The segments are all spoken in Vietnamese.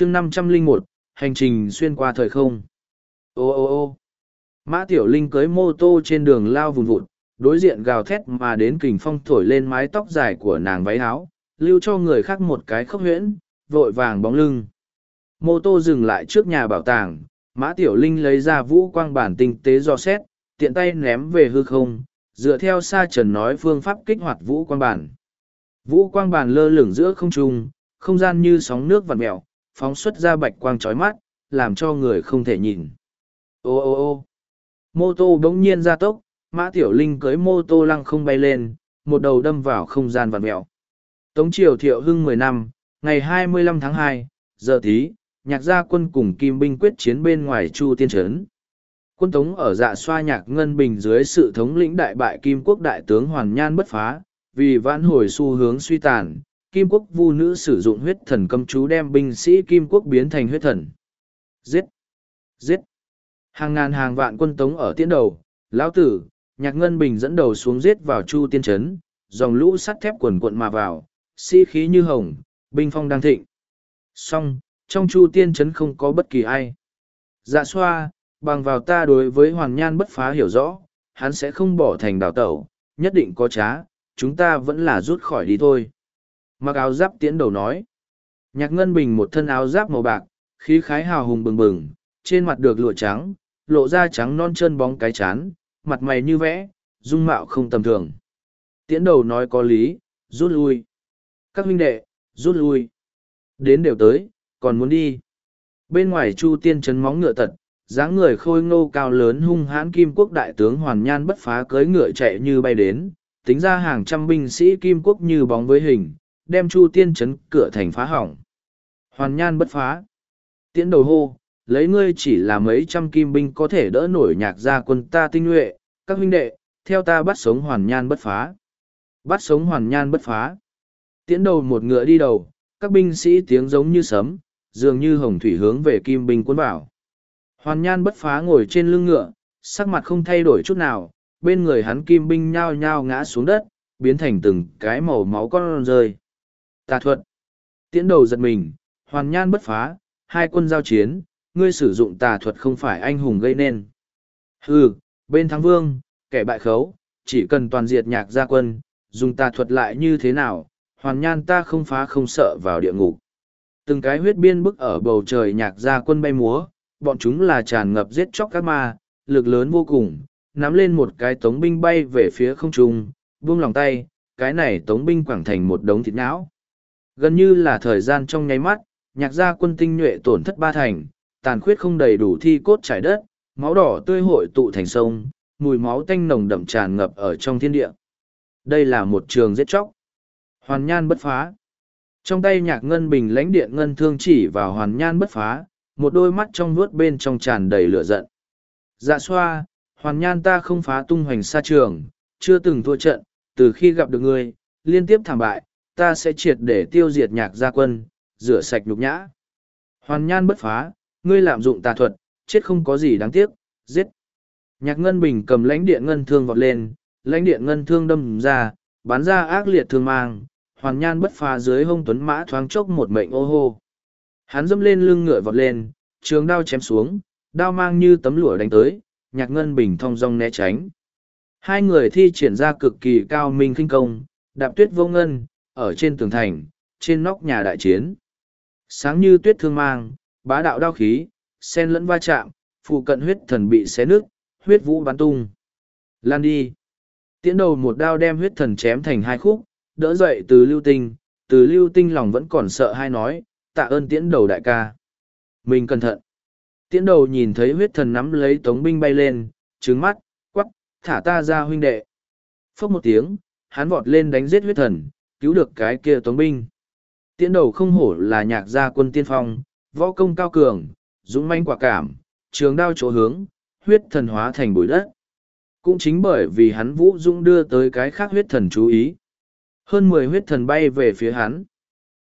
chương năm trăm linh một, hành trình xuyên qua thời không. Ô ô ô, mã tiểu linh cưới mô tô trên đường lao vùn vụt, đối diện gào thét mà đến kình phong thổi lên mái tóc dài của nàng váy áo, lưu cho người khác một cái khốc huyễn, vội vàng bóng lưng. Mô tô dừng lại trước nhà bảo tàng, mã tiểu linh lấy ra vũ quang bản tinh tế do xét, tiện tay ném về hư không, dựa theo sa trần nói phương pháp kích hoạt vũ quang bản. Vũ quang bản lơ lửng giữa không trung, không gian như sóng nước vặt mẹo phóng xuất ra bạch quang trói mắt, làm cho người không thể nhìn. Ô ô ô. Mô tô bỗng nhiên ra tốc, mã tiểu linh cưới mô tô lăng không bay lên, một đầu đâm vào không gian vặt mẹo tống triều thiệu hưng mười năm, ngày hai mươi lăm tháng hai, giờ tí nhạc gia quân cùng kim binh quyết chiến bên ngoài chu tiên trấn. Quân tống ở dạ xoa nhạc ngân bình dưới sự thống lĩnh đại bại kim quốc đại tướng hoàn nhan bất phá, vì vãn hồi xu hướng suy tàn kim quốc vu nữ sử dụng huyết thần cấm chú đem binh sĩ kim quốc biến thành huyết thần. Giết! Giết! Hàng ngàn hàng vạn quân tống ở tiến đầu. Lão tử, nhạc ngân bình dẫn đầu xuống giết vào chu tiên trấn. Dòng lũ sắt thép quần cuộn mà vào. Sĩ khí như hồng, binh phong đang thịnh. Song trong chu tiên trấn không có bất kỳ ai. Dạ xoa, bằng vào ta đối với hoàn nhan bất phá hiểu rõ, hắn sẽ không bỏ thành đào tẩu. Nhất định có trá, chúng ta vẫn là rút khỏi đi thôi mặc áo giáp tiễn đầu nói. Nhạc ngân bình một thân áo giáp màu bạc, khí khái hào hùng bừng bừng, trên mặt được lụa trắng, lộ da trắng non chân bóng cái chán, mặt mày như vẽ, dung mạo không tầm thường. Tiễn đầu nói có lý, rút lui. Các huynh đệ, rút lui. Đến đều tới, còn muốn đi. Bên ngoài chu tiên chấn móng ngựa tật, dáng người khôi ngô cao lớn hung hãn kim quốc đại tướng hoàn nhan bất phá cưới ngựa chạy như bay đến, tính ra hàng trăm binh sĩ kim quốc như bóng với hình đem chu tiên chấn cửa thành phá hỏng. Hoàn nhan bất phá. Tiễn đầu hô, lấy ngươi chỉ là mấy trăm kim binh có thể đỡ nổi nhạc gia quân ta tinh nhuệ, các huynh đệ, theo ta bắt sống hoàn nhan bất phá. Bắt sống hoàn nhan bất phá. Tiễn đầu một ngựa đi đầu, các binh sĩ tiếng giống như sấm, dường như hồng thủy hướng về kim binh quân bảo hoàn nhan bất phá ngồi trên lưng ngựa, sắc mặt không thay đổi chút nào, bên người hắn kim binh nhao nhao ngã xuống đất, biến thành từng cái màu máu con rơi tà thuật. Tiễn đầu giật mình hoàn nhan bất phá hai quân giao chiến ngươi sử dụng tà thuật không phải anh hùng gây nên. Hừ, bên thắng vương kẻ bại khấu chỉ cần toàn diệt nhạc gia quân dùng tà thuật lại như thế nào hoàn nhan ta không phá không sợ vào địa ngục. Từng cái huyết biên bức ở bầu trời nhạc gia quân bay múa bọn chúng là tràn ngập giết chóc các ma lực lớn vô cùng nắm lên một cái tống binh bay về phía không trung buông lòng tay cái này tống binh quảng thành một đống thịt não gần như là thời gian trong nháy mắt, nhạc gia quân tinh nhuệ tổn thất ba thành, tàn khuyết không đầy đủ thi cốt trải đất, máu đỏ tươi hội tụ thành sông, mùi máu tanh nồng đậm tràn ngập ở trong thiên địa. Đây là một trường giết chóc. Hoàn nhan bất phá. Trong tay nhạc ngân bình lãnh điện ngân thương chỉ vào hoàn nhan bất phá, một đôi mắt trong vuốt bên trong tràn đầy lửa giận. Dạ xoa, hoàn nhan ta không phá tung hoành xa trường, chưa từng thua trận, từ khi gặp được ngươi, liên tiếp thảm bại ta sẽ triệt để tiêu diệt nhạc gia quân, rửa sạch nhục nhã. Hoàn nhan bất phá, ngươi lạm dụng tà thuật, chết không có gì đáng tiếc, giết. Nhạc ngân bình cầm lãnh điện ngân thương vọt lên, lãnh điện ngân thương đâm ra, bắn ra ác liệt thương mang. Hoàn nhan bất phá dưới hông tuấn mã thoáng chốc một mệnh ô hô. Hắn dâm lên lưng ngựa vọt lên, trường đao chém xuống, đao mang như tấm lụa đánh tới, nhạc ngân bình thong dong né tránh. Hai người thi triển ra cực kỳ cao minh kinh công, đạp tuyết vô ngân ở trên tường thành trên nóc nhà đại chiến. Sáng như tuyết thương mang bá đạo đao khí sen lẫn va chạm phụ cận huyết thần bị xé nước huyết vũ bắn tung. Lan đi. Tiễn đầu một đao đem huyết thần chém thành hai khúc đỡ dậy từ lưu tinh từ lưu tinh lòng vẫn còn sợ hai nói tạ ơn tiễn đầu đại ca. Mình cẩn thận. Tiễn đầu nhìn thấy huyết thần nắm lấy tống binh bay lên trứng mắt quắc, thả ta ra huynh đệ. Phốc một tiếng hắn vọt lên đánh giết huyết thần cứu được cái kia tống binh. Tiễn đầu không hổ là nhạc gia quân tiên phong, võ công cao cường, dũng manh quả cảm, trường đao chỗ hướng, huyết thần hóa thành bụi đất. Cũng chính bởi vì hắn vũ dũng đưa tới cái khác huyết thần chú ý. Hơn mười huyết thần bay về phía hắn.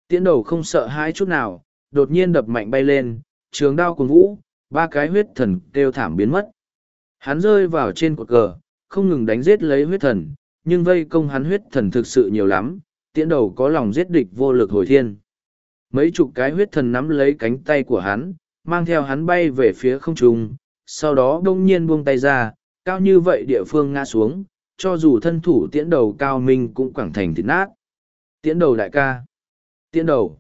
Tiễn đầu không sợ hãi chút nào, đột nhiên đập mạnh bay lên, trường đao cùng vũ, ba cái huyết thần kêu thảm biến mất. Hắn rơi vào trên cột cờ, không ngừng đánh giết lấy huyết thần, nhưng vây công hắn huyết thần thực sự nhiều lắm tiễn đầu có lòng giết địch vô lực hồi thiên Mấy chục cái huyết thần nắm lấy cánh tay của hắn, mang theo hắn bay về phía không trung, sau đó đông nhiên buông tay ra, cao như vậy địa phương ngã xuống, cho dù thân thủ tiễn đầu cao minh cũng quẳng thành thịt nát. Tiễn đầu đại ca. Tiễn đầu.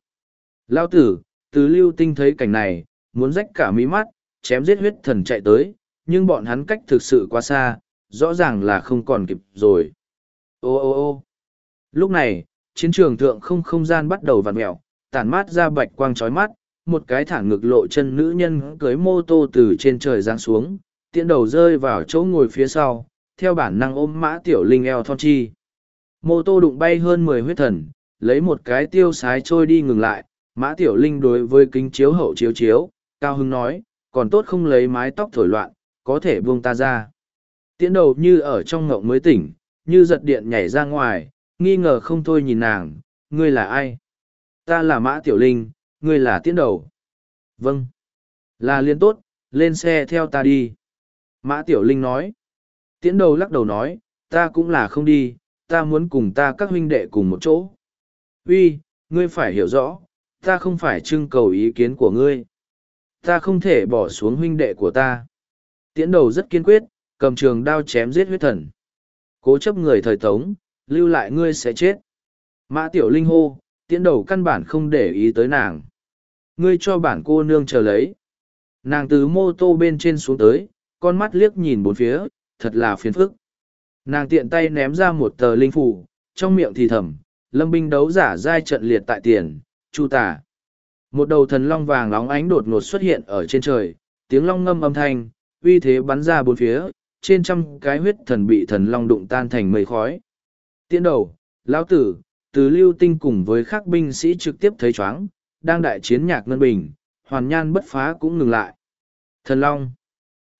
Lao tử, từ lưu tinh thấy cảnh này, muốn rách cả mí mắt, chém giết huyết thần chạy tới, nhưng bọn hắn cách thực sự quá xa, rõ ràng là không còn kịp rồi. Ô ô ô lúc này, chiến trường thượng không không gian bắt đầu vặn mẹo, tản mát ra bạch quang trói mắt, một cái thẳng ngực lộ chân nữ nhân cưới mô tô từ trên trời giáng xuống, tiện đầu rơi vào chỗ ngồi phía sau, theo bản năng ôm mã tiểu linh eo thon chi. Mô tô đụng bay hơn mười huyết thần, lấy một cái tiêu sái trôi đi ngừng lại, mã tiểu linh đối với kính chiếu hậu chiếu chiếu, cao hưng nói, còn tốt không lấy mái tóc thổi loạn, có thể buông ta ra. Tiễn đầu như ở trong ngộng mới tỉnh, như giật điện nhảy ra ngoài, nghi ngờ không thôi nhìn nàng, ngươi là ai? Ta là Mã Tiểu Linh, ngươi là tiễn đầu. Vâng. Là liên tốt, lên xe theo ta đi. Mã Tiểu Linh nói. Tiễn đầu lắc đầu nói, ta cũng là không đi, ta muốn cùng ta các huynh đệ cùng một chỗ. Uy, ngươi phải hiểu rõ, ta không phải trưng cầu ý kiến của ngươi. Ta không thể bỏ xuống huynh đệ của ta. Tiễn đầu rất kiên quyết, cầm trường đao chém giết huyết thần. Cố chấp người thời tống, lưu lại ngươi sẽ chết. Mã tiểu linh hô, tiễn đầu căn bản không để ý tới nàng. Ngươi cho bản cô nương chờ lấy. Nàng từ mô tô bên trên xuống tới, con mắt liếc nhìn bốn phía, thật là phiền phức. Nàng tiện tay ném ra một tờ linh phủ, trong miệng thì thầm, lâm binh đấu giả giai trận liệt tại tiền, chu tả. Một đầu thần long vàng óng ánh đột ngột xuất hiện ở trên trời, tiếng long ngâm âm thanh, uy thế bắn ra bốn phía, trên trăm cái huyết thần bị thần long đụng tan thành mây khói. Tiến đầu, lão tử, từ lưu tinh cùng với các binh sĩ trực tiếp thấy chóng, đang đại chiến nhạc ngân bình, hoàn nhan bất phá cũng ngừng lại. Thần long.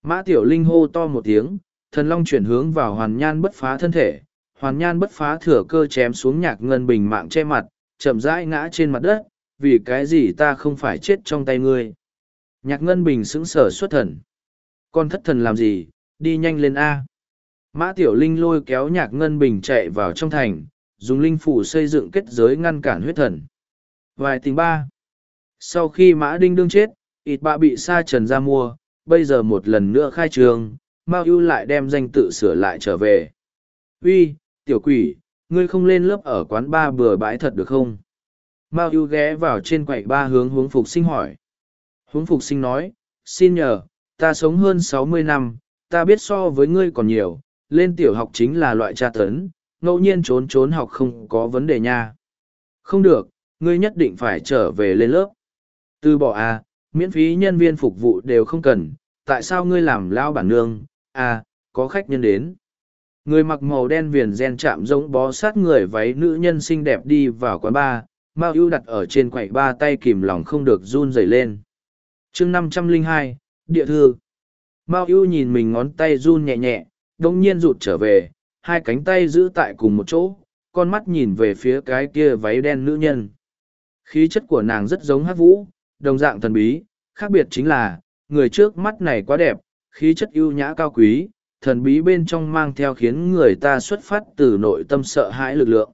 Mã tiểu linh hô to một tiếng, thần long chuyển hướng vào hoàn nhan bất phá thân thể, hoàn nhan bất phá thừa cơ chém xuống nhạc ngân bình mạng che mặt, chậm rãi ngã trên mặt đất, vì cái gì ta không phải chết trong tay ngươi. Nhạc ngân bình sững sở xuất thần. Con thất thần làm gì, đi nhanh lên A. Mã Tiểu Linh lôi kéo nhạc ngân bình chạy vào trong thành, dùng linh phủ xây dựng kết giới ngăn cản huyết thần. Vài tình ba. Sau khi Mã Đinh đương chết, ịt bạ bị sa trần ra mua, bây giờ một lần nữa khai trường, Mao ưu lại đem danh tự sửa lại trở về. Uy, tiểu quỷ, ngươi không lên lớp ở quán ba bừa bãi thật được không? Mao ưu ghé vào trên quậy ba hướng hướng phục sinh hỏi. Hướng phục sinh nói, xin nhờ, ta sống hơn sáu mươi năm, ta biết so với ngươi còn nhiều, lên tiểu học chính là loại tra tấn, ngẫu nhiên trốn trốn học không có vấn đề nha. Không được, ngươi nhất định phải trở về lên lớp. Từ bỏ à, miễn phí nhân viên phục vụ đều không cần, tại sao ngươi làm lao bản nương, à, có khách nhân đến. Người mặc màu đen viền gen chạm giống bó sát người váy nữ nhân xinh đẹp đi vào quán bar, Mao ưu đặt ở trên quầy ba tay kìm lòng không được run rẩy lên. chương năm trăm linh hai địa thư. Mao ưu nhìn mình ngón tay run nhẹ nhẹ, đông nhiên rụt trở về, hai cánh tay giữ tại cùng một chỗ, con mắt nhìn về phía cái kia váy đen nữ nhân. Khí chất của nàng rất giống hát vũ, đồng dạng thần bí, khác biệt chính là, người trước mắt này quá đẹp, khí chất ưu nhã cao quý, thần bí bên trong mang theo khiến người ta xuất phát từ nội tâm sợ hãi lực lượng.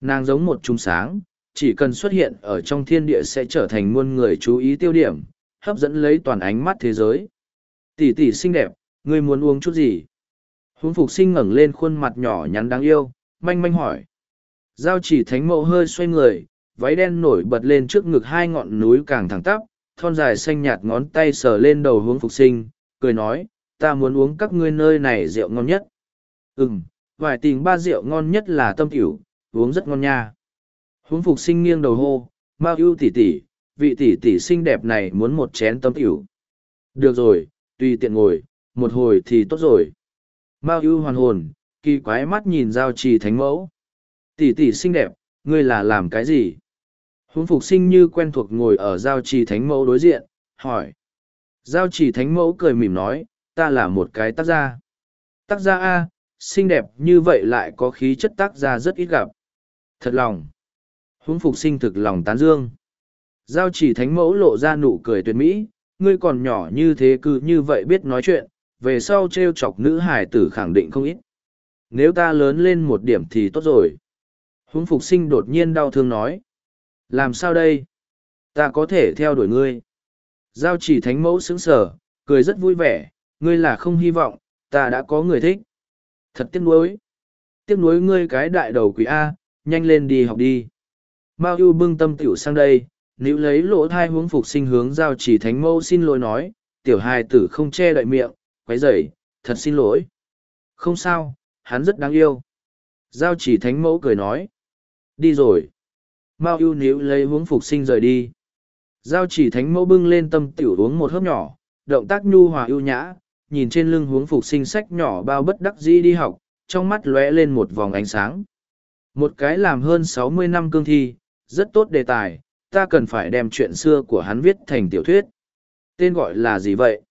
Nàng giống một trung sáng, chỉ cần xuất hiện ở trong thiên địa sẽ trở thành muôn người chú ý tiêu điểm, hấp dẫn lấy toàn ánh mắt thế giới. Tỷ tỷ xinh đẹp, ngươi muốn uống chút gì? Huống phục sinh ngẩng lên khuôn mặt nhỏ nhắn đáng yêu, manh manh hỏi. Giao chỉ thánh mẫu hơi xoay người, váy đen nổi bật lên trước ngực hai ngọn núi càng thẳng tắp, thon dài xanh nhạt ngón tay sờ lên đầu hướng phục sinh, cười nói, ta muốn uống các ngươi nơi này rượu ngon nhất. Ừm, vài tình ba rượu ngon nhất là tâm tiểu, uống rất ngon nha. Hướng phục sinh nghiêng đầu hô, Mao ưu tỷ tỷ, vị tỷ tỷ xinh đẹp này muốn một chén tâm tiểu. Được rồi, tùy tiện ngồi, một hồi thì tốt rồi. Mao ưu hoàn hồn, kỳ quái mắt nhìn giao trì thánh mẫu. Tỷ tỷ xinh đẹp, ngươi là làm cái gì? Huống phục sinh như quen thuộc ngồi ở giao trì thánh mẫu đối diện, hỏi. Giao trì thánh mẫu cười mỉm nói, ta là một cái tác gia. Tác gia A, xinh đẹp như vậy lại có khí chất tác gia rất ít gặp. Thật lòng. Huống phục sinh thực lòng tán dương. Giao chỉ thánh mẫu lộ ra nụ cười tuyệt mỹ, ngươi còn nhỏ như thế cứ như vậy biết nói chuyện, về sau t r e o chọc nữ hải tử khẳng định không ít nếu ta lớn lên một điểm thì tốt rồi huống phục sinh đột nhiên đau thương nói làm sao đây Ta có thể theo đuổi ngươi. Giao chỉ thánh mẫu xứng sờ, cười rất vui vẻ, ngươi là không hy vọng, ta đã có người thích. Thật tiếc nuối. Tiếc nuối ngươi cái đại đầu quỷ A, nhanh lên đi học đi. Mao ưu bưng tâm tiểu sang đây, nữ lấy lỗ thai huống phục sinh hướng giao chỉ thánh mẫu xin lỗi nói, tiểu hài tử không che đậy miệng, quấy rầy, thật xin lỗi. Không sao, hắn rất đáng yêu. Giao chỉ thánh mẫu cười nói. Đi rồi. Mao ưu níu lấy hướng phục sinh rời đi. Giao chỉ thánh mẫu bưng lên tâm tiểu uống một hớp nhỏ, động tác nhu hòa ưu nhã, nhìn trên lưng hướng phục sinh sách nhỏ bao bất đắc dĩ đi học, trong mắt lóe lên một vòng ánh sáng. Một cái làm hơn sáu mươi năm cương thi, rất tốt đề tài, ta cần phải đem chuyện xưa của hắn viết thành tiểu thuyết. Tên gọi là gì vậy?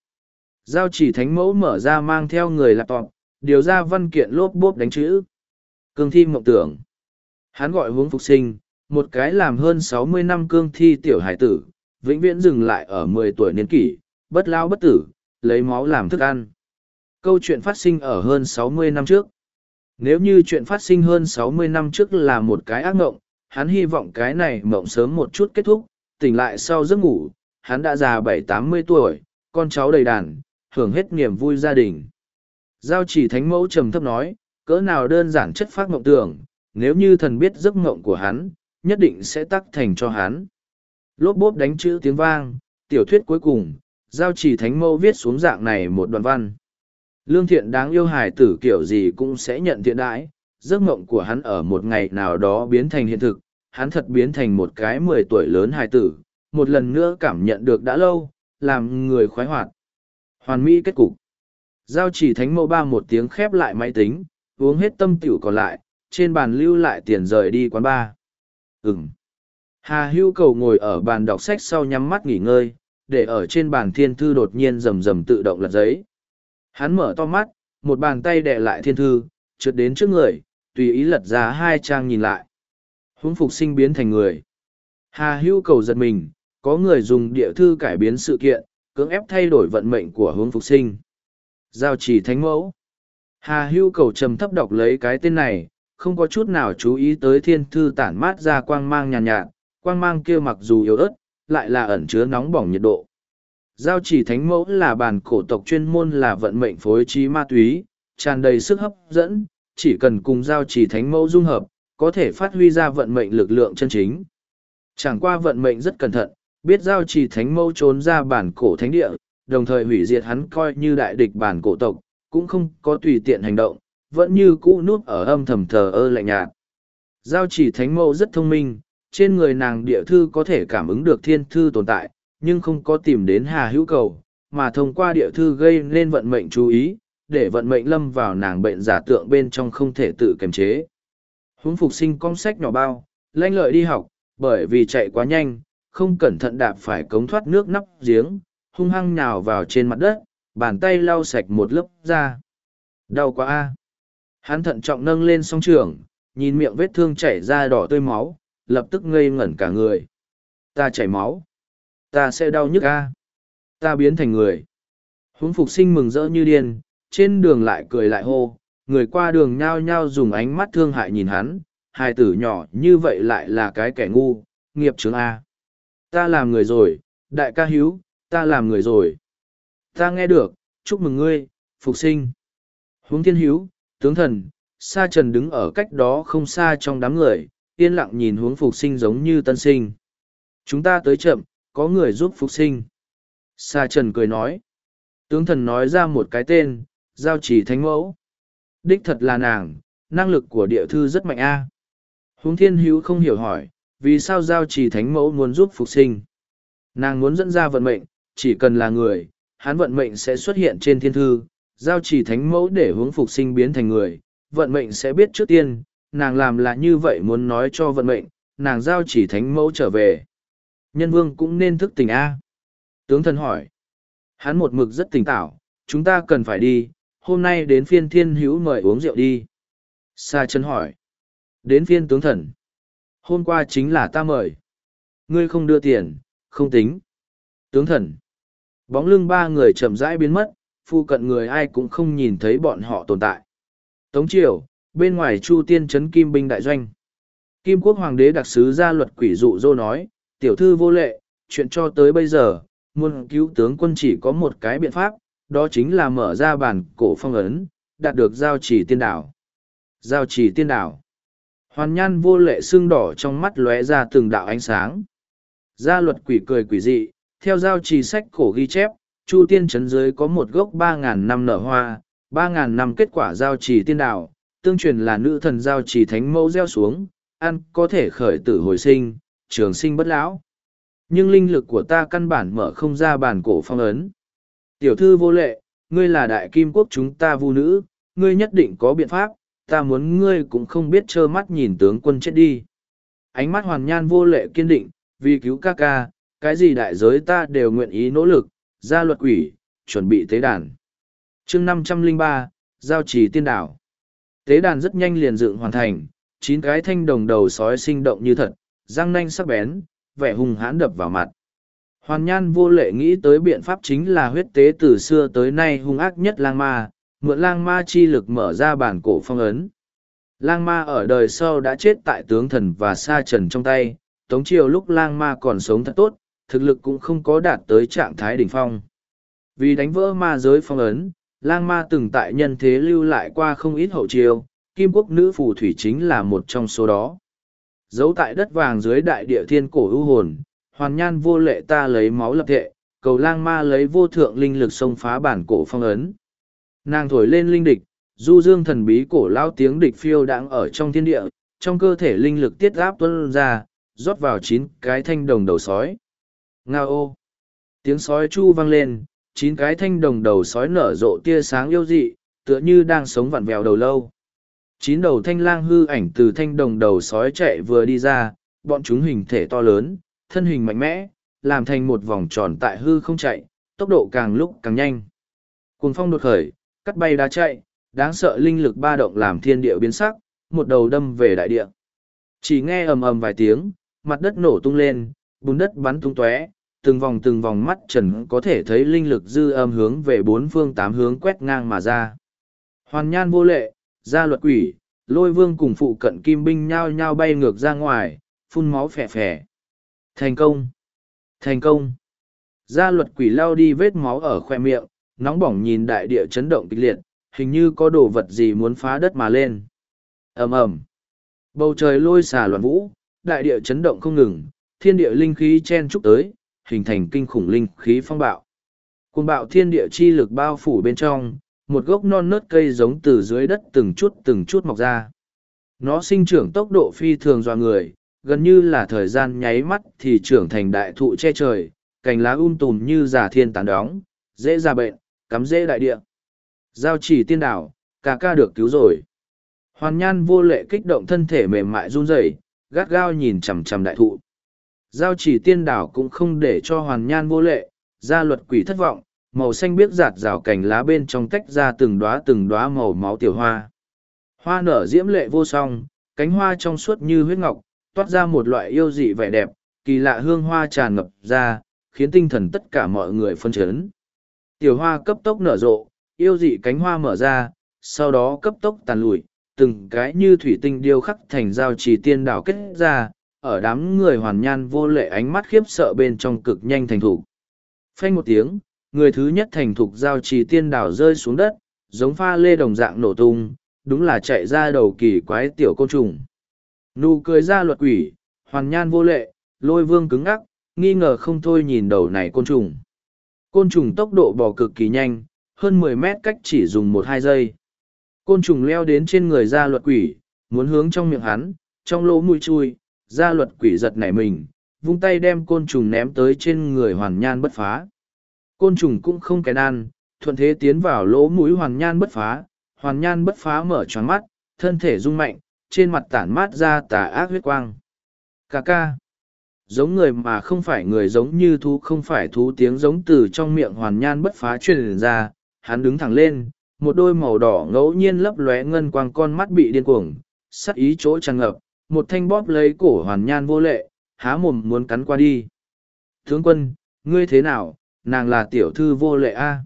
Giao chỉ thánh mẫu mở ra mang theo người laptop, điều ra văn kiện lốp bốp đánh chữ. Cương thi mộng tưởng. Hắn gọi hướng phục sinh, một cái làm hơn sáu mươi năm cương thi tiểu hải tử, vĩnh viễn dừng lại ở mười tuổi niên kỷ, bất lao bất tử, lấy máu làm thức ăn. Câu chuyện phát sinh ở hơn sáu mươi năm trước. Nếu như chuyện phát sinh hơn sáu mươi năm trước là một cái ác mộng, hắn hy vọng cái này mộng sớm một chút kết thúc, tỉnh lại sau giấc ngủ, hắn đã già bảy tám mươi tuổi, con cháu đầy đàn, hưởng hết niềm vui gia đình. Giao chỉ thánh mẫu trầm thấp nói, cỡ nào đơn giản chất phát mộng tưởng, nếu như thần biết giấc mộng của hắn, nhất định sẽ tắc thành cho hắn. Lốp bốp đánh chữ tiếng vang, tiểu thuyết cuối cùng, giao chỉ thánh mẫu viết xuống dạng này một đoạn văn. Lương thiện đáng yêu hài tử kiểu gì cũng sẽ nhận thiện đãi, giấc mộng của hắn ở một ngày nào đó biến thành hiện thực, hắn thật biến thành một cái mười tuổi lớn hài tử, một lần nữa cảm nhận được đã lâu, làm người khoái hoạt. Hoàn mỹ kết cục. Giao chỉ thánh mẫu ba một tiếng khép lại máy tính, uống hết tâm tiểu còn lại, trên bàn lưu lại tiền rời đi quán ba. Ừm. Hà hưu cầu ngồi ở bàn đọc sách sau nhắm mắt nghỉ ngơi, để ở trên bàn thiên thư đột nhiên rầm rầm tự động lật giấy. Hắn mở to mắt, một bàn tay đè lại thiên thư, trượt đến trước người, tùy ý lật ra hai trang nhìn lại. Hướng phục sinh biến thành người. Hà hưu cầu giật mình, có người dùng địa thư cải biến sự kiện, cưỡng ép thay đổi vận mệnh của hướng phục sinh. Giao chỉ thánh mẫu. Hà hưu cầu trầm thấp đọc lấy cái tên này, không có chút nào chú ý tới thiên thư tản mát ra quang mang nhàn nhạt, nhạt, quang mang kia mặc dù yếu ớt, lại là ẩn chứa nóng bỏng nhiệt độ. Giao chỉ thánh mẫu là bản cổ tộc chuyên môn là vận mệnh phối trí ma túy, tràn đầy sức hấp dẫn, chỉ cần cùng giao chỉ thánh mẫu dung hợp, có thể phát huy ra vận mệnh lực lượng chân chính. Chẳng qua vận mệnh rất cẩn thận, biết giao chỉ thánh mâu trốn ra bản cổ thánh địa, đồng thời hủy diệt hắn coi như đại địch bản cổ tộc, cũng không có tùy tiện hành động, vẫn như cũ núp ở âm thầm thờ ơ lạnh nhạt. Giao chỉ thánh mâu rất thông minh, trên người nàng địa thư có thể cảm ứng được thiên thư tồn tại, nhưng không có tìm đến hà hữu cầu, mà thông qua địa thư gây nên vận mệnh chú ý, để vận mệnh lâm vào nàng bệnh giả tượng bên trong không thể tự kiềm chế. Huống phục sinh con sách nhỏ bao, lanh lợi đi học, bởi vì chạy quá nhanh, không cẩn thận đạp phải cống thoát nước nắp giếng, hung hăng nhào vào trên mặt đất, bàn tay lau sạch một lớp da. Đau quá a. Hắn thận trọng nâng lên song trường, nhìn miệng vết thương chảy ra đỏ tươi máu, lập tức ngây ngẩn cả người. Ta chảy máu. Ta sẽ đau nhức a. Ta biến thành người. Huống phục sinh mừng rỡ như điên, trên đường lại cười lại hô, người qua đường nhao nhao dùng ánh mắt thương hại nhìn hắn, hai tử nhỏ như vậy lại là cái kẻ ngu, nghiệp chướng A. Ta làm người rồi, đại ca hiếu, ta làm người rồi. Ta nghe được, chúc mừng ngươi, phục sinh. Huống thiên hiếu, tướng thần, sa trần đứng ở cách đó không xa trong đám người, yên lặng nhìn huống phục sinh giống như tân sinh. Chúng ta tới chậm, có người giúp phục sinh. Sa trần cười nói. Tướng thần nói ra một cái tên, giao chỉ thánh mẫu. Đích thật là nàng, năng lực của địa thư rất mạnh a. À. Huống thiên hữu không hiểu hỏi, vì sao giao chỉ thánh mẫu muốn giúp phục sinh. Nàng muốn dẫn ra vận mệnh, chỉ cần là người, hắn vận mệnh sẽ xuất hiện trên thiên thư, giao chỉ thánh mẫu để hướng phục sinh biến thành người, vận mệnh sẽ biết trước tiên, nàng làm là như vậy muốn nói cho vận mệnh, nàng giao chỉ thánh mẫu trở về. Nhân vương cũng nên thức tỉnh A. Tướng thần hỏi. Hắn một mực rất tỉnh tảo chúng ta cần phải đi, hôm nay đến phiên thiên hữu mời uống rượu đi. Sa chân hỏi. Đến phiên tướng thần. Hôm qua chính là ta mời. Ngươi không đưa tiền, không tính. Tướng thần. Bóng lưng ba người chậm rãi biến mất, phu cận người ai cũng không nhìn thấy bọn họ tồn tại. Tống triều, bên ngoài chu tiên Trấn kim binh đại doanh. Kim quốc hoàng đế đặc sứ ra luật quỷ dụ dô nói, tiểu thư vô lệ, chuyện cho tới bây giờ, muốn cứu tướng quân chỉ có một cái biện pháp, đó chính là mở ra bản cổ phong ấn, đạt được giao chỉ tiên đảo. Giao chỉ tiên đảo. Hoàn nhan vô lệ xương đỏ trong mắt lóe ra từng đạo ánh sáng. Gia luật quỷ cười quỷ dị, theo giao trì sách cổ ghi chép, Chu tiên trấn dưới có một gốc ba ngàn năm nở hoa, ba ngàn năm kết quả giao trì tiên đạo, tương truyền là nữ thần giao trì thánh mẫu gieo xuống, ăn có thể khởi tử hồi sinh, trường sinh bất lão. Nhưng linh lực của ta căn bản mở không ra bản cổ phong ấn. Tiểu thư vô lệ, ngươi là đại kim quốc chúng ta vu nữ, ngươi nhất định có biện pháp, ta muốn ngươi cũng không biết trơ mắt nhìn tướng quân chết đi. Ánh mắt hoàn nhan vô lệ kiên định, vì cứu ca ca, cái gì đại giới ta đều nguyện ý nỗ lực, ra luật quỷ, chuẩn bị tế đàn. chương năm trăm linh ba giao trì tiên đảo. Tế đàn rất nhanh liền dựng hoàn thành, chín cái thanh đồng đầu sói sinh động như thật, răng nanh sắc bén, vẻ hung hãn đập vào mặt. Hoàn nhan vô lệ nghĩ tới biện pháp chính là huyết tế từ xưa tới nay hung ác nhất lang ma, mượn lang ma chi lực mở ra bản cổ phong ấn. Lang ma ở đời sau đã chết tại tướng thần và sa trần trong tay, tống triều lúc lang ma còn sống thật tốt, thực lực cũng không có đạt tới trạng thái đỉnh phong. Vì đánh vỡ ma giới phong ấn, lang ma từng tại nhân thế lưu lại qua không ít hậu triều, kim quốc nữ phù thủy chính là một trong số đó. Giấu tại đất vàng dưới đại địa thiên cổ ưu hồn, hoàn nhan vô lệ ta lấy máu lập thệ, cầu lang ma lấy vô thượng linh lực xông phá bản cổ phong ấn. Nàng thổi lên linh địch, du dương thần bí cổ lao tiếng địch phiêu đang ở trong thiên địa, trong cơ thể linh lực tiết áp tuân ra, rót vào chín cái thanh đồng đầu sói. Nga ô! Tiếng sói chu vang lên, chín cái thanh đồng đầu sói nở rộ tia sáng yêu dị, tựa như đang sống vặn vẹo đầu lâu. Chín đầu thanh lang hư ảnh từ thanh đồng đầu sói chạy vừa đi ra, bọn chúng hình thể to lớn, thân hình mạnh mẽ, làm thành một vòng tròn tại hư không chạy, tốc độ càng lúc càng nhanh. Cuồng phong đột khởi, cắt bay đá chạy, đáng sợ linh lực ba động làm thiên địa biến sắc, một đầu đâm về đại địa. Chỉ nghe ầm ầm vài tiếng, mặt đất nổ tung lên, bùn đất bắn tung tóe, từng vòng từng vòng mắt trần có thể thấy linh lực dư âm hướng về bốn phương tám hướng quét ngang mà ra. Hoàn nhan vô lệ, gia luật quỷ, lôi vương cùng phụ cận kim binh nhao nhao bay ngược ra ngoài, phun máu phè phè. Thành công! Thành công! Gia luật quỷ lao đi vết máu ở khoe miệng, nóng bỏng nhìn đại địa chấn động kịch liệt, hình như có đồ vật gì muốn phá đất mà lên. ầm ầm Bầu trời lôi xà loạn vũ, đại địa chấn động không ngừng, thiên địa linh khí chen trúc tới, hình thành kinh khủng linh khí phong bạo. Cuồng bạo thiên địa chi lực bao phủ bên trong, một gốc non nớt cây giống từ dưới đất từng chút từng chút mọc ra. Nó sinh trưởng tốc độ phi thường dọa người, gần như là thời gian nháy mắt thì trưởng thành đại thụ che trời, cành lá um tùm như giả thiên tàn đóng, dễ ra bệnh, cắm rễ đại địa. Giao chỉ tiên đảo, ca ca được cứu rồi. Hoàn nhan vô lệ kích động thân thể mềm mại run rẩy, gắt gao nhìn chằm chằm đại thụ. Giao chỉ tiên đảo cũng không để cho hoàn nhan vô lệ, gia luật quỷ thất vọng, màu xanh biếc giạt rào cành lá bên trong tách ra từng đóa từng đóa màu máu tiểu hoa. Hoa nở diễm lệ vô song, cánh hoa trong suốt như huyết ngọc, toát ra một loại yêu dị vẻ đẹp, kỳ lạ hương hoa tràn ngập ra, khiến tinh thần tất cả mọi người phân chấn. Tiểu hoa cấp tốc nở rộ, yêu dị cánh hoa mở ra, sau đó cấp tốc tàn lụi, từng cái như thủy tinh điêu khắc thành giao trì tiên đảo kết ra, ở đám người hoàn nhan vô lệ ánh mắt khiếp sợ bên trong cực nhanh thành thục. Phanh một tiếng, người thứ nhất thành thục giao trì tiên đảo rơi xuống đất, giống pha lê đồng dạng nổ tung, đúng là chạy ra đầu kỳ quái tiểu côn trùng. Nụ cười ra luật quỷ, hoàn nhan vô lệ, lôi vương cứng ngắc, nghi ngờ không thôi nhìn đầu này côn trùng. Côn trùng tốc độ bò cực kỳ nhanh, hơn mười mét cách chỉ dùng một hai giây. Côn trùng leo đến trên người ra luật quỷ, muốn hướng trong miệng hắn, trong lỗ mũi chui, ra luật quỷ giật nảy mình, vung tay đem côn trùng ném tới trên người hoàn nhan bất phá. Côn trùng cũng không kén ăn, thuận thế tiến vào lỗ mũi hoàn nhan bất phá, hoàn nhan bất phá mở tròn mắt, thân thể rung mạnh, trên mặt tản mát ra tà ác huyết quang. Cà ca. Giống người mà không phải người giống như thú không phải thú tiếng giống từ trong miệng hoàn nhan bất phá truyền ra, hắn đứng thẳng lên, một đôi màu đỏ ngẫu nhiên lấp lóe ngân quang con mắt bị điên cuồng, sắc ý chỗ tràn ngập, một thanh bóp lấy cổ hoàn nhan vô lệ, há mồm muốn cắn qua đi. Tướng quân, ngươi thế nào, nàng là tiểu thư vô lệ a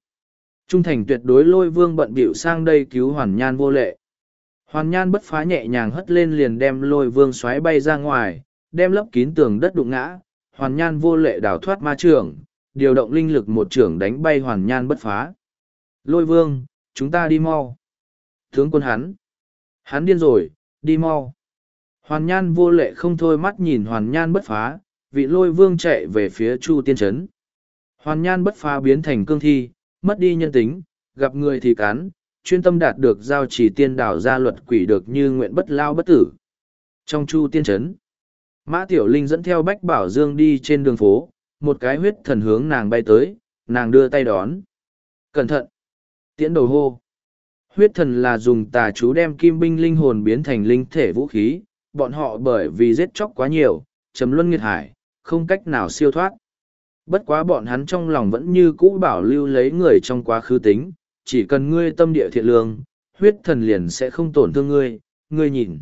Trung thành tuyệt đối lôi vương bận bịu sang đây cứu hoàn nhan vô lệ. Hoàn nhan bất phá nhẹ nhàng hất lên liền đem lôi vương xoáy bay ra ngoài, đem lấp kín tường đất đụng ngã. hoàn nhan vô lệ đào thoát ma trưởng, điều động linh lực một trưởng đánh bay hoàn nhan bất phá. Lôi vương, chúng ta đi mau. Tướng quân hắn. Hắn điên rồi, đi mau. Hoàn nhan vô lệ không thôi mắt nhìn hoàn nhan bất phá, vị lôi vương chạy về phía chu tiên trấn. Hoàn nhan bất phá biến thành cương thi, mất đi nhân tính, gặp người thì cán, chuyên tâm đạt được giao chỉ tiên đảo ra luật quỷ được như nguyện bất lao bất tử. Trong chu tiên trấn, Mã Tiểu Linh dẫn theo Bách Bảo Dương đi trên đường phố, một cái huyết thần hướng nàng bay tới, nàng đưa tay đón. Cẩn thận! Tiễn đầu hô! Huyết thần là dùng tà chú đem kim binh linh hồn biến thành linh thể vũ khí, bọn họ bởi vì giết chóc quá nhiều, chấm luân nghiệt hải, không cách nào siêu thoát. Bất quá bọn hắn trong lòng vẫn như cũ bảo lưu lấy người trong quá khứ tính, chỉ cần ngươi tâm địa thiện lương, huyết thần liền sẽ không tổn thương ngươi, ngươi nhìn.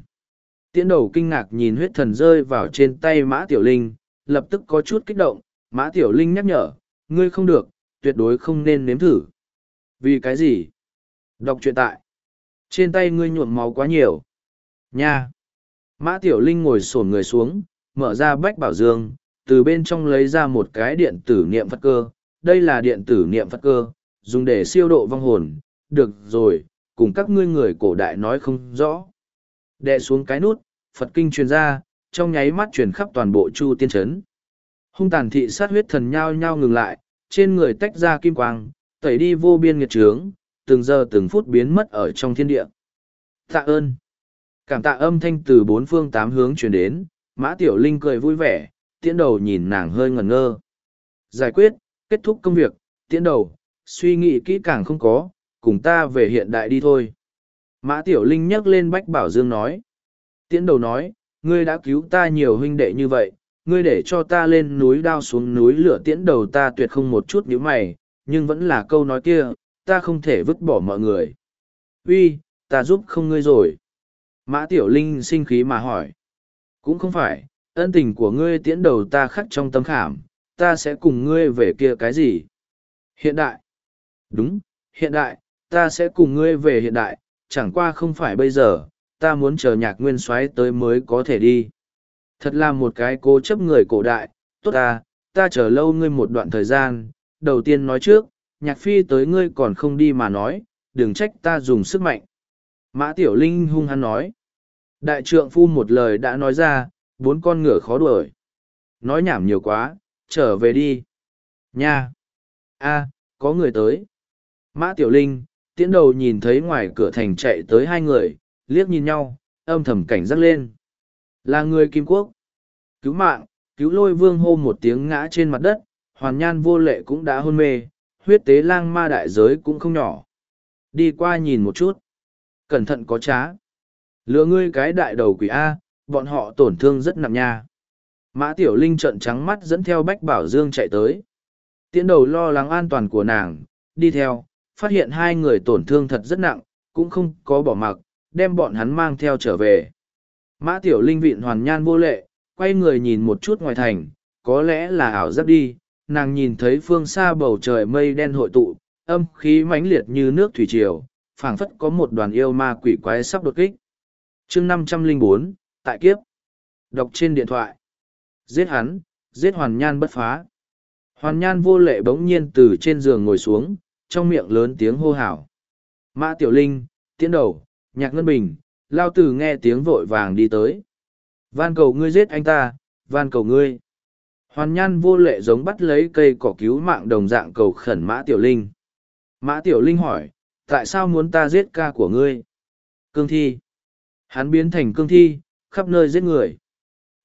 Tiễn đầu kinh ngạc nhìn huyết thần rơi vào trên tay Mã Tiểu Linh, lập tức có chút kích động, Mã Tiểu Linh nhắc nhở, ngươi không được, tuyệt đối không nên nếm thử. Vì cái gì? Đọc truyện tại. Trên tay ngươi nhuộm máu quá nhiều. Nha! Mã Tiểu Linh ngồi sổn người xuống, mở ra bách bảo dương, từ bên trong lấy ra một cái điện tử niệm Phật cơ. Đây là điện tử niệm Phật cơ, dùng để siêu độ vong hồn. Được rồi, cùng các ngươi người cổ đại nói không rõ. Đệ xuống cái nút, Phật kinh truyền ra, trong nháy mắt truyền khắp toàn bộ chu tiên trấn. Hung tàn thị sát huyết thần nhao nhao ngừng lại, trên người tách ra kim quang, tẩy đi vô biên nghiệt trướng, từng giờ từng phút biến mất ở trong thiên địa. Tạ ơn. Cảm tạ âm thanh từ bốn phương tám hướng truyền đến, Mã Tiểu Linh cười vui vẻ, tiễn đầu nhìn nàng hơi ngẩn ngơ. Giải quyết, kết thúc công việc, tiễn đầu, suy nghĩ kỹ càng không có, cùng ta về hiện đại đi thôi. Mã Tiểu Linh nhắc lên Bách Bảo Dương nói. Tiễn đầu nói, ngươi đã cứu ta nhiều huynh đệ như vậy, ngươi để cho ta lên núi đao xuống núi lửa tiễn đầu ta tuyệt không một chút nhíu mày, nhưng vẫn là câu nói kia, ta không thể vứt bỏ mọi người. Uy, ta giúp không ngươi rồi. Mã Tiểu Linh sinh khí mà hỏi. Cũng không phải, ân tình của ngươi tiễn đầu ta khắc trong tâm khảm, ta sẽ cùng ngươi về kia cái gì? Hiện đại. Đúng, hiện đại, ta sẽ cùng ngươi về hiện đại, chẳng qua không phải bây giờ, ta muốn chờ nhạc nguyên soái tới mới có thể đi. Thật là một cái cố chấp người cổ đại, tốt ta, ta chờ lâu ngươi một đoạn thời gian, đầu tiên nói trước, nhạc phi tới ngươi còn không đi mà nói, đừng trách ta dùng sức mạnh. Mã Tiểu Linh hung hăng nói. Đại trượng phu một lời đã nói ra, bốn con ngựa khó đuổi. Nói nhảm nhiều quá, trở về đi. Nha! a có người tới. Mã Tiểu Linh, tiễn đầu nhìn thấy ngoài cửa thành chạy tới hai người, liếc nhìn nhau, âm thầm cảnh giác lên. Là người Kim Quốc. Cứu mạng, cứu lôi vương hô một tiếng ngã trên mặt đất, hoàn nhan vô lệ cũng đã hôn mê, huyết tế lang ma đại giới cũng không nhỏ. Đi qua nhìn một chút. Cẩn thận có trá. Lừa ngươi cái đại đầu quỷ A, bọn họ tổn thương rất nặng nha. Mã Tiểu Linh trợn trắng mắt dẫn theo Bách Bảo Dương chạy tới. Tiến đầu lo lắng an toàn của nàng, đi theo, phát hiện hai người tổn thương thật rất nặng, cũng không có bỏ mặc, đem bọn hắn mang theo trở về. Mã Tiểu Linh vịn hoàn nhan vô lệ, quay người nhìn một chút ngoài thành, có lẽ là ảo giấc đi, nàng nhìn thấy phương xa bầu trời mây đen hội tụ, âm khí mãnh liệt như nước thủy triều, phảng phất có một đoàn yêu ma quỷ quái sắp đột kích. chương năm trăm linh bốn tại kiếp. Đọc trên điện thoại. Giết hắn, giết hoàn nhan bất phá. Hoàn nhan vô lệ bỗng nhiên từ trên giường ngồi xuống, trong miệng lớn tiếng hô hào. Mã Tiểu Linh, tiến đầu, nhạc ngân bình, lao tử nghe tiếng vội vàng đi tới. Van cầu ngươi giết anh ta, van cầu ngươi. Hoàn nhan vô lệ giống bắt lấy cây cỏ cứu mạng đồng dạng cầu khẩn Mã Tiểu Linh. Mã Tiểu Linh hỏi, tại sao muốn ta giết ca của ngươi? Cương thi. Hắn biến thành cương thi, khắp nơi giết người.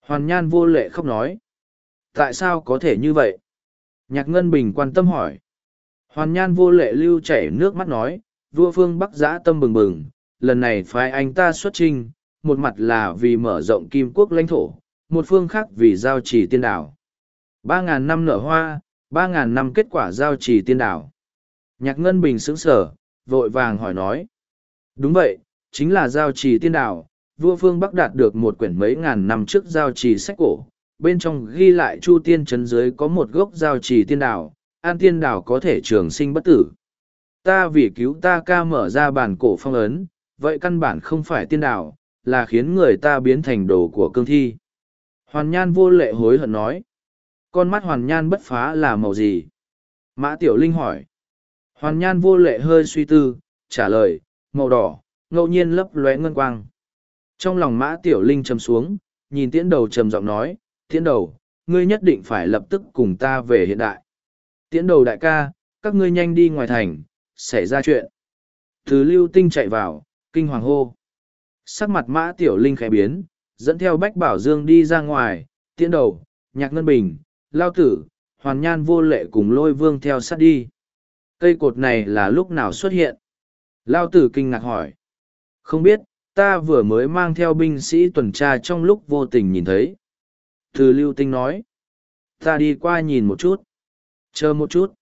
Hoàn nhan vô lệ khóc nói. Tại sao có thể như vậy? Nhạc Ngân Bình quan tâm hỏi. Hoàn nhan vô lệ lưu chảy nước mắt nói, vua phương bắc giã tâm bừng bừng, lần này phái anh ta xuất trinh, một mặt là vì mở rộng kim quốc lãnh thổ, một phương khác vì giao trì tiên đảo. Ba ngàn năm nở hoa, ba ngàn năm kết quả giao trì tiên đảo. Nhạc Ngân Bình sững sở, vội vàng hỏi nói. Đúng vậy, chính là giao trì tiên đảo, vua phương Bắc đạt được một quyển mấy ngàn năm trước giao trì sách cổ, bên trong ghi lại chu tiên Trấn dưới có một gốc giao trì tiên đảo, an tiên đảo có thể trường sinh bất tử. Ta vì cứu ta ca mở ra bản cổ phong ấn, vậy căn bản không phải tiên đảo, là khiến người ta biến thành đồ của cương thi. Hoàn nhan vô lệ hối hận nói. Con mắt hoàn nhan bất phá là màu gì? Mã Tiểu Linh hỏi. Hoàn nhan vô lệ hơi suy tư, trả lời, màu đỏ, ngẫu nhiên lấp lóe ngân quang. Trong lòng Mã Tiểu Linh trầm xuống, nhìn tiễn đầu trầm giọng nói, tiễn đầu, ngươi nhất định phải lập tức cùng ta về hiện đại. Tiễn đầu đại ca, các ngươi nhanh đi ngoài thành, xảy ra chuyện. Từ lưu tinh chạy vào, kinh hoàng hô. Sắc mặt Mã Tiểu Linh khẽ biến, dẫn theo Bách Bảo Dương đi ra ngoài, tiễn đầu, nhạc ngân bình, lao tử, hoàn nhan vô lệ cùng lôi vương theo sát đi. Cây cột này là lúc nào xuất hiện? Lao tử kinh ngạc hỏi. Không biết, ta vừa mới mang theo binh sĩ tuần tra trong lúc vô tình nhìn thấy. Từ lưu tinh nói. Ta đi qua nhìn một chút. Chờ một chút.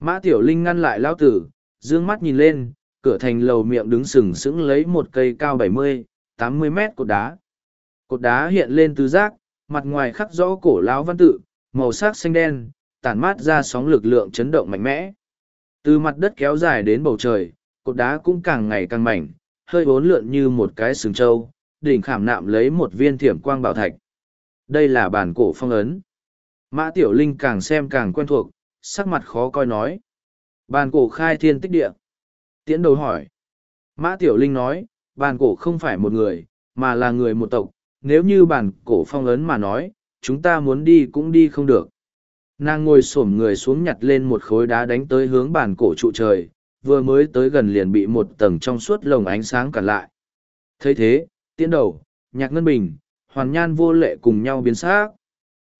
Mã Tiểu Linh ngăn lại Lao tử, dương mắt nhìn lên, cửa thành lầu miệng đứng sừng sững lấy một cây cao bảy mươi, tám mươi mét cột đá. Cột đá hiện lên tứ giác, mặt ngoài khắc rõ cổ lão văn tự, màu sắc xanh đen, tản mát ra sóng lực lượng chấn động mạnh mẽ. Từ mặt đất kéo dài đến bầu trời, cột đá cũng càng ngày càng mảnh, hơi bốn lượn như một cái sừng trâu, đỉnh khảm nạm lấy một viên thiểm quang bảo thạch. Đây là bản cổ phong ấn. Mã Tiểu Linh càng xem càng quen thuộc, sắc mặt khó coi nói. Bàn cổ khai thiên tích địa. Tiễn đầu hỏi. Mã Tiểu Linh nói, bàn cổ không phải một người, mà là người một tộc. Nếu như bàn cổ phong ấn mà nói, chúng ta muốn đi cũng đi không được. Nàng ngồi xổm người xuống nhặt lên một khối đá đánh tới hướng bàn cổ trụ trời, vừa mới tới gần liền bị một tầng trong suốt lồng ánh sáng cản lại. thấy thế, tiễn đầu, nhạc ngân bình, hoàn nhan vô lệ cùng nhau biến xác.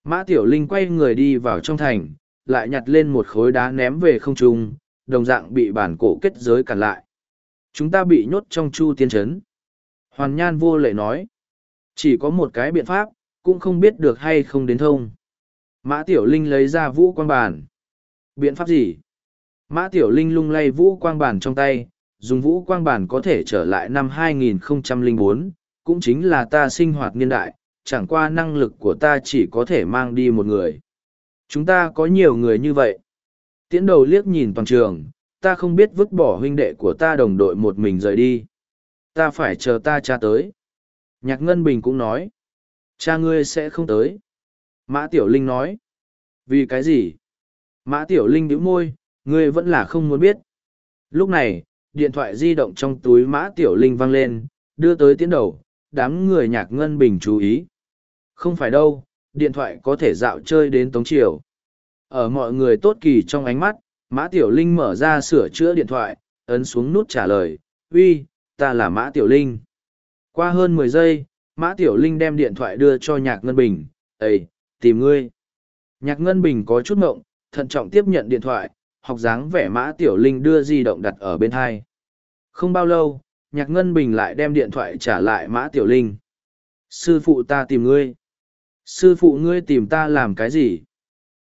Mã Tiểu Linh quay người đi vào trong thành, lại nhặt lên một khối đá ném về không trung, đồng dạng bị bản cổ kết giới cản lại. Chúng ta bị nhốt trong chu tiên trấn. Hoàn nhan vô lệ nói. Chỉ có một cái biện pháp, cũng không biết được hay không đến thông. Mã Tiểu Linh lấy ra vũ quang bản. Biện pháp gì? Mã Tiểu Linh lung lay vũ quang bản trong tay, dùng vũ quang bản có thể trở lại năm 2004, cũng chính là ta sinh hoạt niên đại, chẳng qua năng lực của ta chỉ có thể mang đi một người. Chúng ta có nhiều người như vậy. Tiễn đầu liếc nhìn toàn trường, ta không biết vứt bỏ huynh đệ của ta đồng đội một mình rời đi. Ta phải chờ ta cha tới. Nhạc Ngân Bình cũng nói. Cha ngươi sẽ không tới. Mã Tiểu Linh nói. Vì cái gì? Mã Tiểu Linh nhíu môi, ngươi vẫn là không muốn biết. Lúc này, điện thoại di động trong túi Mã Tiểu Linh vang lên, đưa tới tiến đầu, đám người nhạc Ngân Bình chú ý. Không phải đâu, điện thoại có thể dạo chơi đến tống chiều. Ở mọi người tốt kỳ trong ánh mắt, Mã Tiểu Linh mở ra sửa chữa điện thoại, ấn xuống nút trả lời, uy, ta là Mã Tiểu Linh. Qua hơn mười giây, Mã Tiểu Linh đem điện thoại đưa cho Nhạc Ngân Bình, ầy tìm ngươi. Nhạc Ngân Bình có chút mộng, thận trọng tiếp nhận điện thoại, học dáng vẻ Mã Tiểu Linh đưa di động đặt ở bên hai. Không bao lâu, Nhạc Ngân Bình lại đem điện thoại trả lại Mã Tiểu Linh. Sư phụ ta tìm ngươi. Sư phụ ngươi tìm ta làm cái gì?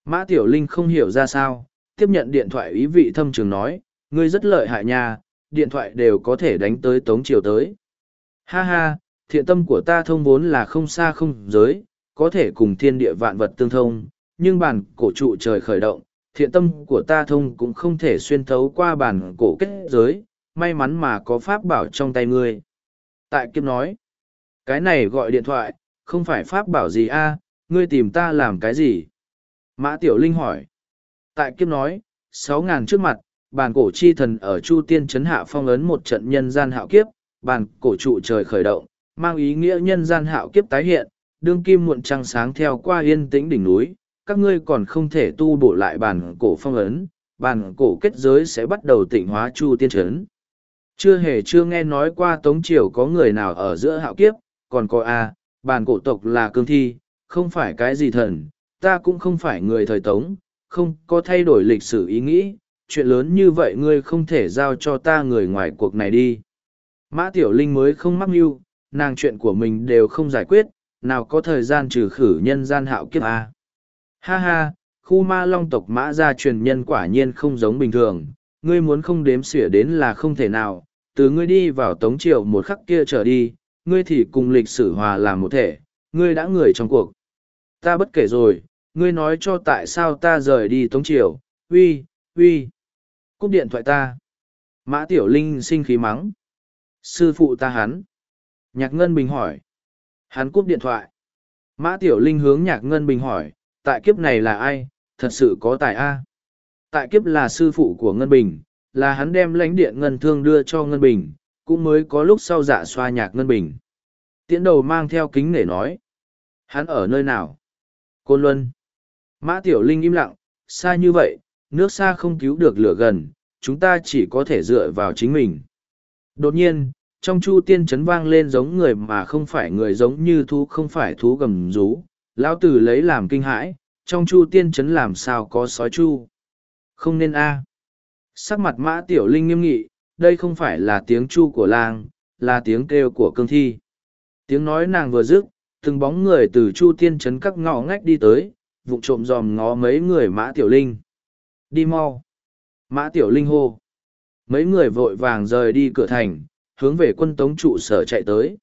Mã Tiểu Linh không hiểu ra sao, tiếp nhận điện thoại ý vị thâm trường nói, ngươi rất lợi hại nha, điện thoại đều có thể đánh tới tống triều tới. Ha ha, thiện tâm của ta thông vốn là không xa không giới, có thể cùng thiên địa vạn vật tương thông, nhưng bản cổ trụ trời khởi động, thiện tâm của ta thông cũng không thể xuyên thấu qua bản cổ kết giới, may mắn mà có pháp bảo trong tay ngươi. Tại kiếp nói, cái này gọi điện thoại, không phải pháp bảo gì a ngươi tìm ta làm cái gì? Mã Tiểu Linh hỏi. Tại kiếp nói, sáu ngàn trước mặt, bàn cổ chi thần ở Chu Tiên Trấn Hạ phong ấn một trận nhân gian hạo kiếp, bàn cổ trụ trời khởi động, mang ý nghĩa nhân gian hạo kiếp tái hiện, đương kim muộn trăng sáng theo qua yên tĩnh đỉnh núi, các ngươi còn không thể tu bổ lại bàn cổ phong ấn, bàn cổ kết giới sẽ bắt đầu tịnh hóa Chu Tiên Trấn. Chưa hề chưa nghe nói qua Tống Triều có người nào ở giữa hạo kiếp, còn có A, bàn cổ tộc là cương thi, không phải cái gì thần, ta cũng không phải người thời tống, không có thay đổi lịch sử ý nghĩ, chuyện lớn như vậy ngươi không thể giao cho ta người ngoài cuộc này đi. Mã Tiểu Linh mới không mắc mưu, nàng chuyện của mình đều không giải quyết, nào có thời gian trừ khử nhân gian hạo kiếp a. Ha ha, khu ma long tộc mã gia truyền nhân quả nhiên không giống bình thường, ngươi muốn không đếm xỉa đến là không thể nào, từ ngươi đi vào tống triều một khắc kia trở đi, ngươi thì cùng lịch sử hòa làm một thể, ngươi đã người trong cuộc. Ta bất kể rồi, ngươi nói cho tại sao ta rời đi tống triều, uy, uy. Cúp điện thoại ta. Mã Tiểu Linh sinh khí mắng. Sư phụ ta hắn. Nhạc Ngân Bình hỏi. Hắn cúp điện thoại. Mã Tiểu Linh hướng Nhạc Ngân Bình hỏi, tại kiếp này là ai, thật sự có tài A. Tại kiếp là sư phụ của Ngân Bình, là hắn đem lãnh điện Ngân Thương đưa cho Ngân Bình, cũng mới có lúc sau dạ xoa nhạc Ngân Bình. Tiễn đầu mang theo kính để nói. Hắn ở nơi nào? Côn Luân. Mã Tiểu Linh im lặng, xa như vậy, nước xa không cứu được lửa gần, chúng ta chỉ có thể dựa vào chính mình. Đột nhiên, trong chu tiên chấn vang lên giống người mà không phải người giống như thú không phải thú gầm rú. Lão tử lấy làm kinh hãi, trong chu tiên chấn làm sao có sói chu. Không nên a Sắc mặt mã tiểu linh nghiêm nghị, đây không phải là tiếng chu của làng, là tiếng kêu của cương thi. Tiếng nói nàng vừa dứt, từng bóng người từ chu tiên trấn các ngõ ngách đi tới, vụng trộm dòm ngó mấy người mã tiểu linh. Đi mau. Mã tiểu linh hô. Mấy người vội vàng rời đi cửa thành, hướng về quân tống trụ sở chạy tới.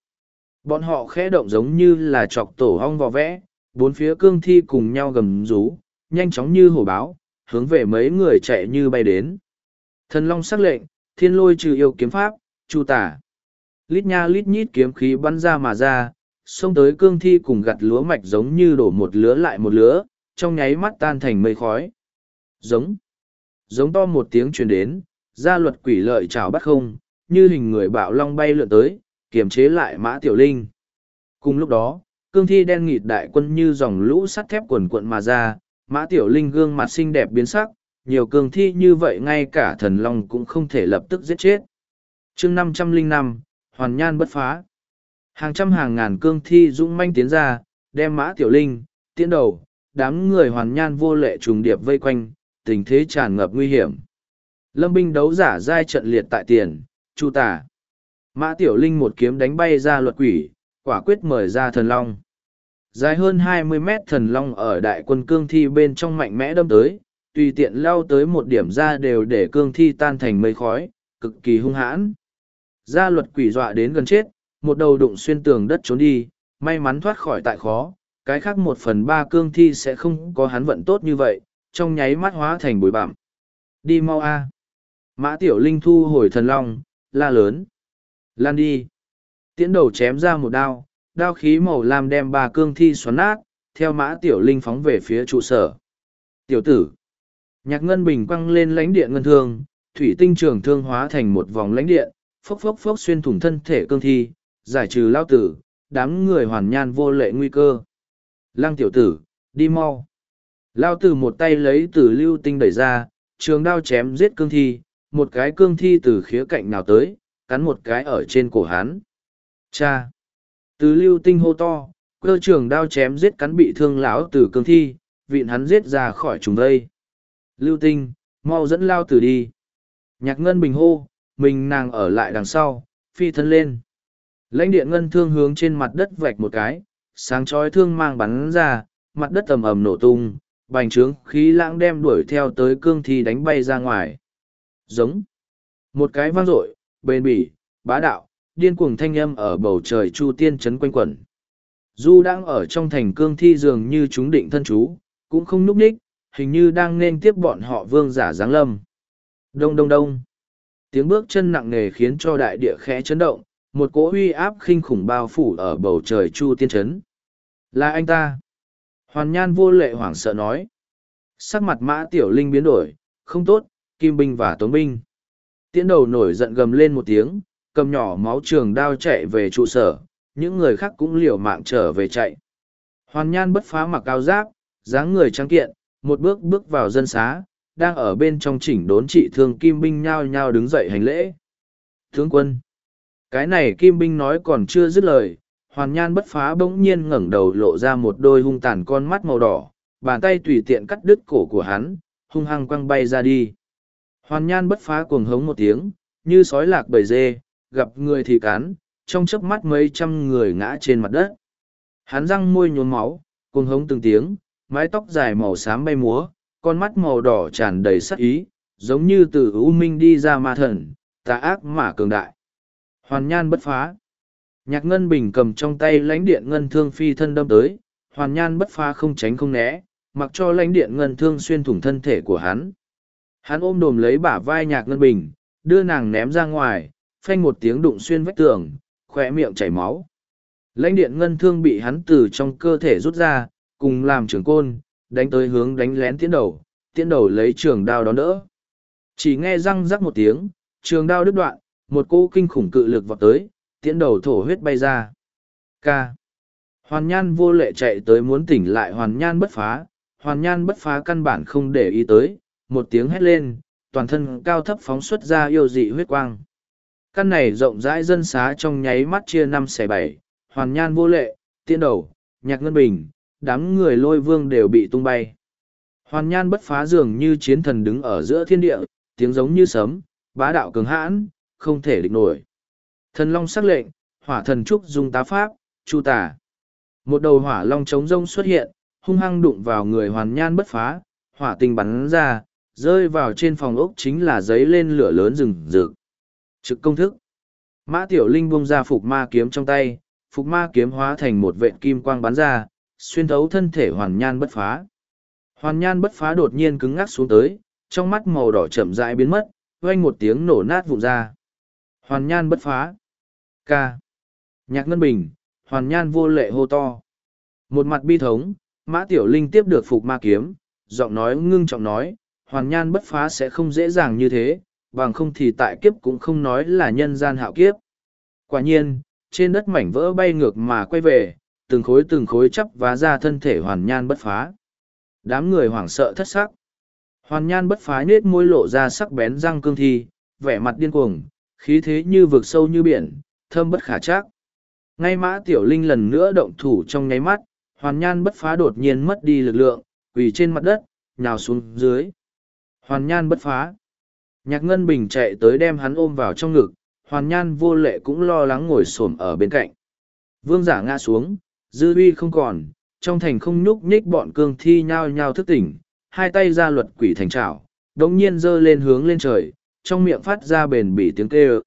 Bọn họ khẽ động giống như là chọc tổ hong vò vẽ, bốn phía cương thi cùng nhau gầm rú, nhanh chóng như hổ báo, hướng về mấy người chạy như bay đến. Thần Long sắc lệnh, thiên lôi trừ yêu kiếm pháp, chu tả. Lít nha lít nhít kiếm khí bắn ra mà ra, xông tới cương thi cùng gặt lúa mạch giống như đổ một lứa lại một lứa, trong nháy mắt tan thành mây khói. Giống. Giống to một tiếng truyền đến, gia luật quỷ lợi trào bắt không, như hình người bạo long bay lượn tới, kiềm chế lại mã tiểu linh. Cùng lúc đó, cương thi đen nghịt đại quân như dòng lũ sắt thép quần quận mà ra, mã tiểu linh gương mặt xinh đẹp biến sắc, nhiều cương thi như vậy ngay cả thần long cũng không thể lập tức giết chết. chương năm trăm linh năm hoàn nhan bất phá. Hàng trăm hàng ngàn cương thi dũng manh tiến ra, đem mã tiểu linh, tiến đầu, đám người hoàn nhan vô lệ trùng điệp vây quanh, tình thế tràn ngập nguy hiểm. Lâm binh đấu giả giai trận liệt tại tiền, chu tả. Mã Tiểu Linh một kiếm đánh bay ra luật quỷ, quả quyết mời ra thần long. Dài hơn hai mươi mét thần long ở đại quân cương thi bên trong mạnh mẽ đâm tới, tùy tiện lao tới một điểm ra đều để cương thi tan thành mây khói, cực kỳ hung hãn. Gia luật quỷ dọa đến gần chết, một đầu đụng xuyên tường đất trốn đi, may mắn thoát khỏi tại khó, cái khác một phần ba cương thi sẽ không có hắn vận tốt như vậy, trong nháy mắt hóa thành bụi bặm. Đi mau a. Mã Tiểu Linh thu hồi thần long, la lớn. Lan đi. Tiễn đầu chém ra một đao, đao khí màu lam đem ba cương thi xoắn nát, theo mã tiểu linh phóng về phía trụ sở. Tiểu tử. Nhạc ngân bình quăng lên lãnh điện ngân thương, thủy tinh trường thương hóa thành một vòng lãnh điện, phốc phốc phốc xuyên thủng thân thể cương thi, giải trừ lao tử, đám người hoàn nhan vô lệ nguy cơ. Lăng tiểu tử, đi mau. Lao tử một tay lấy tử lưu tinh đẩy ra, trường đao chém giết cương thi, một cái cương thi từ khía cạnh nào tới, cắn một cái ở trên cổ hắn. Cha! Từ lưu tinh hô to, cơ trường đao chém giết cắn bị thương lão từ cương thi, vịn hắn giết ra khỏi trùng đây. Lưu tinh, mau dẫn lao tử đi. Nhạc ngân bình hô, mình nàng ở lại đằng sau, phi thân lên. Lãnh điện ngân thương hướng trên mặt đất vạch một cái, sáng chói thương mang bắn ra, mặt đất ầm ầm nổ tung, bành trướng khí lãng đem đuổi theo tới cương thi đánh bay ra ngoài. Giống. Một cái vang dội, bền bỉ, bá đạo, điên cuồng thanh âm ở bầu trời chu tiên chấn quanh quẩn. Du đang ở trong thành cương thi dường như chúng định thân chú, cũng không núp ních, hình như đang nên tiếp bọn họ vương giả giáng lâm. Đông đông đông. Tiếng bước chân nặng nề khiến cho đại địa khẽ chấn động, một cỗ uy áp khinh khủng bao phủ ở bầu trời chu tiên chấn. Là anh ta. Hoàn nhan vô lệ hoảng sợ nói. Sắc mặt mã tiểu linh biến đổi, không tốt, kim binh và tống binh. tiến đầu nổi giận gầm lên một tiếng, cầm nhỏ máu trường đao chạy về trụ sở, những người khác cũng liều mạng trở về chạy. Hoàn nhan bất phá mặc áo giáp, dáng người trắng kiện, một bước bước vào dân xá, đang ở bên trong chỉnh đốn trị thương kim binh nhao nhao đứng dậy hành lễ. Tướng quân! Cái này kim binh nói còn chưa dứt lời, hoàn nhan bất phá bỗng nhiên ngẩng đầu lộ ra một đôi hung tàn con mắt màu đỏ, bàn tay tùy tiện cắt đứt cổ của hắn, hung hăng quăng bay ra đi. Hoàn nhan bất phá cuồng hống một tiếng, như sói lạc bầy dê, gặp người thì cắn, trong chớp mắt mấy trăm người ngã trên mặt đất. Hắn răng môi nhốn máu, cuồng hống từng tiếng, mái tóc dài màu xám bay múa, con mắt màu đỏ tràn đầy sắc ý, giống như từ U Minh đi ra ma thần, tà ác mà cường đại. Hoàn nhan bất phá. Nhạc ngân bình cầm trong tay lãnh điện ngân thương phi thân đâm tới, hoàn nhan bất phá không tránh không né, mặc cho lãnh điện ngân thương xuyên thủng thân thể của hắn. Hắn ôm đồm lấy bả vai nhạc ngân bình, đưa nàng ném ra ngoài, phanh một tiếng đụng xuyên vách tường, khỏe miệng chảy máu. Lãnh điện ngân thương bị hắn từ trong cơ thể rút ra, cùng làm trưởng côn, đánh tới hướng đánh lén tiến đầu, tiến đầu lấy trường đao đón đỡ. Chỉ nghe răng rắc một tiếng, trường đao đứt đoạn, một cô kinh khủng cự lực vọt tới, tiến đầu thổ huyết bay ra. K. Hoàn nhan vô lệ chạy tới muốn tỉnh lại hoàn nhan bất phá, hoàn nhan bất phá căn bản không để ý tới, một tiếng hét lên, toàn thân cao thấp phóng xuất ra yêu dị huyết quang. Căn này rộng rãi dân xá trong nháy mắt chia năm xẻ bảy, hoàn nhan vô lệ, tiến đầu, nhạc ngân bình, đám người lôi vương đều bị tung bay. Hoàn nhan bất phá dường như chiến thần đứng ở giữa thiên địa, tiếng giống như sấm, bá đạo cường hãn, không thể địch nổi. Thần long sắc lệnh, hỏa thần trúc dùng tá pháp, chu tả. Một đầu hỏa long trống rông xuất hiện, hung hăng đụng vào người hoàn nhan bất phá, hỏa tình bắn ra, rơi vào trên phòng ốc chính là giấy lên lửa lớn rừng rực. Trực công thức. Mã Tiểu Linh buông ra phục ma kiếm trong tay, phục ma kiếm hóa thành một vệ kim quang bắn ra, xuyên thấu thân thể hoàn nhan bất phá. Hoàn nhan bất phá đột nhiên cứng ngắc xuống tới, trong mắt màu đỏ chậm rãi biến mất, vang một tiếng nổ nát vụn ra. Hoàn nhan bất phá. ca, Nhạc Ngân Bình, hoàn nhan vô lệ hô to. Một mặt bi thống, Mã Tiểu Linh tiếp được phục ma kiếm, giọng nói ngưng trọng nói, hoàn nhan bất phá sẽ không dễ dàng như thế, bằng không thì tại kiếp cũng không nói là nhân gian hạo kiếp. Quả nhiên, trên đất mảnh vỡ bay ngược mà quay về, từng khối từng khối chắp vá ra thân thể hoàn nhan bất phá. Đám người hoảng sợ thất sắc. Hoàn nhan bất phá nết môi lộ ra sắc bén răng cương thi, vẻ mặt điên cuồng, khí thế như vực sâu như biển, thơm bất khả trác. Ngay mã tiểu linh lần nữa động thủ trong nháy mắt, hoàn nhan bất phá đột nhiên mất đi lực lượng, quỳ trên mặt đất, nhào xuống dưới. Hoàn nhan bất phá. Nhạc Ngân Bình chạy tới đem hắn ôm vào trong ngực, hoàn nhan vô lệ cũng lo lắng ngồi xổm ở bên cạnh. Vương giả ngã xuống, dư uy không còn, trong thành không nhúc nhích bọn cương thi nhao nhao thức tỉnh, hai tay ra luật quỷ thành trảo, đống nhiên giơ lên hướng lên trời, trong miệng phát ra bền bỉ tiếng kêu.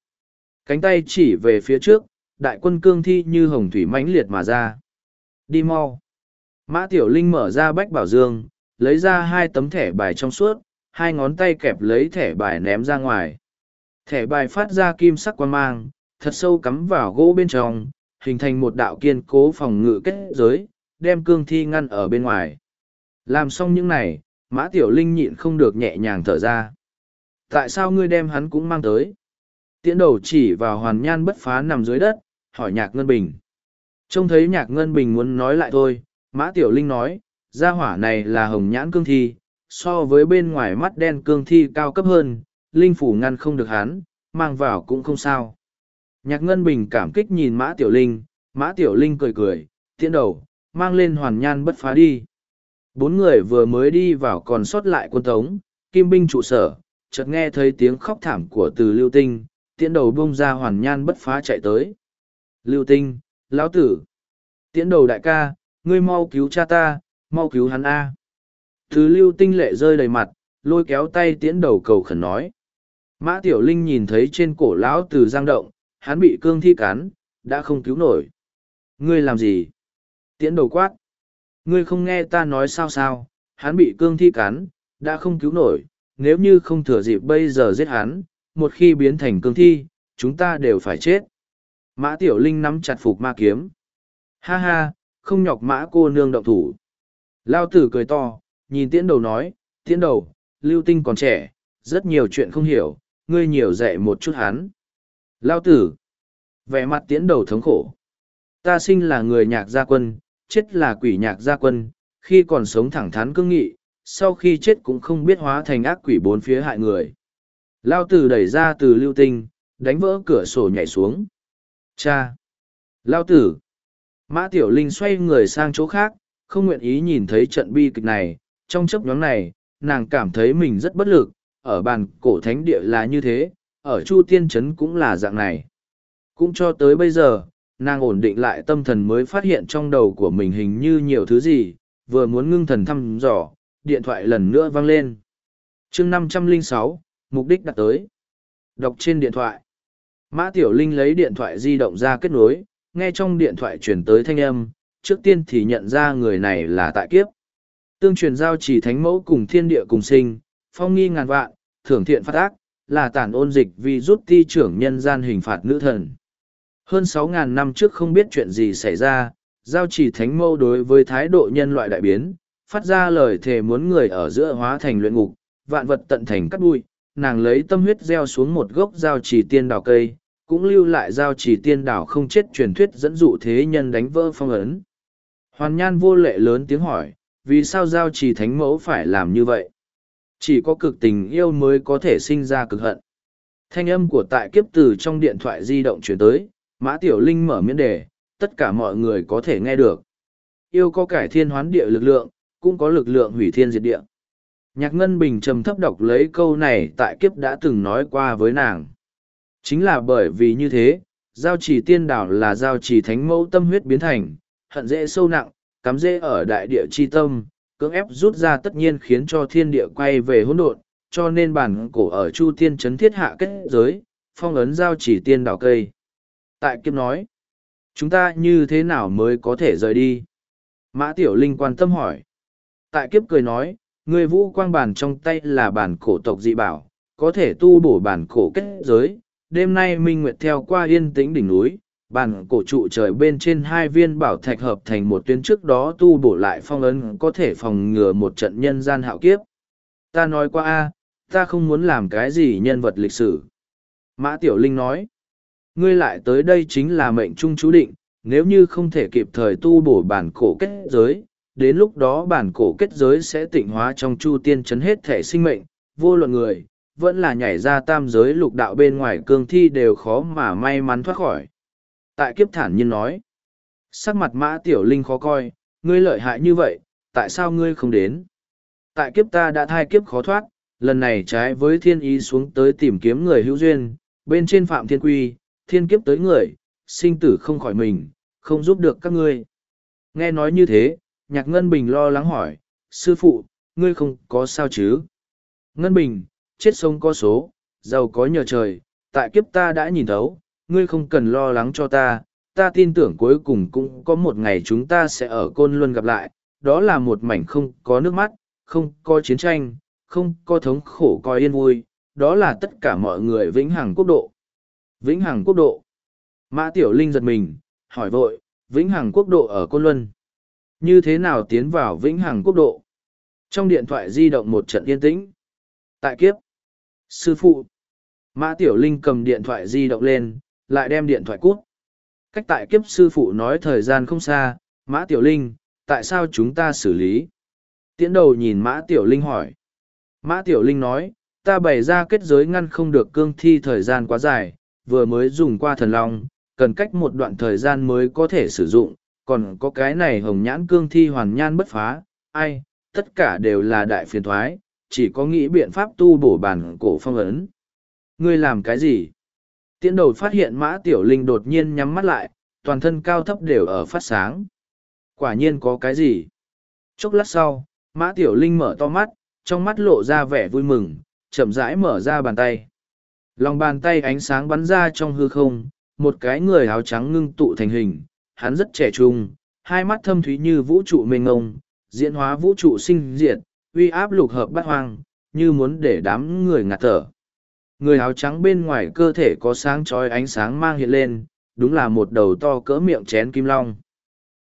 Cánh tay chỉ về phía trước, đại quân cương thi như hồng thủy mãnh liệt mà ra. Đi mau. Mã Tiểu Linh mở ra bách bảo dương, lấy ra hai tấm thẻ bài trong suốt, hai ngón tay kẹp lấy thẻ bài ném ra ngoài. Thẻ bài phát ra kim sắc quan mang, thật sâu cắm vào gỗ bên trong, hình thành một đạo kiên cố phòng ngự kết giới, đem cương thi ngăn ở bên ngoài. Làm xong những này, Mã Tiểu Linh nhịn không được nhẹ nhàng thở ra. Tại sao ngươi đem hắn cũng mang tới? Tiễn đầu chỉ vào hoàn nhan bất phá nằm dưới đất, hỏi nhạc ngân bình. Trông thấy nhạc ngân bình muốn nói lại thôi, Mã Tiểu Linh nói, gia hỏa này là hồng nhãn cương thi, so với bên ngoài mắt đen cương thi cao cấp hơn, Linh phủ ngăn không được hắn, mang vào cũng không sao. Nhạc Ngân Bình cảm kích nhìn Mã Tiểu Linh, Mã Tiểu Linh cười cười, tiễn đầu, mang lên hoàn nhan bất phá đi. Bốn người vừa mới đi vào còn sót lại quân tống, kim binh trụ sở, chợt nghe thấy tiếng khóc thảm của từ lưu tinh, tiễn đầu bông ra hoàn nhan bất phá chạy tới. Lưu tinh, lão tử, tiễn đầu đại ca, ngươi mau cứu cha ta, mau cứu hắn A. Từ lưu tinh lệ rơi đầy mặt, lôi kéo tay tiễn đầu cầu khẩn nói. Mã Tiểu Linh nhìn thấy trên cổ lão tử giang động, hắn bị cương thi cắn, đã không cứu nổi. Ngươi làm gì? Tiễn đầu quát. Ngươi không nghe ta nói sao sao, hắn bị cương thi cắn, đã không cứu nổi, nếu như không thừa dịp bây giờ giết hắn, một khi biến thành cương thi, chúng ta đều phải chết. Mã Tiểu Linh nắm chặt phục ma kiếm. Ha ha, không nhọc mã cô nương động thủ. Lao tử cười to, nhìn tiễn đầu nói, tiễn đầu, lưu tinh còn trẻ, rất nhiều chuyện không hiểu, ngươi nhiều dạy một chút hắn. Lao tử, vẻ mặt tiễn đầu thống khổ. Ta sinh là người nhạc gia quân, chết là quỷ nhạc gia quân, khi còn sống thẳng thắn cương nghị, sau khi chết cũng không biết hóa thành ác quỷ bốn phía hại người. Lao tử đẩy ra từ lưu tinh, đánh vỡ cửa sổ nhảy xuống. Cha! Lao tử! Mã Tiểu Linh xoay người sang chỗ khác, không nguyện ý nhìn thấy trận bi kịch này. Trong chấp nhóm này, nàng cảm thấy mình rất bất lực, ở bàn cổ thánh địa là như thế, ở Chu Tiên Trấn cũng là dạng này. Cũng cho tới bây giờ, nàng ổn định lại tâm thần mới phát hiện trong đầu của mình hình như nhiều thứ gì, vừa muốn ngưng thần thăm dò, điện thoại lần nữa vang lên. chương năm trăm linh sáu mục đích đặt tới. Đọc trên điện thoại. Mã Tiểu Linh lấy điện thoại di động ra kết nối, nghe trong điện thoại chuyển tới thanh âm, trước tiên thì nhận ra người này là tại kiếp. Tương truyền giao chỉ thánh mẫu cùng thiên địa cùng sinh, phong nghi ngàn vạn, thưởng thiện phát ác, là tản ôn dịch vì rút ti trưởng nhân gian hình phạt nữ thần. Hơn sáu ngàn năm trước không biết chuyện gì xảy ra, giao chỉ thánh mẫu đối với thái độ nhân loại đại biến, phát ra lời thề muốn người ở giữa hóa thành luyện ngục, vạn vật tận thành cắt bụi, nàng lấy tâm huyết gieo xuống một gốc giao chỉ tiên đào cây, cũng lưu lại giao chỉ tiên đảo không chết truyền thuyết dẫn dụ thế nhân đánh vỡ phong ấn. Hoàn nhan vô lệ lớn tiếng hỏi, vì sao giao chỉ thánh mẫu phải làm như vậy? Chỉ có cực tình yêu mới có thể sinh ra cực hận. Thanh âm của tại kiếp từ trong điện thoại di động chuyển tới, Mã Tiểu Linh mở miễn đề, tất cả mọi người có thể nghe được. Yêu có cải thiên hoán địa lực lượng, cũng có lực lượng hủy thiên diệt địa. Nhạc Ngân Bình trầm thấp đọc lấy câu này tại kiếp đã từng nói qua với nàng. Chính là bởi vì như thế, giao trì tiên đảo là giao trì thánh mẫu tâm huyết biến thành, hận dễ sâu nặng, cắm dễ ở đại địa chi tâm, cưỡng ép rút ra tất nhiên khiến cho thiên địa quay về hỗn độn, cho nên bản cổ ở Chu Tiên chấn thiết hạ kết giới, phong ấn giao chỉ tiên đảo cây. Tại kiếp nói, chúng ta như thế nào mới có thể rời đi? Mã Tiểu Linh quan tâm hỏi. Tại kiếp cười nói, người vũ quang bản trong tay là bản cổ tộc dị bảo, có thể tu bổ bản cổ kết giới. Đêm nay Minh Nguyệt theo qua yên tĩnh đỉnh núi, bản cổ trụ trời bên trên hai viên bảo thạch hợp thành một tuyến trước đó tu bổ lại phong ấn có thể phòng ngừa một trận nhân gian hạo kiếp. Ta nói qua a ta không muốn làm cái gì nhân vật lịch sử. Mã Tiểu Linh nói, ngươi lại tới đây chính là mệnh trung chú định, nếu như không thể kịp thời tu bổ bản cổ kết giới, đến lúc đó bản cổ kết giới sẽ tịnh hóa trong chu tiên chấn hết thể sinh mệnh, vô luận người, vẫn là nhảy ra tam giới lục đạo bên ngoài cương thi đều khó mà may mắn thoát khỏi. Tại kiếp thản nhiên nói, sắc mặt mã tiểu linh khó coi, ngươi lợi hại như vậy, tại sao ngươi không đến? Tại kiếp ta đã thai kiếp khó thoát, lần này trái với thiên ý xuống tới tìm kiếm người hữu duyên, bên trên phạm thiên quy, thiên kiếp tới người, sinh tử không khỏi mình, không giúp được các ngươi. Nghe nói như thế, nhạc Ngân Bình lo lắng hỏi, sư phụ, ngươi không có sao chứ? Ngân Bình, chết sống có số, giàu có nhờ trời, tại kiếp ta đã nhìn thấu, ngươi không cần lo lắng cho ta, ta tin tưởng cuối cùng cũng có một ngày chúng ta sẽ ở Côn Luân gặp lại, đó là một mảnh không có nước mắt, không có chiến tranh, không có thống khổ coi yên vui, đó là tất cả mọi người vĩnh hằng quốc độ. Vĩnh hằng quốc độ. Mã Tiểu Linh giật mình, hỏi vội, vĩnh hằng quốc độ ở Côn Luân. Như thế nào tiến vào vĩnh hằng quốc độ? Trong điện thoại di động một trận yên tĩnh. Tại kiếp. Sư phụ. Mã Tiểu Linh cầm điện thoại di động lên, lại đem điện thoại cút. Cách tại kiếp sư phụ nói thời gian không xa, Mã Tiểu Linh, tại sao chúng ta xử lý? Tiễn đầu nhìn Mã Tiểu Linh hỏi. Mã Tiểu Linh nói, ta bày ra kết giới ngăn không được cương thi thời gian quá dài, vừa mới dùng qua thần long, cần cách một đoạn thời gian mới có thể sử dụng, còn có cái này hồng nhãn cương thi hoàn nhan bất phá, ai, tất cả đều là đại phiền thoái, chỉ có nghĩ biện pháp tu bổ bản cổ phong ấn. Ngươi làm cái gì? Tiễn đầu phát hiện mã tiểu linh đột nhiên nhắm mắt lại, toàn thân cao thấp đều ở phát sáng. Quả nhiên có cái gì? Chốc lát sau, mã tiểu linh mở to mắt, trong mắt lộ ra vẻ vui mừng, chậm rãi mở ra bàn tay. Lòng bàn tay ánh sáng bắn ra trong hư không, một cái người áo trắng ngưng tụ thành hình, hắn rất trẻ trung, hai mắt thâm thúy như vũ trụ mênh ngông, diễn hóa vũ trụ sinh diệt, uy áp lục hợp bát hoang, như muốn để đám người ngạt thở. Người áo trắng bên ngoài cơ thể có sáng chói ánh sáng mang hiện lên, đúng là một đầu to cỡ miệng chén kim long.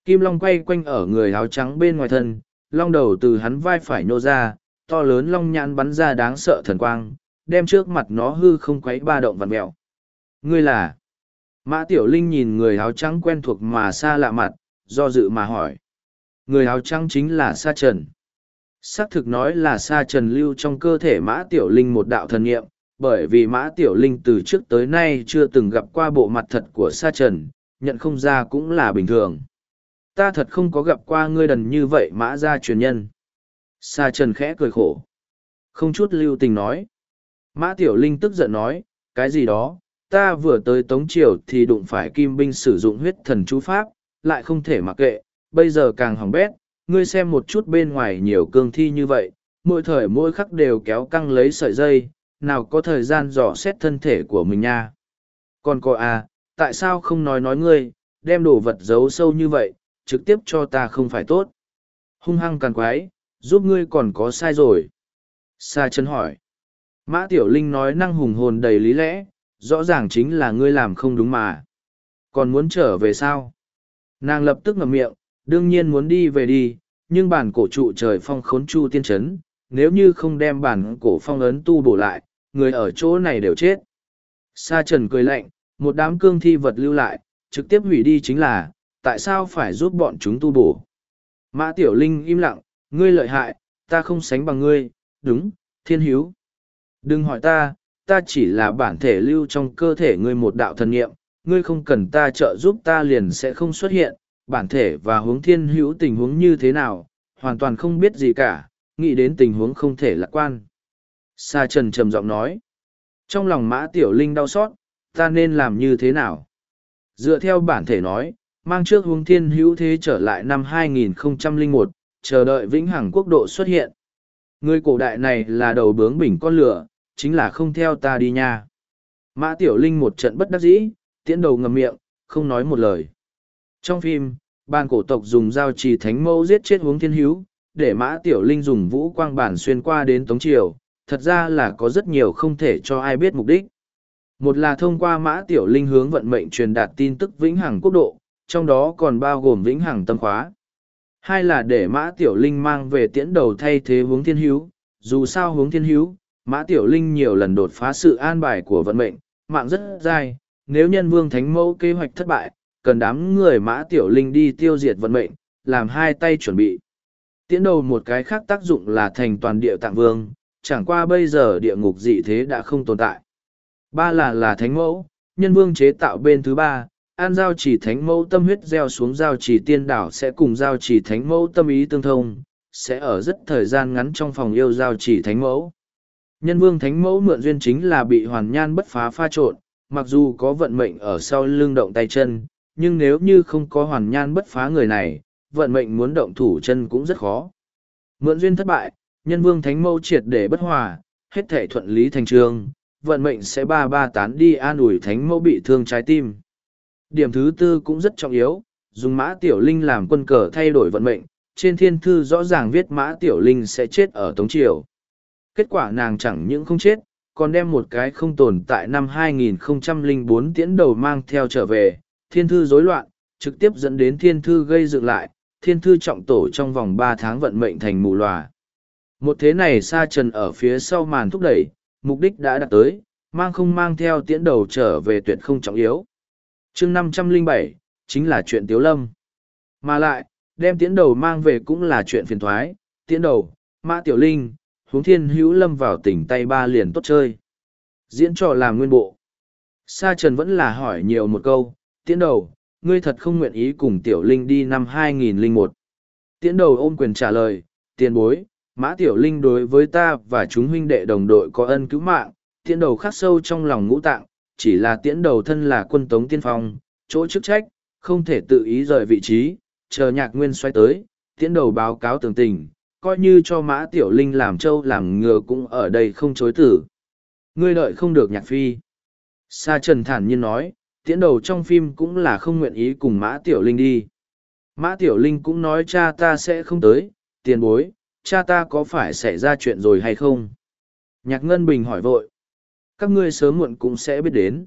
Kim long quay quanh ở người áo trắng bên ngoài thân, long đầu từ hắn vai phải nhô ra, to lớn long nhãn bắn ra đáng sợ thần quang, đem trước mặt nó hư không quấy ba động vặt mẹo. Ngươi là? Mã Tiểu Linh nhìn người áo trắng quen thuộc mà xa lạ mặt, do dự mà hỏi. Người áo trắng chính là Sa Trần. Xác thực nói là Sa Trần lưu trong cơ thể Mã Tiểu Linh một đạo thần nghiệm, bởi vì Mã Tiểu Linh từ trước tới nay chưa từng gặp qua bộ mặt thật của Sa Trần, nhận không ra cũng là bình thường. Ta thật không có gặp qua ngươi đần như vậy Mã gia truyền nhân. Sa Trần khẽ cười khổ. Không chút lưu tình nói. Mã Tiểu Linh tức giận nói, cái gì đó, ta vừa tới Tống Triều thì đụng phải kim binh sử dụng huyết thần chú pháp, lại không thể mặc kệ, bây giờ càng hỏng bét, ngươi xem một chút bên ngoài nhiều cương thi như vậy, mỗi thời mỗi khắc đều kéo căng lấy sợi dây, nào có thời gian dò xét thân thể của mình nha. Còn cô à, tại sao không nói nói ngươi, đem đồ vật giấu sâu như vậy, trực tiếp cho ta không phải tốt. Hung hăng càng quái, giúp ngươi còn có sai rồi. Sa chân hỏi. Mã Tiểu Linh nói năng hùng hồn đầy lý lẽ, rõ ràng chính là ngươi làm không đúng mà. Còn muốn trở về sao? Nàng lập tức ngậm miệng, đương nhiên muốn đi về đi, nhưng bản cổ trụ trời phong khốn chu tiên chấn, nếu như không đem bản cổ phong ấn tu bổ lại, người ở chỗ này đều chết. Sa trần cười lạnh, một đám cương thi vật lưu lại, trực tiếp hủy đi chính là, tại sao phải giúp bọn chúng tu bổ. Mã Tiểu Linh im lặng, ngươi lợi hại, ta không sánh bằng ngươi, đúng, thiên hiếu. Đừng hỏi ta, ta chỉ là bản thể lưu trong cơ thể ngươi một đạo thần nghiệm, ngươi không cần ta trợ giúp ta liền sẽ không xuất hiện, bản thể và hướng thiên hữu tình huống như thế nào, hoàn toàn không biết gì cả, nghĩ đến tình huống không thể lạc quan. Sa trần trầm giọng nói, trong lòng mã tiểu linh đau xót, ta nên làm như thế nào? Dựa theo bản thể nói, mang trước hướng thiên hữu thế trở lại năm 2001, chờ đợi vĩnh hằng quốc độ xuất hiện. Người cổ đại này là đầu bướng bỉnh con lửa, chính là không theo ta đi nha. Mã Tiểu Linh một trận bất đắc dĩ, tiễn đầu ngầm miệng, không nói một lời. Trong phim, ban cổ tộc dùng dao trì thánh mâu giết chết hướng thiên hữu, để Mã Tiểu Linh dùng vũ quang bản xuyên qua đến Tống Triều, thật ra là có rất nhiều không thể cho ai biết mục đích. Một là thông qua Mã Tiểu Linh hướng vận mệnh truyền đạt tin tức vĩnh hằng quốc độ, trong đó còn bao gồm vĩnh hằng tâm khóa. Hai là để Mã Tiểu Linh mang về tiễn đầu thay thế hướng thiên hữu, dù sao hướng thiên hữu, Mã Tiểu Linh nhiều lần đột phá sự an bài của vận mệnh, mạng rất dài, nếu nhân vương thánh mẫu kế hoạch thất bại, cần đám người Mã Tiểu Linh đi tiêu diệt vận mệnh, làm hai tay chuẩn bị. Tiễn đầu một cái khác tác dụng là thành toàn địa tạng vương, chẳng qua bây giờ địa ngục dị thế đã không tồn tại. Ba là là thánh mẫu, nhân vương chế tạo bên thứ ba, an giao chỉ thánh mẫu tâm huyết gieo xuống giao chỉ tiên đảo sẽ cùng giao chỉ thánh mẫu tâm ý tương thông, sẽ ở rất thời gian ngắn trong phòng yêu giao chỉ thánh mẫu. Nhân vương thánh mẫu mượn duyên chính là bị hoàn nhan bất phá pha trộn, mặc dù có vận mệnh ở sau lưng động tay chân, nhưng nếu như không có hoàn nhan bất phá người này, vận mệnh muốn động thủ chân cũng rất khó. Mượn duyên thất bại, nhân vương thánh mẫu triệt để bất hòa, hết thể thuận lý thành trường, vận mệnh sẽ ba ba tán đi an ủi thánh mẫu bị thương trái tim. Điểm thứ tư cũng rất trọng yếu, dùng mã tiểu linh làm quân cờ thay đổi vận mệnh, trên thiên thư rõ ràng viết mã tiểu linh sẽ chết ở Tống Triều. Kết quả nàng chẳng những không chết, còn đem một cái không tồn tại năm 2004 tiễn đầu mang theo trở về, thiên thư rối loạn, trực tiếp dẫn đến thiên thư gây dựng lại, thiên thư trọng tổ trong vòng ba tháng vận mệnh thành mù lòa. Một thế này sa trần ở phía sau màn thúc đẩy, mục đích đã đạt tới, mang không mang theo tiễn đầu trở về tuyệt không trọng yếu. chương năm trăm linh bảy chính là chuyện tiếu lâm. Mà lại, đem tiễn đầu mang về cũng là chuyện phiền thoái, tiễn đầu, mã tiểu linh, huống thiên hữu lâm vào tỉnh tay ba liền tốt chơi. Diễn trò làm nguyên bộ. Sa Trần vẫn là hỏi nhiều một câu, tiễn đầu, ngươi thật không nguyện ý cùng tiểu linh đi năm 2001. Tiễn đầu ôm quyền trả lời, tiền bối, mã tiểu linh đối với ta và chúng huynh đệ đồng đội có ân cứu mạng, tiễn đầu khắc sâu trong lòng ngũ tạng, chỉ là tiễn đầu thân là quân tống tiên phong, chỗ chức trách, không thể tự ý rời vị trí, chờ nhạc nguyên xoay tới, tiễn đầu báo cáo tường tình, coi như cho mã tiểu linh làm trâu làm ngựa cũng ở đây không chối tử. Ngươi đợi không được nhạc phi. Sa trần thản nhiên nói, tiễn đầu trong phim cũng là không nguyện ý cùng mã tiểu linh đi. Mã tiểu linh cũng nói cha ta sẽ không tới, tiền bối, cha ta có phải xảy ra chuyện rồi hay không? Nhạc Ngân Bình hỏi vội. Các ngươi sớm muộn cũng sẽ biết đến.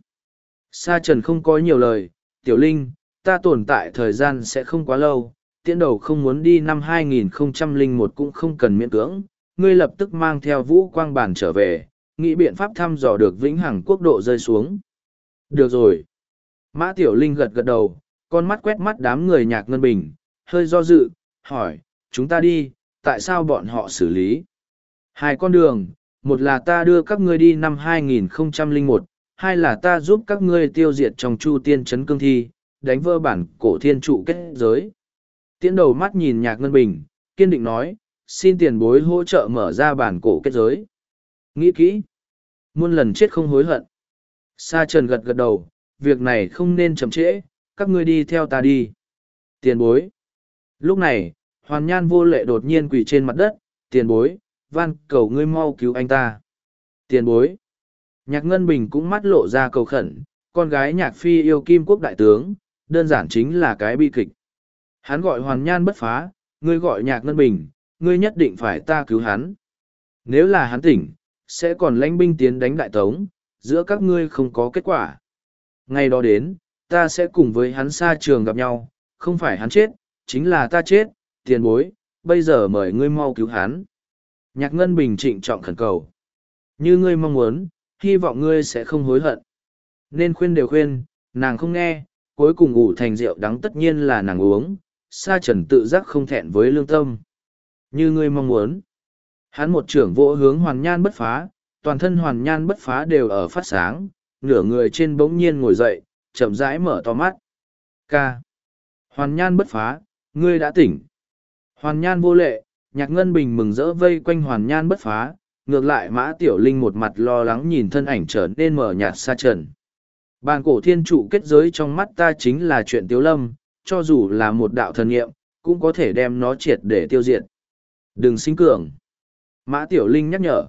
Sa Trần không có nhiều lời, Tiểu Linh, ta tồn tại thời gian sẽ không quá lâu, tiễn đầu không muốn đi năm 2001 cũng không cần miễn cưỡng, ngươi lập tức mang theo vũ quang bản trở về, nghĩ biện pháp thăm dò được vĩnh hằng quốc độ rơi xuống. Được rồi. Mã Tiểu Linh gật gật đầu, con mắt quét mắt đám người nhạc ngân bình, hơi do dự, hỏi, chúng ta đi, tại sao bọn họ xử lý? Hai con đường, một là ta đưa các ngươi đi năm 2001, hai là ta giúp các ngươi tiêu diệt trong chu tiên chấn cương thi, đánh vỡ bản cổ thiên trụ kết giới. Tiễn đầu mắt nhìn nhạc ngân bình, kiên định nói, xin tiền bối hỗ trợ mở ra bản cổ kết giới. Nghĩ kỹ. Muôn lần chết không hối hận. Sa trần gật gật đầu, việc này không nên chậm trễ, các ngươi đi theo ta đi. Tiền bối. Lúc này, hoàn nhan vô lệ đột nhiên quỳ trên mặt đất, tiền bối, van cầu ngươi mau cứu anh ta. Tiền bối. Nhạc Ngân Bình cũng mắt lộ ra cầu khẩn, con gái nhạc phi yêu kim quốc đại tướng, đơn giản chính là cái bi kịch. Hắn gọi hoàn nhan bất phá, ngươi gọi nhạc ngân bình, ngươi nhất định phải ta cứu hắn. Nếu là hắn tỉnh, sẽ còn lãnh binh tiến đánh đại tống, giữa các ngươi không có kết quả. Ngày đó đến, ta sẽ cùng với hắn xa trường gặp nhau, không phải hắn chết, chính là ta chết, tiền bối, bây giờ mời ngươi mau cứu hắn. Nhạc ngân bình trịnh trọng khẩn cầu. Như ngươi mong muốn, hy vọng ngươi sẽ không hối hận. Nên khuyên đều khuyên, nàng không nghe, cuối cùng ngủ thành rượu đắng tất nhiên là nàng uống, sa trần tự giác không thẹn với lương tâm. Như ngươi mong muốn. Hắn một trưởng vỗ hướng hoàn nhan bất phá, toàn thân hoàn nhan bất phá đều ở phát sáng, nửa người trên bỗng nhiên ngồi dậy, chậm rãi mở to mắt. Ca. Hoàn nhan bất phá, ngươi đã tỉnh. Hoàn nhan vô lệ, nhạc ngân bình mừng rỡ vây quanh hoàn nhan bất phá, ngược lại mã tiểu linh một mặt lo lắng nhìn thân ảnh trở nên mở nhạt xa trần. Bàn cổ thiên trụ kết giới trong mắt ta chính là chuyện tiếu lâm, cho dù là một đạo thần nghiệm, cũng có thể đem nó triệt để tiêu diệt. Đừng sinh cường. Mã Tiểu Linh nhắc nhở.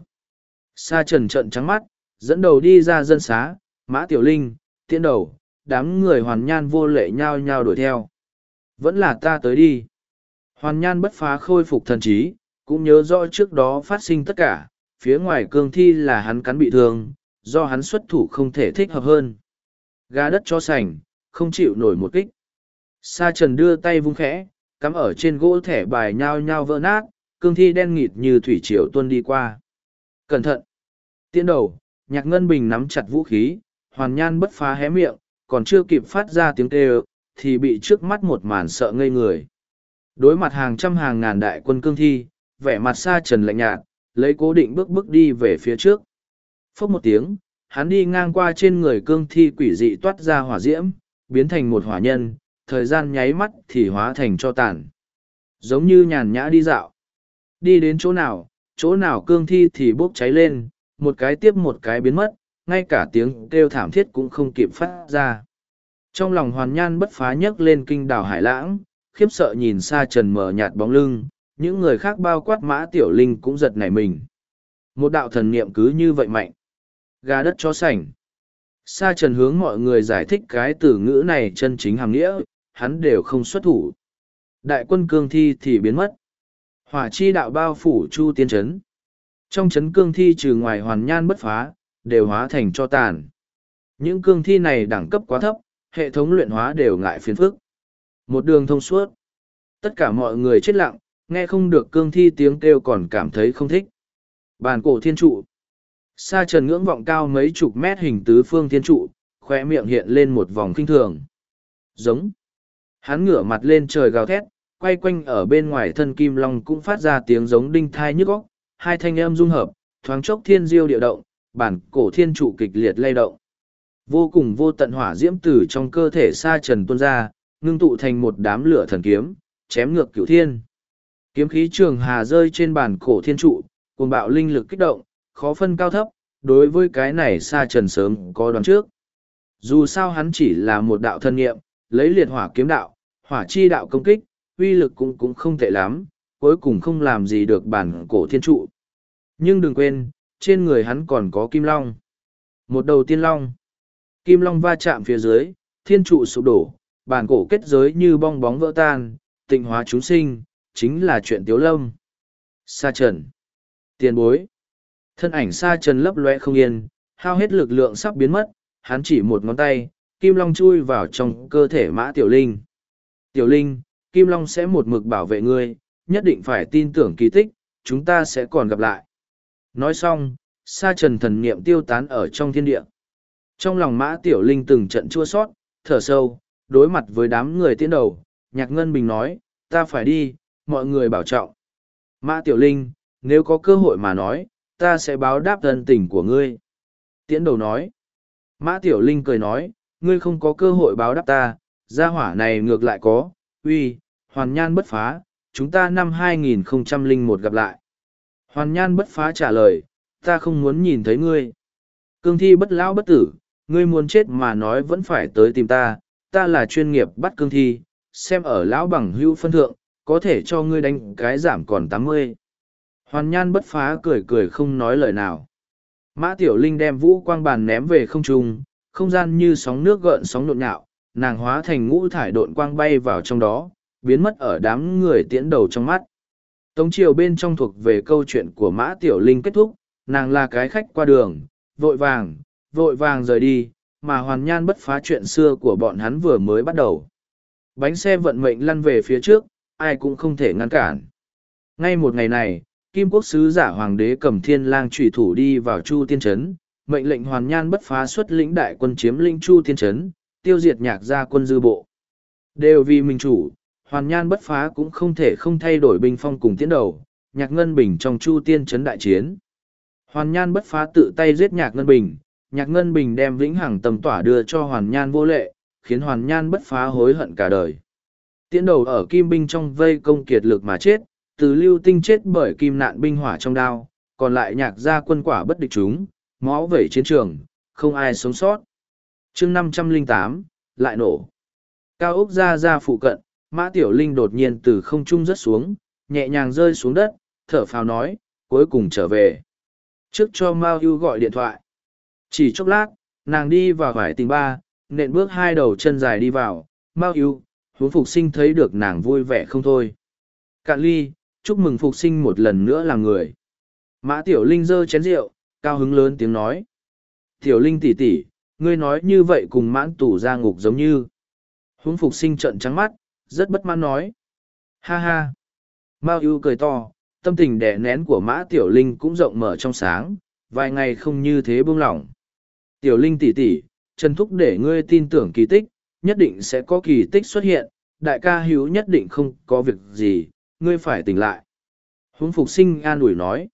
Sa trần trận trắng mắt, dẫn đầu đi ra dân xá, Mã Tiểu Linh, tiễn đầu, đám người hoàn nhan vô lệ nhao nhao đuổi theo. Vẫn là ta tới đi. Hoàn nhan bất phá khôi phục thần trí, cũng nhớ rõ trước đó phát sinh tất cả, phía ngoài cương thi là hắn cắn bị thương, do hắn xuất thủ không thể thích hợp hơn. Gà đất cho sành, không chịu nổi một kích. Sa trần đưa tay vung khẽ, cắm ở trên gỗ thẻ bài nhao nhao vỡ nát, cương thi đen nghịt như thủy triều tuôn đi qua. Cẩn thận! Tiến đầu, nhạc ngân bình nắm chặt vũ khí, hoàn nhan bất phá hé miệng, còn chưa kịp phát ra tiếng kêu, thì bị trước mắt một màn sợ ngây người. Đối mặt hàng trăm hàng ngàn đại quân cương thi, vẻ mặt xa trần lạnh nhạt, lấy cố định bước bước đi về phía trước. Phốc một tiếng, hắn đi ngang qua trên người cương thi quỷ dị toát ra hỏa diễm, biến thành một hỏa nhân, thời gian nháy mắt thì hóa thành cho tàn. Giống như nhàn nhã đi dạo. Đi đến chỗ nào, chỗ nào cương thi thì bốc cháy lên, một cái tiếp một cái biến mất, ngay cả tiếng kêu thảm thiết cũng không kịp phát ra. Trong lòng hoàn nhan bất phá nhấc lên kinh đảo Hải Lãng, khiếp sợ nhìn xa trần mở nhạt bóng lưng, những người khác bao quát mã tiểu linh cũng giật nảy mình. Một đạo thần niệm cứ như vậy mạnh. Gà đất cho sảnh. Sa trần hướng mọi người giải thích cái từ ngữ này chân chính hàng nghĩa, hắn đều không xuất thủ. Đại quân cương thi thì biến mất. Hỏa chi đạo bao phủ chu tiên chấn. Trong chấn cương thi trừ ngoài hoàn nhan bất phá, đều hóa thành cho tàn. Những cương thi này đẳng cấp quá thấp, hệ thống luyện hóa đều ngại phiền phức. Một đường thông suốt. Tất cả mọi người chết lặng, nghe không được cương thi tiếng kêu còn cảm thấy không thích. Bàn cổ thiên trụ. Sa trần ngưỡng vọng cao mấy chục mét hình tứ phương thiên trụ, khoe miệng hiện lên một vòng kinh thường. Giống. Hắn ngửa mặt lên trời gào thét, quay quanh ở bên ngoài thân kim long cũng phát ra tiếng giống đinh thai nhức óc, hai thanh âm dung hợp, thoáng chốc thiên diêu địa động, bản cổ thiên trụ kịch liệt lay động. Vô cùng vô tận hỏa diễm từ trong cơ thể sa trần tuôn ra, ngưng tụ thành một đám lửa thần kiếm, chém ngược cửu thiên. Kiếm khí trường hà rơi trên bản cổ thiên trụ, cuồng bạo linh lực kích động, khó phân cao thấp, đối với cái này xa trần sớm có đoán trước. Dù sao hắn chỉ là một đạo thân nghiệm, lấy liệt hỏa kiếm đạo, hỏa chi đạo công kích, uy lực cũng cũng không tệ lắm, cuối cùng không làm gì được bản cổ thiên trụ. Nhưng đừng quên, trên người hắn còn có kim long. Một đầu tiên long. Kim long va chạm phía dưới, thiên trụ sụp đổ, bản cổ kết giới như bong bóng vỡ tan, tịnh hóa chúng sinh, chính là chuyện tiếu lâm. Sa trần. Tiền bối. Thân ảnh sa trần lấp loe không yên, hao hết lực lượng sắp biến mất, hắn chỉ một ngón tay, kim long chui vào trong cơ thể mã tiểu linh. Tiểu linh, kim long sẽ một mực bảo vệ ngươi, nhất định phải tin tưởng kỳ tích, chúng ta sẽ còn gặp lại. Nói xong, sa trần thần niệm tiêu tán ở trong thiên địa. Trong lòng mã tiểu linh từng trận chua sót, thở sâu, đối mặt với đám người tiến đầu, nhạc ngân bình nói, ta phải đi, mọi người bảo trọng. Mã tiểu linh, nếu có cơ hội mà nói, ta sẽ báo đáp thân tình của ngươi. Tiễn đầu nói. Mã Tiểu Linh cười nói, ngươi không có cơ hội báo đáp ta, gia hỏa này ngược lại có, uy, hoàn nhan bất phá, chúng ta năm 2001 gặp lại. Hoàn nhan bất phá trả lời, ta không muốn nhìn thấy ngươi. Cương thi bất lão bất tử, ngươi muốn chết mà nói vẫn phải tới tìm ta, ta là chuyên nghiệp bắt cương thi, xem ở lão bằng hữu phân thượng, có thể cho ngươi đánh cái giảm còn tám mươi. Hoàn nhan bất phá cười cười không nói lời nào. Mã Tiểu Linh đem vũ quang bàn ném về không trung, không gian như sóng nước gợn sóng nhộn nhạo, nàng hóa thành ngũ thải độn quang bay vào trong đó, biến mất ở đám người tiễn đầu trong mắt. Tống triều bên trong thuộc về câu chuyện của Mã Tiểu Linh kết thúc, nàng là cái khách qua đường, vội vàng, vội vàng rời đi, mà hoàn nhan bất phá chuyện xưa của bọn hắn vừa mới bắt đầu. Bánh xe vận mệnh lăn về phía trước, ai cũng không thể ngăn cản. Ngay một ngày này, Kim Quốc sứ giả hoàng đế cầm thiên lang trùy thủ đi vào Chu Tiên Trấn, mệnh lệnh hoàn nhan bất phá xuất lĩnh đại quân chiếm lĩnh Chu Tiên Trấn, tiêu diệt nhạc gia quân dư bộ. Đều vì mình chủ, hoàn nhan bất phá cũng không thể không thay đổi binh phong cùng tiến đầu, nhạc ngân bình trong Chu Tiên Trấn đại chiến. Hoàn nhan bất phá tự tay giết nhạc ngân bình, nhạc ngân bình đem vĩnh hằng tầm tỏa đưa cho hoàn nhan vô lệ, khiến hoàn nhan bất phá hối hận cả đời. Tiến đầu ở kim binh trong vây công kiệt lực mà chết, từ lưu tinh chết bởi kim nạn binh hỏa trong đao, còn lại nhạc gia quân quả bất địch chúng, máu vẩy chiến trường, không ai sống sót. chương năm trăm linh tám lại nổ. Cao ốc ra ra phụ cận, Mã Tiểu Linh đột nhiên từ không trung rớt xuống, nhẹ nhàng rơi xuống đất, thở phào nói, cuối cùng trở về. Trước cho Mao ưu gọi điện thoại. Chỉ chốc lát, nàng đi vào vải tình ba, nện bước hai đầu chân dài đi vào, Mao ưu, huống phục sinh thấy được nàng vui vẻ không thôi. Cạn ly, chúc mừng phục sinh một lần nữa là người. Mã Tiểu Linh giơ chén rượu, cao hứng lớn tiếng nói. Tiểu Linh tỷ tỷ, ngươi nói như vậy cùng mãn tủ ra ngục giống như. Huống phục sinh trận trắng mắt, rất bất mãn nói. Ha ha. Mao ưu cười to, tâm tình đẻ nén của mã Tiểu Linh cũng rộng mở trong sáng, vài ngày không như thế buông lỏng. Tiểu Linh tỷ tỷ, Trần Thúc để ngươi tin tưởng kỳ tích, nhất định sẽ có kỳ tích xuất hiện, đại ca hữu nhất định không có việc gì, ngươi phải tỉnh lại. Huống phục sinh an ủi nói.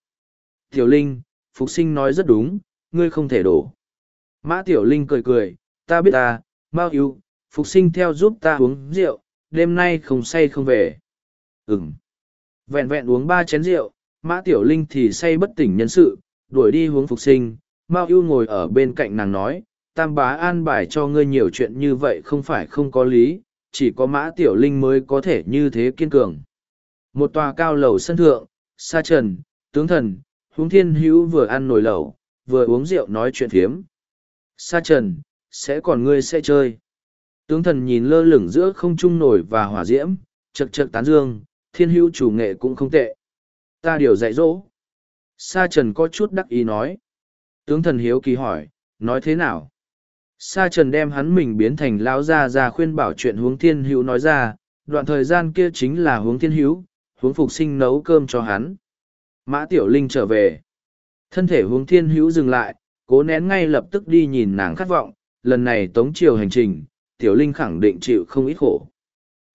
Tiểu Linh, phục sinh nói rất đúng, ngươi không thể đổ. Mã Tiểu Linh cười cười, ta biết ta, Mao yêu, phục sinh theo giúp ta uống rượu, đêm nay không say không về. Ừm. Vẹn vẹn uống ba chén rượu, Mã Tiểu Linh thì say bất tỉnh nhân sự, đuổi đi hướng phục sinh. Mao ưu ngồi ở bên cạnh nàng nói, tam bá an bài cho ngươi nhiều chuyện như vậy không phải không có lý, chỉ có Mã Tiểu Linh mới có thể như thế kiên cường. Một tòa cao lầu sân thượng, sa trần, tướng thần, huống thiên hữu vừa ăn nồi lẩu, vừa uống rượu nói chuyện phiếm. Sa trần, sẽ còn ngươi sẽ chơi. Tướng thần nhìn lơ lửng giữa không trung nổi và hỏa diễm, chật chật tán dương, thiên hữu chủ nghệ cũng không tệ. Ta điều dạy dỗ. Sa trần có chút đắc ý nói. Tướng thần hiếu kỳ hỏi, nói thế nào? Sa trần đem hắn mình biến thành lão gia ra khuyên bảo chuyện huống thiên hữu nói ra, đoạn thời gian kia chính là huống thiên hữu, huống phục sinh nấu cơm cho hắn. Mã Tiểu Linh trở về. Thân thể huống thiên hữu dừng lại, cố nén ngay lập tức đi nhìn nàng khát vọng, lần này tống triều hành trình, Tiểu Linh khẳng định chịu không ít khổ.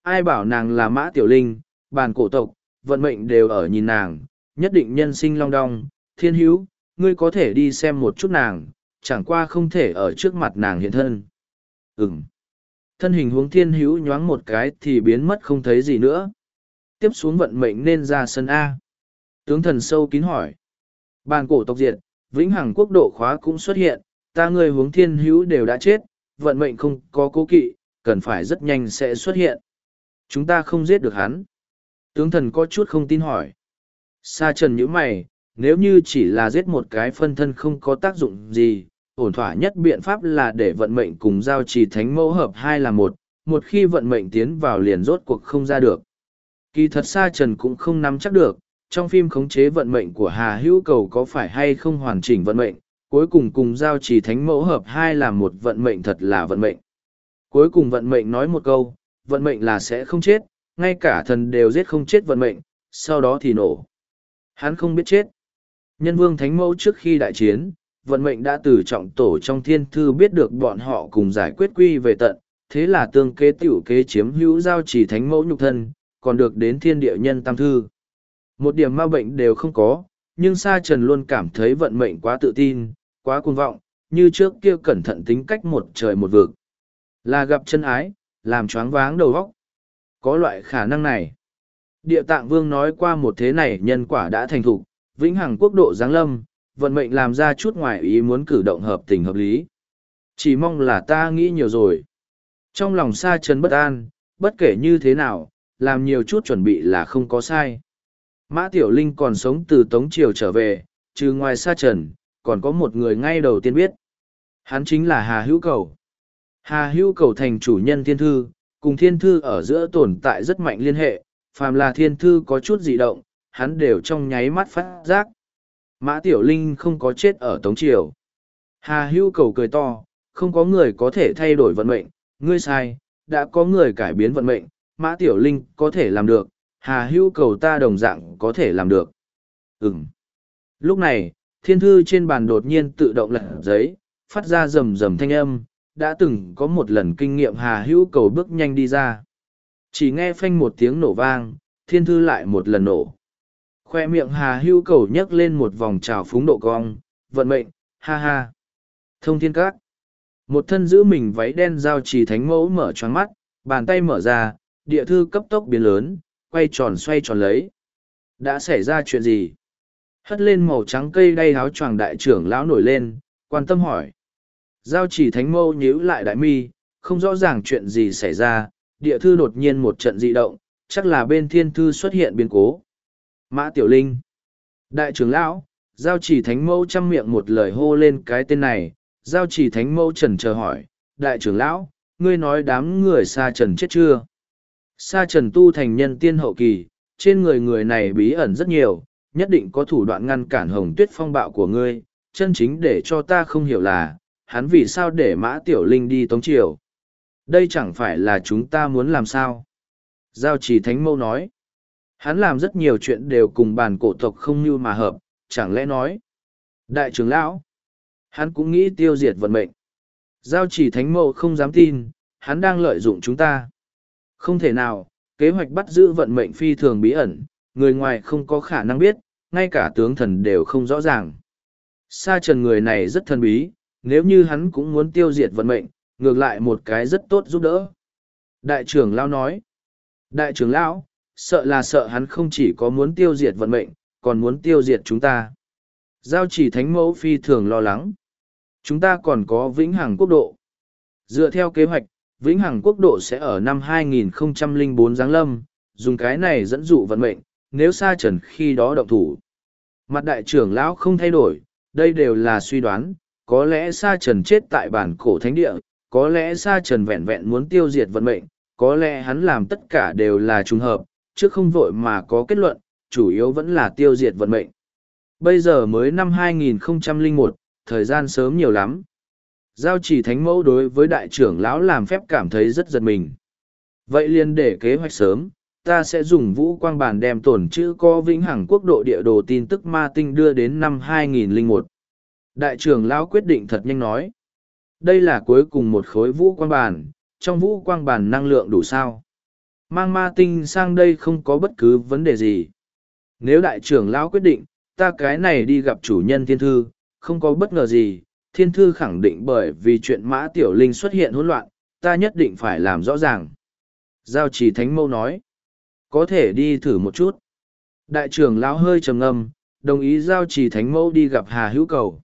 Ai bảo nàng là Mã Tiểu Linh, bàn cổ tộc, vận mệnh đều ở nhìn nàng, nhất định nhân sinh long đong, thiên hữu, ngươi có thể đi xem một chút nàng, chẳng qua không thể ở trước mặt nàng hiện thân. Ừm. Thân hình huống thiên hữu nhoáng một cái thì biến mất không thấy gì nữa. Tiếp xuống vận mệnh nên ra sân A. Tướng thần sâu kín hỏi. Bàn cổ tộc diệt, vĩnh hằng quốc độ khóa cũng xuất hiện, ta người huống thiên hữu đều đã chết, vận mệnh không có cố kỵ, cần phải rất nhanh sẽ xuất hiện. Chúng ta không giết được hắn. Tướng thần có chút không tin hỏi. Sa trần nhíu mày, nếu như chỉ là giết một cái phân thân không có tác dụng gì, ổn thỏa nhất biện pháp là để vận mệnh cùng giao trì thánh mẫu hợp hai là một, một khi vận mệnh tiến vào liền rốt cuộc không ra được. Kỳ thật Sa Trần cũng không nắm chắc được, trong phim khống chế vận mệnh của Hà Hữu Cầu có phải hay không hoàn chỉnh vận mệnh, cuối cùng cùng giao trì thánh mẫu hợp hai là một vận mệnh thật là vận mệnh. Cuối cùng vận mệnh nói một câu, vận mệnh là sẽ không chết, ngay cả thần đều giết không chết vận mệnh, sau đó thì nổ. Hắn không biết chết. Nhân vương thánh mẫu trước khi đại chiến, vận mệnh đã từ trọng tổ trong thiên thư biết được bọn họ cùng giải quyết quy về tận, thế là tương kế tiểu kế chiếm hữu giao chỉ thánh mẫu nhục thân, còn được đến thiên địa nhân tam thư. Một điểm ma bệnh đều không có, nhưng Sa Trần luôn cảm thấy vận mệnh quá tự tin, quá cuồng vọng, như trước kia cẩn thận tính cách một trời một vực. Là gặp chân ái, làm choáng váng đầu óc. Có loại khả năng này. Địa tạng vương nói qua một thế này nhân quả đã thành thục, vĩnh hằng quốc độ giáng lâm, vận mệnh làm ra chút ngoài ý muốn cử động hợp tình hợp lý. Chỉ mong là ta nghĩ nhiều rồi. Trong lòng Sa Trần bất an, bất kể như thế nào, làm nhiều chút chuẩn bị là không có sai. Mã Tiểu Linh còn sống từ Tống Triều trở về, trừ ngoài Sa Trần, còn có một người ngay đầu tiên biết. Hắn chính là Hà Hữu Cầu. Hà Hữu Cầu thành chủ nhân thiên thư, cùng thiên thư ở giữa tồn tại rất mạnh liên hệ, phàm là thiên thư có chút dị động, hắn đều trong nháy mắt phát giác. Mã Tiểu Linh không có chết ở Tống Triều. Hà Hưu Cầu cười to, không có người có thể thay đổi vận mệnh, ngươi sai, đã có người cải biến vận mệnh, Mã Tiểu Linh có thể làm được, hà Hưu cầu ta đồng dạng có thể làm được Ừm. lúc này thiên thư trên bàn đột nhiên tự động lật giấy phát ra rầm rầm thanh âm đã từng có một lần kinh nghiệm hà Hưu cầu bước nhanh đi ra chỉ nghe phanh một tiếng nổ vang thiên thư lại một lần nổ khoe miệng hà hưu cầu nhấc lên một vòng trào phúng độ cong, vận mệnh, ha ha. Thông thiên các. Một thân giữ mình váy đen giao trì thánh mẫu mở choáng mắt, bàn tay mở ra, địa thư cấp tốc biến lớn, quay tròn xoay tròn lấy. Đã xảy ra chuyện gì? Hất lên màu trắng cây đay áo choàng đại trưởng lão nổi lên, quan tâm hỏi. Giao trì thánh mẫu nhíu lại đại mi, không rõ ràng chuyện gì xảy ra, địa thư đột nhiên một trận dị động, chắc là bên thiên thư xuất hiện biến cố mã tiểu linh. Đại trưởng lão giao chỉ thánh mâu chăm miệng một lời hô lên cái tên này. Giao chỉ thánh mâu trần chờ hỏi đại trưởng lão ngươi nói đám người xa trần chết chưa? Sa trần tu thành nhân tiên hậu kỳ trên người người này bí ẩn rất nhiều nhất định có thủ đoạn ngăn cản hồng tuyết phong bạo của ngươi, chân chính để cho ta không hiểu là, hắn vì sao để mã tiểu linh đi tống triều. Đây chẳng phải là chúng ta muốn làm sao. Giao trì thánh mâu nói, hắn làm rất nhiều chuyện đều cùng bàn cổ tộc không như mà hợp, chẳng lẽ nói. Đại trưởng lão, hắn cũng nghĩ tiêu diệt vận mệnh. Giao chỉ thánh mâu không dám tin, hắn đang lợi dụng chúng ta. Không thể nào, kế hoạch bắt giữ vận mệnh phi thường bí ẩn, người ngoài không có khả năng biết, ngay cả tướng thần đều không rõ ràng. Sa trần người này rất thần bí, nếu như hắn cũng muốn tiêu diệt vận mệnh, ngược lại một cái rất tốt giúp đỡ. Đại trưởng lão nói, Đại trưởng Lão, sợ là sợ hắn không chỉ có muốn tiêu diệt vận mệnh, còn muốn tiêu diệt chúng ta. Giao chỉ thánh mẫu phi thường lo lắng. Chúng ta còn có vĩnh hằng quốc độ. Dựa theo kế hoạch, vĩnh hằng quốc độ sẽ ở năm 2004 giáng lâm, dùng cái này dẫn dụ vận mệnh, nếu sa trần khi đó động thủ. Mặt đại trưởng lão không thay đổi, đây đều là suy đoán, có lẽ sa trần chết tại bản cổ thánh địa, có lẽ sa trần vẹn vẹn muốn tiêu diệt vận mệnh, có lẽ hắn làm tất cả đều là trùng hợp, chứ không vội mà có kết luận, chủ yếu vẫn là tiêu diệt vận mệnh. Bây giờ mới năm 2001, thời gian sớm nhiều lắm. Giao chỉ thánh mẫu đối với đại trưởng lão làm phép cảm thấy rất giật mình. Vậy liền để kế hoạch sớm, ta sẽ dùng vũ quang bản đem tổn chữ có vĩnh hằng quốc độ địa đồ tin tức ma tinh đưa đến năm 2001. Đại trưởng lão quyết định thật nhanh nói. Đây là cuối cùng một khối vũ quang bản, trong vũ quang bản năng lượng đủ sao. Mang ma tinh sang đây không có bất cứ vấn đề gì. Nếu đại trưởng lão quyết định, ta cái này đi gặp chủ nhân thiên thư, không có bất ngờ gì, thiên thư khẳng định bởi vì chuyện mã tiểu linh xuất hiện hỗn loạn, ta nhất định phải làm rõ ràng. Giao trì thánh mâu nói có thể đi thử một chút đại trưởng lão hơi trầm ngâm đồng ý giao chỉ thánh mẫu đi gặp hà hữu cầu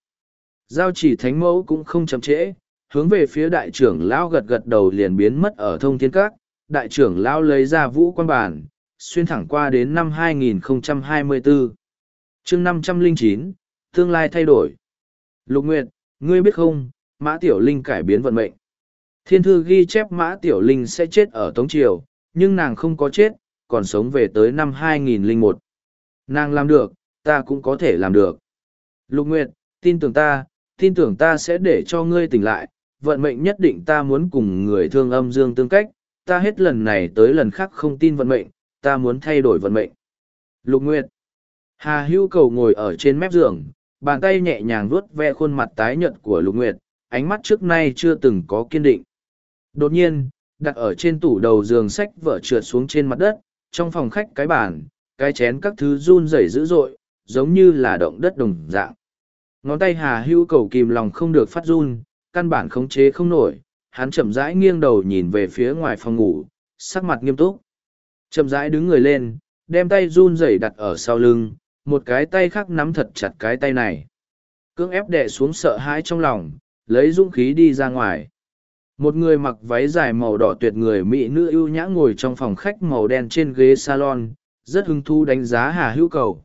giao chỉ thánh mẫu cũng không chậm trễ hướng về phía đại trưởng lão gật gật đầu liền biến mất ở thông thiên các đại trưởng lão lấy ra vũ quan bản xuyên thẳng qua đến năm 2024. chương 509, tương lai thay đổi lục nguyệt ngươi biết không mã tiểu linh cải biến vận mệnh thiên thư ghi chép mã tiểu linh sẽ chết ở tống triều nhưng nàng không có chết còn sống về tới năm 2001. Nàng làm được, ta cũng có thể làm được. Lục Nguyệt, tin tưởng ta, tin tưởng ta sẽ để cho ngươi tỉnh lại, vận mệnh nhất định ta muốn cùng người thương âm dương tương cách, ta hết lần này tới lần khác không tin vận mệnh, ta muốn thay đổi vận mệnh. Lục Nguyệt, Hà Hưu cầu ngồi ở trên mép giường, bàn tay nhẹ nhàng vuốt ve khuôn mặt tái nhợt của Lục Nguyệt, ánh mắt trước nay chưa từng có kiên định. Đột nhiên, đặt ở trên tủ đầu giường sách vợ trượt xuống trên mặt đất, trong phòng khách cái bàn, cái chén các thứ run rẩy dữ dội, giống như là động đất đồng dạng. Ngón tay Hà Hưu cầu kìm lòng không được phát run, căn bản khống chế không nổi, hắn chậm rãi nghiêng đầu nhìn về phía ngoài phòng ngủ, sắc mặt nghiêm túc. Chậm rãi đứng người lên, đem tay run rẩy đặt ở sau lưng, một cái tay khác nắm thật chặt cái tay này. Cưỡng ép đè xuống sợ hãi trong lòng, lấy dũng khí đi ra ngoài. Một người mặc váy dài màu đỏ tuyệt người mỹ nữ ưu nhã ngồi trong phòng khách màu đen trên ghế salon, rất hứng thu đánh giá Hà Hữu Cầu.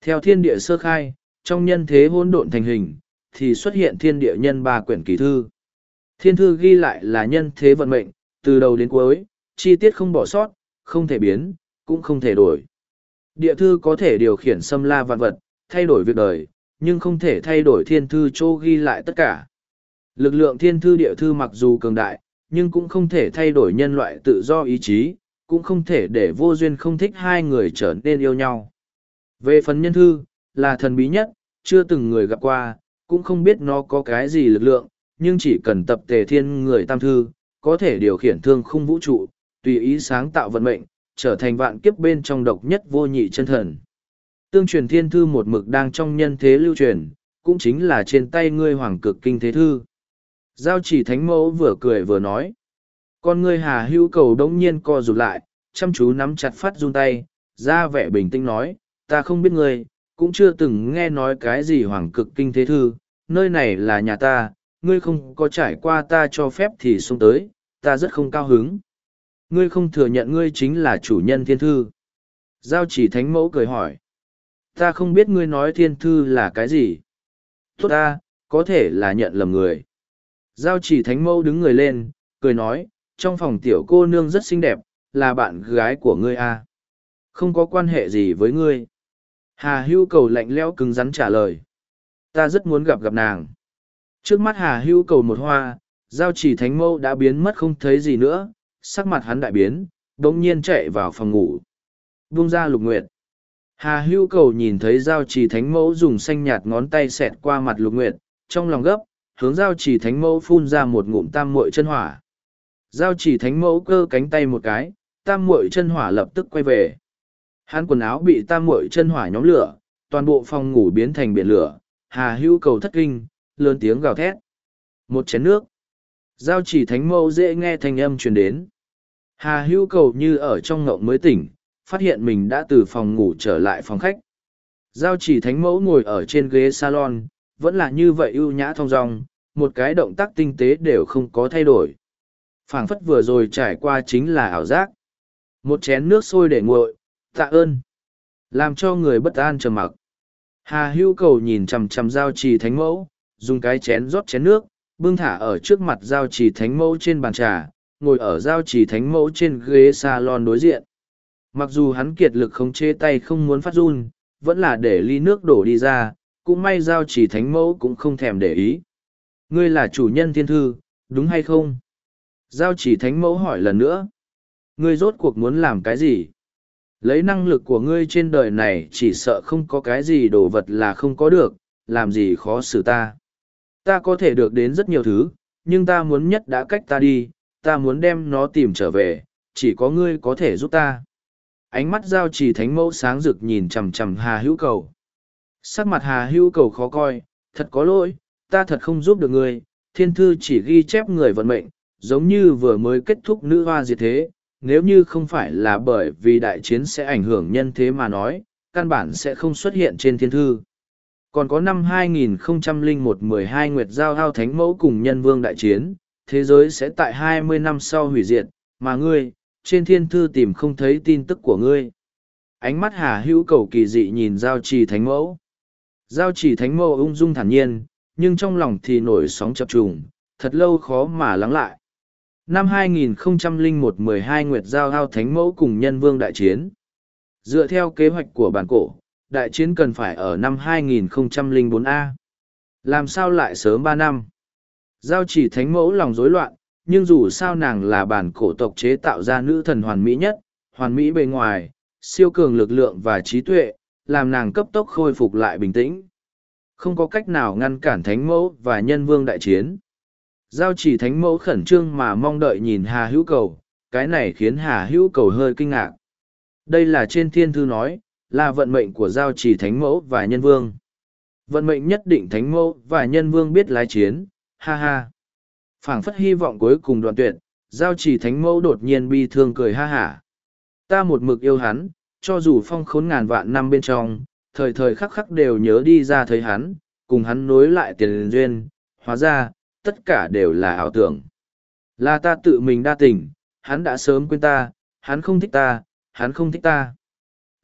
Theo thiên địa sơ khai, trong nhân thế hỗn độn thành hình, thì xuất hiện thiên địa nhân ba quyển kỳ thư. Thiên thư ghi lại là nhân thế vận mệnh, từ đầu đến cuối, chi tiết không bỏ sót, không thể biến, cũng không thể đổi. Địa thư có thể điều khiển xâm la vạn vật, thay đổi việc đời, nhưng không thể thay đổi thiên thư chỗ ghi lại tất cả. Lực lượng thiên thư địa thư mặc dù cường đại, nhưng cũng không thể thay đổi nhân loại tự do ý chí, cũng không thể để vô duyên không thích hai người trở nên yêu nhau. Về phần nhân thư, là thần bí nhất, chưa từng người gặp qua, cũng không biết nó có cái gì lực lượng, nhưng chỉ cần tập tề thiên người tam thư, có thể điều khiển thương khung vũ trụ, tùy ý sáng tạo vận mệnh, trở thành vạn kiếp bên trong độc nhất vô nhị chân thần. Tương truyền thiên thư một mực đang trong nhân thế lưu truyền, cũng chính là trên tay ngươi hoàng cực kinh thế thư. Giao chỉ thánh mẫu vừa cười vừa nói. Con ngươi hà hữu cầu đống nhiên co rụt lại, chăm chú nắm chặt phát run tay, ra vẻ bình tĩnh nói, ta không biết ngươi, cũng chưa từng nghe nói cái gì hoàng cực kinh thế thư, nơi này là nhà ta, ngươi không có trải qua ta cho phép thì xuống tới, ta rất không cao hứng. Ngươi không thừa nhận ngươi chính là chủ nhân thiên thư. Giao chỉ thánh mẫu cười hỏi. Ta không biết ngươi nói thiên thư là cái gì. Tốt ta, có thể là nhận lầm người. Giao chỉ thánh mẫu đứng người lên, cười nói, trong phòng tiểu cô nương rất xinh đẹp, là bạn gái của ngươi à. Không có quan hệ gì với ngươi. Hà hưu cầu lạnh lẽo cứng rắn trả lời. Ta rất muốn gặp gặp nàng. Trước mắt hà hưu cầu một hoa, giao chỉ thánh mẫu đã biến mất không thấy gì nữa, sắc mặt hắn đại biến, đống nhiên chạy vào phòng ngủ. Buông ra lục nguyệt. Hà hưu cầu nhìn thấy giao chỉ thánh mẫu dùng xanh nhạt ngón tay xẹt qua mặt lục nguyệt, trong lòng gấp, hướng giao chỉ thánh mẫu phun ra một ngụm tam muội chân hỏa. Giao chỉ thánh mẫu cơ cánh tay một cái, tam muội chân hỏa lập tức quay về. Hắn quần áo bị tam muội chân hỏa nhóm lửa, toàn bộ phòng ngủ biến thành biển lửa, hà hưu cầu thất kinh, lớn tiếng gào thét. Một chén nước. Giao chỉ thánh mẫu dễ nghe thanh âm truyền đến. Hà hưu cầu như ở trong ngộng mới tỉnh, phát hiện mình đã từ phòng ngủ trở lại phòng khách. Giao chỉ thánh mẫu ngồi ở trên ghế salon, vẫn là như vậy ưu nhã thong dong, một cái động tác tinh tế đều không có thay đổi. phảng phất vừa rồi trải qua chính là ảo giác. Một chén nước sôi để nguội, tạ ơn. Làm cho người bất an trầm mặc. Hà hưu cầu nhìn chằm chằm giao trì thánh mẫu, dùng cái chén rót chén nước, bưng thả ở trước mặt giao trì thánh mẫu trên bàn trà, ngồi ở giao trì thánh mẫu trên ghế salon đối diện. Mặc dù hắn kiệt lực không chế tay không muốn phát run, vẫn là để ly nước đổ đi ra, cũng may giao chỉ thánh mẫu cũng không thèm để ý. Ngươi là chủ nhân thiên thư, đúng hay không? Giao chỉ thánh mẫu hỏi lần nữa. Ngươi rốt cuộc muốn làm cái gì? Lấy năng lực của ngươi trên đời này chỉ sợ không có cái gì đồ vật là không có được, làm gì khó xử ta. Ta có thể được đến rất nhiều thứ, nhưng ta muốn nhất đã cách ta đi, ta muốn đem nó tìm trở về, chỉ có ngươi có thể giúp ta. Ánh mắt giao trì thánh mẫu sáng rực nhìn chằm chằm hà hữu cầu. Sắc mặt hà hữu cầu khó coi thật có lỗi ta thật không giúp được ngươi thiên thư chỉ ghi chép người vận mệnh giống như vừa mới kết thúc nữ hoa diệt thế nếu như không phải là bởi vì đại chiến sẽ ảnh hưởng nhân thế mà nói căn bản sẽ không xuất hiện trên thiên thư còn có năm 2001-12 Nguyệt Giao Hao Thánh Mẫu cùng Nhân Vương Đại Chiến, thế giới sẽ tại 20 năm sau hủy diệt, mà ngươi, trên thiên thư tìm không thấy tin tức của ngươi. Ánh mắt hà hữu cầu kỳ dị nhìn giao trì thánh mẫu. Giao trì thánh mẫu ung dung thản nhiên, nhưng trong lòng thì nổi sóng chập trùng, thật lâu khó mà lắng lại. Năm 2001-12 Nguyệt Giao Hao Thánh Mẫu cùng Nhân Vương Đại Chiến. Dựa theo kế hoạch của bản cổ, đại chiến cần phải ở năm 2004A. Làm sao lại sớm ba năm? Giao chỉ thánh mẫu lòng rối loạn, nhưng dù sao nàng là bản cổ tộc chế tạo ra nữ thần hoàn mỹ nhất, hoàn mỹ bề ngoài, siêu cường lực lượng và trí tuệ, làm nàng cấp tốc khôi phục lại bình tĩnh. Không có cách nào ngăn cản thánh mẫu và nhân vương đại chiến. Giao chỉ thánh mẫu khẩn trương mà mong đợi nhìn Hà Hữu Cầu, cái này khiến Hà Hữu Cầu hơi kinh ngạc. Đây là trên thiên thư nói, là vận mệnh của giao chỉ thánh mẫu và nhân vương. Vận mệnh nhất định thánh mẫu và nhân vương biết lái chiến, ha ha. Phảng phất hy vọng cuối cùng đoạn tuyệt giao chỉ thánh mẫu đột nhiên bi thương cười ha hả. Ta một mực yêu hắn cho dù phong khốn ngàn vạn năm bên trong thời thời khắc khắc đều nhớ đi ra thấy hắn cùng hắn nối lại tiền duyên. Hóa ra tất cả đều là ảo tưởng. Là ta tự mình đa tình hắn đã sớm quên ta hắn không thích ta hắn không thích ta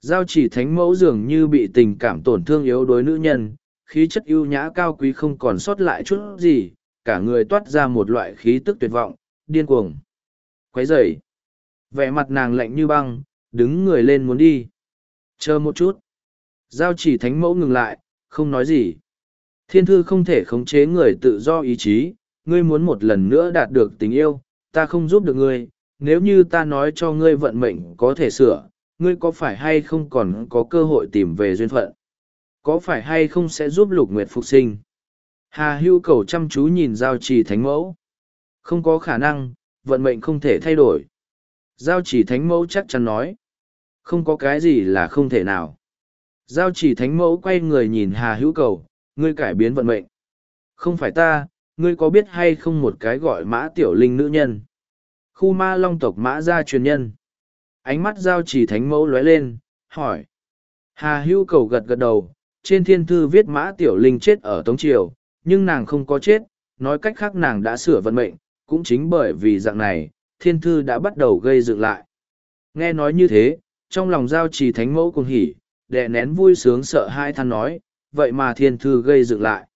giao chỉ thánh mẫu dường như bị tình cảm tổn thương yếu đuối nữ nhân khí chất ưu nhã cao quý không còn sót lại chút gì cả người toát ra một loại khí tức tuyệt vọng, điên cuồng. Quấy rầy. Vẻ mặt nàng lạnh như băng, đứng người lên muốn đi. Chờ một chút. Giao chỉ thánh mẫu ngừng lại, không nói gì. Thiên thư không thể khống chế người tự do ý chí, ngươi muốn một lần nữa đạt được tình yêu, ta không giúp được ngươi, nếu như ta nói cho ngươi vận mệnh có thể sửa, ngươi có phải hay không còn có cơ hội tìm về duyên phận? Có phải hay không sẽ giúp lục nguyệt phục sinh? Hà hưu cầu chăm chú nhìn giao trì thánh mẫu. Không có khả năng, vận mệnh không thể thay đổi. Giao chỉ thánh mẫu chắc chắn nói. Không có cái gì là không thể nào. Giao chỉ thánh mẫu quay người nhìn Hà hữu cầu, ngươi cải biến vận mệnh. Không phải ta, ngươi có biết hay không một cái gọi mã tiểu linh nữ nhân? Khu ma long tộc mã gia truyền nhân. Ánh mắt giao chỉ thánh mẫu lóe lên, hỏi. Hà hữu cầu gật gật đầu, trên thiên thư viết mã tiểu linh chết ở Tống Triều, nhưng nàng không có chết, nói cách khác nàng đã sửa vận mệnh, cũng chính bởi vì dạng này, thiên thư đã bắt đầu gây dựng lại. Nghe nói như thế, trong lòng giao trì thánh mẫu cùng hỉ, đè nén vui sướng sợ hai than nói, vậy mà thiên thư gây dựng lại.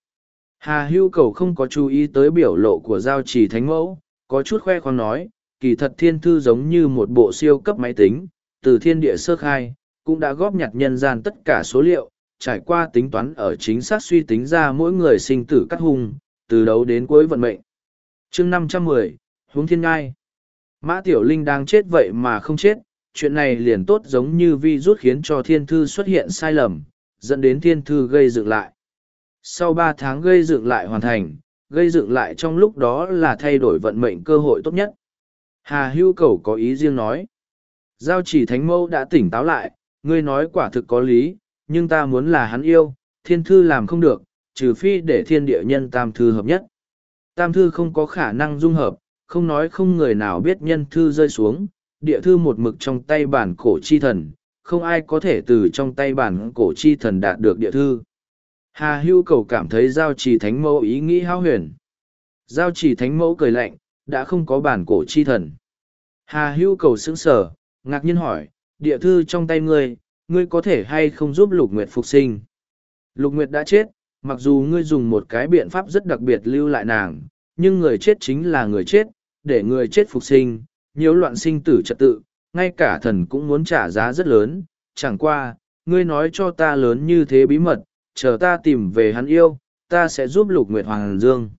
Hà hưu cầu không có chú ý tới biểu lộ của giao trì thánh mẫu, có chút khoe khoang nói, kỳ thật thiên thư giống như một bộ siêu cấp máy tính, từ thiên địa sơ khai, cũng đã góp nhặt nhân gian tất cả số liệu, trải qua tính toán ở chính xác suy tính ra mỗi người sinh tử cắt hung, từ đấu đến cuối vận mệnh. chương năm trăm mười huống thiên ngai. Mã Tiểu Linh đang chết vậy mà không chết, chuyện này liền tốt giống như vi rút khiến cho thiên thư xuất hiện sai lầm, dẫn đến thiên thư gây dựng lại. Sau ba tháng gây dựng lại hoàn thành, gây dựng lại trong lúc đó là thay đổi vận mệnh cơ hội tốt nhất. Hà hưu cầu có ý riêng nói. Giao chỉ thánh mâu đã tỉnh táo lại, ngươi nói quả thực có lý, nhưng ta muốn là hắn yêu, thiên thư làm không được, trừ phi để thiên địa nhân tam thư hợp nhất. Tam thư không có khả năng dung hợp, không nói không người nào biết nhân thư rơi xuống, địa thư một mực trong tay bản cổ chi thần, không ai có thể từ trong tay bản cổ chi thần đạt được địa thư. Hà hưu cầu cảm thấy giao trì thánh mẫu ý nghĩ hao huyền. Giao trì thánh mẫu cười lạnh, đã không có bản cổ chi thần. Hà hưu cầu sững sở, ngạc nhiên hỏi, địa thư trong tay ngươi, ngươi có thể hay không giúp lục nguyệt phục sinh? Lục nguyệt đã chết, mặc dù ngươi dùng một cái biện pháp rất đặc biệt lưu lại nàng, nhưng người chết chính là người chết, để người chết phục sinh, nhiều loạn sinh tử trật tự, ngay cả thần cũng muốn trả giá rất lớn, chẳng qua, ngươi nói cho ta lớn như thế bí mật, chờ ta tìm về hắn yêu, ta sẽ giúp lục nguyệt hoàng dương.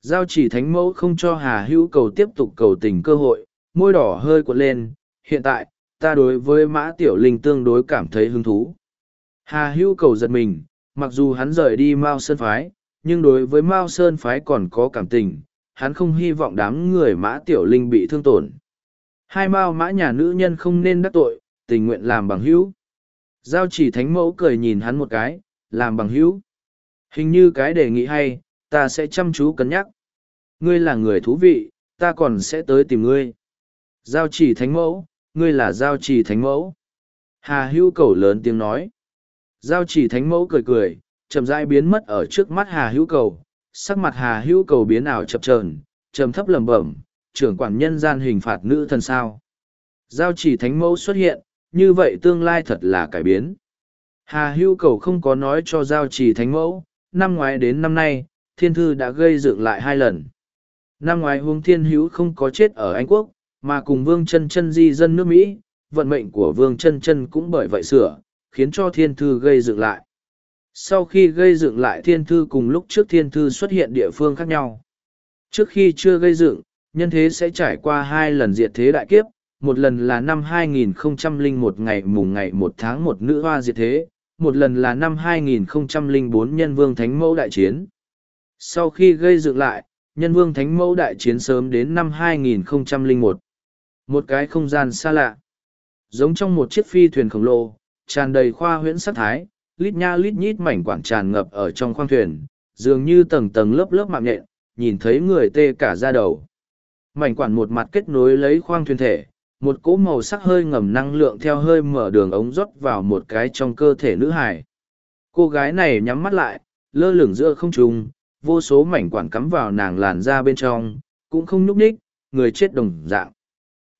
Giao chỉ thánh mẫu không cho Hà Hữu cầu tiếp tục cầu tình cơ hội, môi đỏ hơi cuộn lên, hiện tại, ta đối với mã tiểu linh tương đối cảm thấy hứng thú. Hà Hữu cầu giật mình, mặc dù hắn rời đi Mao Sơn Phái, nhưng đối với Mao Sơn Phái còn có cảm tình, hắn không hy vọng đám người mã tiểu linh bị thương tổn. Hai Mao mã nhà nữ nhân không nên đắc tội, tình nguyện làm bằng hữu. Giao chỉ thánh mẫu cười nhìn hắn một cái, làm bằng hữu. Hình như cái đề nghị hay, ta sẽ chăm chú cân nhắc. Ngươi là người thú vị, ta còn sẽ tới tìm ngươi. Giao chỉ thánh mẫu, ngươi là giao chỉ thánh mẫu. Hà hưu cầu lớn tiếng nói. Giao chỉ thánh mẫu cười cười, chậm rãi biến mất ở trước mắt hà hưu cầu sắc mặt hà hưu cầu biến ảo chập trờn trầm thấp lẩm bẩm trưởng quản nhân gian hình phạt nữ thần sao giao chỉ thánh mẫu xuất hiện như vậy tương lai thật là cải biến hà hưu cầu không có nói cho giao chỉ thánh mẫu năm ngoái đến năm nay thiên thư đã gây dựng lại hai lần. Năm ngoái huống thiên hữu không có chết ở anh quốc, mà cùng vương chân chân di dân nước mỹ, vận mệnh của vương chân chân cũng bởi vậy sửa, khiến cho thiên thư gây dựng lại. Sau khi gây dựng lại thiên thư cùng lúc trước thiên thư xuất hiện địa phương khác nhau. Trước khi chưa gây dựng, nhân thế sẽ trải qua hai lần diệt thế đại kiếp, một lần là năm 2001 ngày mùng ngày một tháng một nữ hoa diệt thế, một lần là năm 2004 nhân vương thánh mẫu đại chiến sau khi gây dựng lại nhân vương thánh mẫu đại chiến sớm đến năm 2001 một cái không gian xa lạ giống trong một chiếc phi thuyền khổng lồ tràn đầy khoa huyễn sát thái lít nha lít nhít mảnh quản tràn ngập ở trong khoang thuyền, dường như tầng tầng lớp lớp mạng nhện, nhìn thấy người tê cả da đầu. Mảnh quản một mặt kết nối lấy khoang thuyền thể, một cỗ màu sắc hơi ngầm năng lượng theo hơi mở đường ống rót vào một cái trong cơ thể nữ hải. Cô gái này nhắm mắt lại, lơ lửng giữa không trung, vô số mảnh quản cắm vào nàng làn da bên trong, cũng không nhúc nhích, người chết đồng dạng.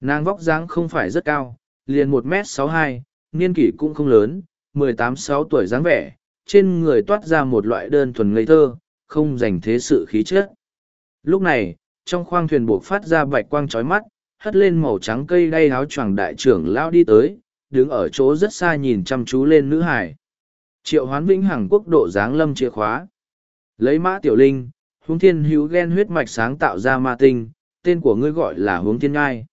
Nàng vóc dáng không phải rất cao, liền một m sáu hai, niên kỷ cũng không lớn, mười tám sáu tuổi dáng vẻ, trên người toát ra một loại đơn thuần ngây thơ, không dành thế sự khí chất. Lúc này, trong khoang thuyền buộc phát ra bạch quang chói mắt, hất lên màu trắng cây đay áo choàng đại trưởng lao đi tới, đứng ở chỗ rất xa nhìn chăm chú lên nữ hải. Triệu hoán vĩnh hằng quốc độ dáng lâm chìa khóa. Lấy mã tiểu linh, hướng thiên hữu ghen huyết mạch sáng tạo ra ma tinh, tên của ngươi gọi là hướng thiên ngai.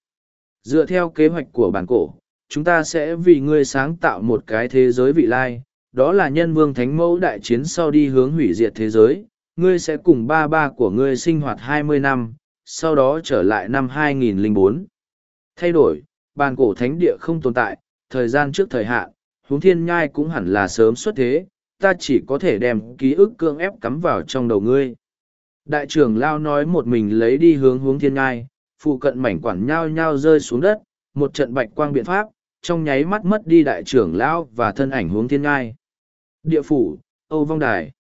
Dựa theo kế hoạch của bản cổ, chúng ta sẽ vì ngươi sáng tạo một cái thế giới vị lai, đó là nhân vương thánh mẫu đại chiến sau đi hướng hủy diệt thế giới, ngươi sẽ cùng ba ba của ngươi sinh hoạt hai mươi năm, sau đó trở lại năm 2004. Thay đổi, bàn cổ thánh địa không tồn tại, thời gian trước thời hạn, huống thiên nhai cũng hẳn là sớm xuất thế, ta chỉ có thể đem ký ức cương ép cắm vào trong đầu ngươi. Đại trưởng Lao nói một mình lấy đi hướng hướng thiên nhai, phụ cận mảnh quản nhao nhao rơi xuống đất, một trận bạch quang biện pháp, trong nháy mắt mất đi đại trưởng Lão và thân ảnh hướng thiên nhai. Địa phủ, Âu Vong Đài.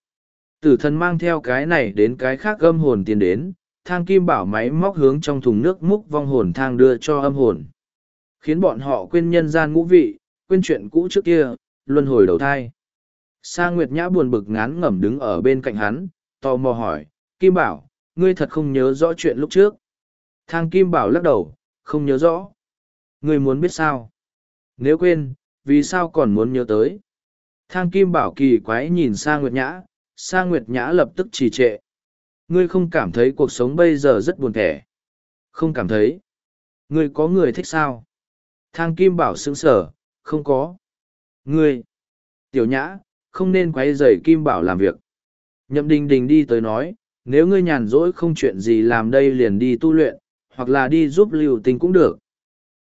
Tử thần mang theo cái này đến cái khác âm hồn tiến đến, thang kim bảo máy móc hướng trong thùng nước múc vong hồn thang đưa cho âm hồn. Khiến bọn họ quên nhân gian ngũ vị, quên chuyện cũ trước kia, luân hồi đầu thai. Sa Nguyệt Nhã buồn bực ngán ngẩm đứng ở bên cạnh hắn, tò mò hỏi, Kim Bảo, ngươi thật không nhớ rõ chuyện lúc trước. Thang Kim Bảo lắc đầu, không nhớ rõ. Ngươi muốn biết sao? Nếu quên, vì sao còn muốn nhớ tới? Thang Kim Bảo kỳ quái nhìn Sa Nguyệt Nhã, Sa Nguyệt Nhã lập tức trì trệ. Ngươi không cảm thấy cuộc sống bây giờ rất buồn thẻ. Không cảm thấy. Ngươi có người thích sao? Thang Kim Bảo sững sở, không có. Ngươi. Tiểu Nhã, không nên quay dày Kim Bảo làm việc. Nhậm Đình Đình đi tới nói, nếu ngươi nhàn rỗi không chuyện gì làm đây liền đi tu luyện, hoặc là đi giúp lưu tình cũng được.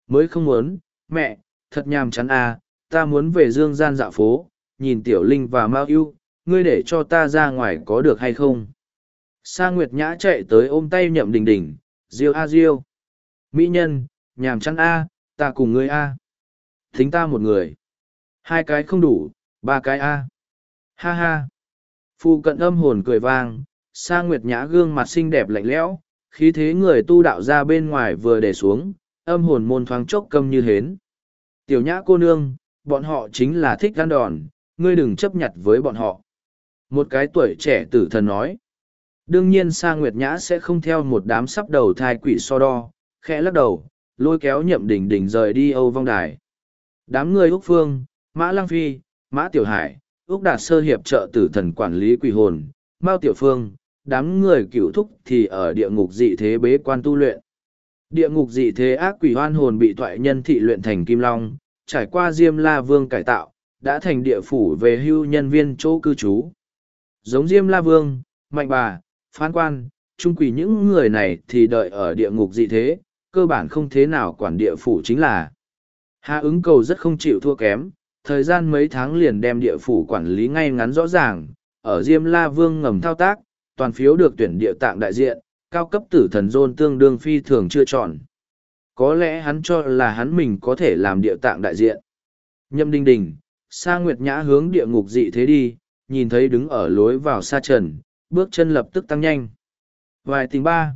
Mới không muốn, mẹ, thật nhàm chán à, ta muốn về dương gian dạo phố, nhìn Tiểu Linh và Mao Yêu, ngươi để cho ta ra ngoài có được hay không? Sa Nguyệt Nhã chạy tới ôm tay nhậm đình đình, Diêu a Diêu. Mỹ nhân, nhàm chán a, ta cùng ngươi a. Thính ta một người. Hai cái không đủ, ba cái a. Ha ha. Phu cận âm hồn cười vang, Sa Nguyệt Nhã gương mặt xinh đẹp lạnh lẽo, khí thế người tu đạo ra bên ngoài vừa để xuống, âm hồn môn thoáng chốc câm như hến. Tiểu Nhã cô nương, bọn họ chính là thích gan đòn, ngươi đừng chấp nhặt với bọn họ. Một cái tuổi trẻ tử thần nói. Đương nhiên Sa Nguyệt Nhã sẽ không theo một đám sắp đầu thai quỷ so đo, khẽ lắc đầu, lôi kéo nhậm đỉnh đỉnh rời đi Âu Vong Đài. Đám người Úc Phương, Mã Lăng Phi, Mã Tiểu Hải, Úc Đạt Sơ hiệp trợ tử thần quản lý quỷ hồn, Mao Tiểu Phương, đám người cựu thúc thì ở địa ngục dị thế bế quan tu luyện. Địa ngục dị thế ác quỷ hoan hồn bị thoại nhân thị luyện thành kim long, trải qua Diêm La Vương cải tạo, đã thành địa phủ về hưu nhân viên chỗ cư trú. Giống Diêm La Vương, Mạnh Bà, Phán Quan, Trung Quỷ những người này thì đợi ở địa ngục dị thế, cơ bản không thế nào quản địa phủ chính là. Hạ ứng cầu rất không chịu thua kém, thời gian mấy tháng liền đem địa phủ quản lý ngay ngắn rõ ràng, ở Diêm La Vương ngầm thao tác, toàn phiếu được tuyển địa tạng đại diện, cao cấp tử thần dôn tương đương phi thường chưa chọn. Có lẽ hắn cho là hắn mình có thể làm địa tạng đại diện. Nhâm đinh đình, sa nguyệt nhã hướng địa ngục dị thế đi, nhìn thấy đứng ở lối vào sa trần, bước chân lập tức tăng nhanh. Vài tình ba.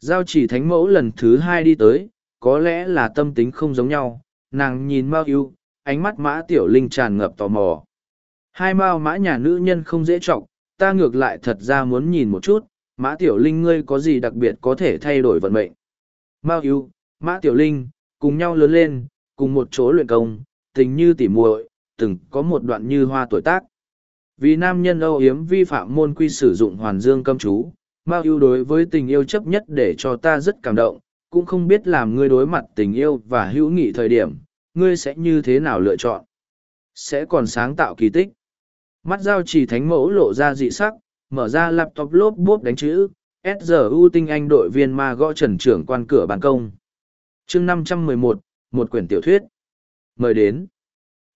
Giao chỉ thánh mẫu lần thứ hai đi tới, có lẽ là tâm tính không giống nhau, nàng nhìn Mao yêu, ánh mắt mã tiểu linh tràn ngập tò mò. Hai mao mã nhà nữ nhân không dễ trọng, ta ngược lại thật ra muốn nhìn một chút, mã tiểu linh ngươi có gì đặc biệt có thể thay đổi vận mệnh. Mao yêu, mã tiểu linh, cùng nhau lớn lên, cùng một chỗ luyện công, tình như tỉ muội, từng có một đoạn như hoa tuổi tác. Vì nam nhân âu yếm vi phạm môn quy sử dụng hoàn dương câm chú, Mao yêu đối với tình yêu chấp nhất để cho ta rất cảm động, cũng không biết làm ngươi đối mặt tình yêu và hữu nghị thời điểm, ngươi sẽ như thế nào lựa chọn? Sẽ còn sáng tạo kỳ tích. Mắt giao chỉ thánh mẫu lộ ra dị sắc, mở ra laptop lốp bốp đánh chữ, SGU tinh anh đội viên ma gõ trần trưởng quan cửa ban công. chương năm trăm mười một một quyển tiểu thuyết. Mời đến.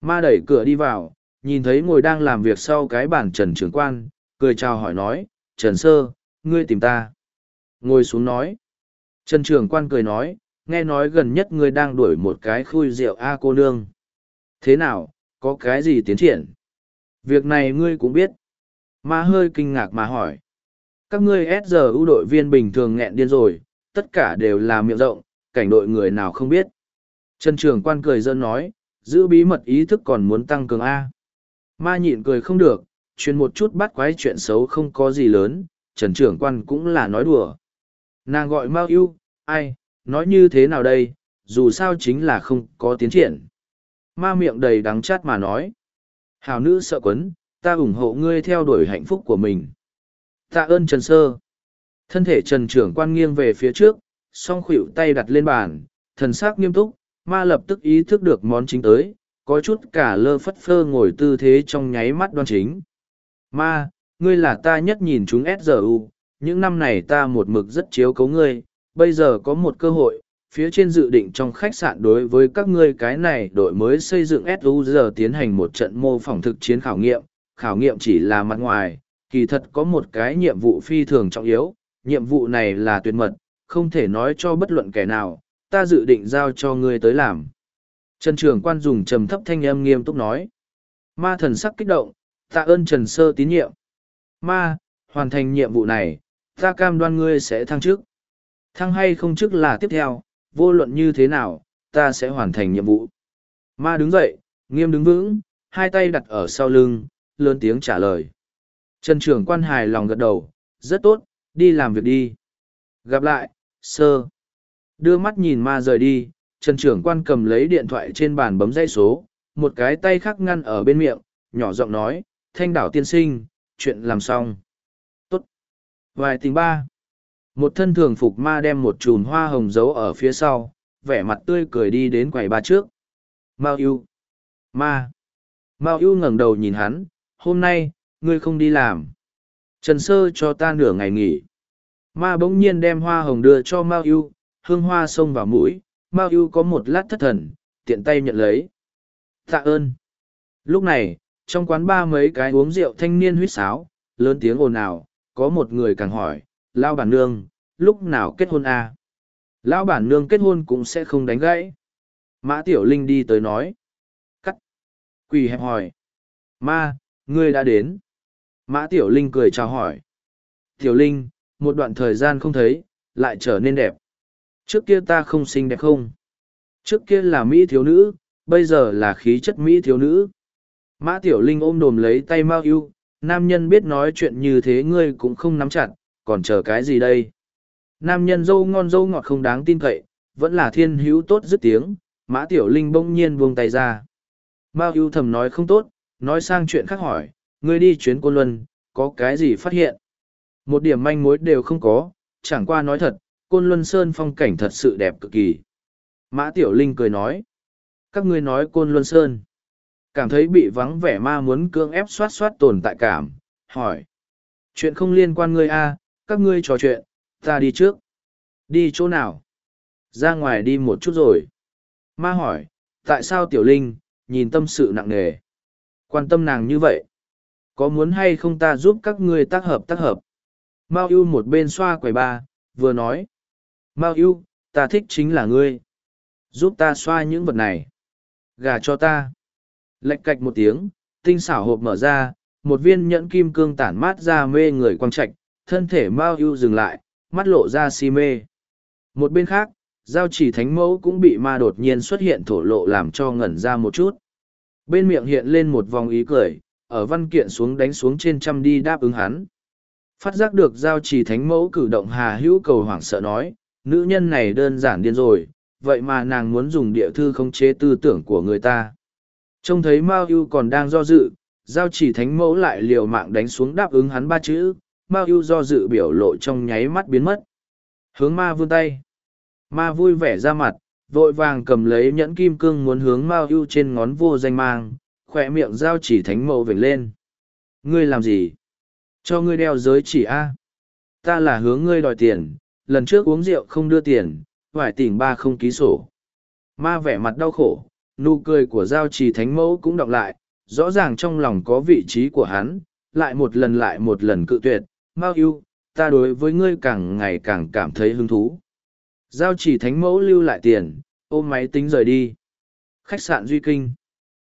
Ma đẩy cửa đi vào, nhìn thấy ngồi đang làm việc sau cái bàn trần trưởng quan, cười chào hỏi nói, Trần Sơ, ngươi tìm ta. Ngồi xuống nói. Trần trưởng quan cười nói, nghe nói gần nhất ngươi đang đuổi một cái khui rượu A cô nương. Thế nào, có cái gì tiến triển? Việc này ngươi cũng biết. Ma hơi kinh ngạc mà hỏi. Các ngươi SGU đội viên bình thường nghẹn điên rồi, tất cả đều là miệng rộng, cảnh đội người nào không biết. Trần trưởng quan cười dân nói, giữ bí mật ý thức còn muốn tăng cường A. Ma nhịn cười không được, truyền một chút bắt quái chuyện xấu không có gì lớn, trần trưởng quan cũng là nói đùa. Nàng gọi Mao yêu, ai, nói như thế nào đây, dù sao chính là không có tiến triển. Ma miệng đầy đắng chát mà nói. Hào nữ sợ quấn, ta ủng hộ ngươi theo đuổi hạnh phúc của mình. Tạ ơn Trần Sơ. Thân thể Trần trưởng quan nghiêng về phía trước, song khuỷu tay đặt lên bàn, thần sắc nghiêm túc, ma lập tức ý thức được món chính tới, có chút cả lơ phất phơ ngồi tư thế trong nháy mắt đoan chính. Ma, ngươi là ta nhất nhìn chúng SGU, những năm này ta một mực rất chiếu cấu ngươi, bây giờ có một cơ hội, phía trên dự định trong khách sạn đối với các ngươi cái này đội mới xây dựng SU giờ tiến hành một trận mô phỏng thực chiến khảo nghiệm, khảo nghiệm chỉ là mặt ngoài, kỳ thật có một cái nhiệm vụ phi thường trọng yếu, nhiệm vụ này là tuyệt mật, không thể nói cho bất luận kẻ nào, ta dự định giao cho ngươi tới làm. Trần trưởng quan dùng trầm thấp thanh âm nghiêm túc nói. Ma thần sắc kích động, tạ ơn Trần Sơ tín nhiệm. Ma, hoàn thành nhiệm vụ này, ta cam đoan ngươi sẽ thăng chức. Thăng hay không chức là tiếp theo, vô luận như thế nào, ta sẽ hoàn thành nhiệm vụ. Ma đứng dậy, nghiêm đứng vững, hai tay đặt ở sau lưng, lớn tiếng trả lời. Trần trưởng quan hài lòng gật đầu, rất tốt, đi làm việc đi. Gặp lại, sơ. Đưa mắt nhìn ma rời đi, Trần trưởng quan cầm lấy điện thoại trên bàn bấm dây số, một cái tay khác ngăn ở bên miệng, nhỏ giọng nói, thanh đảo tiên sinh, chuyện làm xong. Tốt. Vài tình ba. Một thân thường phục ma đem một chùm hoa hồng giấu ở phía sau, vẻ mặt tươi cười đi đến quầy ba trước. Mao ưu, Ma. Mao ưu ngẩng đầu nhìn hắn, hôm nay, ngươi không đi làm. Trần sơ cho ta nửa ngày nghỉ. Ma bỗng nhiên đem hoa hồng đưa cho Mao ưu, hương hoa xông vào mũi, Mao ưu có một lát thất thần, tiện tay nhận lấy. Tạ ơn. Lúc này, trong quán ba mấy cái uống rượu thanh niên huýt sáo, lớn tiếng ồn ào, có một người càng hỏi, lao bản nương, lúc nào kết hôn à? Lão bản nương kết hôn cũng sẽ không đánh gãy. Mã Tiểu Linh đi tới nói. Cắt. Quỳ hẹp hỏi. Ma, ngươi đã đến. Mã Tiểu Linh cười chào hỏi. Tiểu Linh, một đoạn thời gian không thấy, lại trở nên đẹp. Trước kia ta không xinh đẹp không? Trước kia là Mỹ thiếu nữ, bây giờ là khí chất Mỹ thiếu nữ. Mã Tiểu Linh ôm đồm lấy tay Mao yêu, nam nhân biết nói chuyện như thế ngươi cũng không nắm chặt, còn chờ cái gì đây? Nam nhân dâu ngon dâu ngọt không đáng tin cậy, vẫn là thiên hữu tốt dứt tiếng, Mã Tiểu Linh bỗng nhiên buông tay ra. Mao yêu thầm nói không tốt, nói sang chuyện khác hỏi, ngươi đi chuyến côn luân, có cái gì phát hiện? Một điểm manh mối đều không có, chẳng qua nói thật, côn luân sơn phong cảnh thật sự đẹp cực kỳ. Mã Tiểu Linh cười nói, các ngươi nói côn luân sơn. Cảm thấy bị vắng vẻ ma muốn cưỡng ép soát soát tồn tại cảm, hỏi. Chuyện không liên quan ngươi a, các ngươi trò chuyện, ta đi trước. Đi chỗ nào? Ra ngoài đi một chút rồi. Ma hỏi, tại sao Tiểu Linh, nhìn tâm sự nặng nề? Quan tâm nàng như vậy. Có muốn hay không ta giúp các ngươi tác hợp tác hợp? Mao ưu một bên xoa quầy ba, vừa nói. Mao ưu, ta thích chính là ngươi. Giúp ta xoa những vật này. Gà cho ta. Lệch cạch một tiếng, tinh xảo hộp mở ra, một viên nhẫn kim cương tản mát ra mê người quang trạch, thân thể Mao ưu dừng lại, mắt lộ ra si mê. Một bên khác, giao chỉ thánh mẫu cũng bị ma đột nhiên xuất hiện thổ lộ làm cho ngẩn ra một chút. Bên miệng hiện lên một vòng ý cười, ở văn kiện xuống đánh xuống trên trăm đi đáp ứng hắn. Phát giác được giao trì thánh mẫu cử động hà hữu cầu hoảng sợ nói, nữ nhân này đơn giản điên rồi, vậy mà nàng muốn dùng địa thư khống chế tư tưởng của người ta. Trông thấy Mao Yu còn đang do dự, giao chỉ thánh mẫu lại liều mạng đánh xuống đáp ứng hắn ba chữ, Mao ưu do dự biểu lộ trong nháy mắt biến mất. Hướng ma vươn tay. Ma vui vẻ ra mặt, vội vàng cầm lấy nhẫn kim cương muốn hướng Mao ưu trên ngón vô danh mang, khỏe miệng giao chỉ thánh mẫu vểnh lên. Ngươi làm gì? Cho ngươi đeo giới chỉ A. Ta là hướng ngươi đòi tiền, lần trước uống rượu không đưa tiền, phải tỉnh ba không ký sổ. Ma vẻ mặt đau khổ, nụ cười của giao trì thánh mẫu cũng đọc lại, rõ ràng trong lòng có vị trí của hắn, lại một lần lại một lần cự tuyệt, Mao yêu, ta đối với ngươi càng ngày càng cảm thấy hứng thú. Giao chỉ thánh mẫu lưu lại tiền, ôm máy tính rời đi. Khách sạn Duy Kinh.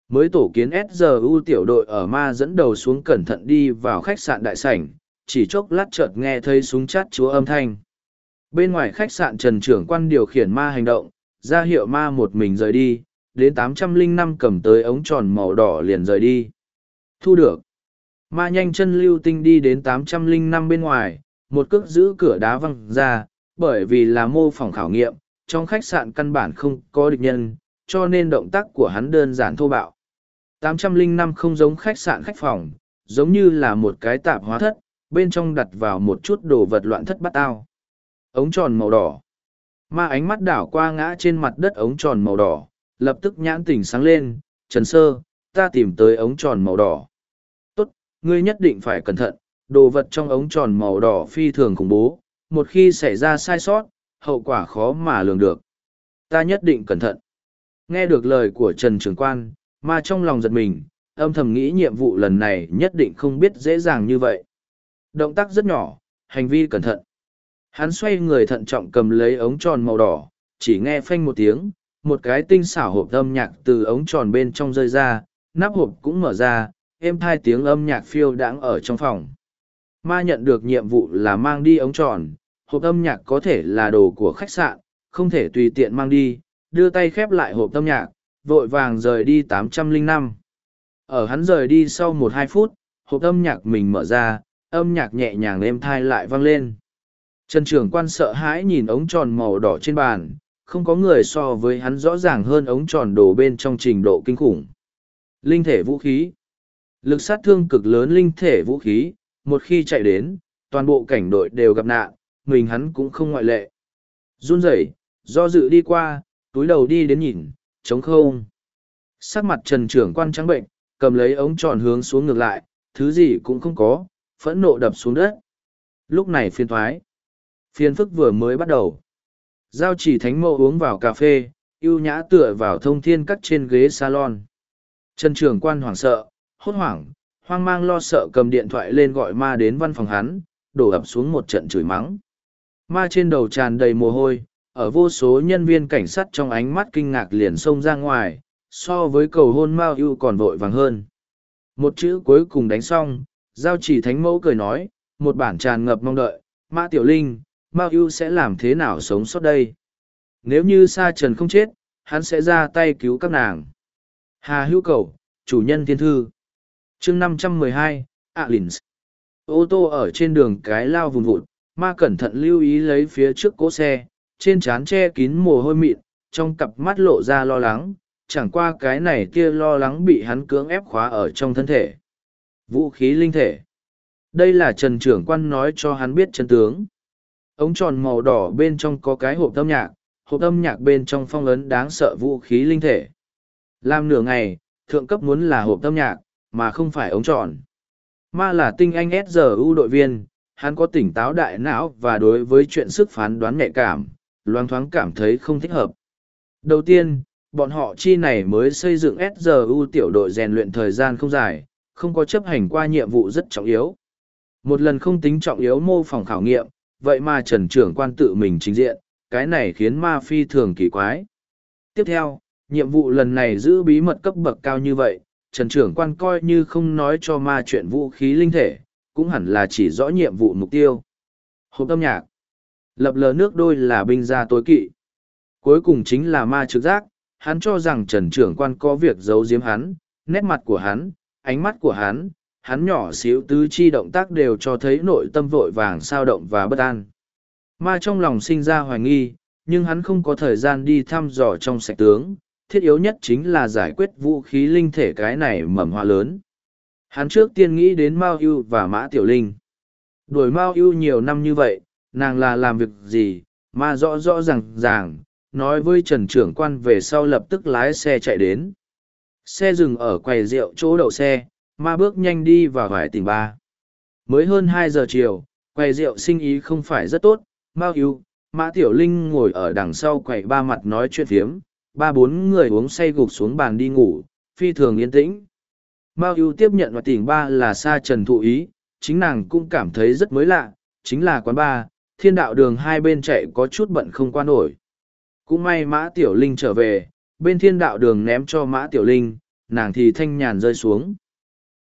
Mới tổ kiến SGU tiểu đội ở ma dẫn đầu xuống cẩn thận đi vào khách sạn đại sảnh, chỉ chốc lát chợt nghe thấy súng chát chúa âm thanh. Bên ngoài khách sạn Trần Trưởng Quan điều khiển ma hành động, ra hiệu ma một mình rời đi, đến 805 cầm tới ống tròn màu đỏ liền rời đi. Thu được. Ma nhanh chân lưu tinh đi đến 805 bên ngoài, một cước giữ cửa đá văng ra, bởi vì là mô phỏng khảo nghiệm, trong khách sạn căn bản không có địch nhân, cho nên động tác của hắn đơn giản thô bạo. 805 không giống khách sạn khách phòng, giống như là một cái tạp hóa thất, bên trong đặt vào một chút đồ vật loạn thất bát ao. Ống tròn màu đỏ. Ma ánh mắt đảo qua ngã trên mặt đất ống tròn màu đỏ, lập tức nhãn tỉnh sáng lên, Trần Sơ, ta tìm tới ống tròn màu đỏ. Ngươi nhất định phải cẩn thận, đồ vật trong ống tròn màu đỏ phi thường khủng bố, một khi xảy ra sai sót, hậu quả khó mà lường được. Ta nhất định cẩn thận. Nghe được lời của Trần Trường Quan, mà trong lòng giật mình, âm thầm nghĩ nhiệm vụ lần này nhất định không biết dễ dàng như vậy. Động tác rất nhỏ, hành vi cẩn thận. Hắn xoay người thận trọng cầm lấy ống tròn màu đỏ, chỉ nghe phanh một tiếng, một cái tinh xảo hộp âm nhạc từ ống tròn bên trong rơi ra, nắp hộp cũng mở ra, êm thai tiếng âm nhạc phiêu đãng ở trong phòng. Ma nhận được nhiệm vụ là mang đi ống tròn, hộp âm nhạc có thể là đồ của khách sạn, không thể tùy tiện mang đi, đưa tay khép lại hộp âm nhạc, vội vàng rời đi 805. Ở hắn rời đi sau một hai phút, hộp âm nhạc mình mở ra, âm nhạc nhẹ nhàng êm thai lại vang lên. Trần trưởng quan sợ hãi nhìn ống tròn màu đỏ trên bàn, không có người so với hắn rõ ràng hơn ống tròn đồ bên trong trình độ kinh khủng. Linh thể vũ khí Lực sát thương cực lớn linh thể vũ khí, một khi chạy đến, toàn bộ cảnh đội đều gặp nạn, mình hắn cũng không ngoại lệ. Run rẩy, do dự đi qua, túi đầu đi đến nhìn, chống không. Sắc mặt trần trưởng quan trắng bệnh, cầm lấy ống tròn hướng xuống ngược lại, thứ gì cũng không có, phẫn nộ đập xuống đất. Lúc này phiên thoái. Phiên phức vừa mới bắt đầu. Giao chỉ thánh mộ uống vào cà phê, yêu nhã tựa vào thông thiên cắt trên ghế salon. Trần trưởng quan hoảng sợ, hốt hoảng, hoang mang lo sợ cầm điện thoại lên gọi ma đến văn phòng hắn, đổ ập xuống một trận chửi mắng. Ma trên đầu tràn đầy mồ hôi, ở vô số nhân viên cảnh sát trong ánh mắt kinh ngạc liền xông ra ngoài, so với cầu hôn Mao ưu còn vội vàng hơn. Một chữ cuối cùng đánh xong, giao chỉ thánh mẫu cười nói, một bản tràn ngập mong đợi, Mã Tiểu Linh, Mao ưu sẽ làm thế nào sống sót đây? Nếu như Sa Trần không chết, hắn sẽ ra tay cứu các nàng. Hà hữu cầu, chủ nhân thiên thư chương 512, Alins. Ô tô ở trên đường cái lao vùng vụt, ma cẩn thận lưu ý lấy phía trước cỗ xe, trên trán che kín mồ hôi mịn, trong cặp mắt lộ ra lo lắng, chẳng qua cái này kia lo lắng bị hắn cưỡng ép khóa ở trong thân thể. Vũ khí linh thể. Đây là Trần Trưởng Quan nói cho hắn biết chân tướng. Ống tròn màu đỏ bên trong có cái hộp âm nhạc, hộp âm nhạc bên trong phong ấn đáng sợ vũ khí linh thể. Làm nửa ngày, thượng cấp muốn là hộp âm nhạc, mà không phải ống tròn. Ma là tinh anh SGU đội viên, hắn có tỉnh táo đại não và đối với chuyện sức phán đoán nhạy cảm, loang thoáng cảm thấy không thích hợp. Đầu tiên, bọn họ chi này mới xây dựng SGU tiểu đội rèn luyện thời gian không dài, không có chấp hành qua nhiệm vụ rất trọng yếu. Một lần không tính trọng yếu mô phỏng khảo nghiệm, vậy mà trần trưởng quan tự mình trình diện, cái này khiến ma phi thường kỳ quái. Tiếp theo, nhiệm vụ lần này giữ bí mật cấp bậc cao như vậy, trần trưởng quan coi như không nói cho ma chuyện vũ khí linh thể, cũng hẳn là chỉ rõ nhiệm vụ mục tiêu. Hộp âm nhạc lập lờ nước đôi là binh gia tối kỵ. Cuối cùng chính là ma trực giác, hắn cho rằng trần trưởng quan có việc giấu giếm hắn, nét mặt của hắn, ánh mắt của hắn, hắn nhỏ xíu tứ chi động tác đều cho thấy nội tâm vội vàng sao động và bất an. Ma trong lòng sinh ra hoài nghi, nhưng hắn không có thời gian đi thăm dò trong sạch tướng, thiết yếu nhất chính là giải quyết vũ khí linh thể cái này mầm hoa lớn. Hắn trước tiên nghĩ đến Mao Yu và Mã Tiểu Linh. Đuổi Mao Yu nhiều năm như vậy, nàng là làm việc gì, mà rõ rõ ràng ràng, nói với trần trưởng quan về sau lập tức lái xe chạy đến. Xe dừng ở quầy rượu chỗ đậu xe, ma bước nhanh đi vào vải tỉnh ba. Mới hơn hai giờ chiều, quầy rượu sinh ý không phải rất tốt, Mao Yu, Mã Tiểu Linh ngồi ở đằng sau quầy ba mặt nói chuyện phiếm, ba bốn người uống say gục xuống bàn đi ngủ, phi thường yên tĩnh. Mao ưu tiếp nhận và tỉnh ba là sa trần thụ ý, chính nàng cũng cảm thấy rất mới lạ, chính là quán ba, thiên đạo đường hai bên chạy có chút bận không qua nổi. Cũng may mã tiểu linh trở về, bên thiên đạo đường ném cho mã tiểu linh, nàng thì thanh nhàn rơi xuống.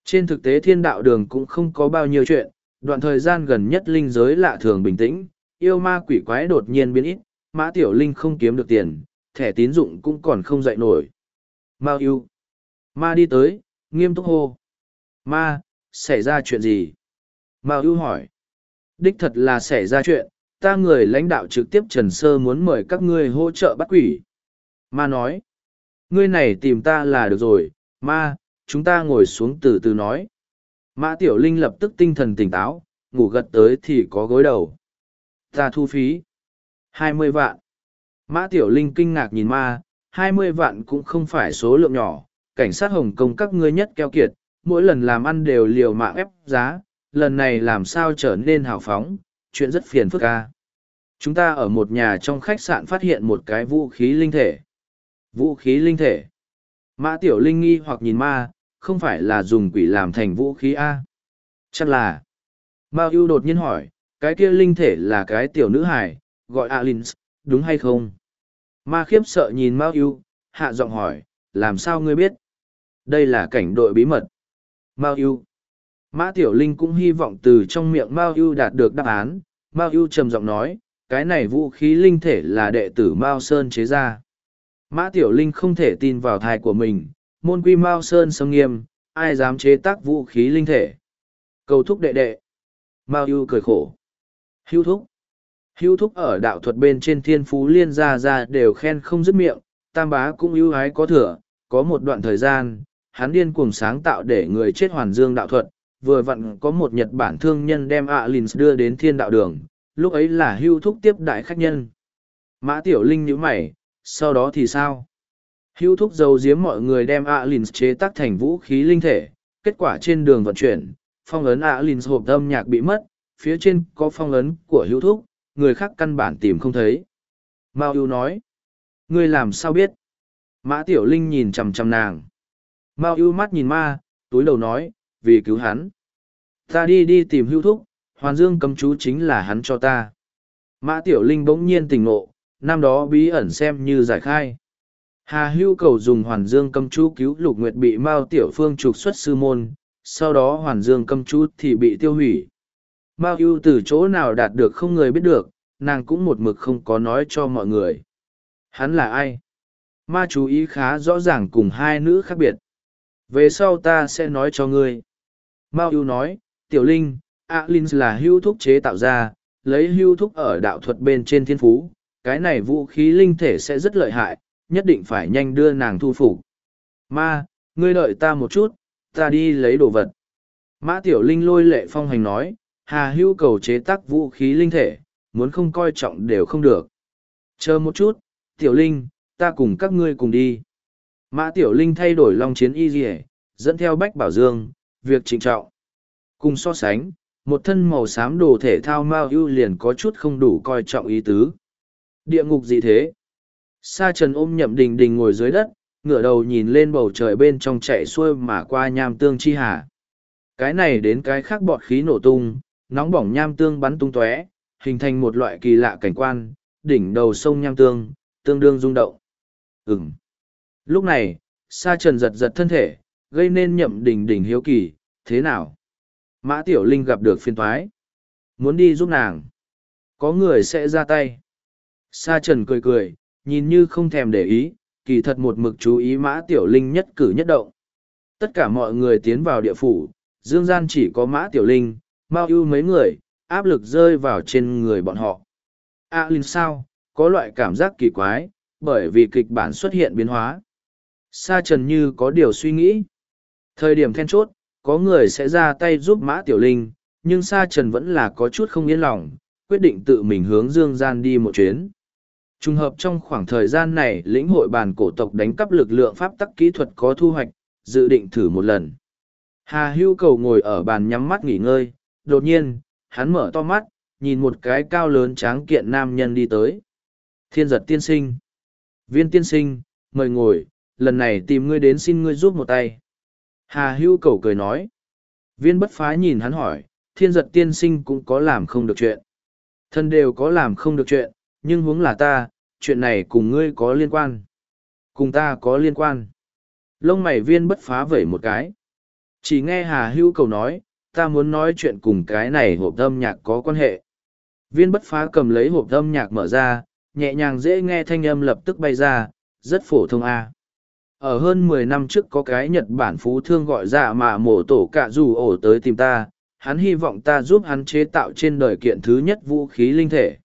Trên thực tế thiên đạo đường cũng không có bao nhiêu chuyện, đoạn thời gian gần nhất linh giới lạ thường bình tĩnh, yêu ma quỷ quái đột nhiên biến ít, mã tiểu linh không kiếm được tiền, thẻ tín dụng cũng còn không dậy nổi. Ma yêu. Ma đi tới, nghiêm túc hô. Ma, xảy ra chuyện gì? Ma yêu hỏi. Đích thật là xảy ra chuyện, ta người lãnh đạo trực tiếp Trần Sơ muốn mời các ngươi hỗ trợ bắt quỷ. Ma nói, ngươi này tìm ta là được rồi, ma, chúng ta ngồi xuống từ từ nói. Mã Tiểu Linh lập tức tinh thần tỉnh táo, ngủ gật tới thì có gối đầu. Ta thu phí. hai mươi vạn. Mã Tiểu Linh kinh ngạc nhìn ma, hai mươi vạn cũng không phải số lượng nhỏ, cảnh sát Hồng Kông các ngươi nhất keo kiệt, mỗi lần làm ăn đều liều mạng ép giá, lần này làm sao trở nên hào phóng, chuyện rất phiền phức ca. Chúng ta ở một nhà trong khách sạn phát hiện một cái vũ khí linh thể. Vũ khí linh thể. Mã Tiểu Linh nghi hoặc nhìn ma, không phải là dùng quỷ làm thành vũ khí A. Chắc là. Mao ưu đột nhiên hỏi, cái kia linh thể là cái tiểu nữ hải, gọi Alins, đúng hay không? Ma khiếp sợ nhìn Mao Yêu, hạ giọng hỏi, làm sao ngươi biết? Đây là cảnh đội bí mật. Mao Yêu. Mã Tiểu Linh cũng hy vọng từ trong miệng Mao Yêu đạt được đáp án. Mao Yêu trầm giọng nói, cái này vũ khí linh thể là đệ tử Mao Sơn chế ra. Mã Tiểu Linh không thể tin vào thai của mình, môn quy Mao Sơn sông nghiêm, ai dám chế tác vũ khí linh thể. Cầu thúc đệ đệ. Mao Yêu cười khổ. Hưu thúc. Hưu thúc ở đạo thuật bên trên thiên phú liên gia ra đều khen không dứt miệng, tam bá cũng ưu ái có thừa, có một đoạn thời gian, hắn điên cuồng sáng tạo để người chết hoàn dương đạo thuật, vừa vặn có một Nhật Bản thương nhân đem Alins đưa đến thiên đạo đường, lúc ấy là hưu thúc tiếp đại khách nhân. Mã Tiểu Linh nhíu mày, sau đó thì sao? Hưu thúc dầu giếm mọi người đem Alins chế tác thành vũ khí linh thể, kết quả trên đường vận chuyển, phong ấn Alins hộp âm nhạc bị mất, phía trên có phong ấn của hưu thúc, người khác căn bản tìm không thấy. Mao Ưu nói, ngươi làm sao biết? Mã Tiểu Linh nhìn chằm chằm nàng. Mao Ưu mắt nhìn ma, túi đầu nói, vì cứu hắn. Ta đi đi tìm hưu thúc, hoàn dương cấm chú chính là hắn cho ta. Mã Tiểu Linh bỗng nhiên tỉnh ngộ, năm đó bí ẩn xem như giải khai. Hà hưu cầu dùng hoàn dương cấm chú cứu lục nguyệt bị Mao Tiểu Phương trục xuất sư môn, sau đó hoàn dương cấm chú thì bị tiêu hủy. Mao ưu từ chỗ nào đạt được không người biết được, nàng cũng một mực không có nói cho mọi người. Hắn là ai? Ma chú ý khá rõ ràng cùng hai nữ khác biệt. Về sau ta sẽ nói cho ngươi. Mao ưu nói, Tiểu Linh, Alin là hưu thúc chế tạo ra, lấy hưu thúc ở đạo thuật bên trên thiên phú, cái này vũ khí linh thể sẽ rất lợi hại, nhất định phải nhanh đưa nàng thu phục. Ma, ngươi đợi ta một chút, ta đi lấy đồ vật. Mã Tiểu Linh lôi lệ phong hành nói, Hà hưu cầu chế tác vũ khí linh thể, muốn không coi trọng đều không được. Chờ một chút, Tiểu Linh, ta cùng các ngươi cùng đi. Mã Tiểu Linh thay đổi long chiến y dỉa dẫn theo Bách Bảo Dương, việc trịnh trọng. Cùng so sánh, một thân màu xám đồ thể thao mao ưu liền có chút không đủ coi trọng ý tứ. Địa ngục gì thế? Sa trần ôm nhậm đình đình ngồi dưới đất, ngửa đầu nhìn lên bầu trời bên trong chạy xuôi mà qua nham tương chi hà. Cái này đến cái khác bọt khí nổ tung, nóng bỏng nham tương bắn tung tóe, hình thành một loại kỳ lạ cảnh quan, đỉnh đầu sông nham tương, tương đương rung động. Ừm. Lúc này, sa trần giật giật thân thể, gây nên nhậm đỉnh đỉnh hiếu kỳ, thế nào? Mã Tiểu Linh gặp được phiên thoái. Muốn đi giúp nàng. Có người sẽ ra tay. Sa Trần cười cười, nhìn như không thèm để ý, kỳ thật một mực chú ý Mã Tiểu Linh nhất cử nhất động. Tất cả mọi người tiến vào địa phủ, dương gian chỉ có Mã Tiểu Linh, Mao ưu mấy người, áp lực rơi vào trên người bọn họ. À, A Linh sao, có loại cảm giác kỳ quái, bởi vì kịch bản xuất hiện biến hóa. Sa Trần như có điều suy nghĩ. Thời điểm then chốt, có người sẽ ra tay giúp Mã Tiểu Linh, nhưng Sa Trần vẫn là có chút không yên lòng, quyết định tự mình hướng Dương Gian đi một chuyến. Trùng hợp trong khoảng thời gian này lĩnh hội bàn cổ tộc đánh cắp lực lượng pháp tắc kỹ thuật có thu hoạch, dự định thử một lần. Hà hưu cầu ngồi ở bàn nhắm mắt nghỉ ngơi, đột nhiên, hắn mở to mắt, nhìn một cái cao lớn tráng kiện nam nhân đi tới. Thiên giật tiên sinh. Viên tiên sinh, mời ngồi, lần này tìm ngươi đến xin ngươi giúp một tay. Hà hưu cầu cười nói. Viên bất phá nhìn hắn hỏi, thiên giật tiên sinh cũng có làm không được chuyện. Thân đều có làm không được chuyện, nhưng huống là ta, chuyện này cùng ngươi có liên quan. Cùng ta có liên quan. Lông mày viên bất phá vẩy một cái. Chỉ nghe Hà hưu cầu nói, ta muốn nói chuyện cùng cái này hộp âm nhạc có quan hệ. Viên bất phá cầm lấy hộp âm nhạc mở ra, nhẹ nhàng dễ nghe thanh âm lập tức bay ra, rất phổ thông a. Ở hơn mười năm trước có cái Nhật Bản phú thương gọi ra mà mổ tổ cả dù ổ tới tìm ta, hắn hy vọng ta giúp hắn chế tạo trên đời kiện thứ nhất vũ khí linh thể.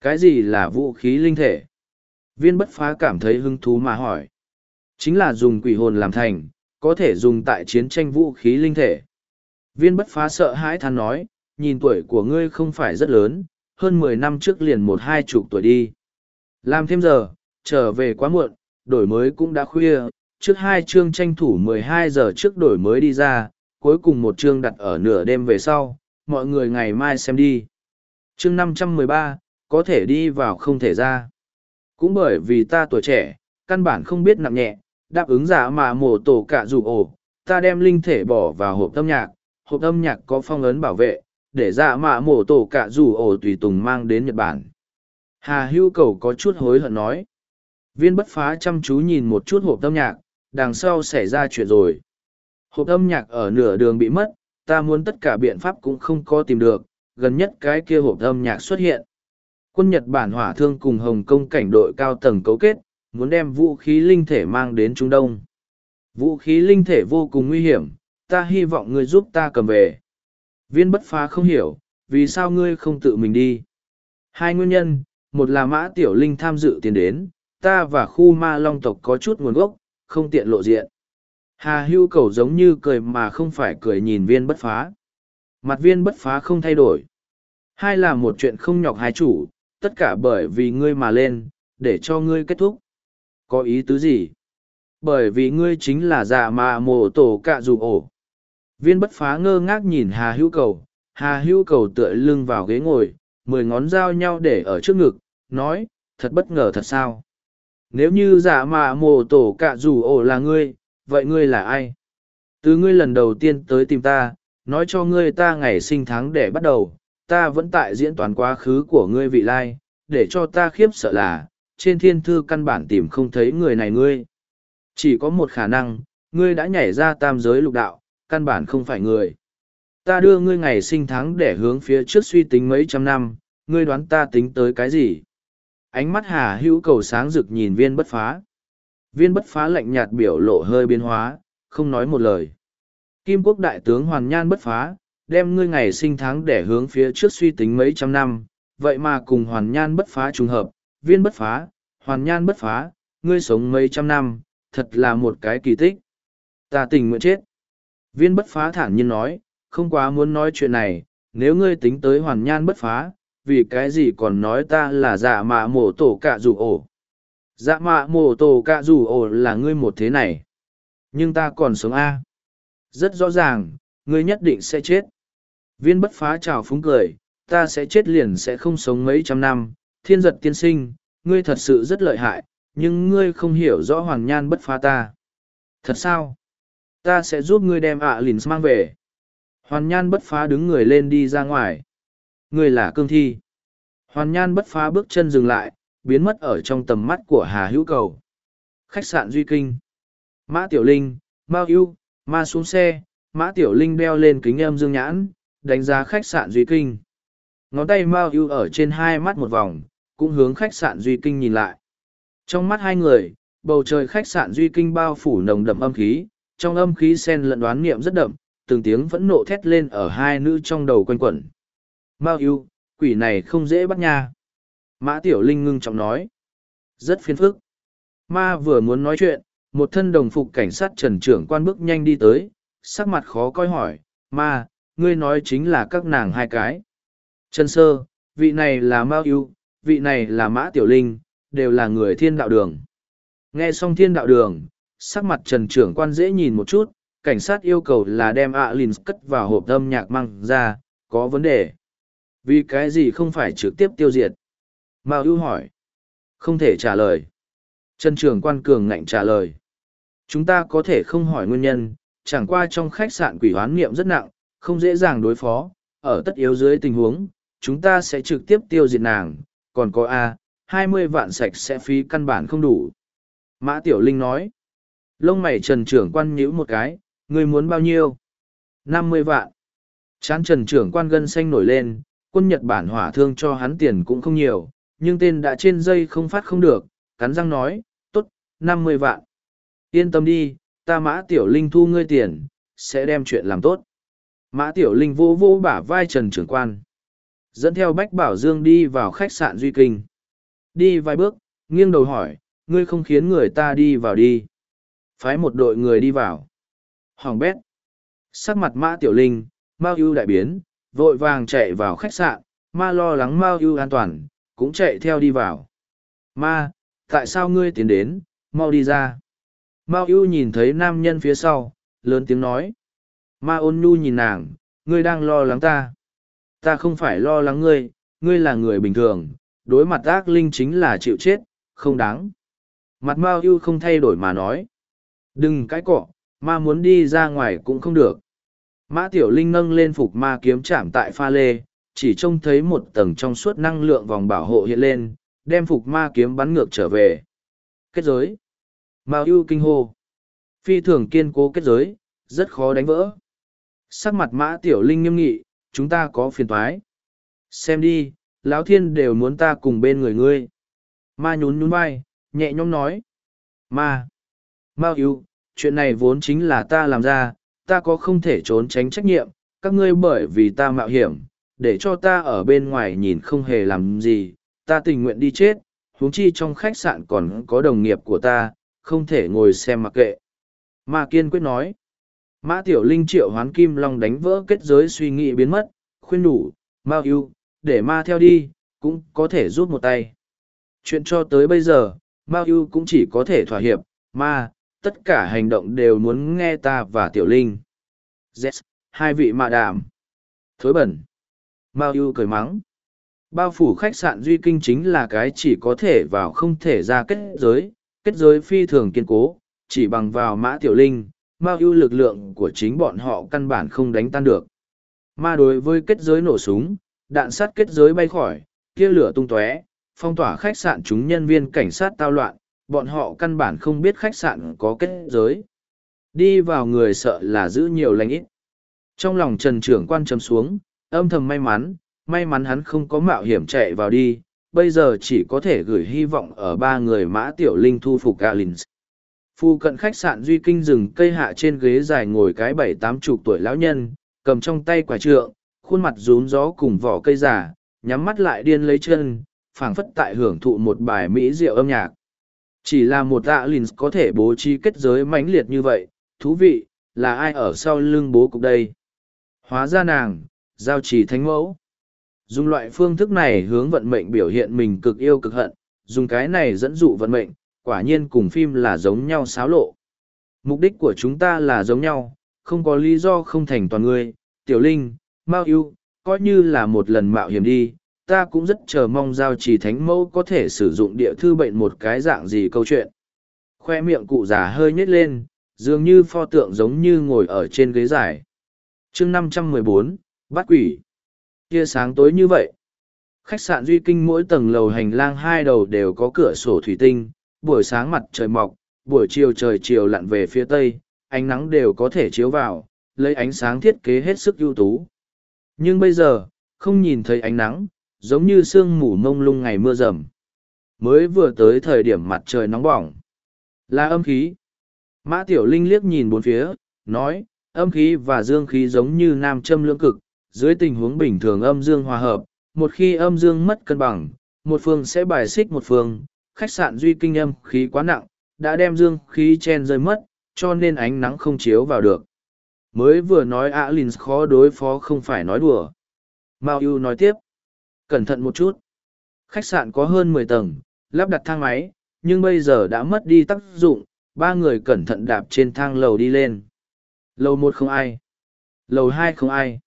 Cái gì là vũ khí linh thể? Viên bất phá cảm thấy hứng thú mà hỏi. Chính là dùng quỷ hồn làm thành, có thể dùng tại chiến tranh vũ khí linh thể. Viên bất phá sợ hãi than nói, nhìn tuổi của ngươi không phải rất lớn, hơn mười năm trước liền một hai chục tuổi đi. Làm thêm giờ, trở về quá muộn, đổi mới cũng đã khuya, trước hai chương tranh thủ 12 giờ trước đổi mới đi ra, cuối cùng một chương đặt ở nửa đêm về sau, mọi người ngày mai xem đi. Chương 513, có thể đi vào không thể ra. Cũng bởi vì ta tuổi trẻ, căn bản không biết nặng nhẹ, đáp ứng giả mà mổ tổ cả dù ổ, ta đem linh thể bỏ vào hộp âm nhạc, hộp âm nhạc có phong ấn bảo vệ, để dạ mạ mổ tổ cả dù ổ tùy tùng mang đến Nhật Bản. Hà hưu cầu có chút hối hận nói. Viên bất phá chăm chú nhìn một chút hộp âm nhạc, đằng sau xảy ra chuyện rồi. Hộp âm nhạc ở nửa đường bị mất, ta muốn tất cả biện pháp cũng không có tìm được, gần nhất cái kia hộp âm nhạc xuất hiện. Quân Nhật Bản hỏa thương cùng Hồng Kông cảnh đội cao tầng cấu kết, muốn đem vũ khí linh thể mang đến Trung Đông. Vũ khí linh thể vô cùng nguy hiểm, ta hy vọng ngươi giúp ta cầm về. Viên bất phá không hiểu, vì sao ngươi không tự mình đi. Hai nguyên nhân, một là mã tiểu linh tham dự tiền đến, ta và khu ma long tộc có chút nguồn gốc, không tiện lộ diện. Hà hưu cầu giống như cười mà không phải cười nhìn viên bất phá. Mặt viên bất phá không thay đổi. Hai là một chuyện không nhọc hai chủ, tất cả bởi vì ngươi mà lên, để cho ngươi kết thúc. Có ý tứ gì? Bởi vì ngươi chính là giả mà mồ tổ cạ dù ổ. Viên bất phá ngơ ngác nhìn Hà hữu cầu, Hà hữu cầu tựa lưng vào ghế ngồi, mười ngón dao nhau để ở trước ngực, nói, thật bất ngờ thật sao? Nếu như giả mà mồ tổ cạ dù ổ là ngươi, vậy ngươi là ai? Từ ngươi lần đầu tiên tới tìm ta, nói cho ngươi ta ngày sinh tháng để bắt đầu, ta vẫn tại diễn toán quá khứ của ngươi vị lai, để cho ta khiếp sợ là, trên thiên thư căn bản tìm không thấy người này ngươi. Chỉ có một khả năng, ngươi đã nhảy ra tam giới lục đạo, căn bản không phải người. Ta đưa ngươi ngày sinh tháng để hướng phía trước suy tính mấy trăm năm, ngươi đoán ta tính tới cái gì? Ánh mắt hà hữu cầu sáng rực nhìn viên bất phá. Viên bất phá lạnh nhạt biểu lộ hơi biến hóa, không nói một lời. Kim quốc đại tướng Hoàn Nhan bất phá, đem ngươi ngày sinh tháng để hướng phía trước suy tính mấy trăm năm, vậy mà cùng Hoàn Nhan bất phá trùng hợp, viên bất phá, Hoàn Nhan bất phá, ngươi sống mấy trăm năm, thật là một cái kỳ tích. Ta tình nguyện chết. Viên bất phá thản nhiên nói, không quá muốn nói chuyện này, nếu ngươi tính tới Hoàn Nhan bất phá, vì cái gì còn nói ta là dạ mạ mổ tổ cạ rủ ổ. Dạ mạ mổ tổ cạ rủ ổ là ngươi một thế này. Nhưng ta còn sống A. Rất rõ ràng, ngươi nhất định sẽ chết. Viên bất phá trào phúng cười, ta sẽ chết liền sẽ không sống mấy trăm năm, thiên giật tiên sinh, ngươi thật sự rất lợi hại, nhưng ngươi không hiểu rõ hoàn nhan bất phá ta. Thật sao? Ta sẽ giúp ngươi đem ạ à lìn mang về. Hoàn nhan bất phá đứng người lên đi ra ngoài. Ngươi là cương thi. Hoàn nhan bất phá bước chân dừng lại, biến mất ở trong tầm mắt của Hà Hữu Cầu. Khách sạn Duy Kinh. Mã Tiểu Linh, Mao ưu Ma xuống xe, Mã Tiểu Linh đeo lên kính âm dương nhãn, đánh giá khách sạn Duy Kinh. Ngón tay Mao ưu ở trên hai mắt một vòng, cũng hướng khách sạn Duy Kinh nhìn lại. Trong mắt hai người, bầu trời khách sạn Duy Kinh bao phủ nồng đậm âm khí, trong âm khí sen lẫn đoán niệm rất đậm, từng tiếng vẫn nộ thét lên ở hai nữ trong đầu quanh quẩn. Mao Yêu, quỷ này không dễ bắt nha. Mã Tiểu Linh ngưng trọng nói. Rất phiền phức. Ma vừa muốn nói chuyện, một thân đồng phục cảnh sát trần trưởng quan bước nhanh đi tới, sắc mặt khó coi hỏi, ma, ngươi nói chính là các nàng hai cái. Trần sơ, vị này là Mao Yêu, vị này là Mã Tiểu Linh, đều là người thiên đạo đường. Nghe xong thiên đạo đường, sắc mặt trần trưởng quan dễ nhìn một chút, cảnh sát yêu cầu là đem ạ à cất vào hộp âm nhạc mang ra, có vấn đề. Vì cái gì không phải trực tiếp tiêu diệt? Mao ưu hỏi. Không thể trả lời. Trần trưởng quan cường ngạnh trả lời. Chúng ta có thể không hỏi nguyên nhân, chẳng qua trong khách sạn quỷ hoán nghiệm rất nặng, không dễ dàng đối phó, ở tất yếu dưới tình huống, chúng ta sẽ trực tiếp tiêu diệt nàng, còn có A, hai mươi vạn sạch sẽ phí căn bản không đủ. Mã Tiểu Linh nói, lông mày trần trưởng quan nhíu một cái, người muốn bao nhiêu? năm mươi vạn. Chán trần trưởng quan gân xanh nổi lên, quân Nhật Bản hỏa thương cho hắn tiền cũng không nhiều, nhưng tên đã trên dây không phát không được, cắn răng nói, tốt, năm mươi vạn. Yên tâm đi, ta mã tiểu linh thu ngươi tiền, sẽ đem chuyện làm tốt. Mã tiểu linh vô vô bả vai trần trưởng quan. Dẫn theo Bách Bảo Dương đi vào khách sạn Duy Kinh. Đi vài bước, nghiêng đầu hỏi, ngươi không khiến người ta đi vào đi. Phái một đội người đi vào. Hoàng bét. Sắc mặt mã tiểu linh, Mao ưu đại biến, vội vàng chạy vào khách sạn, ma lo lắng Mao ưu an toàn, cũng chạy theo đi vào. Ma, tại sao ngươi tiến đến, mau đi ra. Mao ưu nhìn thấy nam nhân phía sau, lớn tiếng nói. Ma ôn nhu nhìn nàng, ngươi đang lo lắng ta. Ta không phải lo lắng ngươi, ngươi là người bình thường, đối mặt ác linh chính là chịu chết, không đáng. Mặt Mao ưu không thay đổi mà nói. Đừng cãi cọ, ma muốn đi ra ngoài cũng không được. Mã Tiểu Linh nâng lên phục ma kiếm chạm tại pha lê, chỉ trông thấy một tầng trong suốt năng lượng vòng bảo hộ hiện lên, đem phục ma kiếm bắn ngược trở về. Kết giới. Mao ưu kinh hô. Phi thường kiên cố kết giới, rất khó đánh vỡ. Sắc mặt mã tiểu linh nghiêm nghị, chúng ta có phiền toái. Xem đi, lão thiên đều muốn ta cùng bên người ngươi. Ma nhún nhún vai, nhẹ nhõm nói. Ma. Mao yêu, chuyện này vốn chính là ta làm ra, ta có không thể trốn tránh trách nhiệm, các ngươi bởi vì ta mạo hiểm, để cho ta ở bên ngoài nhìn không hề làm gì, ta tình nguyện đi chết, huống chi trong khách sạn còn có đồng nghiệp của ta, không thể ngồi xem mặc kệ. Ma kiên quyết nói. Mã Tiểu Linh triệu hoán kim long đánh vỡ kết giới suy nghĩ biến mất, khuyên đủ, Mao yêu, để ma theo đi, cũng có thể rút một tay. Chuyện cho tới bây giờ, Mao yêu cũng chỉ có thể thỏa hiệp, ma, tất cả hành động đều muốn nghe ta và Tiểu Linh. Z, hai vị mạ đàm. Thối bẩn. Mao ưu cười mắng. Bao phủ khách sạn Duy Kinh chính là cái chỉ có thể vào không thể ra kết giới, kết giới phi thường kiên cố, chỉ bằng vào mã tiểu linh, mao ưu lực lượng của chính bọn họ căn bản không đánh tan được. Ma đối với kết giới nổ súng, đạn sắt kết giới bay khỏi, kia lửa tung tóe, phong tỏa khách sạn chúng nhân viên cảnh sát tao loạn, bọn họ căn bản không biết khách sạn có kết giới. Đi vào người sợ là giữ nhiều lành ít. Trong lòng trần trưởng quan trầm xuống, âm thầm may mắn, may mắn hắn không có mạo hiểm chạy vào đi, bây giờ chỉ có thể gửi hy vọng ở ba người mã tiểu linh thu phục Galins. Phu cận khách sạn Duy Kinh rừng cây hạ trên ghế dài ngồi cái bảy tám chục tuổi lão nhân, cầm trong tay quả trượng, khuôn mặt rún gió cùng vỏ cây giả, nhắm mắt lại điên lấy chân, phảng phất tại hưởng thụ một bài mỹ diệu âm nhạc. Chỉ là một tạ lìn có thể bố trí kết giới mãnh liệt như vậy, thú vị, là ai ở sau lưng bố cục đây? Hóa ra nàng, giao trì thánh mẫu. Dùng loại phương thức này hướng vận mệnh biểu hiện mình cực yêu cực hận, dùng cái này dẫn dụ vận mệnh, quả nhiên cùng phim là giống nhau xáo lộ. Mục đích của chúng ta là giống nhau, không có lý do không thành toàn người. Tiểu Linh, Mao yêu, coi như là một lần mạo hiểm đi, ta cũng rất chờ mong giao trì thánh mẫu có thể sử dụng địa thư bệnh một cái dạng gì câu chuyện. Khoe miệng cụ già hơi nhếch lên, dường như pho tượng giống như ngồi ở trên ghế dài. chương năm trăm mười bốn bắt quỷ. Tia sáng tối như vậy. Khách sạn Duy Kinh mỗi tầng lầu hành lang hai đầu đều có cửa sổ thủy tinh, buổi sáng mặt trời mọc, buổi chiều trời chiều lặn về phía tây, ánh nắng đều có thể chiếu vào, lấy ánh sáng thiết kế hết sức ưu tú. Nhưng bây giờ, không nhìn thấy ánh nắng, giống như sương mù mông lung ngày mưa rầm. Mới vừa tới thời điểm mặt trời nóng bỏng. Là âm khí. Mã Tiểu Linh liếc nhìn bốn phía, nói, âm khí và dương khí giống như nam châm lưỡng cực, dưới tình huống bình thường âm dương hòa hợp, một khi âm dương mất cân bằng, một phương sẽ bài xích một phương, khách sạn duy kinh âm khí quá nặng, đã đem dương khí chen rơi mất, cho nên ánh nắng không chiếu vào được. Mới vừa nói Alin khó đối phó không phải nói đùa. Mao Yu nói tiếp. Cẩn thận một chút. Khách sạn có hơn mười tầng, lắp đặt thang máy, nhưng bây giờ đã mất đi tác dụng, ba người cẩn thận đạp trên thang lầu đi lên. Lầu một không ai. Lầu hai không ai.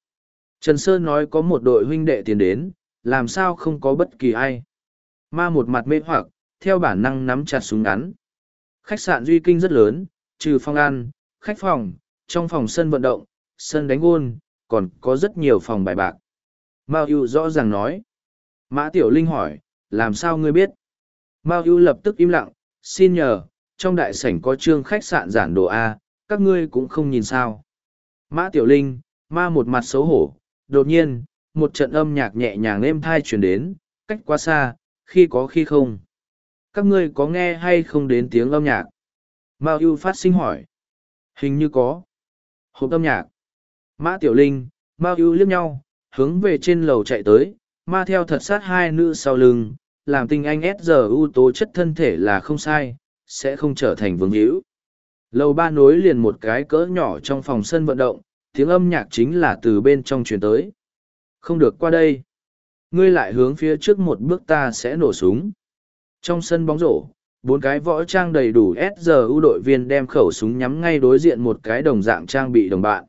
Trần Sơn nói có một đội huynh đệ tiền đến, làm sao không có bất kỳ ai. Ma một mặt mê hoặc, theo bản năng nắm chặt súng ngắn. Khách sạn Duy Kinh rất lớn, trừ phòng ăn, khách phòng, trong phòng sân vận động, sân đánh gôn, còn có rất nhiều phòng bài bạc. Mao Yu rõ ràng nói. Mã Tiểu Linh hỏi, làm sao ngươi biết? Mao Yu lập tức im lặng, xin nhờ, trong đại sảnh có trương khách sạn giản đồ A, các ngươi cũng không nhìn sao. Mã Tiểu Linh, ma một mặt xấu hổ, đột nhiên, một trận âm nhạc nhẹ nhàng êm thai chuyển đến, cách quá xa, khi có khi không. Các ngươi có nghe hay không đến tiếng âm nhạc? Mao ưu phát sinh hỏi. Hình như có. Hộp âm nhạc. Mã Tiểu Linh, Mao ưu liếc nhau, hướng về trên lầu chạy tới, ma theo thật sát hai nữ sau lưng, làm tình anh ép giờ ưu tố chất thân thể là không sai, sẽ không trở thành vương hữu. Lầu ba nối liền một cái cỡ nhỏ trong phòng sân vận động, tiếng âm nhạc chính là từ bên trong truyền tới. Không được qua đây. Ngươi lại hướng phía trước một bước ta sẽ nổ súng. Trong sân bóng rổ, bốn cái võ trang đầy đủ SGU đội viên đem khẩu súng nhắm ngay đối diện một cái đồng dạng trang bị đồng bạn.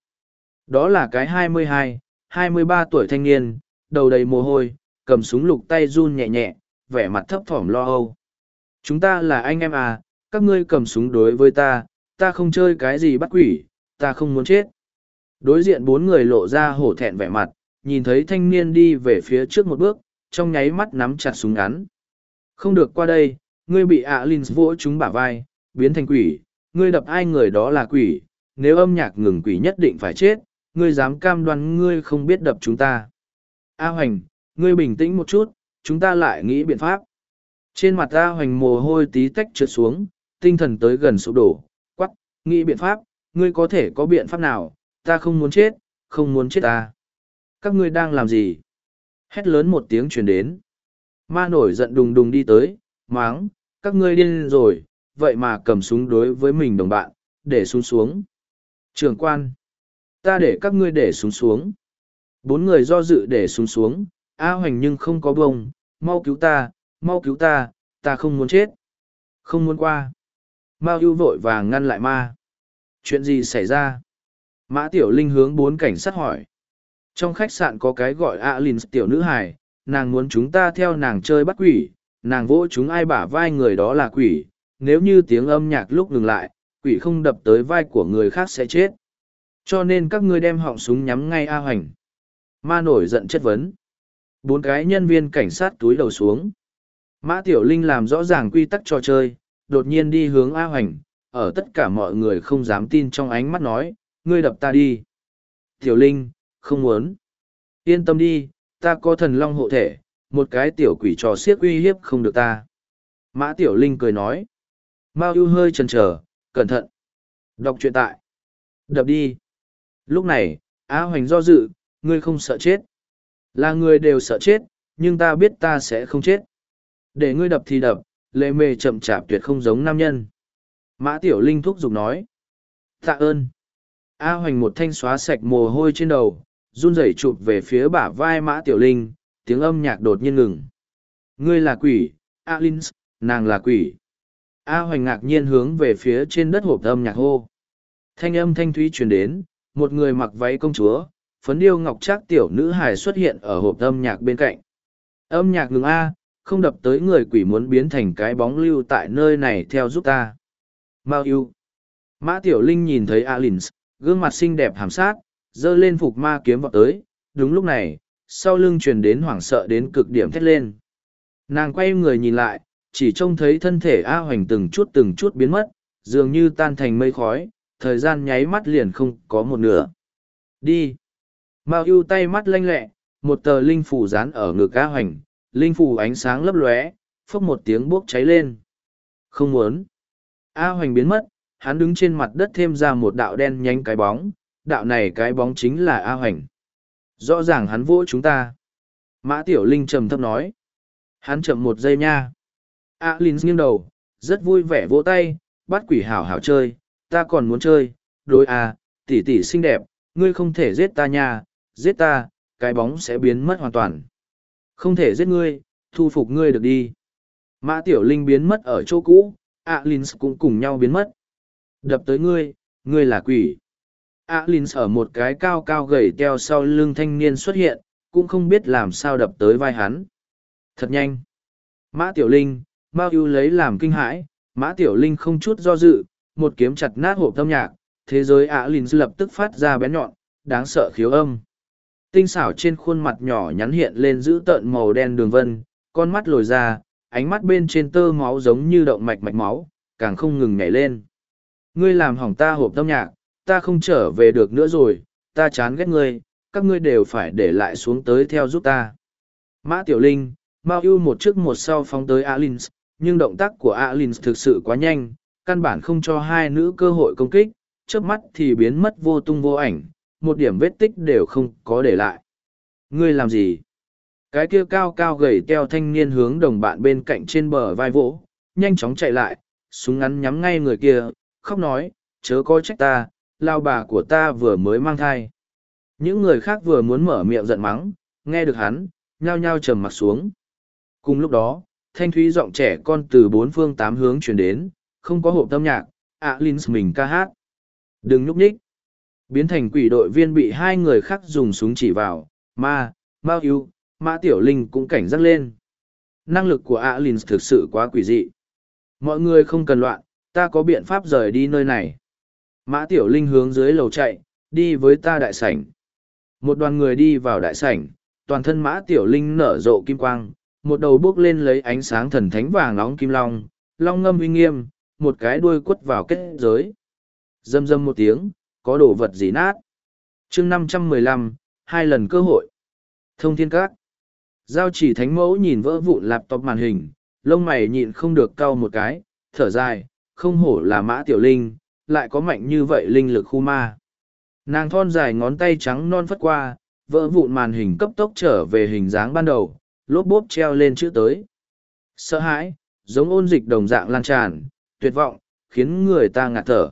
Đó là cái 22, 23 tuổi thanh niên, đầu đầy mồ hôi, cầm súng lục tay run nhẹ nhẹ, vẻ mặt thấp thỏm lo âu. Chúng ta là anh em à, các ngươi cầm súng đối với ta, ta không chơi cái gì bắt quỷ, ta không muốn chết. Đối diện bốn người lộ ra hổ thẹn vẻ mặt, nhìn thấy thanh niên đi về phía trước một bước, trong nháy mắt nắm chặt súng ngắn. Không được qua đây, ngươi bị ạ à Linh vỗ chúng bả vai, biến thành quỷ, ngươi đập ai người đó là quỷ, nếu âm nhạc ngừng quỷ nhất định phải chết, ngươi dám cam đoan ngươi không biết đập chúng ta. A Hoành, ngươi bình tĩnh một chút, chúng ta lại nghĩ biện pháp. Trên mặt A Hoành mồ hôi tí tách trượt xuống, tinh thần tới gần sụp đổ, quắc, nghĩ biện pháp, ngươi có thể có biện pháp nào, ta không muốn chết, không muốn chết ta. Các ngươi đang làm gì? Hét lớn một tiếng truyền đến. Ma nổi giận đùng đùng đi tới, máng, các ngươi điên rồi, vậy mà cầm súng đối với mình đồng bạn, để súng xuống. Trường quan, ta để các ngươi để súng xuống. Bốn người do dự để xuống xuống, A hoành nhưng không có bông, mau cứu ta, mau cứu ta, ta không muốn chết. Không muốn qua. Mao ưu vội và ngăn lại ma. Chuyện gì xảy ra? Mã Tiểu Linh hướng bốn cảnh sát hỏi. Trong khách sạn có cái gọi Alin tiểu nữ Hải, nàng muốn chúng ta theo nàng chơi bắt quỷ, nàng vỗ chúng ai bả vai người đó là quỷ, nếu như tiếng âm nhạc lúc ngừng lại, quỷ không đập tới vai của người khác sẽ chết. Cho nên các ngươi đem họng súng nhắm ngay A Hoành. Ma nổi giận chất vấn. Bốn cái nhân viên cảnh sát túi đầu xuống. Mã Tiểu Linh làm rõ ràng quy tắc trò chơi, đột nhiên đi hướng A Hoành, ở tất cả mọi người không dám tin trong ánh mắt nói, ngươi đập ta đi. Tiểu Linh, không muốn. Yên tâm đi, ta có thần long hộ thể, một cái tiểu quỷ trò siết uy hiếp không được ta. Mã Tiểu Linh cười nói. Mao ưu hơi chần chờ, cẩn thận. Đọc truyện tại. Đập đi. Lúc này, Á Hoành do dự, ngươi không sợ chết. Là người đều sợ chết, nhưng ta biết ta sẽ không chết. Để ngươi đập thì đập, lệ mề chậm chạp tuyệt không giống nam nhân. Mã Tiểu Linh thúc giục nói. Tạ ơn. A Hoành một thanh xóa sạch mồ hôi trên đầu, run rẩy chụp về phía bả vai Mã Tiểu Linh, tiếng âm nhạc đột nhiên ngừng. Ngươi là quỷ, A Linh, nàng là quỷ. A Hoành ngạc nhiên hướng về phía trên đất hộp âm nhạc hô. Thanh âm thanh thúy truyền đến, một người mặc váy công chúa, phấn điêu ngọc trác tiểu nữ hài xuất hiện ở hộp âm nhạc bên cạnh. Âm nhạc ngừng A, không đập tới người quỷ muốn biến thành cái bóng lưu tại nơi này theo giúp ta. Mao yêu. Mã Tiểu Linh nhìn thấy Alins, gương mặt xinh đẹp hàm sát, dơ lên phục ma kiếm vọt tới, đúng lúc này, sau lưng truyền đến hoảng sợ đến cực điểm thét lên. Nàng quay người nhìn lại, chỉ trông thấy thân thể A Hoành từng chút từng chút biến mất, dường như tan thành mây khói, thời gian nháy mắt liền không có một nửa. Đi! Mao ưu tay mắt lanh lẹ, một tờ linh phủ dán ở ngực A Hoành, linh phủ ánh sáng lấp lóe, phốc một tiếng bốc cháy lên. Không muốn! A Hoành biến mất, hắn đứng trên mặt đất thêm ra một đạo đen nhánh cái bóng, đạo này cái bóng chính là A Hoành. Rõ ràng hắn vỗ chúng ta. Mã Tiểu Linh trầm thấp nói. Hắn chậm một giây nha. A Linh nghiêng đầu, rất vui vẻ vỗ tay, bắt quỷ hảo hảo chơi, ta còn muốn chơi, đối A, tỷ tỷ xinh đẹp, ngươi không thể giết ta nha, giết ta, cái bóng sẽ biến mất hoàn toàn. Không thể giết ngươi, thu phục ngươi được đi. Mã Tiểu Linh biến mất ở chỗ cũ, A Linh cũng cùng nhau biến mất. Đập tới ngươi, ngươi là quỷ. Alin ở một cái cao cao gầy teo sau lưng thanh niên xuất hiện, cũng không biết làm sao đập tới vai hắn. Thật nhanh. Mã Tiểu Linh, Mao ưu lấy làm kinh hãi, Mã Tiểu Linh không chút do dự, một kiếm chặt nát hộp âm nhạc, thế giới Alin lập tức phát ra bén nhọn, đáng sợ khiếu âm. Tinh xảo trên khuôn mặt nhỏ nhắn hiện lên giữ tợn màu đen đường vân, con mắt lồi ra, ánh mắt bên trên tơ máu giống như động mạch mạch máu, càng không ngừng nhảy lên. Ngươi làm hỏng ta hộp tâm nhạc, ta không trở về được nữa rồi, ta chán ghét ngươi, các ngươi đều phải để lại xuống tới theo giúp ta. Mã Tiểu Linh, Mao ưu một trước một sau phóng tới Alins, nhưng động tác của Alins thực sự quá nhanh, căn bản không cho hai nữ cơ hội công kích, trước mắt thì biến mất vô tung vô ảnh, một điểm vết tích đều không có để lại. Ngươi làm gì? Cái kia cao cao gầy teo thanh niên hướng đồng bạn bên cạnh trên bờ vai vỗ, nhanh chóng chạy lại, súng ngắn nhắm ngay người kia, khóc nói, chớ có trách ta, lao bà của ta vừa mới mang thai. Những người khác vừa muốn mở miệng giận mắng, nghe được hắn, nhao nhao trầm mặt xuống. Cùng lúc đó, thanh thúy giọng trẻ con từ bốn phương tám hướng chuyển đến, không có hộp tâm nhạc, ạ à mình ca hát. Đừng nhúc nhích. Biến thành quỷ đội viên bị hai người khác dùng súng chỉ vào, ma, Mao yêu, Mã Tiểu Linh cũng cảnh giác lên. Năng lực của Alin thực sự quá quỷ dị. Mọi người không cần loạn, ta có biện pháp rời đi nơi này. Mã Tiểu Linh hướng dưới lầu chạy, đi với ta đại sảnh. Một đoàn người đi vào đại sảnh, toàn thân Mã Tiểu Linh nở rộ kim quang, một đầu bước lên lấy ánh sáng thần thánh vàng nóng kim long, long ngâm uy nghiêm, một cái đuôi quất vào kết giới. Dâm dâm một tiếng, có đồ vật gì nát. chương năm trăm mười lăm hai lần cơ hội. Thông thiên các. Giao chỉ thánh mẫu nhìn vỡ vụn laptop màn hình, lông mày nhịn không được cau một cái, thở dài, không hổ là mã tiểu linh, lại có mạnh như vậy linh lực khu ma. Nàng thon dài ngón tay trắng non phất qua, vỡ vụn màn hình cấp tốc trở về hình dáng ban đầu, lốp bốp treo lên chữ tới. Sợ hãi, giống ôn dịch đồng dạng lan tràn, tuyệt vọng, khiến người ta ngạt thở.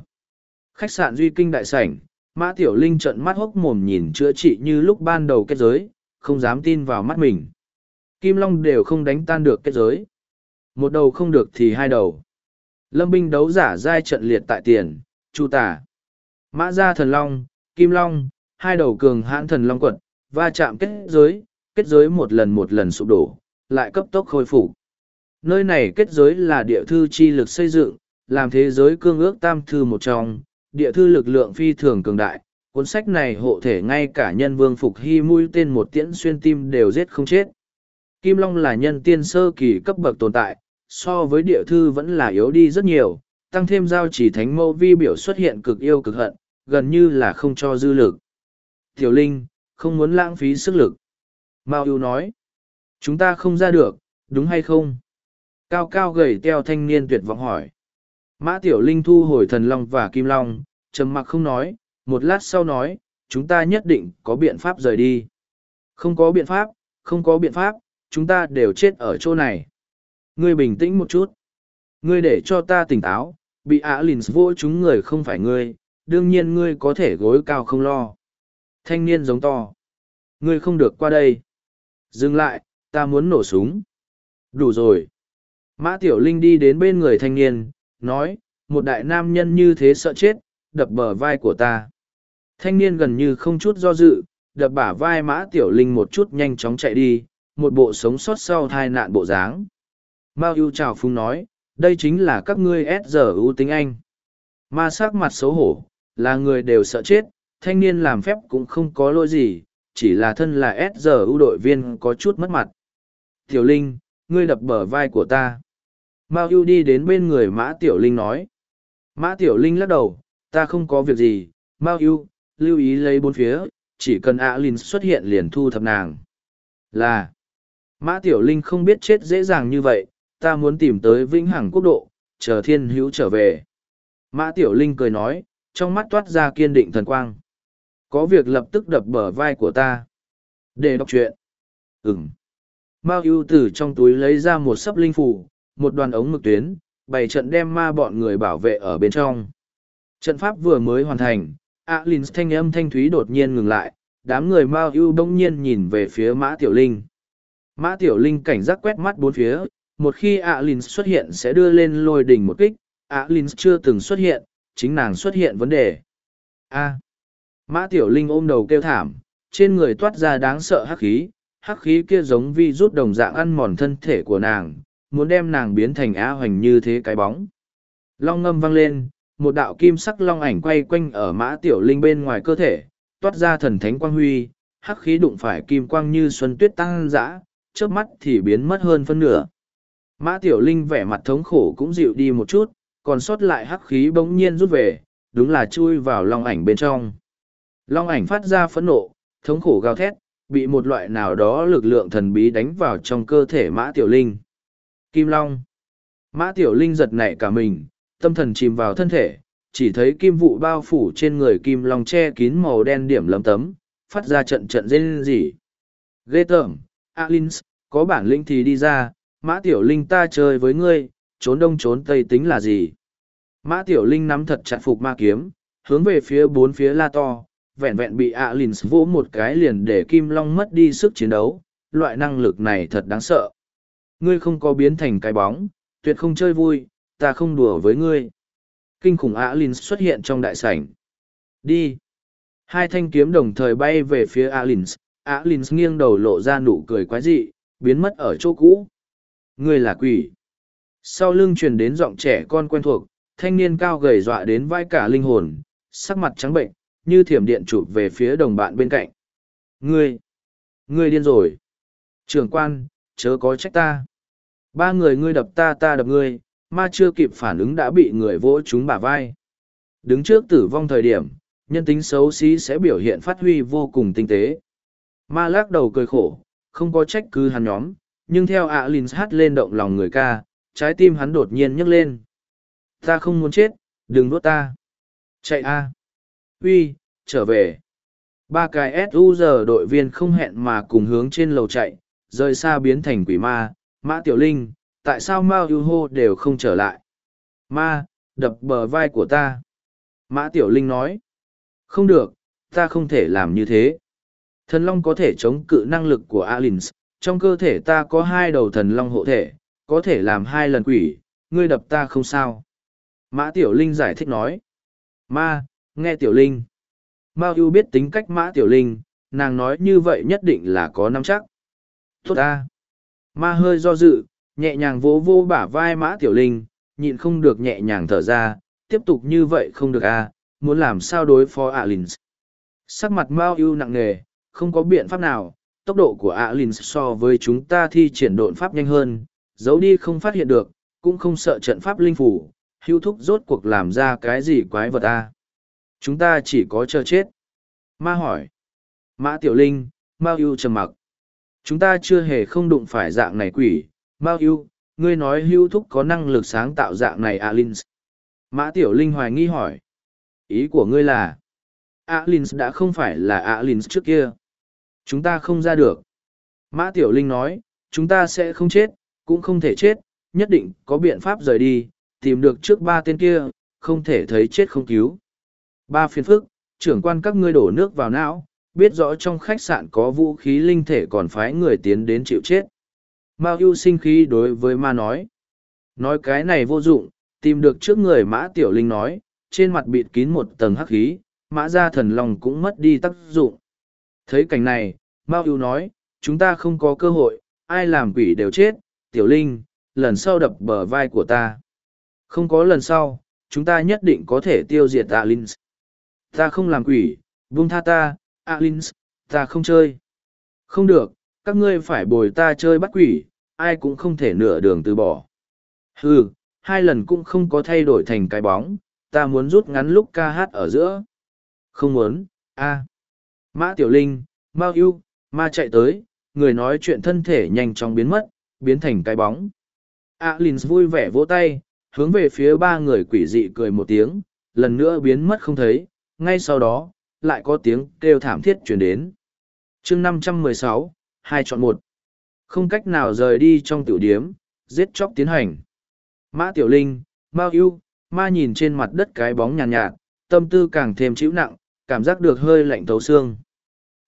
Khách sạn Duy Kinh Đại Sảnh, Mã Tiểu Linh trợn mắt hốc mồm nhìn chữa trị như lúc ban đầu kết giới, không dám tin vào mắt mình. Kim Long đều không đánh tan được kết giới. Một đầu không được thì hai đầu. Lâm binh đấu giả giai trận liệt tại tiền, chu tả. Mã gia thần long, kim long, hai đầu cường hãn thần long quật, va chạm kết giới, kết giới một lần một lần sụp đổ, lại cấp tốc khôi phục. Nơi này kết giới là địa thư chi lực xây dựng, làm thế giới cương ước tam thư một trong, địa thư lực lượng phi thường cường đại. Cuốn sách này hộ thể ngay cả nhân vương phục hy mũi tên một tiễn xuyên tim đều giết không chết. Kim Long là nhân tiên sơ kỳ cấp bậc tồn tại, so với địa thư vẫn là yếu đi rất nhiều, tăng thêm giao chỉ thánh mẫu vi biểu xuất hiện cực yêu cực hận, gần như là không cho dư lực. Tiểu Linh, không muốn lãng phí sức lực. Mao yêu nói, chúng ta không ra được, đúng hay không? Cao cao gầy teo thanh niên tuyệt vọng hỏi. Mã Tiểu Linh thu hồi thần long và kim long, trầm mặc không nói, một lát sau nói, chúng ta nhất định có biện pháp rời đi. Không có biện pháp, không có biện pháp, chúng ta đều chết ở chỗ này. Ngươi bình tĩnh một chút. Ngươi để cho ta tỉnh táo, bị ả lìn vô chúng người không phải ngươi, đương nhiên ngươi có thể gối cao không lo. Thanh niên giống to. Ngươi không được qua đây. Dừng lại, ta muốn nổ súng. Đủ rồi. Mã Tiểu Linh đi đến bên người thanh niên, nói, một đại nam nhân như thế sợ chết, đập bờ vai của ta. Thanh niên gần như không chút do dự, đập bả vai Mã Tiểu Linh một chút nhanh chóng chạy đi, một bộ sống sót sau tai nạn bộ dáng. Mao ưu chào phung nói, đây chính là các ngươi s giờ ưu tính anh. Ma sắc mặt xấu hổ, là người đều sợ chết, thanh niên làm phép cũng không có lỗi gì, chỉ là thân là s giờ ưu đội viên có chút mất mặt. Tiểu Linh, ngươi đập bờ vai của ta. Mao ưu đi đến bên người Mã Tiểu Linh nói. Mã Tiểu Linh lắc đầu, ta không có việc gì, Mao ưu, lưu ý lấy bốn phía, chỉ cần ạ Linh xuất hiện liền thu thập nàng. Là, Mã Tiểu Linh không biết chết dễ dàng như vậy, ta muốn tìm tới vĩnh hằng quốc độ, chờ thiên hữu trở về. Mã Tiểu Linh cười nói, trong mắt toát ra kiên định thần quang. Có việc lập tức đập bờ vai của ta. Để đọc chuyện. Ừm. Mao ưu từ trong túi lấy ra một sấp linh phủ, một đoàn ống mực tuyến, bày trận đem ma bọn người bảo vệ ở bên trong. Trận pháp vừa mới hoàn thành, Alin thanh âm thanh thúy đột nhiên ngừng lại, đám người Mao ưu đông nhiên nhìn về phía Mã Tiểu Linh. Mã Tiểu Linh cảnh giác quét mắt bốn phía, một khi Alin xuất hiện sẽ đưa lên lôi đỉnh một kích, Alin chưa từng xuất hiện, chính nàng xuất hiện vấn đề. A. Mã Tiểu Linh ôm đầu kêu thảm, trên người toát ra đáng sợ hắc khí, hắc khí kia giống vi rút đồng dạng ăn mòn thân thể của nàng, muốn đem nàng biến thành á hoành như thế cái bóng. Long ngâm vang lên, một đạo kim sắc long ảnh quay quanh ở mã tiểu linh bên ngoài cơ thể, toát ra thần thánh quang huy, hắc khí đụng phải kim quang như xuân tuyết tăng dã, chớp mắt thì biến mất hơn phân nửa. Mã Tiểu Linh vẻ mặt thống khổ cũng dịu đi một chút, còn sót lại hắc khí bỗng nhiên rút về, đúng là chui vào long ảnh bên trong. Long ảnh phát ra phẫn nộ, thống khổ gào thét, bị một loại nào đó lực lượng thần bí đánh vào trong cơ thể Mã Tiểu Linh. Kim Long Mã Tiểu Linh giật nảy cả mình, tâm thần chìm vào thân thể, chỉ thấy kim vụ bao phủ trên người Kim Long che kín màu đen điểm lấm tấm, phát ra trận trận rên rỉ. Ghê tởm, Alins, có bản lĩnh thì đi ra, Mã Tiểu Linh ta chơi với ngươi, trốn đông trốn tây tính là gì? Mã Tiểu Linh nắm thật chặt phục ma kiếm, hướng về phía bốn phía la to, vẹn vẹn bị Alins vỗ một cái liền để Kim Long mất đi sức chiến đấu, loại năng lực này thật đáng sợ. Ngươi không có biến thành cái bóng, tuyệt không chơi vui, ta không đùa với ngươi. Kinh khủng Alin xuất hiện trong đại sảnh. Đi. Hai thanh kiếm đồng thời bay về phía Alin. Alin nghiêng đầu lộ ra nụ cười quái dị, biến mất ở chỗ cũ. Ngươi là quỷ. Sau lưng truyền đến giọng trẻ con quen thuộc, thanh niên cao gầy dọa đến vai cả linh hồn, sắc mặt trắng bệnh, như thiểm điện chụp về phía đồng bạn bên cạnh. Ngươi! Ngươi điên rồi! Trưởng quan, chớ có trách ta. Ba người ngươi đập ta ta đập ngươi, ma chưa kịp phản ứng đã bị người vỗ chúng bả vai. Đứng trước tử vong thời điểm, nhân tính xấu xí sẽ biểu hiện phát huy vô cùng tinh tế. Ma lắc đầu cười khổ, không có trách cứ hắn nhóm, nhưng theo ạ Linh hát lên động lòng người ca, trái tim hắn đột nhiên nhấc lên. Ta không muốn chết, đừng đốt ta. Chạy a uy trở về ba cái s u giờ đội viên không hẹn mà cùng hướng trên lầu chạy rời xa biến thành quỷ ma, mã tiểu linh, tại sao mao ưu hô đều không trở lại? Ma, đập bờ vai của ta. Mã tiểu linh nói, không được, ta không thể làm như thế. Thần long có thể chống cự năng lực của alins, trong cơ thể ta có hai đầu thần long hộ thể, có thể làm hai lần quỷ, ngươi đập ta không sao. Mã tiểu linh giải thích nói, ma, nghe tiểu linh. Mao ưu biết tính cách mã tiểu linh, nàng nói như vậy nhất định là có nắm chắc tốt ta. Ma hơi do dự, nhẹ nhàng vỗ vô bả vai mã tiểu linh, nhịn không được nhẹ nhàng thở ra, tiếp tục như vậy không được à muốn làm sao đối phó alin sắc mặt mao ưu nặng nề, không có biện pháp nào, tốc độ của alin so với chúng ta thi triển độn pháp nhanh hơn, giấu đi không phát hiện được, cũng không sợ trận pháp linh phủ hưu thúc rốt cuộc làm ra cái gì quái vật a chúng ta chỉ có chờ chết. Ma hỏi. Mã tiểu linh, mao ưu trầm mặc chúng ta chưa hề không đụng phải dạng này quỷ. Mao ưu ngươi nói hưu thúc có năng lực sáng tạo dạng này alin mã tiểu linh hoài nghi hỏi. Ý của ngươi là alin đã không phải là alin trước kia. Chúng ta không ra được. Mã tiểu linh nói chúng ta sẽ không chết cũng không thể chết nhất định có biện pháp rời đi tìm được trước ba tên kia không thể thấy chết không cứu. Ba phiền phức, trưởng quan các ngươi đổ nước vào não, biết rõ trong khách sạn có vũ khí linh thể còn phái người tiến đến chịu chết. Mao ưu sinh khí đối với ma nói. Nói cái này vô dụng, tìm được trước người mã tiểu linh nói, trên mặt bịt kín một tầng hắc khí, mã ra thần lòng cũng mất đi tác dụng. Thấy cảnh này, Mao ưu nói, chúng ta không có cơ hội, ai làm quỷ đều chết, tiểu linh, lần sau đập bờ vai của ta. Không có lần sau, chúng ta nhất định có thể tiêu diệt Alins. Ta không làm quỷ, buông tha ta, Alins, ta không chơi. Không được, các ngươi phải bồi ta chơi bắt quỷ, ai cũng không thể nửa đường từ bỏ. Hừ, hai lần cũng không có thay đổi thành cái bóng, ta muốn rút ngắn lúc ca hát ở giữa. Không muốn, a. Mã Tiểu Linh, Mao Yêu, ma chạy tới, người nói chuyện thân thể nhanh chóng biến mất, biến thành cái bóng. Alins vui vẻ vỗ tay, hướng về phía ba người quỷ dị cười một tiếng, lần nữa biến mất không thấy, ngay sau đó, lại có tiếng kêu thảm thiết chuyển đến. chương năm trăm mười sáu hai chọn một Không cách nào rời đi trong tiểu điếm, giết chóc tiến hành. Mã Tiểu Linh, Mao Yêu, ma nhìn trên mặt đất cái bóng nhàn nhạt, nhạt, tâm tư càng thêm chịu nặng, cảm giác được hơi lạnh thấu xương.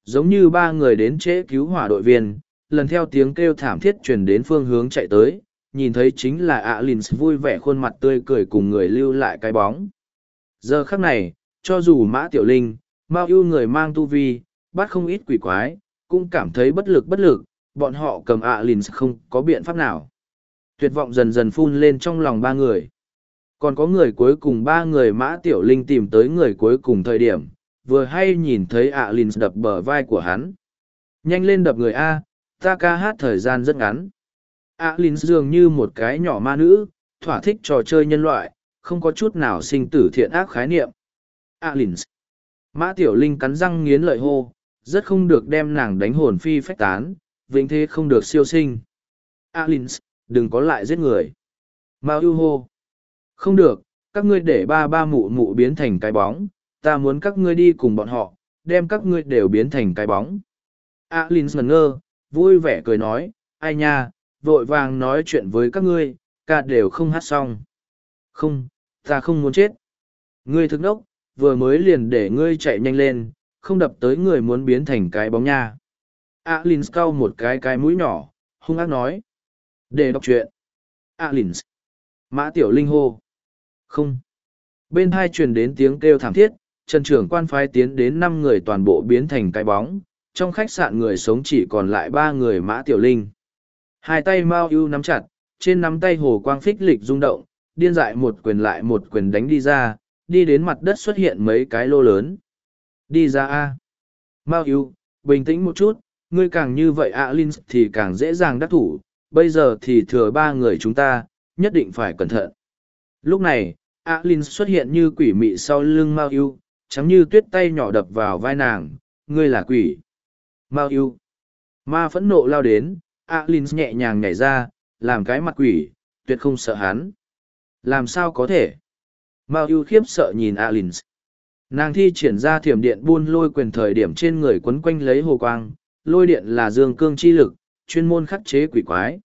Giống như ba người đến trễ cứu hỏa đội viên, lần theo tiếng kêu thảm thiết truyền đến phương hướng chạy tới, nhìn thấy chính là ạ linh vui vẻ khuôn mặt tươi cười cùng người lưu lại cái bóng. Giờ khắc này, cho dù mã tiểu linh, mao ưu người mang tu vi, bắt không ít quỷ quái, cũng cảm thấy bất lực bất lực, bọn họ cầm ạ lìn không có biện pháp nào. Tuyệt vọng dần dần phun lên trong lòng ba người. Còn có người cuối cùng ba người mã tiểu linh tìm tới người cuối cùng thời điểm, vừa hay nhìn thấy ạ lìn đập bờ vai của hắn. Nhanh lên đập người A, ta ca hát thời gian rất ngắn. ạ lìn dường như một cái nhỏ ma nữ, thỏa thích trò chơi nhân loại, không có chút nào sinh tử thiện ác khái niệm. Alins. Mã Tiểu Linh cắn răng nghiến lợi hô, rất không được đem nàng đánh hồn phi phách tán, vĩnh thế không được siêu sinh. Alins, đừng có lại giết người. Mao ưu hô. Không được, các ngươi để ba ba mụ mụ biến thành cái bóng, ta muốn các ngươi đi cùng bọn họ, đem các ngươi đều biến thành cái bóng. Alins ngẩn ngơ, vui vẻ cười nói, ai nha, vội vàng nói chuyện với các ngươi, ca đều không hát xong. Không, ta không muốn chết. Ngươi thức đốc, vừa mới liền để ngươi chạy nhanh lên, không đập tới người muốn biến thành cái bóng nha. Alin cau một cái cái mũi nhỏ, hung ác nói. Để đọc truyện. Alins. Mã Tiểu Linh hô. Không. Bên hai truyền đến tiếng kêu thảm thiết, trần trưởng quan phái tiến đến năm người toàn bộ biến thành cái bóng, trong khách sạn người sống chỉ còn lại ba người Mã Tiểu Linh. Hai tay Mao Yu nắm chặt, trên nắm tay hồ quang phích lịch rung động, điên dại một quyền lại một quyền đánh đi ra, đi đến mặt đất xuất hiện mấy cái lô lớn. Đi ra A. Mao yêu, bình tĩnh một chút, ngươi càng như vậy A Linh thì càng dễ dàng đắc thủ, bây giờ thì thừa ba người chúng ta, nhất định phải cẩn thận. Lúc này, A Linh xuất hiện như quỷ mị sau lưng Mao yêu, trắng như tuyết tay nhỏ đập vào vai nàng, ngươi là quỷ. Mao yêu. Ma phẫn nộ lao đến, A Linh nhẹ nhàng nhảy ra, làm cái mặt quỷ, tuyệt không sợ hắn. Làm sao có thể? Mao ưu khiếp sợ nhìn Alins. Nàng thi triển ra thiểm điện buôn lôi quyền thời điểm trên người quấn quanh lấy hồ quang, lôi điện là dương cương chi lực, chuyên môn khắc chế quỷ quái.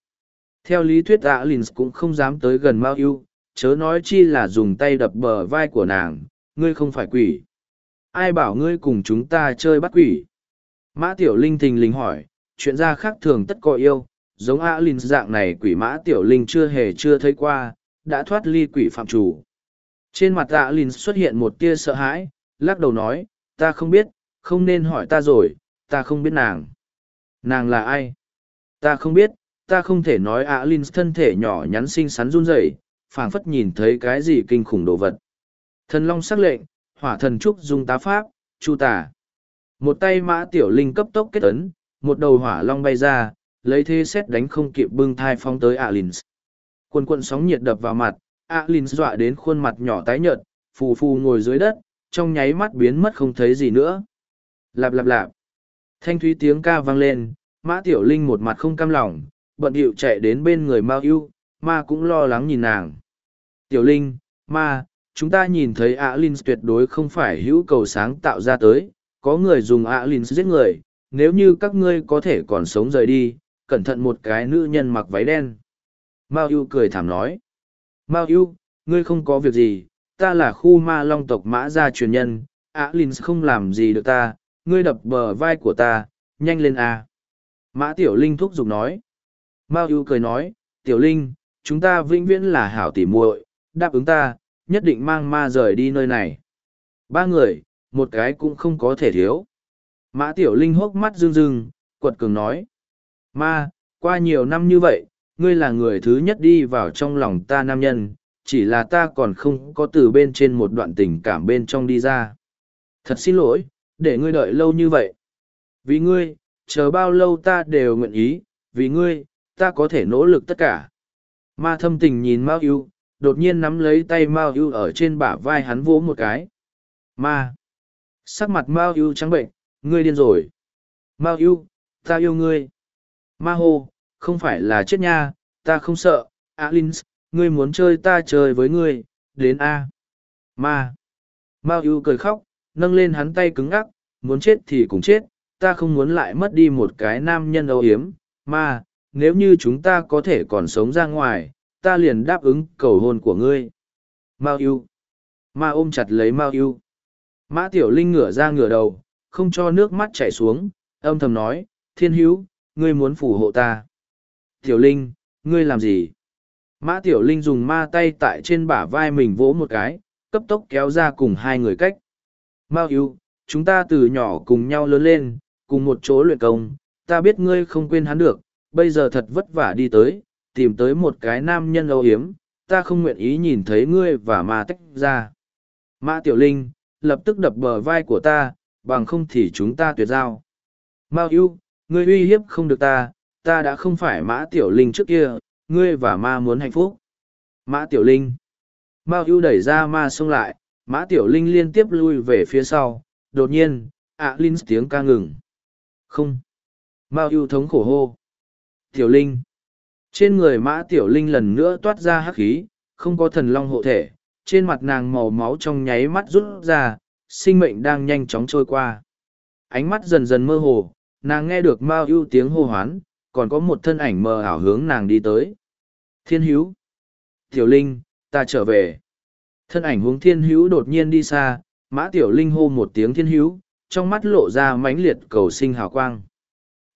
Theo lý thuyết Alins cũng không dám tới gần Mao ưu, chớ nói chi là dùng tay đập bờ vai của nàng, ngươi không phải quỷ. Ai bảo ngươi cùng chúng ta chơi bắt quỷ? Mã Tiểu Linh thình lình hỏi, chuyện ra khác thường tất có yêu, giống Alins dạng này quỷ mã Tiểu Linh chưa hề chưa thấy qua, đã thoát ly quỷ phạm chủ. Trên mặt ạ lìn xuất hiện một tia sợ hãi, lắc đầu nói, ta không biết, không nên hỏi ta rồi, ta không biết nàng. Nàng là ai? Ta không biết, ta không thể nói ạ lìn thân thể nhỏ nhắn xinh xắn run rẩy, phảng phất nhìn thấy cái gì kinh khủng đồ vật. Thần Long sắc lệnh, hỏa thần trúc dùng tá pháp, chu tả. Một tay mã tiểu linh cấp tốc kết ấn, một đầu hỏa long bay ra, lấy thế xét đánh không kịp bưng thai phóng tới Alins. Quần quận sóng nhiệt đập vào mặt, Alin dọa đến khuôn mặt nhỏ tái nhợt, phù phù ngồi dưới đất, trong nháy mắt biến mất không thấy gì nữa. Lạp lạp lạp. Thanh thúy tiếng ca vang lên, Mã Tiểu Linh một mặt không cam lòng, bận điệu chạy đến bên người Mao Yêu, ma cũng lo lắng nhìn nàng. Tiểu Linh, ma, chúng ta nhìn thấy Alin tuyệt đối không phải hữu cầu sáng tạo ra tới, có người dùng Alin giết người, nếu như các ngươi có thể còn sống rời đi, cẩn thận một cái nữ nhân mặc váy đen. Mao Yu cười thảm nói. Mao ưu, ngươi không có việc gì, ta là khu ma long tộc mã gia truyền nhân, á Linh không làm gì được ta, ngươi đập bờ vai của ta, nhanh lên a. Mã Tiểu Linh thúc giục nói. Mao ưu cười nói, Tiểu Linh, chúng ta vĩnh viễn là hảo tỉ muội, đáp ứng ta, nhất định mang ma rời đi nơi này. Ba người, một cái cũng không có thể thiếu. Mã Tiểu Linh hốc mắt rưng rưng, quật cường nói. Ma, qua nhiều năm như vậy, ngươi là người thứ nhất đi vào trong lòng ta nam nhân, chỉ là ta còn không có từ bên trên một đoạn tình cảm bên trong đi ra. Thật xin lỗi, để ngươi đợi lâu như vậy. Vì ngươi, chờ bao lâu ta đều nguyện ý, vì ngươi, ta có thể nỗ lực tất cả. Ma thâm tình nhìn Mao Yêu, đột nhiên nắm lấy tay Mao Yêu ở trên bả vai hắn vỗ một cái. Ma! Sắc mặt Mao Yêu trắng bệnh, ngươi điên rồi. Mao Yêu, ta yêu ngươi. Ma hô, không phải là chết nha, ta không sợ, Alins, ngươi muốn chơi ta chơi với ngươi, đến A. Ma. Mao ưu cười khóc, nâng lên hắn tay cứng ngắc, muốn chết thì cũng chết, ta không muốn lại mất đi một cái nam nhân âu hiếm, ma, nếu như chúng ta có thể còn sống ra ngoài, ta liền đáp ứng cầu hôn của ngươi. Mao ưu. Ma ôm chặt lấy Mao ưu. Mã Tiểu Linh ngửa ra ngửa đầu, không cho nước mắt chảy xuống, âm thầm nói, thiên hữu, ngươi muốn phù hộ ta. Tiểu Linh, ngươi làm gì? Mã Tiểu Linh dùng ma tay tại trên bả vai mình vỗ một cái, cấp tốc kéo ra cùng hai người cách. Mao yêu, chúng ta từ nhỏ cùng nhau lớn lên, cùng một chỗ luyện công, ta biết ngươi không quên hắn được, bây giờ thật vất vả đi tới, tìm tới một cái nam nhân âu hiếm, ta không nguyện ý nhìn thấy ngươi và ma tách ra. Mã Tiểu Linh, lập tức đập bờ vai của ta, bằng không thì chúng ta tuyệt giao. Mao yêu, ngươi uy hiếp không được ta, ta đã không phải mã tiểu linh trước kia, ngươi và ma muốn hạnh phúc. Mã tiểu linh. Mao ưu đẩy ra ma xông lại, mã tiểu linh liên tiếp lui về phía sau. Đột nhiên ạ à linh tiếng ca ngừng. Không. Mao ưu thống khổ hô. Tiểu linh. Trên người mã tiểu linh lần nữa toát ra hắc khí, không có thần long hộ thể. Trên mặt nàng màu máu trong nháy mắt rút ra, sinh mệnh đang nhanh chóng trôi qua. Ánh mắt dần dần mơ hồ, nàng nghe được mao ưu tiếng hô hoán còn có một thân ảnh mờ ảo hướng nàng đi tới. Thiên hữu. Tiểu Linh, ta trở về. Thân ảnh hướng thiên hữu đột nhiên đi xa, mã tiểu Linh hô một tiếng thiên hữu, trong mắt lộ ra mãnh liệt cầu sinh hào quang.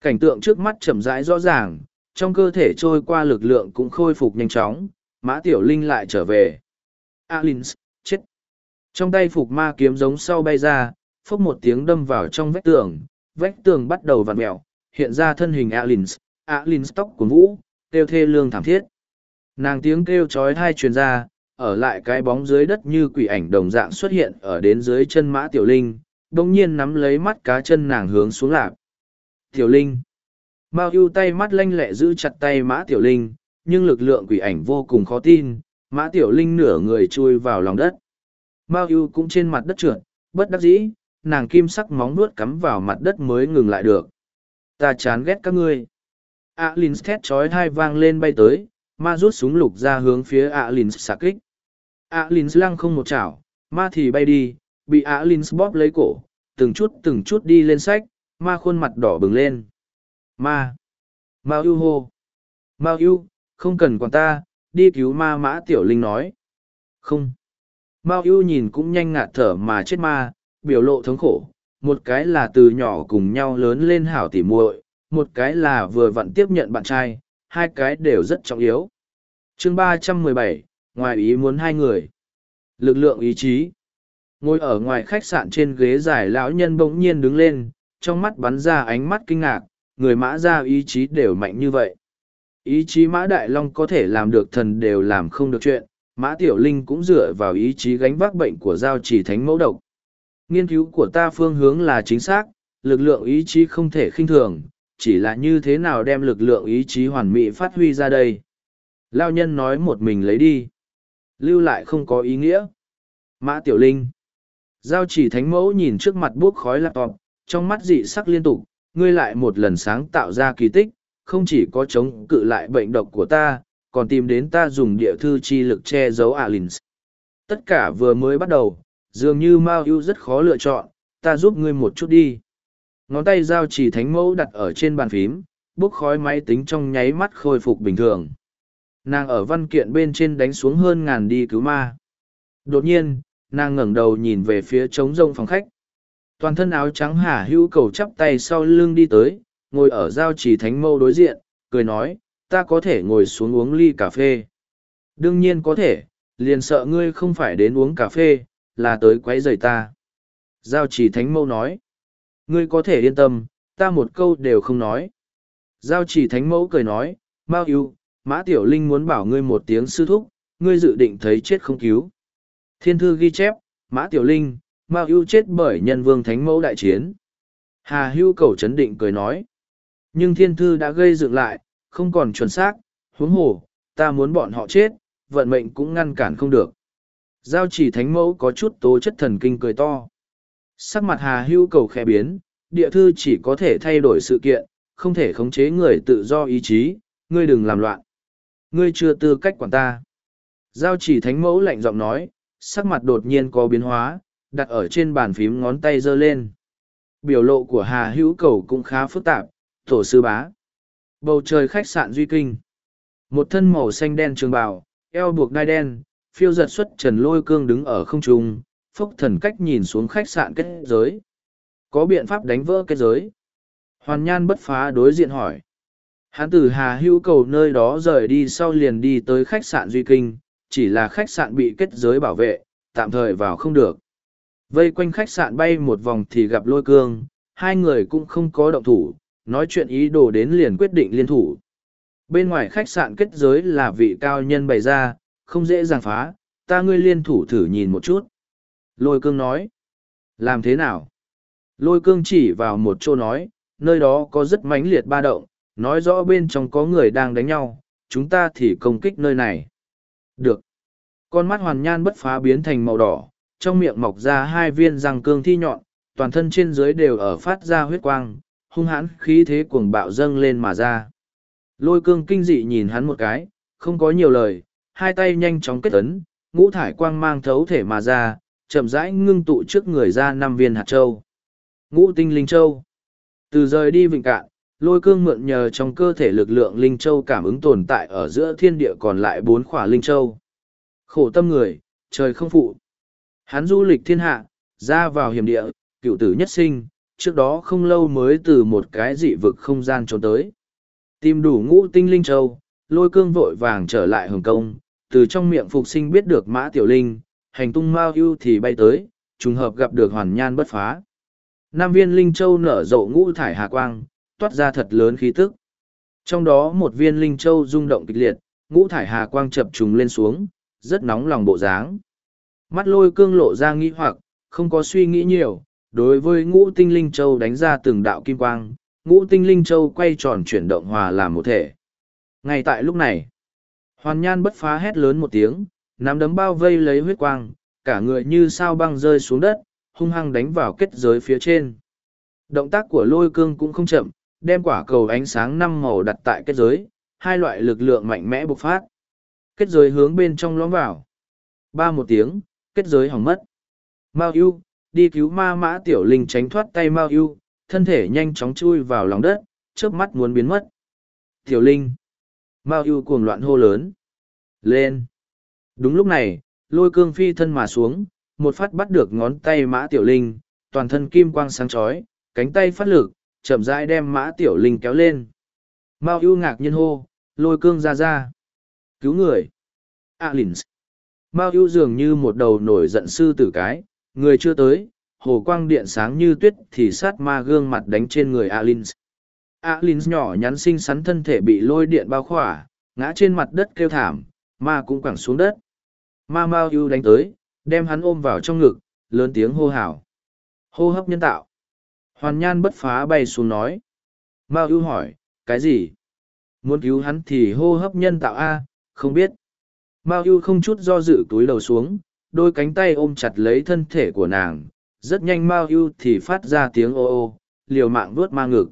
Cảnh tượng trước mắt chậm rãi rõ ràng, trong cơ thể trôi qua lực lượng cũng khôi phục nhanh chóng, mã tiểu linh lại trở về. Alins, chết. Trong tay phục ma kiếm giống sau bay ra, phốc một tiếng đâm vào trong vách tường, vách tường bắt đầu vặn mẹo, hiện ra thân hình Alins, Alins tóc của vũ, kêu thê lương thảm thiết. Nàng tiếng kêu chói tai truyền ra, ở lại cái bóng dưới đất như quỷ ảnh đồng dạng xuất hiện ở đến dưới chân mã tiểu linh, đồng nhiên nắm lấy mắt cá chân nàng hướng xuống lạp. Tiểu linh. Mao ưu tay mắt lanh lẹ giữ chặt tay mã tiểu linh, nhưng lực lượng quỷ ảnh vô cùng khó tin, mã tiểu linh nửa người chui vào lòng đất. Mao ưu cũng trên mặt đất trượt, bất đắc dĩ, nàng kim sắc móng nuốt cắm vào mặt đất mới ngừng lại được. Ta chán ghét các ngươi. Alin thét chói thai vang lên bay tới, ma rút súng lục ra hướng phía Alin xạ kích. Alin lăng không một chảo, ma thì bay đi, bị Alin bóp lấy cổ, từng chút từng chút đi lên sách, ma khuôn mặt đỏ bừng lên. Ma! Mao ưu hô! Mao ưu không cần còn ta, đi cứu ma mã tiểu linh nói. Không! Mao ưu nhìn cũng nhanh ngạt thở mà chết ma, biểu lộ thống khổ. Một cái là từ nhỏ cùng nhau lớn lên hảo tỉ muội, một cái là vừa vặn tiếp nhận bạn trai, hai cái đều rất trọng yếu. chương ba trăm mười bảy ngoài ý muốn hai người. Lực lượng ý chí. Ngồi ở ngoài khách sạn trên ghế dài lão nhân bỗng nhiên đứng lên, trong mắt bắn ra ánh mắt kinh ngạc, người mã ra ý chí đều mạnh như vậy. Ý chí mã đại long có thể làm được thần đều làm không được chuyện, mã tiểu linh cũng dựa vào ý chí gánh vác bệnh của giao chỉ thánh mẫu độc. Nghiên cứu của ta phương hướng là chính xác, lực lượng ý chí không thể khinh thường, chỉ là như thế nào đem lực lượng ý chí hoàn mỹ phát huy ra đây. Lao nhân nói một mình lấy đi. Lưu lại không có ý nghĩa. Mã Tiểu Linh. Giao chỉ thánh mẫu nhìn trước mặt buốc khói laptop, trong mắt dị sắc liên tục, ngươi lại một lần sáng tạo ra kỳ tích, không chỉ có chống cự lại bệnh độc của ta, còn tìm đến ta dùng địa thư chi lực che giấu Alins. Tất cả vừa mới bắt đầu, dường như Mao ưu rất khó lựa chọn, ta giúp ngươi một chút đi. Ngón tay giao chỉ thánh mẫu đặt ở trên bàn phím, bốc khói máy tính trong nháy mắt khôi phục bình thường. Nàng ở văn kiện bên trên đánh xuống hơn ngàn đi cứu ma. Đột nhiên, nàng ngẩng đầu nhìn về phía trống rông phòng khách. Toàn thân áo trắng hả hữu cầu chắp tay sau lưng đi tới, ngồi ở giao chỉ thánh mâu đối diện, cười nói, ta có thể ngồi xuống uống ly cà phê. Đương nhiên có thể, liền sợ ngươi không phải đến uống cà phê, là tới quấy rầy ta. Giao chỉ thánh mâu nói, ngươi có thể yên tâm, ta một câu đều không nói. Giao chỉ thánh mẫu cười nói, Mao yêu, Mã Tiểu Linh muốn bảo ngươi một tiếng sư thúc, ngươi dự định thấy chết không cứu. Thiên thư ghi chép, Mã Tiểu Linh, Mao yêu chết bởi nhân vương thánh mẫu đại chiến. Hà hưu cầu chấn định cười nói. Nhưng thiên thư đã gây dựng lại, không còn chuẩn xác, huống hồ, ta muốn bọn họ chết, vận mệnh cũng ngăn cản không được. Giao chỉ thánh mẫu có chút tố chất thần kinh cười to. Sắc mặt hà hưu cầu khẽ biến, địa thư chỉ có thể thay đổi sự kiện, không thể khống chế người tự do ý chí, ngươi đừng làm loạn. Ngươi chưa tư cách quản ta. Giao chỉ thánh mẫu lạnh giọng nói, sắc mặt đột nhiên có biến hóa, đặt ở trên bàn phím ngón tay giơ lên. Biểu lộ của Hà Hữu Cầu cũng khá phức tạp, tổ sư bá. Bầu trời khách sạn Duy Kinh. Một thân màu xanh đen trường bào, eo buộc đai đen, phiêu giật xuất trần lôi cương đứng ở không trung, phốc thần cách nhìn xuống khách sạn kết giới. Có biện pháp đánh vỡ kết giới. Hoàn nhan bất phá đối diện hỏi. Hán tử Hà Hữu Cầu nơi đó rời đi sau liền đi tới khách sạn Duy Kinh, chỉ là khách sạn bị kết giới bảo vệ, tạm thời vào không được. Vây quanh khách sạn bay một vòng thì gặp lôi cương, hai người cũng không có động thủ, nói chuyện ý đồ đến liền quyết định liên thủ. Bên ngoài khách sạn kết giới là vị cao nhân bày ra, không dễ dàng phá, ta ngươi liên thủ thử nhìn một chút. Lôi cương nói, làm thế nào? Lôi cương chỉ vào một chỗ nói, nơi đó có rất mãnh liệt ba động, nói rõ bên trong có người đang đánh nhau, chúng ta thì công kích nơi này. Được. Con mắt hoàn nhan bất phá biến thành màu đỏ, trong miệng mọc ra hai viên răng cương thi nhọn, toàn thân trên dưới đều ở phát ra huyết quang, hung hãn khí thế cuồng bạo dâng lên mà ra. Lôi cương kinh dị nhìn hắn một cái, không có nhiều lời, hai tay nhanh chóng kết ấn, ngũ thải quang mang thấu thể mà ra, chậm rãi ngưng tụ trước người ra năm viên hạt châu. Ngũ tinh linh châu. Từ rời đi vịnh cạn, lôi cương mượn nhờ trong cơ thể lực lượng linh châu cảm ứng tồn tại ở giữa thiên địa còn lại bốn khỏa linh châu. Khổ tâm người, trời không phụ. Hắn du lịch thiên hạ, ra vào hiểm địa, cựu tử nhất sinh, trước đó không lâu mới từ một cái dị vực không gian trốn tới. Tìm đủ ngũ tinh linh châu, lôi cương vội vàng trở lại Hồng Kông, từ trong miệng phục sinh biết được mã tiểu linh, hành tung mao ưu thì bay tới, trùng hợp gặp được hoàn nhan bất phá. Nam viên linh châu nở rộ ngũ thải hà quang, toát ra thật lớn khí tức. Trong đó một viên linh châu rung động kịch liệt, ngũ thải hà quang chập trùng lên xuống, rất nóng lòng bộ dáng. Mắt lôi cương lộ ra nghĩ hoặc, không có suy nghĩ nhiều, đối với ngũ tinh linh châu đánh ra từng đạo kim quang, ngũ tinh linh châu quay tròn chuyển động hòa làm một thể. Ngay tại lúc này, hoàn nhan bất phá hét lớn một tiếng, nắm đấm bao vây lấy huyết quang, cả người như sao băng rơi xuống đất, hung hăng đánh vào kết giới phía trên. Động tác của lôi cương cũng không chậm, đem quả cầu ánh sáng năm màu đặt tại kết giới, hai loại lực lượng mạnh mẽ bộc phát. Kết giới hướng bên trong lõm vào. Ba một tiếng, kết giới hỏng mất. Mao Yu đi cứu ma mã tiểu linh tránh thoát tay Mao Yu, thân thể nhanh chóng chui vào lòng đất, chớp mắt muốn biến mất. Tiểu linh. Mao Yu cuồng loạn hô lớn. Lên. Đúng lúc này, lôi cương phi thân mà xuống, một phát bắt được ngón tay mã tiểu linh, toàn thân kim quang sáng chói, cánh tay phát lực, chậm rãi đem mã tiểu linh kéo lên. Mao ưu ngạc nhiên hô, lôi cương ra ra. Cứu người. Alins. Mao ưu dường như một đầu nổi giận sư tử cái, người chưa tới, hồ quang điện sáng như tuyết thì sát ma gương mặt đánh trên người Alins. Alins nhỏ nhắn xinh xắn thân thể bị lôi điện bao khỏa, ngã trên mặt đất kêu thảm, ma cũng quẳng xuống đất. Ma Mao ưu đánh tới, đem hắn ôm vào trong ngực, lớn tiếng hô hào. Hô hấp nhân tạo. Hoàn nhan bất phá bay xuống nói. Mao ưu hỏi, cái gì? Muốn cứu hắn thì hô hấp nhân tạo A, không biết. Mao ưu không chút do dự túi đầu xuống, đôi cánh tay ôm chặt lấy thân thể của nàng. Rất nhanh Mao ưu thì phát ra tiếng ô ô, liều mạng vuốt ma ngực.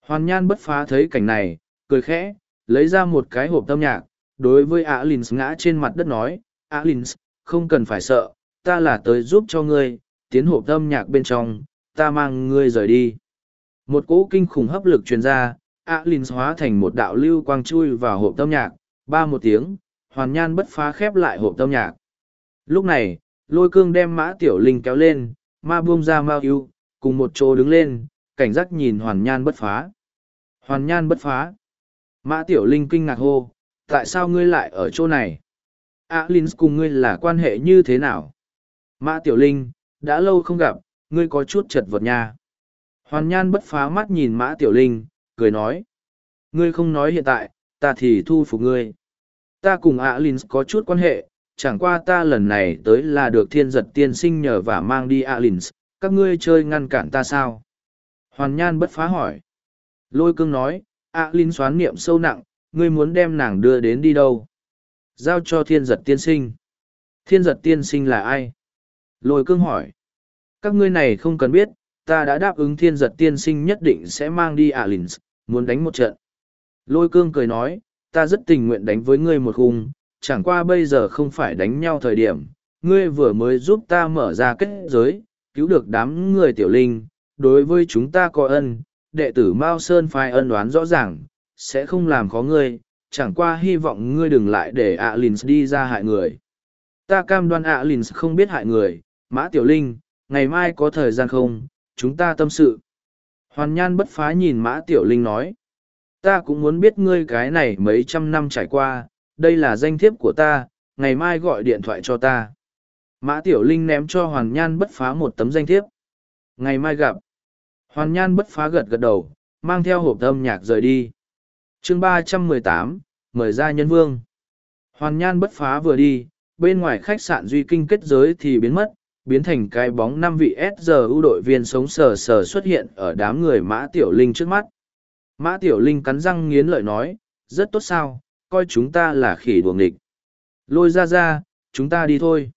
Hoàn nhan bất phá thấy cảnh này, cười khẽ, lấy ra một cái hộp tâm nhạc, đối với Alins ngã trên mặt đất nói, Alins, không cần phải sợ, ta là tới giúp cho ngươi, tiến hộp âm nhạc bên trong, ta mang ngươi rời đi. Một cỗ kinh khủng hấp lực truyền ra, Alins hóa thành một đạo lưu quang chui vào hộp âm nhạc, ba một tiếng, hoàn nhan bất phá khép lại hộp âm nhạc. Lúc này, lôi cương đem mã tiểu linh kéo lên, ma buông ra mao yêu, cùng một chỗ đứng lên, cảnh giác nhìn hoàn nhan bất phá. Hoàn nhan bất phá. Mã tiểu linh kinh ngạc hô, tại sao ngươi lại ở chỗ này? Alin cùng ngươi là quan hệ như thế nào? Mã Tiểu Linh, đã lâu không gặp, ngươi có chút chật vật nha. Hoàn nhan bất phá mắt nhìn Mã Tiểu Linh, cười nói. Ngươi không nói hiện tại, ta thì thu phục ngươi. Ta cùng Alin có chút quan hệ, chẳng qua ta lần này tới là được thiên giật tiên sinh nhờ và mang đi Alin, các ngươi chơi ngăn cản ta sao? Hoàn nhan bất phá hỏi. Lôi cương nói, Alin xoán niệm sâu nặng, ngươi muốn đem nàng đưa đến đi đâu? Giao cho thiên giật tiên sinh. Thiên giật tiên sinh là ai? Lôi cương hỏi. Các ngươi này không cần biết, ta đã đáp ứng thiên giật tiên sinh nhất định sẽ mang đi Alins, muốn đánh một trận. Lôi cương cười nói, ta rất tình nguyện đánh với ngươi một khung, chẳng qua bây giờ không phải đánh nhau thời điểm. Ngươi vừa mới giúp ta mở ra kết giới, cứu được đám người tiểu linh, đối với chúng ta có ân, đệ tử Mao Sơn phai ân oán rõ ràng, sẽ không làm khó ngươi, chẳng qua hy vọng ngươi đừng lại để Alins đi ra hại người. Ta cam đoan Alins không biết hại người, Mã Tiểu Linh, ngày mai có thời gian không, chúng ta tâm sự. Hoàn nhan bất phá nhìn Mã Tiểu Linh nói. Ta cũng muốn biết ngươi cái này mấy trăm năm trải qua, đây là danh thiếp của ta, ngày mai gọi điện thoại cho ta. Mã Tiểu Linh ném cho Hoàn Nhan bất phá một tấm danh thiếp. Ngày mai gặp. Hoàn Nhan bất phá gật gật đầu, mang theo hộp âm nhạc rời đi chương ba trăm mười tám, mời ra nhân vương. Hoàn nhan bất phá vừa đi, bên ngoài khách sạn duy kinh kết giới thì biến mất, biến thành cái bóng năm vị s ưu đội viên sống sờ sờ xuất hiện ở đám người mã tiểu linh trước mắt. Mã tiểu linh cắn răng nghiến lợi nói, rất tốt sao, coi chúng ta là khỉ đuồng địch lôi ra ra, chúng ta đi thôi.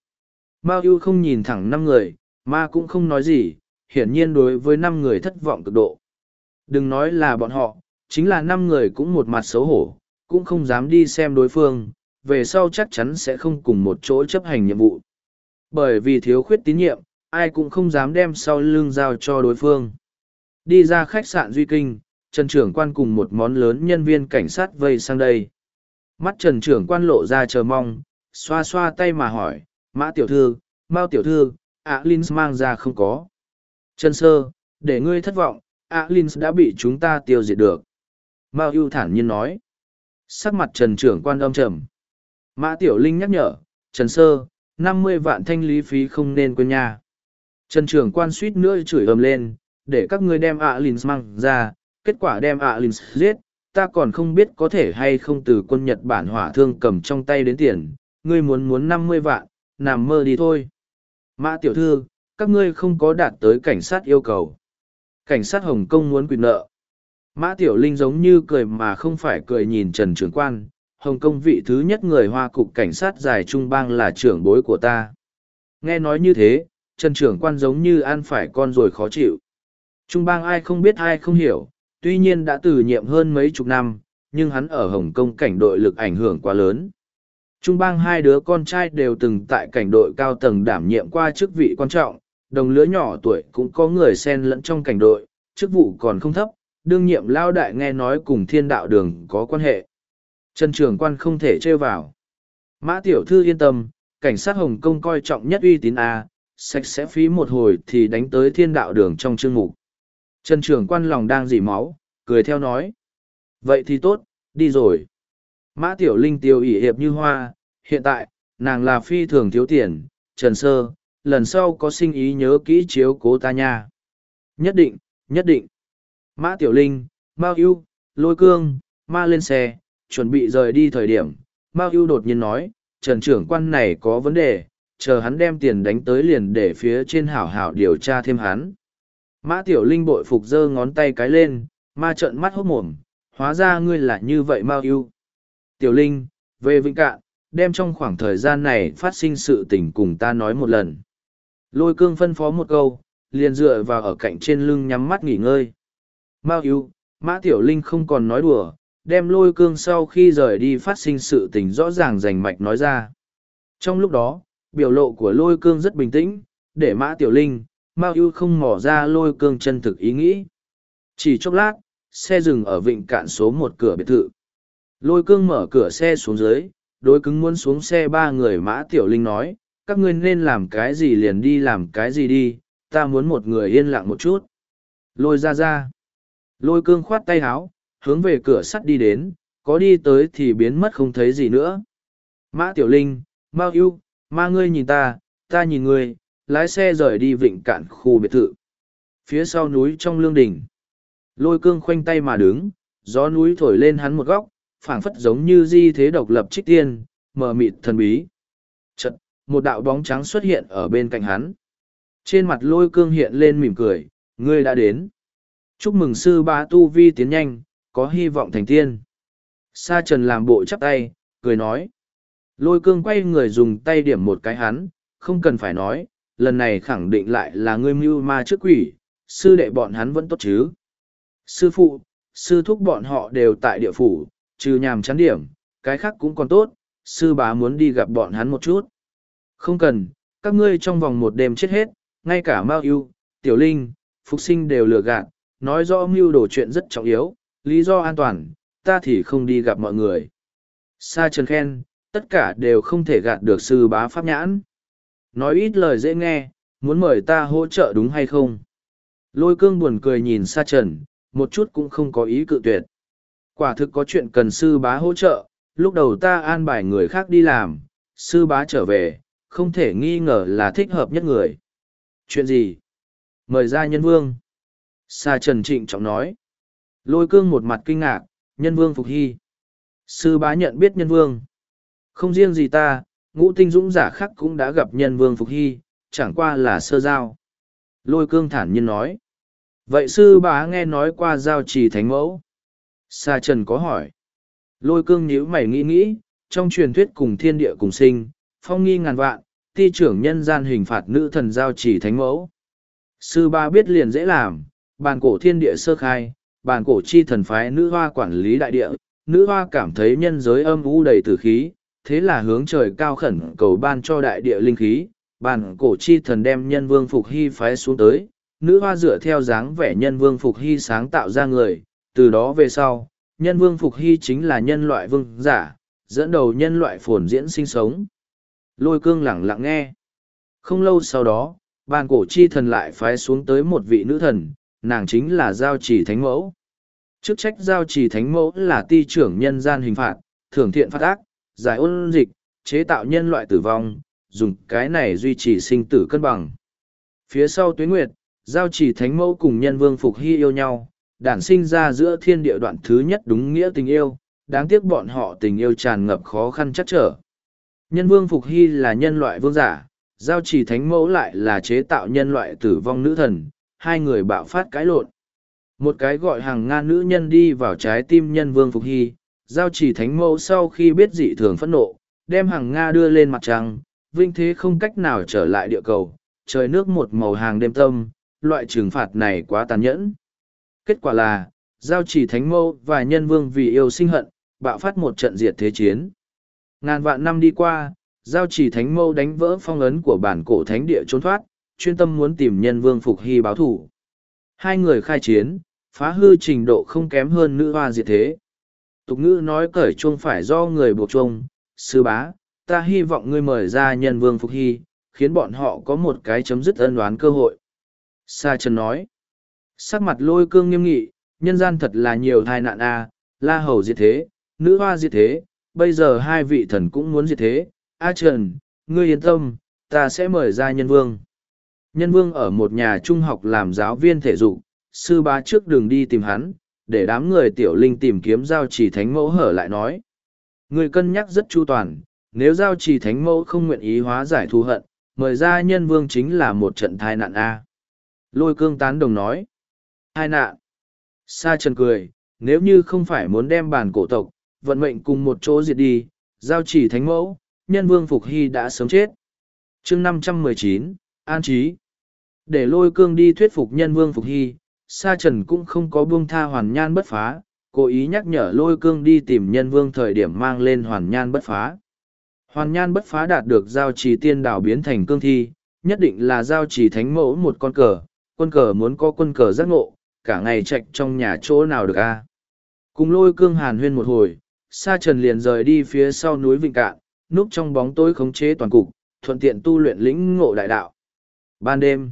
Mao ưu không nhìn thẳng năm người, ma cũng không nói gì, hiển nhiên đối với năm người thất vọng cực độ. Đừng nói là bọn họ chính là năm người cũng một mặt xấu hổ, cũng không dám đi xem đối phương, về sau chắc chắn sẽ không cùng một chỗ chấp hành nhiệm vụ. Bởi vì thiếu khuyết tín nhiệm, ai cũng không dám đem sau lưng giao cho đối phương. Đi ra khách sạn Duy Kinh, Trần trưởng quan cùng một món lớn nhân viên cảnh sát vây sang đây. Mắt Trần trưởng quan lộ ra chờ mong, xoa xoa tay mà hỏi, Mã tiểu thư, Mao tiểu thư, ạ Linh mang ra không có. Trần sơ, để ngươi thất vọng, ạ Linh đã bị chúng ta tiêu diệt được. Mao ưu thản nhiên nói. Sắc mặt Trần trưởng quan âm trầm. Mã Tiểu Linh nhắc nhở, Trần Sơ, năm mươi vạn thanh lý phí không nên quên nha. Trần trưởng quan suýt nữa chửi ầm lên, để các ngươi đem ạ Linh mang ra, kết quả đem ạ Linh giết, ta còn không biết có thể hay không từ quân Nhật Bản hỏa thương cầm trong tay đến tiền, ngươi muốn muốn năm mươi vạn, nằm mơ đi thôi. Mã tiểu thư, các ngươi không có đạt tới cảnh sát yêu cầu. Cảnh sát Hồng Kông muốn quyền nợ. Mã Tiểu Linh giống như cười mà không phải cười nhìn Trần Trưởng Quan, Hồng Kông vị thứ nhất người Hoa Cục Cảnh sát dài Trung Bang là trưởng bối của ta. Nghe nói như thế, Trần Trưởng Quan giống như ăn phải con rồi khó chịu. Trung Bang ai không biết ai không hiểu, tuy nhiên đã từ nhiệm hơn mấy chục năm, nhưng hắn ở Hồng Kông cảnh đội lực ảnh hưởng quá lớn. Trung bang hai đứa con trai đều từng tại cảnh đội cao tầng đảm nhiệm qua chức vị quan trọng, đồng lứa nhỏ tuổi cũng có người xen lẫn trong cảnh đội, chức vụ còn không thấp, đương nhiệm lao đại nghe nói cùng thiên đạo đường có quan hệ. Trần trưởng quan không thể trêu vào. Mã tiểu thư yên tâm, cảnh sát Hồng Kông coi trọng nhất uy tín A, sạch sẽ phí một hồi thì đánh tới thiên đạo đường trong chương mục. Trần trưởng quan lòng đang dỉ máu, cười theo nói. Vậy thì tốt, đi rồi. Mã Tiểu Linh tiêu ỉ hiệp như hoa, hiện tại, nàng là phi thường thiếu tiền, trần sơ, lần sau có sinh ý nhớ kỹ chiếu cố ta nha. Nhất định, nhất định. Mã Tiểu Linh, Mao Yêu, Lôi Cương, Ma lên xe, chuẩn bị rời đi thời điểm. Mao Yêu đột nhiên nói, trần trưởng quan này có vấn đề, chờ hắn đem tiền đánh tới liền để phía trên hảo hảo điều tra thêm hắn. Mã Tiểu Linh bội phục giơ ngón tay cái lên, ma trợn mắt hốt mồm, hóa ra ngươi là như vậy Mao Yêu. Tiểu Linh, về Vĩnh Cạn, đem trong khoảng thời gian này phát sinh sự tình cùng ta nói một lần. Lôi cương phân phó một câu, liền dựa vào ở cạnh trên lưng nhắm mắt nghỉ ngơi. Mao yêu, Mã Tiểu Linh không còn nói đùa, đem lôi cương sau khi rời đi phát sinh sự tình rõ ràng rành mạch nói ra. Trong lúc đó, biểu lộ của lôi cương rất bình tĩnh, để Mã Tiểu Linh, Mao yêu không mỏ ra lôi cương chân thực ý nghĩ. Chỉ chốc lát, xe dừng ở vịnh cạn số một cửa biệt thự. Lôi cương mở cửa xe xuống dưới, đối cứng muốn xuống xe ba người mã tiểu linh nói, các ngươi nên làm cái gì liền đi làm cái gì đi, ta muốn một người yên lặng một chút. Lôi ra ra. Lôi cương khoát tay háo, hướng về cửa sắt đi đến, có đi tới thì biến mất không thấy gì nữa. Mã tiểu linh, Mao yêu, ma ngươi nhìn ta, ta nhìn ngươi, lái xe rời đi vịnh cạn khu biệt thự. Phía sau núi trong lương đỉnh. Lôi cương khoanh tay mà đứng, gió núi thổi lên hắn một góc, phảng phất giống như di thế độc lập trích tiên, mờ mịt thần bí. Chật, một đạo bóng trắng xuất hiện ở bên cạnh hắn. Trên mặt lôi cương hiện lên mỉm cười, ngươi đã đến. Chúc mừng sư ba tu vi tiến nhanh, có hy vọng thành tiên. Sa trần làm bộ chắp tay, cười nói. Lôi cương quay người dùng tay điểm một cái hắn, không cần phải nói, lần này khẳng định lại là ngươi mưu ma trước quỷ, sư đệ bọn hắn vẫn tốt chứ. Sư phụ, sư thúc bọn họ đều tại địa phủ, trừ nhàm chán điểm, cái khác cũng còn tốt, sư bá muốn đi gặp bọn hắn một chút. Không cần, các ngươi trong vòng một đêm chết hết, ngay cả Mao Yêu, Tiểu Linh, Phục Sinh đều lừa gạt, nói rõ mưu đồ chuyện rất trọng yếu, lý do an toàn, ta thì không đi gặp mọi người. Sa Trần khen, tất cả đều không thể gạt được sư bá pháp nhãn. Nói ít lời dễ nghe, muốn mời ta hỗ trợ đúng hay không? Lôi cương buồn cười nhìn Sa Trần, một chút cũng không có ý cự tuyệt. Quả thực có chuyện cần sư bá hỗ trợ, lúc đầu ta an bài người khác đi làm, sư bá trở về, không thể nghi ngờ là thích hợp nhất người. Chuyện gì? Mời ra nhân vương. Sa Trần Trịnh trọng nói. Lôi cương một mặt kinh ngạc, nhân vương phục hy. Sư bá nhận biết nhân vương. Không riêng gì ta, ngũ tinh dũng giả khác cũng đã gặp nhân vương phục hy, chẳng qua là sơ giao. Lôi cương thản nhiên nói. Vậy sư bá nghe nói qua giao trì thánh mẫu. Sa Trần có hỏi. Lôi cương nhíu mày nghĩ nghĩ, trong truyền thuyết cùng thiên địa cùng sinh, phong nghi ngàn vạn, ti trưởng nhân gian hình phạt nữ thần giao chỉ thánh mẫu. Sư ba biết liền dễ làm, bàn cổ thiên địa sơ khai, bàn cổ chi thần phái nữ hoa quản lý đại địa, nữ hoa cảm thấy nhân giới âm u đầy tử khí, thế là hướng trời cao khẩn cầu ban cho đại địa linh khí, bàn cổ chi thần đem nhân vương phục hy phái xuống tới, nữ hoa dựa theo dáng vẻ nhân vương phục hy sáng tạo ra người, từ đó về sau, nhân vương Phục Hy chính là nhân loại vương giả, dẫn đầu nhân loại phồn diễn sinh sống. Lôi cương lẳng lặng nghe. Không lâu sau đó, bàn cổ chi thần lại phái xuống tới một vị nữ thần, nàng chính là giao chỉ thánh mẫu. Chức trách giao trì thánh mẫu là ti trưởng nhân gian hình phạt, thưởng thiện phát ác, giải ôn dịch, chế tạo nhân loại tử vong, dùng cái này duy trì sinh tử cân bằng. Phía sau tuyến nguyệt, giao trì thánh mẫu cùng nhân vương phục hy yêu nhau, đản sinh ra giữa thiên địa đoạn thứ nhất đúng nghĩa tình yêu, đáng tiếc bọn họ tình yêu tràn ngập khó khăn chắc trở. Nhân vương phục hy là nhân loại vương giả, giao trì thánh mẫu lại là chế tạo nhân loại tử vong nữ thần, hai người bạo phát cãi lộn. Một cái gọi hàng nga nữ nhân đi vào trái tim nhân vương phục hy, giao chỉ thánh mẫu sau khi biết dị thường phẫn nộ, đem hàng nga đưa lên mặt trăng, vinh thế không cách nào trở lại địa cầu, trời nước một màu hàng đêm tâm, loại trừng phạt này quá tàn nhẫn. Kết quả là, giao chỉ thánh mâu và nhân vương vì yêu sinh hận, bạo phát một trận diệt thế chiến. Ngàn vạn năm đi qua, giao chỉ thánh mâu đánh vỡ phong ấn của bản cổ thánh địa trốn thoát, chuyên tâm muốn tìm nhân vương phục hy báo thủ. Hai người khai chiến, phá hư trình độ không kém hơn nữ hoa diệt thế. Tục ngữ nói cởi chuông phải do người buộc chuông, sư bá, ta hy vọng ngươi mời ra nhân vương phục hy, khiến bọn họ có một cái chấm dứt ân đoán cơ hội. Sa Trần nói, sắc mặt lôi cương nghiêm nghị, nhân gian thật là nhiều tai nạn a, la hầu diệt thế, nữ hoa diệt thế, bây giờ hai vị thần cũng muốn diệt thế, A Trần, ngươi yên tâm, ta sẽ mời ra nhân vương. Nhân vương ở một nhà trung học làm giáo viên thể dục, sư bá trước đường đi tìm hắn, để đám người tiểu linh tìm kiếm giao chỉ thánh mẫu hở lại nói. Người cân nhắc rất chu toàn, nếu giao chỉ thánh mẫu không nguyện ý hóa giải thù hận, mời ra nhân vương chính là một trận thai nạn A. Lôi cương tán đồng nói. Hai nạn. Sa trần cười, nếu như không phải muốn đem bản cổ tộc, vận mệnh cùng một chỗ diệt đi, giao chỉ thánh mẫu, nhân vương Phục Hy đã sớm chết. chương năm trăm mười chín An Trí. Để lôi cương đi thuyết phục nhân vương Phục Hy, Sa Trần cũng không có buông tha hoàn nhan bất phá, cố ý nhắc nhở lôi cương đi tìm nhân vương thời điểm mang lên hoàn nhan bất phá. Hoàn nhan bất phá đạt được giao trì tiên đảo biến thành cương thi, nhất định là giao trì thánh mẫu một con cờ, quân cờ muốn có quân cờ giác ngộ, cả ngày chạy trong nhà chỗ nào được a Cùng lôi cương hàn huyên một hồi, Sa Trần liền rời đi phía sau núi Vịnh Cạn, núp trong bóng tối khống chế toàn cục, thuận tiện tu luyện lĩnh ngộ đại đạo. Ban đêm,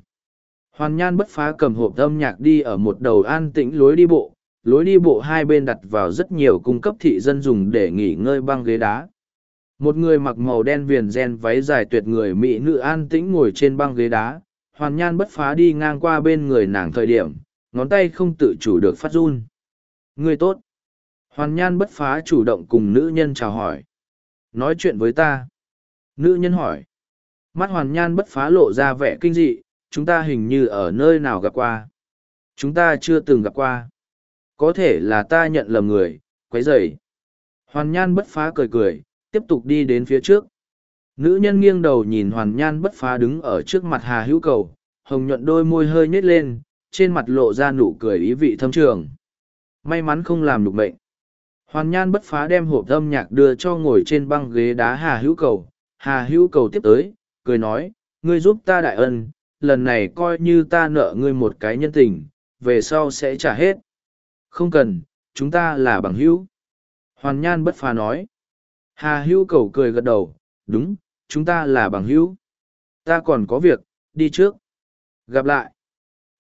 Hoàn Nhan bất phá cầm hộp âm nhạc đi ở một đầu an tĩnh lối đi bộ, lối đi bộ hai bên đặt vào rất nhiều cung cấp thị dân dùng để nghỉ ngơi băng ghế đá. Một người mặc màu đen viền gen váy dài tuyệt người mỹ nữ an tĩnh ngồi trên băng ghế đá, hoàn nhan bất phá đi ngang qua bên người nàng thời điểm, ngón tay không tự chủ được phát run. Người tốt. Hoàn nhan bất phá chủ động cùng nữ nhân chào hỏi. Nói chuyện với ta. Nữ nhân hỏi. Mắt hoàn nhan bất phá lộ ra vẻ kinh dị, chúng ta hình như ở nơi nào gặp qua. Chúng ta chưa từng gặp qua. Có thể là ta nhận lầm người, quấy rầy. Hoàn nhan bất phá cười cười, tiếp tục đi đến phía trước. Nữ nhân nghiêng đầu nhìn hoàn nhan bất phá đứng ở trước mặt hà hữu cầu, hồng nhuận đôi môi hơi nhếch lên, trên mặt lộ ra nụ cười ý vị thâm trường. May mắn không làm được mệnh. Hoàn nhan bất phá đem hộp âm nhạc đưa cho ngồi trên băng ghế đá hà hữu cầu. Hà hữu cầu tiếp tới, cười nói, ngươi giúp ta đại ân, lần này coi như ta nợ ngươi một cái nhân tình, về sau sẽ trả hết. Không cần, chúng ta là bằng hữu. Hoàn nhan bất phá nói. Hà hữu cầu cười gật đầu, đúng, chúng ta là bằng hữu. Ta còn có việc, đi trước. Gặp lại.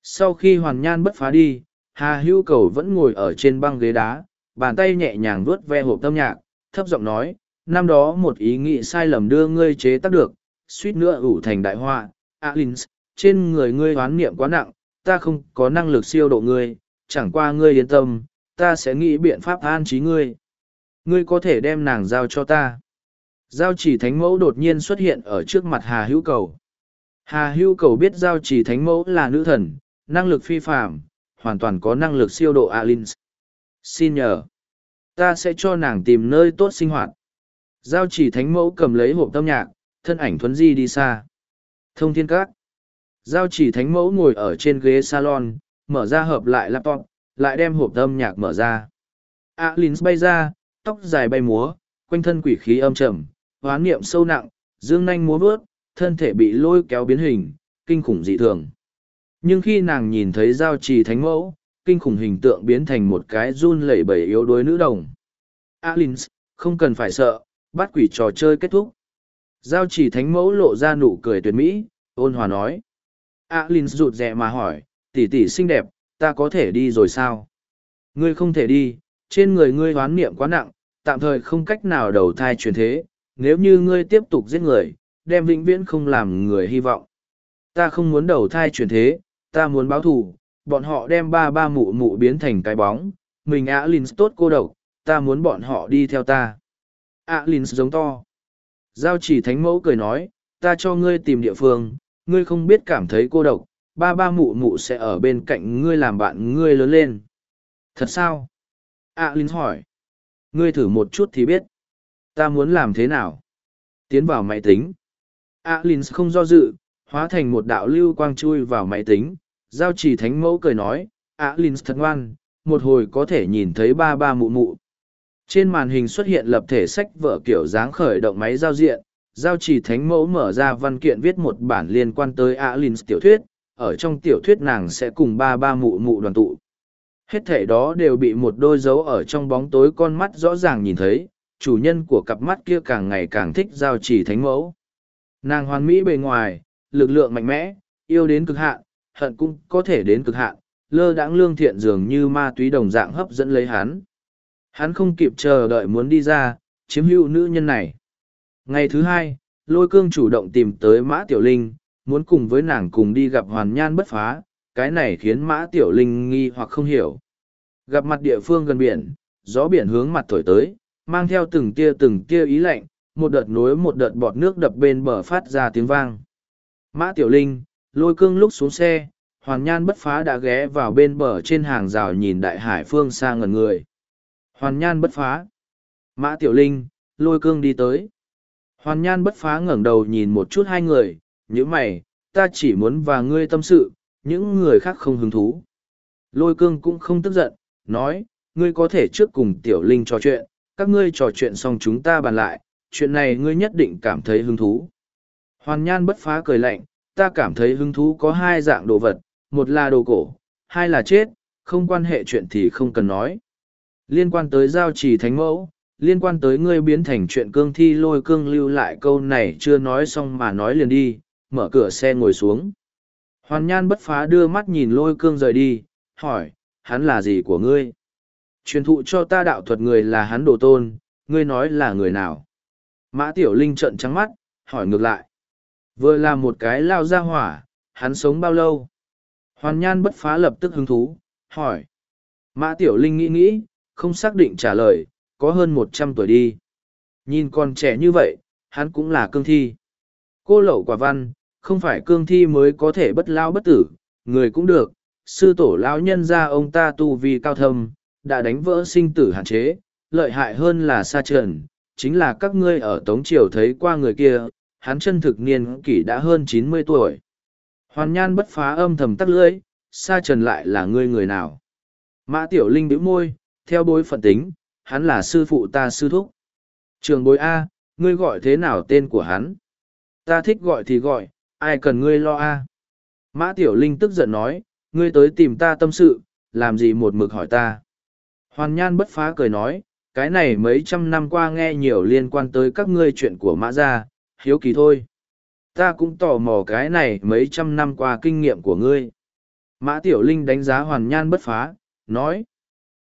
Sau khi hoàn nhan bất phá đi, Hà hữu cầu vẫn ngồi ở trên băng ghế đá, bàn tay nhẹ nhàng vuốt ve hộp tâm nhạc, thấp giọng nói, năm đó một ý nghĩ sai lầm đưa ngươi chế tác được, suýt nữa ủ thành đại họa. Alins, trên người ngươi oán niệm quá nặng, ta không có năng lực siêu độ ngươi, chẳng qua ngươi yên tâm, ta sẽ nghĩ biện pháp an trí ngươi. Ngươi có thể đem nàng giao cho ta. Giao chỉ thánh mẫu đột nhiên xuất hiện ở trước mặt Hà Hữu Cầu. Hà Hữu Cầu biết giao chỉ thánh mẫu là nữ thần, năng lực phi phạm, hoàn toàn có năng lực siêu độ Alins. Xin nhờ. Ta sẽ cho nàng tìm nơi tốt sinh hoạt. Giao chỉ thánh mẫu cầm lấy hộp tâm nhạc, thân ảnh thuấn di đi xa. Thông thiên các. Giao chỉ thánh mẫu ngồi ở trên ghế salon, mở ra hợp lại laptop, lại đem hộp âm nhạc mở ra. Alins bay ra, tóc dài bay múa, quanh thân quỷ khí âm trầm, hoán niệm sâu nặng, dương nanh múa bước, thân thể bị lôi kéo biến hình, kinh khủng dị thường. Nhưng khi nàng nhìn thấy giao trì thánh mẫu, kinh khủng hình tượng biến thành một cái run lẩy bẩy yếu đuối nữ đồng. Alins, không cần phải sợ, bắt quỷ trò chơi kết thúc. Giao trì thánh mẫu lộ ra nụ cười tuyệt mỹ, ôn hòa nói. Alins rụt rè mà hỏi, tỷ tỷ xinh đẹp, ta có thể đi rồi sao? Ngươi không thể đi, trên người ngươi hoán niệm quá nặng, tạm thời không cách nào đầu thai truyền thế, nếu như ngươi tiếp tục giết người, đem vĩnh viễn không làm người hy vọng. Ta không muốn đầu thai truyền thế, ta muốn báo thù, bọn họ đem ba ba mụ mụ biến thành cái bóng, mình ạ Linh tốt cô độc, ta muốn bọn họ đi theo ta. ạ Linh giống to. Giao chỉ thánh mẫu cười nói, ta cho ngươi tìm địa phương, ngươi không biết cảm thấy cô độc, ba ba mụ mụ sẽ ở bên cạnh ngươi làm bạn ngươi lớn lên. Thật sao? À Linh hỏi. Ngươi thử một chút thì biết. Ta muốn làm thế nào? Tiến vào máy tính. À Linh không do dự, hóa thành một đạo lưu quang chui vào máy tính. Giao chỉ thánh mẫu cười nói, À Linh thật ngoan, một hồi có thể nhìn thấy ba ba mụ mụ. Trên màn hình xuất hiện lập thể sách vở kiểu dáng khởi động máy giao diện, giao chỉ thánh mẫu mở ra văn kiện viết một bản liên quan tới Alin tiểu thuyết, ở trong tiểu thuyết nàng sẽ cùng ba ba mụ mụ đoàn tụ. Hết thể đó đều bị một đôi dấu ở trong bóng tối con mắt rõ ràng nhìn thấy, chủ nhân của cặp mắt kia càng ngày càng thích giao chỉ thánh mẫu. Nàng hoàn mỹ bề ngoài, lực lượng mạnh mẽ, yêu đến cực hạn, hận cũng có thể đến cực hạn, lơ đãng lương thiện dường như ma túy đồng dạng hấp dẫn lấy hắn. Hắn không kịp chờ đợi muốn đi ra, chiếm hữu nữ nhân này. Ngày thứ hai, lôi cương chủ động tìm tới Mã Tiểu Linh, muốn cùng với nàng cùng đi gặp hoàn nhan bất phá, cái này khiến Mã Tiểu Linh nghi hoặc không hiểu. Gặp mặt địa phương gần biển, gió biển hướng mặt thổi tới, mang theo từng tia từng tia ý lạnh, một đợt nối một đợt bọt nước đập bên bờ phát ra tiếng vang. Mã Tiểu Linh, lôi cương lúc xuống xe, hoàn nhan bất phá đã ghé vào bên bờ trên hàng rào nhìn đại hải phương xa ngần người. Hoàn nhan bất phá. Mã Tiểu Linh, lôi cương đi tới. Hoàn nhan bất phá ngẩng đầu nhìn một chút hai người, như mày, ta chỉ muốn và ngươi tâm sự, những người khác không hứng thú. Lôi cương cũng không tức giận, nói, ngươi có thể trước cùng Tiểu Linh trò chuyện, các ngươi trò chuyện xong chúng ta bàn lại, chuyện này ngươi nhất định cảm thấy hứng thú. Hoàn nhan bất phá cười lạnh, ta cảm thấy hứng thú có hai dạng đồ vật, một là đồ cổ, hai là chết, không quan hệ chuyện thì không cần nói. Liên quan tới giao trì thánh mẫu, liên quan tới ngươi biến thành chuyện cương thi lôi cương lưu lại câu này chưa nói xong mà nói liền đi, mở cửa xe ngồi xuống. Hoàn nhan bất phá đưa mắt nhìn lôi cương rời đi, hỏi, hắn là gì của ngươi? Truyền thụ cho ta đạo thuật người là hắn đồ tôn, ngươi nói là người nào? Mã Tiểu Linh trợn trắng mắt, hỏi ngược lại. Vừa là một cái lao ra hỏa, hắn sống bao lâu? Hoàn nhan bất phá lập tức hứng thú, hỏi. Mã Tiểu Linh nghĩ nghĩ, không xác định trả lời, có hơn một trăm tuổi đi. Nhìn con trẻ như vậy, hắn cũng là cương thi. Cô lậu quả văn, không phải cương thi mới có thể bất lao bất tử, người cũng được. Sư tổ lão nhân ra ông ta tu vi cao thâm, đã đánh vỡ sinh tử hạn chế, lợi hại hơn là sa trần, chính là các ngươi ở Tống Triều thấy qua người kia, hắn chân thực niên kỷ đã hơn chín mươi tuổi. Hoàn nhan bất phá âm thầm tắt lưỡi, sa trần lại là ngươi người nào. Mã Tiểu Linh bĩu môi, theo bối phận tính, hắn là sư phụ ta sư thúc. Trường bối A, ngươi gọi thế nào tên của hắn? Ta thích gọi thì gọi, ai cần ngươi lo A. Mã Tiểu Linh tức giận nói, ngươi tới tìm ta tâm sự, làm gì một mực hỏi ta. Hoàn Nhan bất phá cười nói, cái này mấy trăm năm qua nghe nhiều liên quan tới các ngươi chuyện của Mã Gia, hiếu kỳ thôi. Ta cũng tò mò cái này mấy trăm năm qua kinh nghiệm của ngươi. Mã Tiểu Linh đánh giá Hoàn Nhan bất phá, nói,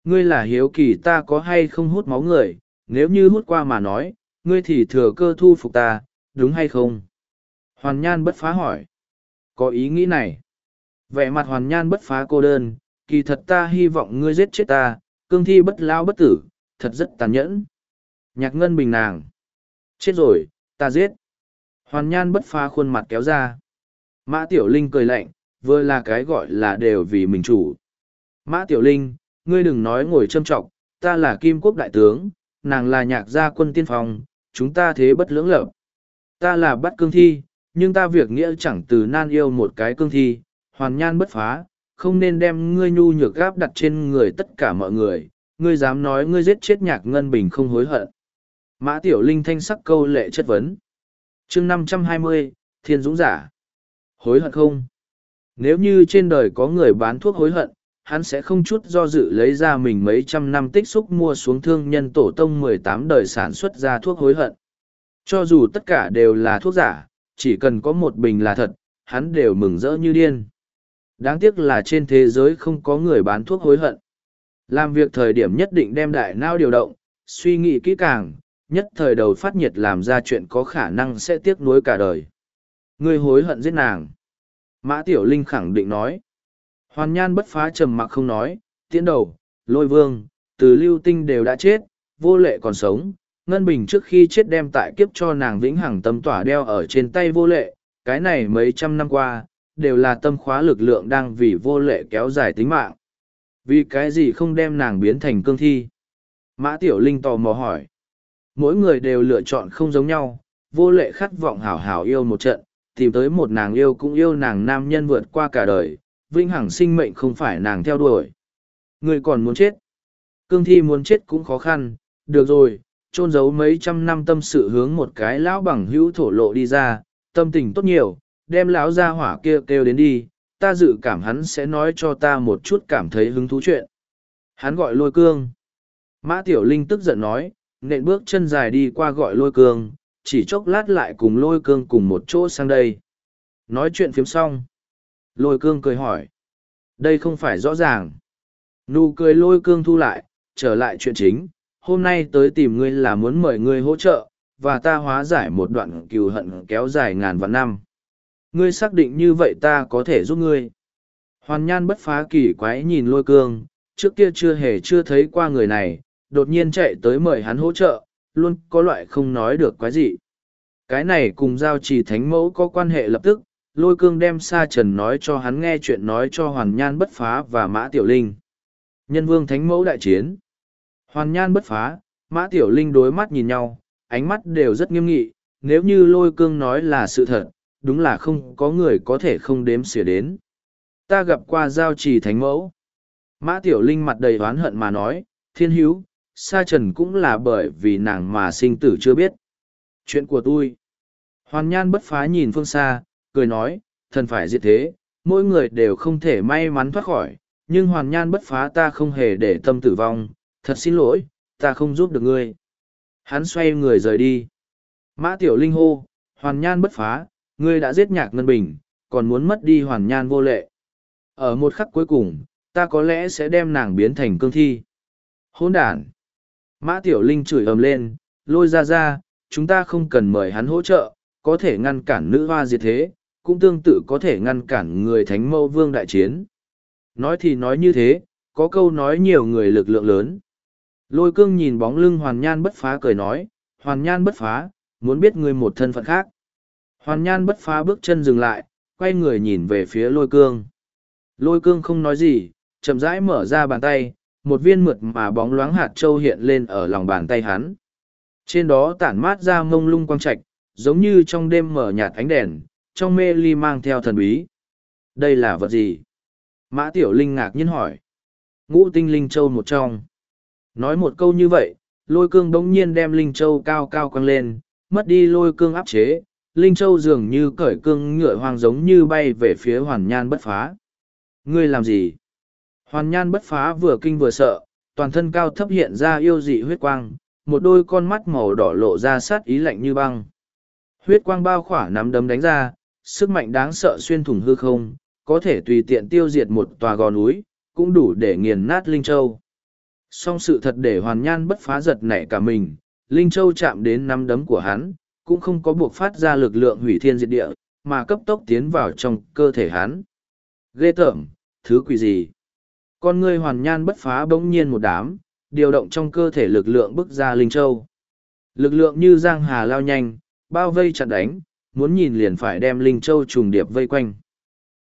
Ngươi là hiếu kỳ ta có hay không hút máu người, nếu như hút qua mà nói, ngươi thì thừa cơ thu phục ta, đúng hay không? Hoàn nhan bất phá hỏi. Có ý nghĩ này. Vẻ mặt hoàn nhan bất phá cô đơn, kỳ thật ta hy vọng ngươi giết chết ta, cương thi bất lao bất tử, thật rất tàn nhẫn. Nhạc ngân bình nàng. Chết rồi, ta giết. Hoàn nhan bất phá khuôn mặt kéo ra. Mã Tiểu Linh cười lạnh, vừa là cái gọi là đều vì mình chủ. Mã Tiểu Linh, Ngươi đừng nói ngồi châm trọng, ta là kim quốc đại tướng, nàng là nhạc gia quân tiên phong, chúng ta thế bất lưỡng lập. Ta là bắt cương thi, nhưng ta việc nghĩa chẳng từ nan yêu một cái cương thi, hoàn nhan bất phá, không nên đem ngươi nhu nhược gáp đặt trên người tất cả mọi người, ngươi dám nói ngươi giết chết nhạc ngân bình không hối hận. Mã Tiểu Linh thanh sắc câu lệ chất vấn. chương năm trăm hai mươi Thiên Dũng Giả. Hối hận không? Nếu như trên đời có người bán thuốc hối hận, hắn sẽ không chút do dự lấy ra mình mấy trăm năm tích xúc mua xuống thương nhân tổ tông mười tám đời sản xuất ra thuốc hối hận. Cho dù tất cả đều là thuốc giả, chỉ cần có một bình là thật, hắn đều mừng rỡ như điên. Đáng tiếc là trên thế giới không có người bán thuốc hối hận. Làm việc thời điểm nhất định đem đại não điều động, suy nghĩ kỹ càng, nhất thời đầu phát nhiệt làm ra chuyện có khả năng sẽ tiếc nuối cả đời. Ngươi hối hận giết nàng. Mã Tiểu Linh khẳng định nói. Hoàn nhan bất phá trầm mặc không nói, tiễn đầu, lôi vương, từ lưu tinh đều đã chết, vô lệ còn sống. Ngân Bình trước khi chết đem tại kiếp cho nàng vĩnh hằng tâm tỏa đeo ở trên tay vô lệ, cái này mấy trăm năm qua, đều là tâm khóa lực lượng đang vì vô lệ kéo dài tính mạng. Vì cái gì không đem nàng biến thành cương thi? Mã Tiểu Linh tò mò hỏi. Mỗi người đều lựa chọn không giống nhau, vô lệ khát vọng hảo hảo yêu một trận, tìm tới một nàng yêu cũng yêu nàng nam nhân vượt qua cả đời, vinh hằng sinh mệnh không phải nàng theo đuổi. Người còn muốn chết. Cương thi muốn chết cũng khó khăn, được rồi, trôn giấu mấy trăm năm tâm sự hướng một cái lão bằng hữu thổ lộ đi ra, tâm tình tốt nhiều, đem lão ra hỏa kia kêu, kêu đến đi, ta dự cảm hắn sẽ nói cho ta một chút cảm thấy hứng thú chuyện. Hắn gọi lôi cương. Mã Tiểu Linh tức giận nói, nện bước chân dài đi qua gọi lôi cương, chỉ chốc lát lại cùng lôi cương cùng một chỗ sang đây. Nói chuyện phiếm xong. Lôi cương cười hỏi. Đây không phải rõ ràng. Nụ cười lôi cương thu lại, trở lại chuyện chính. Hôm nay tới tìm ngươi là muốn mời ngươi hỗ trợ, và ta hóa giải một đoạn cừu hận kéo dài ngàn vạn năm. Ngươi xác định như vậy ta có thể giúp ngươi. Hoàn nhan bất phá kỳ quái nhìn lôi cương, trước kia chưa hề chưa thấy qua người này, đột nhiên chạy tới mời hắn hỗ trợ, luôn có loại không nói được quái gì. Cái này cùng giao trì thánh mẫu có quan hệ lập tức, lôi cương đem sa trần nói cho hắn nghe chuyện nói cho hoàn nhan bất phá và mã tiểu linh. Nhân vương thánh mẫu đại chiến. Hoàn nhan bất phá, mã tiểu linh đối mắt nhìn nhau, ánh mắt đều rất nghiêm nghị, nếu như lôi cương nói là sự thật, đúng là không có người có thể không đếm xỉa đến. Ta gặp qua giao trì thánh mẫu. Mã tiểu linh mặt đầy oán hận mà nói, thiên hữu, sa trần cũng là bởi vì nàng mà sinh tử chưa biết. Chuyện của tôi. Hoàn nhan bất phá nhìn phương xa, cười nói, thần phải diệt thế, mỗi người đều không thể may mắn thoát khỏi, nhưng hoàn nhan bất phá ta không hề để tâm tử vong, thật xin lỗi, ta không giúp được ngươi. Hắn xoay người rời đi. Mã tiểu linh hô, hoàn nhan bất phá, ngươi đã giết nhạc ngân bình, còn muốn mất đi hoàn nhan vô lệ. Ở một khắc cuối cùng, ta có lẽ sẽ đem nàng biến thành cương thi. hỗn đàn. Mã Tiểu Linh chửi ầm lên, lôi ra ra, chúng ta không cần mời hắn hỗ trợ, có thể ngăn cản nữ hoa diệt thế, cũng tương tự có thể ngăn cản người thánh mâu vương đại chiến. Nói thì nói như thế, có câu nói nhiều người lực lượng lớn. Lôi cương nhìn bóng lưng hoàn nhan bất phá cười nói, hoàn nhan bất phá, muốn biết người một thân phận khác. Hoàn nhan bất phá bước chân dừng lại, quay người nhìn về phía lôi cương. Lôi cương không nói gì, chậm rãi mở ra bàn tay, một viên mượt mà bóng loáng hạt trâu hiện lên ở lòng bàn tay hắn. Trên đó tản mát ra mông lung quang trạch, giống như trong đêm mở nhạt ánh đèn, trong mê ly mang theo thần bí. Đây là vật gì? Mã Tiểu Linh ngạc nhiên hỏi. Ngũ tinh Linh Châu một trong. Nói một câu như vậy, lôi cương đống nhiên đem Linh Châu cao cao quăng lên, mất đi lôi cương áp chế. Linh Châu dường như cởi cương ngựa hoang giống như bay về phía hoàn nhan bất phá. Ngươi làm gì? Hoàn nhan bất phá vừa kinh vừa sợ, toàn thân cao thấp hiện ra yêu dị huyết quang, một đôi con mắt màu đỏ lộ ra sát ý lạnh như băng. Huyết quang bao khỏa nắm đấm đánh ra, sức mạnh đáng sợ xuyên thủng hư không, có thể tùy tiện tiêu diệt một tòa gò núi, cũng đủ để nghiền nát Linh Châu. Song sự thật để hoàn nhan bất phá giật nảy cả mình, Linh Châu chạm đến nắm đấm của hắn, cũng không có buộc phát ra lực lượng hủy thiên diệt địa, mà cấp tốc tiến vào trong cơ thể hắn. Ghê tởm, thứ quỷ gì? Con ngươi hoàn nhan bất phá bỗng nhiên một đám, điều động trong cơ thể lực lượng bức ra Linh Châu. Lực lượng như giang hà lao nhanh, bao vây chặn đánh, muốn nhìn liền phải đem Linh Châu trùng điệp vây quanh.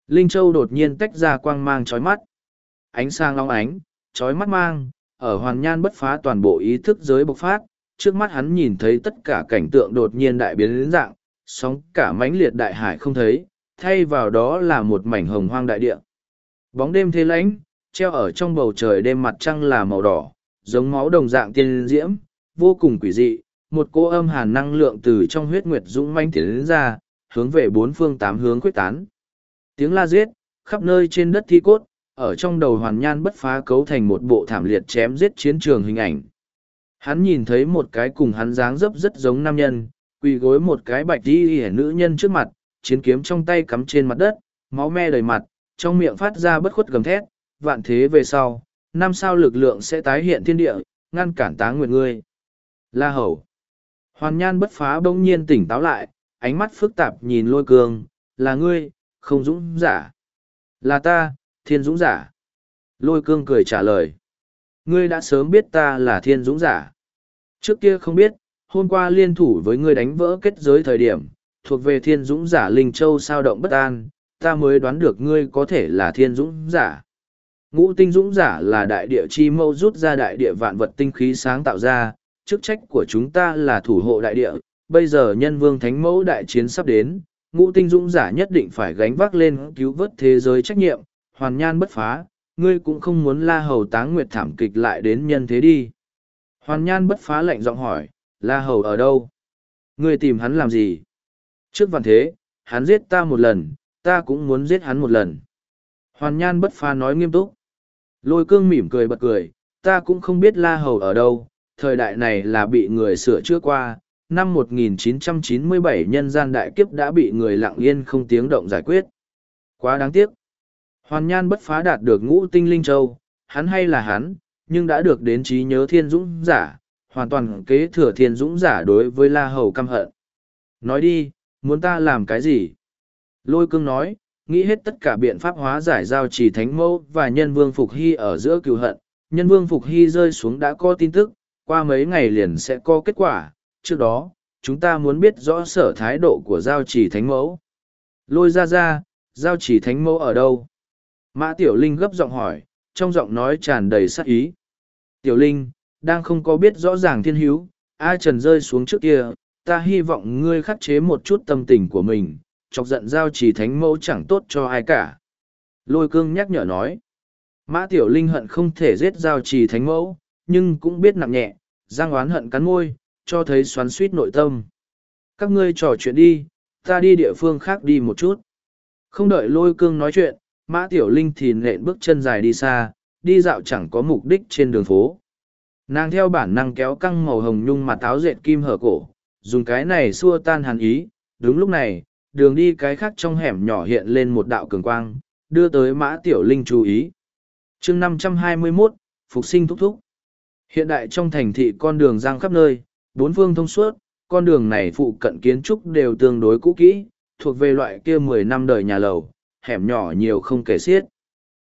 Linh Châu đột nhiên tách ra quang mang chói mắt. Ánh sang long ánh, chói mắt mang, ở hoàn nhan bất phá toàn bộ ý thức giới bộc phát, trước mắt hắn nhìn thấy tất cả cảnh tượng đột nhiên đại biến đến dạng, sóng cả mãnh liệt đại hải không thấy, thay vào đó là một mảnh hồng hoang đại địa. Bóng đêm thế lãnh, treo ở trong bầu trời đêm mặt trăng là màu đỏ, giống máu đồng dạng tiên diễm, vô cùng quỷ dị, một cô âm hàn năng lượng từ trong huyết nguyệt dũng manh tiến đến ra, hướng về bốn phương tám hướng quyết tán. Tiếng la giết, khắp nơi trên đất thi cốt, ở trong đầu hoàn nhan bất phá cấu thành một bộ thảm liệt chém giết chiến trường hình ảnh. Hắn nhìn thấy một cái cùng hắn dáng dấp rất giống nam nhân, quỳ gối một cái bạch đi hẻ nữ nhân trước mặt, chiến kiếm trong tay cắm trên mặt đất, máu me đầy mặt, trong miệng phát ra bất khuất gầm thét, vạn thế về sau, năm sao lực lượng sẽ tái hiện thiên địa, ngăn cản tá nguyện ngươi. La hầu. Hoàn nhan bất phá bỗng nhiên tỉnh táo lại, ánh mắt phức tạp nhìn lôi cương, là ngươi, không dũng giả. Là ta, thiên dũng giả. Lôi cương cười trả lời. Ngươi đã sớm biết ta là thiên dũng giả. Trước kia không biết, hôm qua liên thủ với ngươi đánh vỡ kết giới thời điểm, thuộc về thiên dũng giả Linh Châu sao động bất an, ta mới đoán được ngươi có thể là thiên dũng giả. Ngũ tinh dũng giả là đại địa chi mâu rút ra đại địa vạn vật tinh khí sáng tạo ra, chức trách của chúng ta là thủ hộ đại địa, bây giờ nhân vương thánh mẫu đại chiến sắp đến, ngũ tinh dũng giả nhất định phải gánh vác lên cứu vớt thế giới trách nhiệm, hoàn nhan bất phá, ngươi cũng không muốn la hầu táng nguyệt thảm kịch lại đến nhân thế đi. Hoàn nhan bất phá lệnh giọng hỏi, la hầu ở đâu? Ngươi tìm hắn làm gì? Trước vạn thế, hắn giết ta một lần, ta cũng muốn giết hắn một lần. Hoàn nhan bất phá nói nghiêm túc. Lôi cương mỉm cười bật cười, ta cũng không biết la hầu ở đâu, thời đại này là bị người sửa chữa qua. Năm 1997 nhân gian đại kiếp đã bị người lặng yên không tiếng động giải quyết. Quá đáng tiếc. Hoàn nhan bất phá đạt được ngũ tinh linh châu, hắn hay là hắn, nhưng đã được đến trí nhớ thiên dũng giả, hoàn toàn kế thừa thiên dũng giả đối với la hầu căm hận. Nói đi, muốn ta làm cái gì? Lôi cương nói, nghĩ hết tất cả biện pháp hóa giải giao trì thánh mẫu và nhân vương Phục Hy ở giữa cựu hận. Nhân vương Phục Hy rơi xuống đã có tin tức, qua mấy ngày liền sẽ có kết quả. Trước đó, chúng ta muốn biết rõ sở thái độ của giao trì thánh mẫu. Lôi ra ra, giao trì thánh mẫu ở đâu? Mã Tiểu Linh gấp giọng hỏi, trong giọng nói tràn đầy sát ý. Tiểu Linh, đang không có biết rõ ràng thiên hữu, ai trần rơi xuống trước kia, ta hy vọng ngươi khắc chế một chút tâm tình của mình, chọc giận giao trì thánh mẫu chẳng tốt cho ai cả. Lôi cương nhắc nhở nói, Mã Tiểu Linh hận không thể giết giao trì thánh mẫu, nhưng cũng biết nặng nhẹ, giang oán hận cắn môi, cho thấy xoắn suýt nội tâm. Các ngươi trò chuyện đi, ta đi địa phương khác đi một chút. Không đợi lôi cương nói chuyện, Mã Tiểu Linh thì nện bước chân dài đi xa, đi dạo chẳng có mục đích trên đường phố. Nàng theo bản năng kéo căng màu hồng nhung mà táo dệt kim hở cổ, dùng cái này xua tan hàn ý. Đúng lúc này, đường đi cái khác trong hẻm nhỏ hiện lên một đạo cường quang, đưa tới Mã Tiểu Linh chú ý. chương 521, Phục sinh thúc thúc. Hiện đại trong thành thị con đường giang khắp nơi, bốn phương thông suốt, con đường này phụ cận kiến trúc đều tương đối cũ kỹ, thuộc về loại kia mười năm đời nhà lầu, hẻm nhỏ nhiều không kể xiết.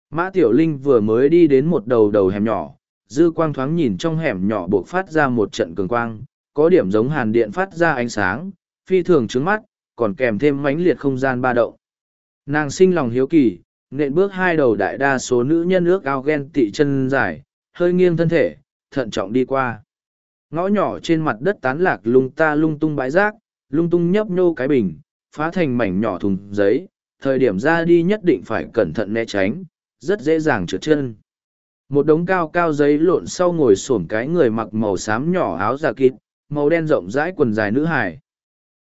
Mã Tiểu Linh vừa mới đi đến một đầu đầu hẻm nhỏ, dư quang thoáng nhìn trong hẻm nhỏ buộc phát ra một trận cường quang, có điểm giống hàn điện phát ra ánh sáng, phi thường trứng mắt, còn kèm thêm mãnh liệt không gian ba động. Nàng sinh lòng hiếu kỳ, nện bước hai đầu đại đa số nữ nhân ước ao ghen tị chân dài, hơi nghiêng thân thể, thận trọng đi qua. Ngõ nhỏ trên mặt đất tán lạc lung ta lung tung bãi rác, lung tung nhấp nhô cái bình, phá thành mảnh nhỏ thùng giấy, thời điểm ra đi nhất định phải cẩn thận né tránh, rất dễ dàng trượt chân. Một đống cao cao giấy lộn sau ngồi xổm cái người mặc màu xám nhỏ áo giả kịt, màu đen rộng rãi quần dài nữ hải.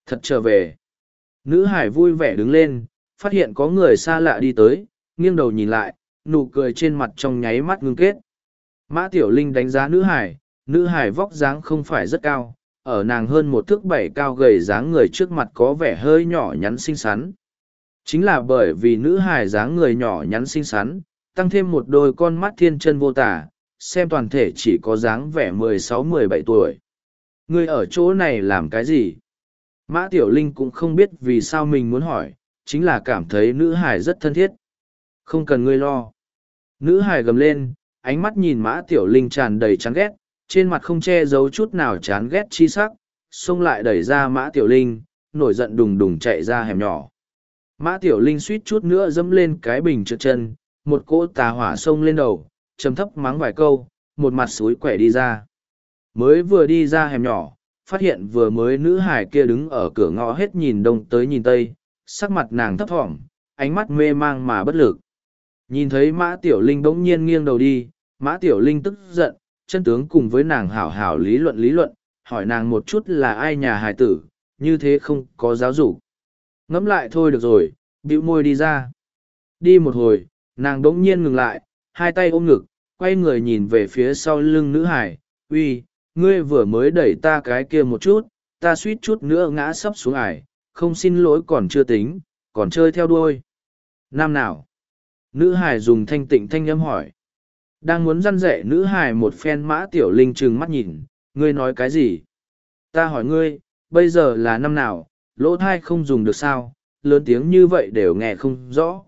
Thật trở về. Nữ hải vui vẻ đứng lên, phát hiện có người xa lạ đi tới, nghiêng đầu nhìn lại, nụ cười trên mặt trong nháy mắt ngưng kết. Mã Tiểu Linh đánh giá nữ hải, nữ hải vóc dáng không phải rất cao, ở nàng hơn một thước bảy cao gầy dáng người trước mặt có vẻ hơi nhỏ nhắn xinh xắn. Chính là bởi vì nữ Hải dáng người nhỏ nhắn xinh xắn, tăng thêm một đôi con mắt thiên chân vô tả, xem toàn thể chỉ có dáng vẻ mười sáu mười bảy tuổi. Ngươi ở chỗ này làm cái gì? Mã Tiểu Linh cũng không biết vì sao mình muốn hỏi, chính là cảm thấy nữ Hải rất thân thiết. Không cần ngươi lo. Nữ Hải gầm lên, ánh mắt nhìn Mã Tiểu Linh tràn đầy chán ghét, trên mặt không che giấu chút nào chán ghét chi sắc, xông lại đẩy ra Mã Tiểu Linh, nổi giận đùng đùng chạy ra hẻm nhỏ. Mã Tiểu Linh suýt chút nữa dẫm lên cái bình trượt chân, một cỗ tà hỏa sông lên đầu, trầm thấp mắng vài câu, một mặt suối quẻ đi ra. Mới vừa đi ra hẻm nhỏ, phát hiện vừa mới nữ hải kia đứng ở cửa ngõ hết nhìn đông tới nhìn tây, sắc mặt nàng thấp thỏm, ánh mắt mê mang mà bất lực. Nhìn thấy Mã Tiểu Linh bỗng nhiên nghiêng đầu đi, Mã Tiểu Linh tức giận, chân tướng cùng với nàng hảo hảo lý luận lý luận, hỏi nàng một chút là ai nhà hài tử, như thế không có giáo dục. Ngẫm lại thôi được rồi bĩu môi đi ra. Đi một hồi nàng bỗng nhiên ngừng lại hai tay ôm ngực quay người nhìn về phía sau lưng nữ hải uy ngươi vừa mới đẩy ta cái kia một chút ta suýt chút nữa ngã sấp xuống ải không xin lỗi còn chưa tính còn chơi theo đuôi. Nam nào? Nữ hải dùng thanh tịnh thanh âm hỏi Đang muốn răn dạy nữ hài một phen mã tiểu linh trừng mắt nhìn, ngươi nói cái gì? Ta hỏi ngươi, bây giờ là năm nào, lỗ thai không dùng được sao, lớn tiếng như vậy đều nghe không rõ.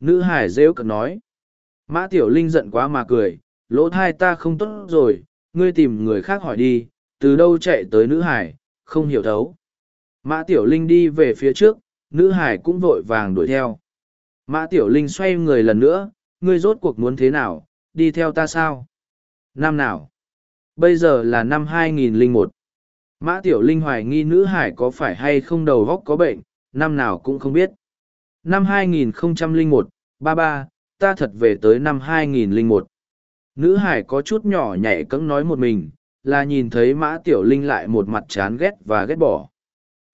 Nữ hải rêu cợt nói. Mã tiểu linh giận quá mà cười, lỗ thai ta không tốt rồi, ngươi tìm người khác hỏi đi, từ đâu chạy tới nữ hải, không hiểu thấu. Mã tiểu linh đi về phía trước, nữ hải cũng vội vàng đuổi theo. Mã tiểu linh xoay người lần nữa, ngươi rốt cuộc muốn thế nào, đi theo ta sao? Năm nào? Bây giờ là năm 2001. Mã Tiểu Linh hoài nghi nữ hải có phải hay không đầu góc có bệnh, năm nào cũng không biết. Năm 2001, ba ba, ta thật về tới năm 2001. Nữ hải có chút nhỏ nhảy cẫng nói một mình, là nhìn thấy Mã Tiểu Linh lại một mặt chán ghét và ghét bỏ.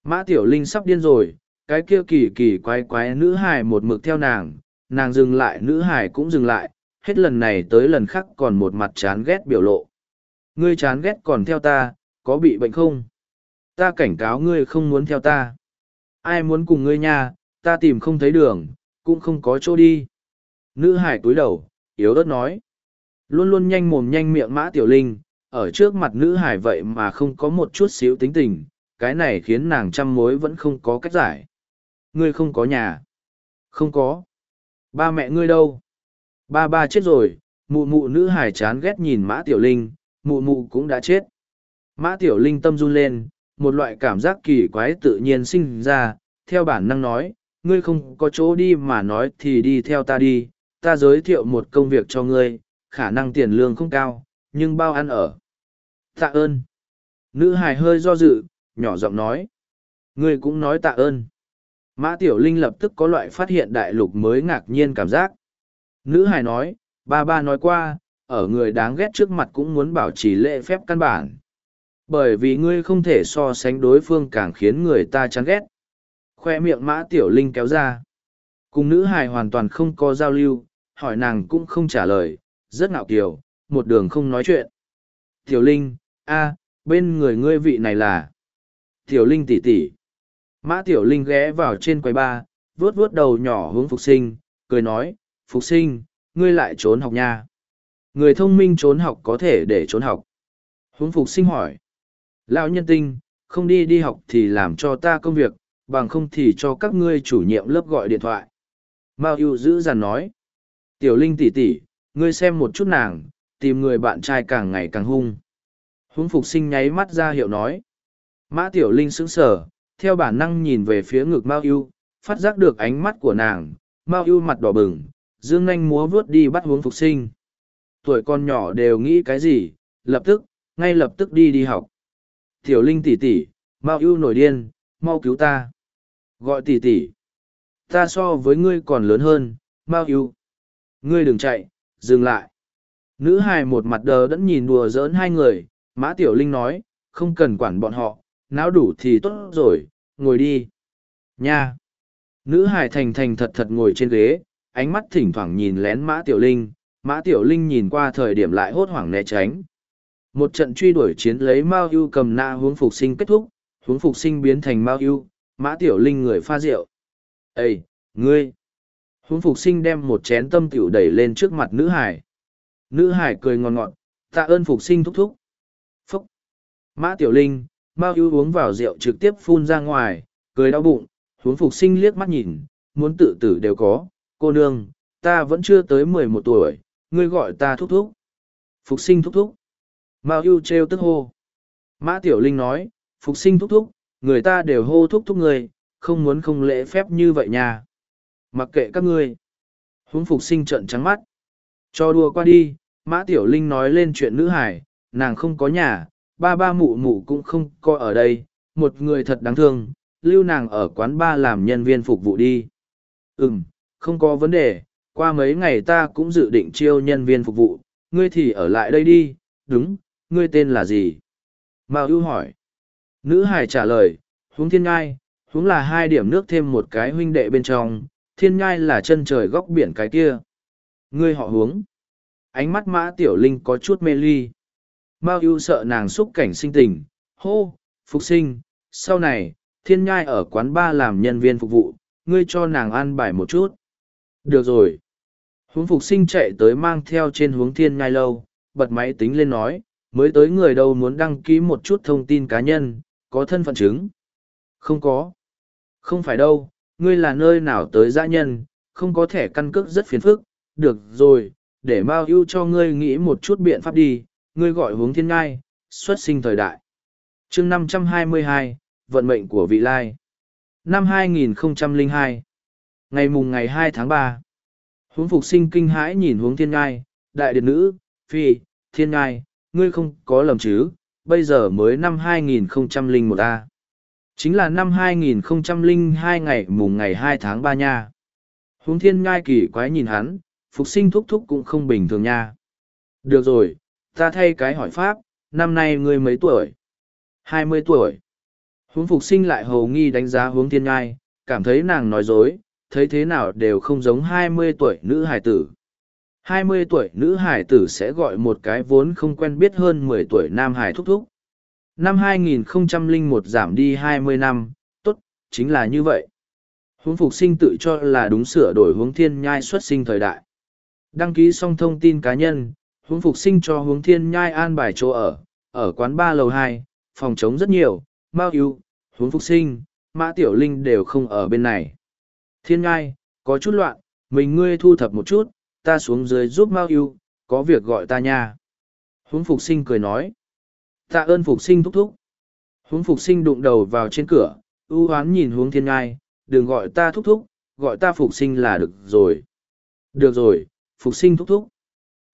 Mã Tiểu Linh sắp điên rồi, cái kia kỳ kỳ quái quái nữ hải một mực theo nàng, nàng dừng lại nữ hải cũng dừng lại, hết lần này tới lần khác còn một mặt chán ghét biểu lộ. Ngươi chán ghét còn theo ta, có bị bệnh không? Ta cảnh cáo ngươi không muốn theo ta. Ai muốn cùng ngươi nha, ta tìm không thấy đường, cũng không có chỗ đi. Nữ hải túi đầu, yếu ớt nói. Luôn luôn nhanh mồm nhanh miệng mã tiểu linh, ở trước mặt nữ hải vậy mà không có một chút xíu tính tình, cái này khiến nàng trăm mối vẫn không có cách giải. Ngươi không có nhà. Không có. Ba mẹ ngươi đâu? Ba ba chết rồi, mụ mụ nữ hải chán ghét nhìn mã tiểu linh, mụ mụ cũng đã chết. Mã tiểu linh tâm run lên, một loại cảm giác kỳ quái tự nhiên sinh ra, theo bản năng nói, ngươi không có chỗ đi mà nói thì đi theo ta đi, ta giới thiệu một công việc cho ngươi, khả năng tiền lương không cao, nhưng bao ăn ở. Tạ ơn. Nữ hài hơi do dự, nhỏ giọng nói. Ngươi cũng nói tạ ơn. Mã Tiểu Linh lập tức có loại phát hiện đại lục mới ngạc nhiên cảm giác. Nữ hài nói, ba ba nói qua, ở người đáng ghét trước mặt cũng muốn bảo trì lễ phép căn bản. Bởi vì ngươi không thể so sánh đối phương càng khiến người ta chán ghét. Khoe miệng mã tiểu linh kéo ra. Cùng nữ hài hoàn toàn không có giao lưu hỏi nàng cũng không trả lời rất ngạo kiều một đường không nói chuyện. Tiểu linh a bên người ngươi vị này là? Tiểu linh tỷ tỷ mã tiểu linh ghé vào trên quầy ba vuốt vuốt đầu nhỏ hướng phục sinh cười nói phục sinh ngươi lại trốn học nha người thông minh trốn học có thể để trốn học hướng phục sinh hỏi Lão nhân tinh, không đi đi học thì làm cho ta công việc, bằng không thì cho các ngươi chủ nhiệm lớp gọi điện thoại. Mao ưu giữ dằn nói. Tiểu Linh tỷ tỷ, ngươi xem một chút nàng, tìm người bạn trai càng ngày càng hung. Hướng phục sinh nháy mắt ra hiệu nói. Mã Tiểu Linh sững sờ, theo bản năng nhìn về phía ngực Mao Yêu, phát giác được ánh mắt của nàng, Mao Yêu mặt đỏ bừng, dương nanh múa vướt đi bắt hướng phục sinh. Tuổi con nhỏ đều nghĩ cái gì, lập tức, ngay lập tức đi đi học. Tiểu Linh tỷ tỷ, Mao Yêu nổi điên, mau cứu ta. Gọi tỷ tỷ. Ta so với ngươi còn lớn hơn, Mao Yêu. Ngươi đừng chạy, dừng lại. Nữ hài một mặt đờ đẫn nhìn đùa giỡn hai người, Mã Tiểu Linh nói, không cần quản bọn họ, não đủ thì tốt rồi, ngồi đi. Nha! Nữ Hải thành thành thật thật ngồi trên ghế, ánh mắt thỉnh thoảng nhìn lén Mã Tiểu Linh, Mã Tiểu Linh nhìn qua thời điểm lại hốt hoảng né tránh, một trận truy đuổi chiến lấy mao ưu cầm na hướng phục sinh kết thúc hướng phục sinh biến thành mao ưu mã tiểu linh người pha rượu. Ây ngươi. Hướng phục sinh đem một chén tâm tiểu đẩy lên trước mặt nữ hải nữ hải cười ngon ngọt tạ ơn phục sinh thúc thúc. Phúc. Mã tiểu linh mao ưu uống vào rượu trực tiếp phun ra ngoài cười đau bụng Huống phục sinh liếc mắt nhìn muốn tự tử đều có cô nương ta vẫn chưa tới mười một tuổi ngươi gọi ta thúc thúc phục sinh thúc thúc Mao ưu trêu tức hô. Mã Tiểu Linh nói, phục sinh thúc thúc, người ta đều hô thúc thúc người, không muốn không lễ phép như vậy nha. Mặc kệ các ngươi. Huống phục sinh trận trắng mắt. Cho đùa qua đi, Mã Tiểu Linh nói lên chuyện nữ hải, nàng không có nhà, ba ba mụ mụ cũng không có ở đây, một người thật đáng thương, lưu nàng ở quán ba làm nhân viên phục vụ đi. Ừm, không có vấn đề, qua mấy ngày ta cũng dự định chiêu nhân viên phục vụ, ngươi thì ở lại đây đi, đúng, ngươi tên là gì? Mao ưu hỏi. Nữ hải trả lời, huống thiên ngai, huống là hai điểm nước thêm một cái huynh đệ bên trong, thiên ngai là chân trời góc biển cái kia. Ngươi họ huống. Ánh mắt mã tiểu linh có chút mê ly. Mao ưu sợ nàng xúc cảnh sinh tình, hô, phục sinh, sau này, thiên nhai ở quán ba làm nhân viên phục vụ, ngươi cho nàng ăn bài một chút. Được rồi. Hướng phục sinh chạy tới mang theo trên hướng thiên Nhai lâu, bật máy tính lên nói, mới tới người đâu muốn đăng ký một chút thông tin cá nhân, có thân phận chứng. Không có. Không phải đâu, ngươi là nơi nào tới dã nhân, không có thẻ căn cước rất phiền phức, được rồi, để Mao ưu cho ngươi nghĩ một chút biện pháp đi, ngươi gọi hướng thiên ngai, xuất sinh thời đại. chương 522, vận mệnh của vị lai. Năm 2002, ngày mùng ngày 2 tháng 3, hướng phục sinh kinh hãi nhìn hướng thiên ngai, đại điện nữ, phi, thiên ngai, ngươi không có lầm chứ, bây giờ mới năm 2001 a Chính là năm 2002 ngày mùng ngày 2 tháng 3 nha. Hướng thiên ngai kỳ quái nhìn hắn, phục sinh thúc thúc cũng không bình thường nha. Được rồi, ta thay cái hỏi pháp, năm nay ngươi mấy tuổi? Hai mươi tuổi. Hướng phục sinh lại hầu nghi đánh giá hướng thiên ngai, cảm thấy nàng nói dối, thấy thế nào đều không giống hai mươi tuổi nữ hải tử. Hai mươi tuổi nữ hải tử sẽ gọi một cái vốn không quen biết hơn mười tuổi nam hải thúc thúc. Năm 2001 giảm đi hai mươi năm, tốt, chính là như vậy. Hướng phục sinh tự cho là đúng sửa đổi hướng thiên nhai xuất sinh thời đại. Đăng ký xong thông tin cá nhân, huống phục sinh cho Huống thiên nhai an bài chỗ ở, ở quán ba lầu hai, phòng trống rất nhiều, Mao ưu, huống phục sinh, mã tiểu linh đều không ở bên này. Thiên nhai, có chút loạn, mình ngươi thu thập một chút, ta xuống dưới giúp Mao ưu, có việc gọi ta nha. Huống phục sinh cười nói. Tạ ơn phục sinh thúc thúc. Huống phục sinh đụng đầu vào trên cửa, ưu hoán nhìn Huống thiên nhai, đừng gọi ta thúc thúc, gọi ta phục sinh là được rồi. Được rồi, phục sinh thúc thúc.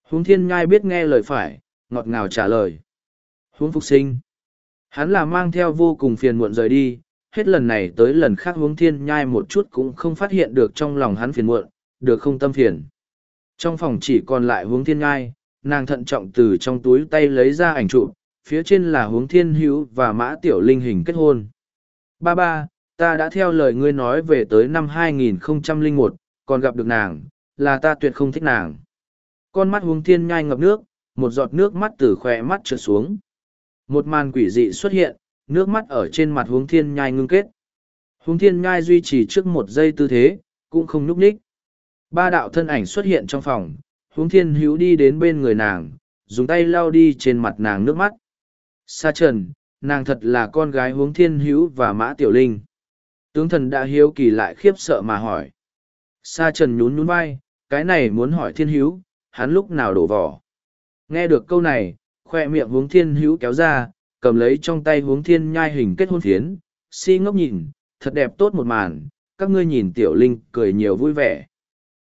Huống thiên ngai biết nghe lời phải, ngọt ngào trả lời. Huống phục sinh. Hắn là mang theo vô cùng phiền muộn rời đi, hết lần này tới lần khác huống thiên nhai một chút cũng không phát hiện được trong lòng hắn phiền muộn, được không tâm phiền. Trong phòng chỉ còn lại huống thiên nhai, nàng thận trọng từ trong túi tay lấy ra ảnh chụp, phía trên là huống thiên hữu và mã tiểu linh hình kết hôn. Ba ba, ta đã theo lời ngươi nói về tới năm 2001, còn gặp được nàng, là ta tuyệt không thích nàng. Con mắt huống thiên nhai ngập nước, một giọt nước mắt từ khỏe mắt trượt xuống. Một màn quỷ dị xuất hiện, nước mắt ở trên mặt huống thiên nhai ngưng kết. Huống thiên nhai duy trì trước một giây tư thế, cũng không nhúc nhích. Ba đạo thân ảnh xuất hiện trong phòng, huống thiên hữu đi đến bên người nàng, dùng tay lau đi trên mặt nàng nước mắt. Sa trần, nàng thật là con gái huống thiên hữu và mã tiểu linh. Tướng thần đã hiếu kỳ lại khiếp sợ mà hỏi. Sa trần nhún nhún vai, cái này muốn hỏi thiên hữu, hắn lúc nào đổ vỏ. Nghe được câu này, khoe miệng hướng thiên hữu kéo ra, cầm lấy trong tay hướng thiên nhai hình kết hôn thiến si ngốc nhìn, thật đẹp tốt một màn, các ngươi nhìn tiểu linh cười nhiều vui vẻ.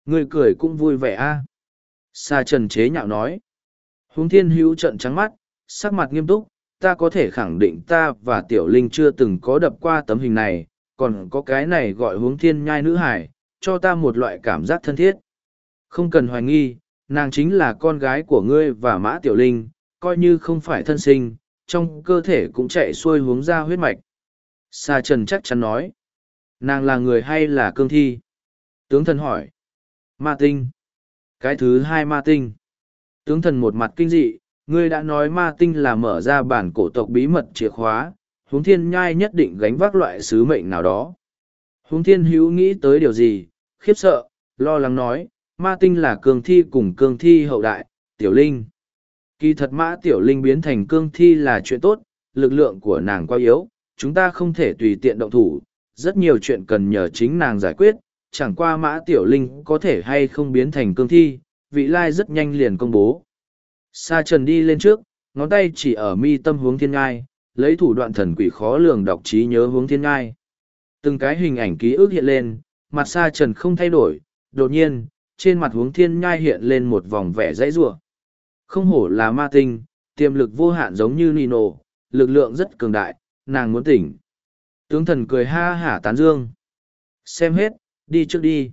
Người cười cũng vui vẻ a à? Sa trần chế nhạo nói. Hướng thiên hữu trận trắng mắt, sắc mặt nghiêm túc, ta có thể khẳng định ta và tiểu linh chưa từng có đập qua tấm hình này, còn có cái này gọi hướng thiên nhai nữ hải, cho ta một loại cảm giác thân thiết. Không cần hoài nghi, nàng chính là con gái của ngươi và mã tiểu linh, coi như không phải thân sinh, trong cơ thể cũng chạy xuôi hướng ra huyết mạch. Sa trần chắc chắn nói, nàng là người hay là cương thi? Tướng thần hỏi, ma tinh. Cái thứ hai ma tinh. Tướng thần một mặt kinh dị, ngươi đã nói ma tinh là mở ra bản cổ tộc bí mật chìa khóa, huống thiên nhai nhất định gánh vác loại sứ mệnh nào đó. Huống thiên hữu nghĩ tới điều gì, khiếp sợ, lo lắng nói, ma tinh là cương thi cùng cương thi hậu đại, tiểu linh. Kỳ thật mã tiểu linh biến thành cương thi là chuyện tốt, lực lượng của nàng quá yếu, chúng ta không thể tùy tiện động thủ, rất nhiều chuyện cần nhờ chính nàng giải quyết, chẳng qua mã tiểu linh có thể hay không biến thành cương thi, vị lai rất nhanh liền công bố. Sa trần đi lên trước, ngón tay chỉ ở mi tâm hướng thiên ngai, lấy thủ đoạn thần quỷ khó lường đọc trí nhớ hướng thiên ngai. Từng cái hình ảnh ký ức hiện lên, mặt sa trần không thay đổi, đột nhiên, trên mặt hướng thiên nhai hiện lên một vòng vẻ dãy rủa Không hổ là ma tinh, tiềm lực vô hạn giống như Nino, lực lượng rất cường đại, nàng muốn tỉnh. Tướng thần cười ha hả tán dương. Xem hết, đi trước đi.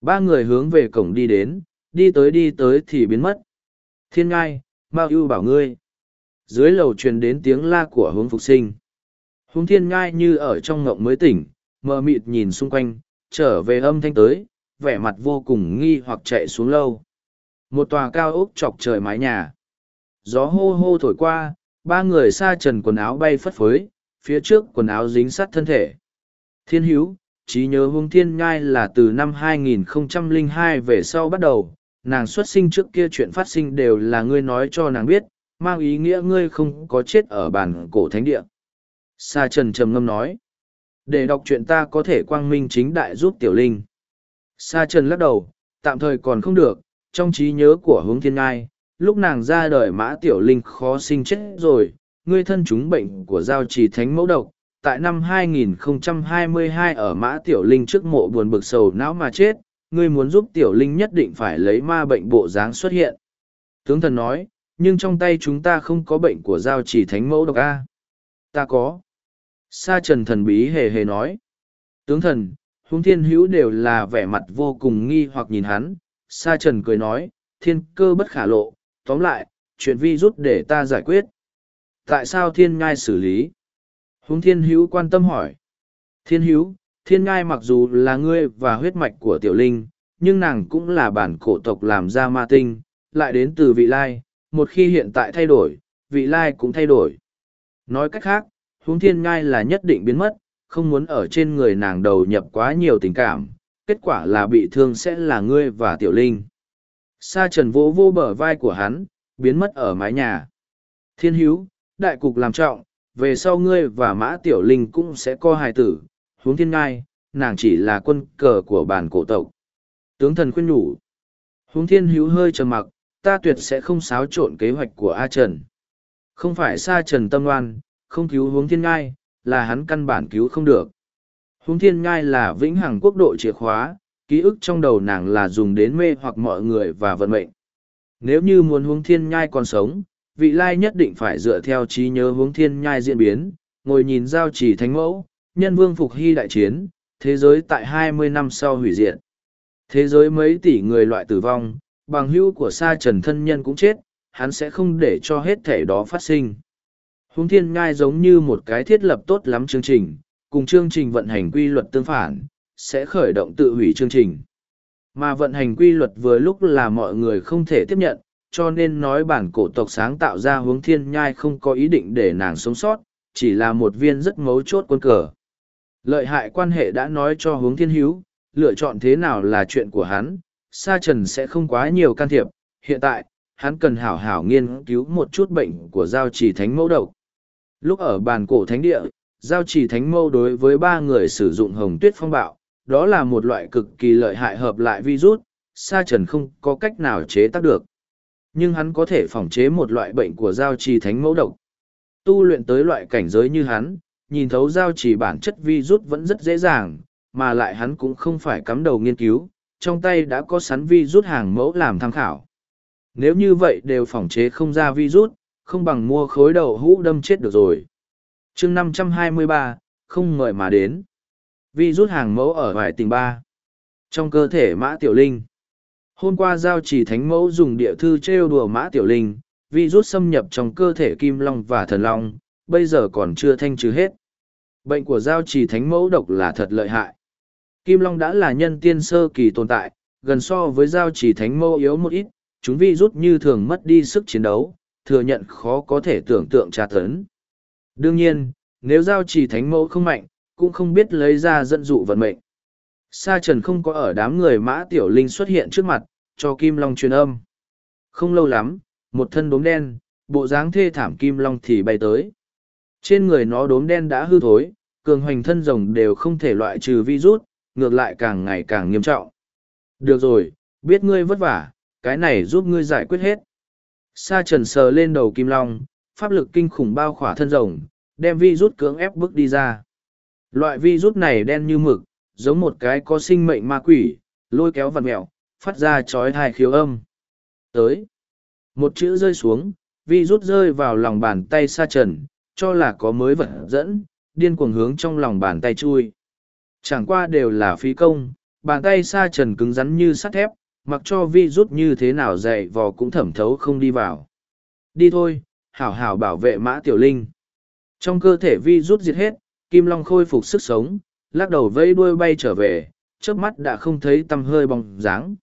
Ba người hướng về cổng đi đến, đi tới đi tới thì biến mất. Thiên ngai, Mao ưu bảo ngươi. Dưới lầu truyền đến tiếng la của hướng phục sinh. Hướng thiên ngai như ở trong ngộng mới tỉnh, mờ mịt nhìn xung quanh, trở về âm thanh tới, vẻ mặt vô cùng nghi hoặc chạy xuống lâu. Một tòa cao ốc chọc trời mái nhà. Gió hô hô thổi qua, ba người xa trần quần áo bay phất phới, phía trước quần áo dính sát thân thể. Thiên hữu, trí nhớ hung thiên nhai là từ năm 2002 về sau bắt đầu, nàng xuất sinh trước kia chuyện phát sinh đều là ngươi nói cho nàng biết, mang ý nghĩa ngươi không có chết ở bản cổ thánh địa. Sa Trần trầm ngâm nói, để đọc chuyện ta có thể quang minh chính đại giúp tiểu linh. Sa Trần lắc đầu, tạm thời còn không được, trong trí nhớ của hướng thiên ngai, lúc nàng ra đời mã tiểu linh khó sinh chết rồi, ngươi thân chúng bệnh của giao trì thánh mẫu độc. Tại năm 2022 ở mã tiểu linh trước mộ buồn bực sầu não mà chết, ngươi muốn giúp tiểu linh nhất định phải lấy ma bệnh bộ dáng xuất hiện. Tướng thần nói, nhưng trong tay chúng ta không có bệnh của giao chỉ thánh mẫu độc A. Ta có. Sa trần thần bí hề hề nói. Tướng thần, hung thiên hữu đều là vẻ mặt vô cùng nghi hoặc nhìn hắn. Sa trần cười nói, thiên cơ bất khả lộ, tóm lại, chuyện vi rút để ta giải quyết. Tại sao thiên ngai xử lý? Hung thiên hữu quan tâm hỏi. Thiên hữu, thiên ngai mặc dù là ngươi và huyết mạch của tiểu linh, nhưng nàng cũng là bản cổ tộc làm ra ma tinh, lại đến từ vị lai, một khi hiện tại thay đổi, vị lai cũng thay đổi. Nói cách khác, huống thiên ngai là nhất định biến mất, không muốn ở trên người nàng đầu nhập quá nhiều tình cảm, kết quả là bị thương sẽ là ngươi và tiểu linh. Sa trần vỗ vô bờ vai của hắn, biến mất ở mái nhà. Thiên hữu, đại cục làm trọng, về sau ngươi và mã tiểu linh cũng sẽ co hài tử, huống thiên ngai, nàng chỉ là quân cờ của bản cổ tộc. Tướng thần khuyên nhủ. Huống thiên hữu hơi trầm mặc, ta tuyệt sẽ không xáo trộn kế hoạch của A Trần. Không phải Sa Trần tâm oan, không cứu huống thiên ngai, là hắn căn bản cứu không được. Huống thiên ngai là vĩnh hằng quốc độ chìa khóa, ký ức trong đầu nàng là dùng đến mê hoặc mọi người và vận mệnh. Nếu như muốn Hướng thiên nhai còn sống, vị lai nhất định phải dựa theo trí nhớ Hướng thiên nhai diễn biến, ngồi nhìn giao chỉ thánh mẫu, nhân vương phục hy đại chiến, thế giới tại 20 năm sau hủy diệt. Thế giới mấy tỷ người loại tử vong, bằng hữu của sa trần thân nhân cũng chết, hắn sẽ không để cho hết thể đó phát sinh. Húng thiên ngai giống như một cái thiết lập tốt lắm chương trình, cùng chương trình vận hành quy luật tương phản, sẽ khởi động tự hủy chương trình. Mà vận hành quy luật vừa lúc là mọi người không thể tiếp nhận, cho nên nói bản cổ tộc sáng tạo ra hướng thiên nhai không có ý định để nàng sống sót, chỉ là một viên rất mấu chốt quân cờ. Lợi hại quan hệ đã nói cho hướng thiên hữu, lựa chọn thế nào là chuyện của hắn, Sa Trần sẽ không quá nhiều can thiệp, hiện tại, hắn cần hảo hảo nghiên cứu một chút bệnh của giao trì thánh mẫu độc. Lúc ở bàn cổ thánh địa, giao trì thánh mâu đối với ba người sử dụng hồng tuyết phong bạo, đó là một loại cực kỳ lợi hại hợp lại virus, Sa Trần không có cách nào chế tác được. Nhưng hắn có thể phòng chế một loại bệnh của giao trì thánh mẫu độc. Tu luyện tới loại cảnh giới như hắn, nhìn thấu giao trì bản chất virus vẫn rất dễ dàng, mà lại hắn cũng không phải cắm đầu nghiên cứu, trong tay đã có sắn vi rút hàng mẫu làm tham khảo. Nếu như vậy đều phòng chế không ra vi rút, không bằng mua khối đầu hũ đâm chết được rồi. chương 523, không ngợi mà đến. Vi rút hàng mẫu ở vải tình ba. Trong cơ thể mã tiểu linh. Hôm qua giao chỉ thánh mẫu dùng địa thư trêu đùa mã tiểu linh, vi rút xâm nhập trong cơ thể kim long và thần long, bây giờ còn chưa thanh trừ hết. Bệnh của giao trì thánh mẫu độc là thật lợi hại. Kim Long đã là nhân tiên sơ kỳ tồn tại, gần so với giao chỉ thánh mẫu yếu một ít, chúng vi rút như thường mất đi sức chiến đấu, thừa nhận khó có thể tưởng tượng tra tấn. Đương nhiên, nếu giao chỉ thánh mẫu không mạnh, cũng không biết lấy ra dẫn dụ vận mệnh. Sa trần không có ở đám người mã tiểu linh xuất hiện trước mặt, cho Kim Long truyền âm. Không lâu lắm, một thân đốm đen, bộ dáng thê thảm Kim Long thì bay tới. Trên người nó đốm đen đã hư thối, cường hoành thân rồng đều không thể loại trừ virus, ngược lại càng ngày càng nghiêm trọng. Được rồi, biết ngươi vất vả, cái này giúp ngươi giải quyết hết. Sa trần sờ lên đầu kim long, pháp lực kinh khủng bao khỏa thân rồng, đem vi rút cưỡng ép bước đi ra. Loại vi rút này đen như mực, giống một cái có sinh mệnh ma quỷ, lôi kéo vặt mẹo, phát ra chói thai khiếu âm. Tới. Một chữ rơi xuống, vi rút rơi vào lòng bàn tay sa trần, cho là có mới vật dẫn, điên cuồng hướng trong lòng bàn tay chui. Chẳng qua đều là phí công, bàn tay sa trần cứng rắn như sắt thép, mặc cho vi rút như thế nào dày vò cũng thẩm thấu không đi vào. Đi thôi, hảo hảo bảo vệ mã tiểu linh. Trong cơ thể vi rút diệt hết, Kim Long khôi phục sức sống, lắc đầu vẫy đuôi bay trở về, trước mắt đã không thấy tăm hơi bóng dáng.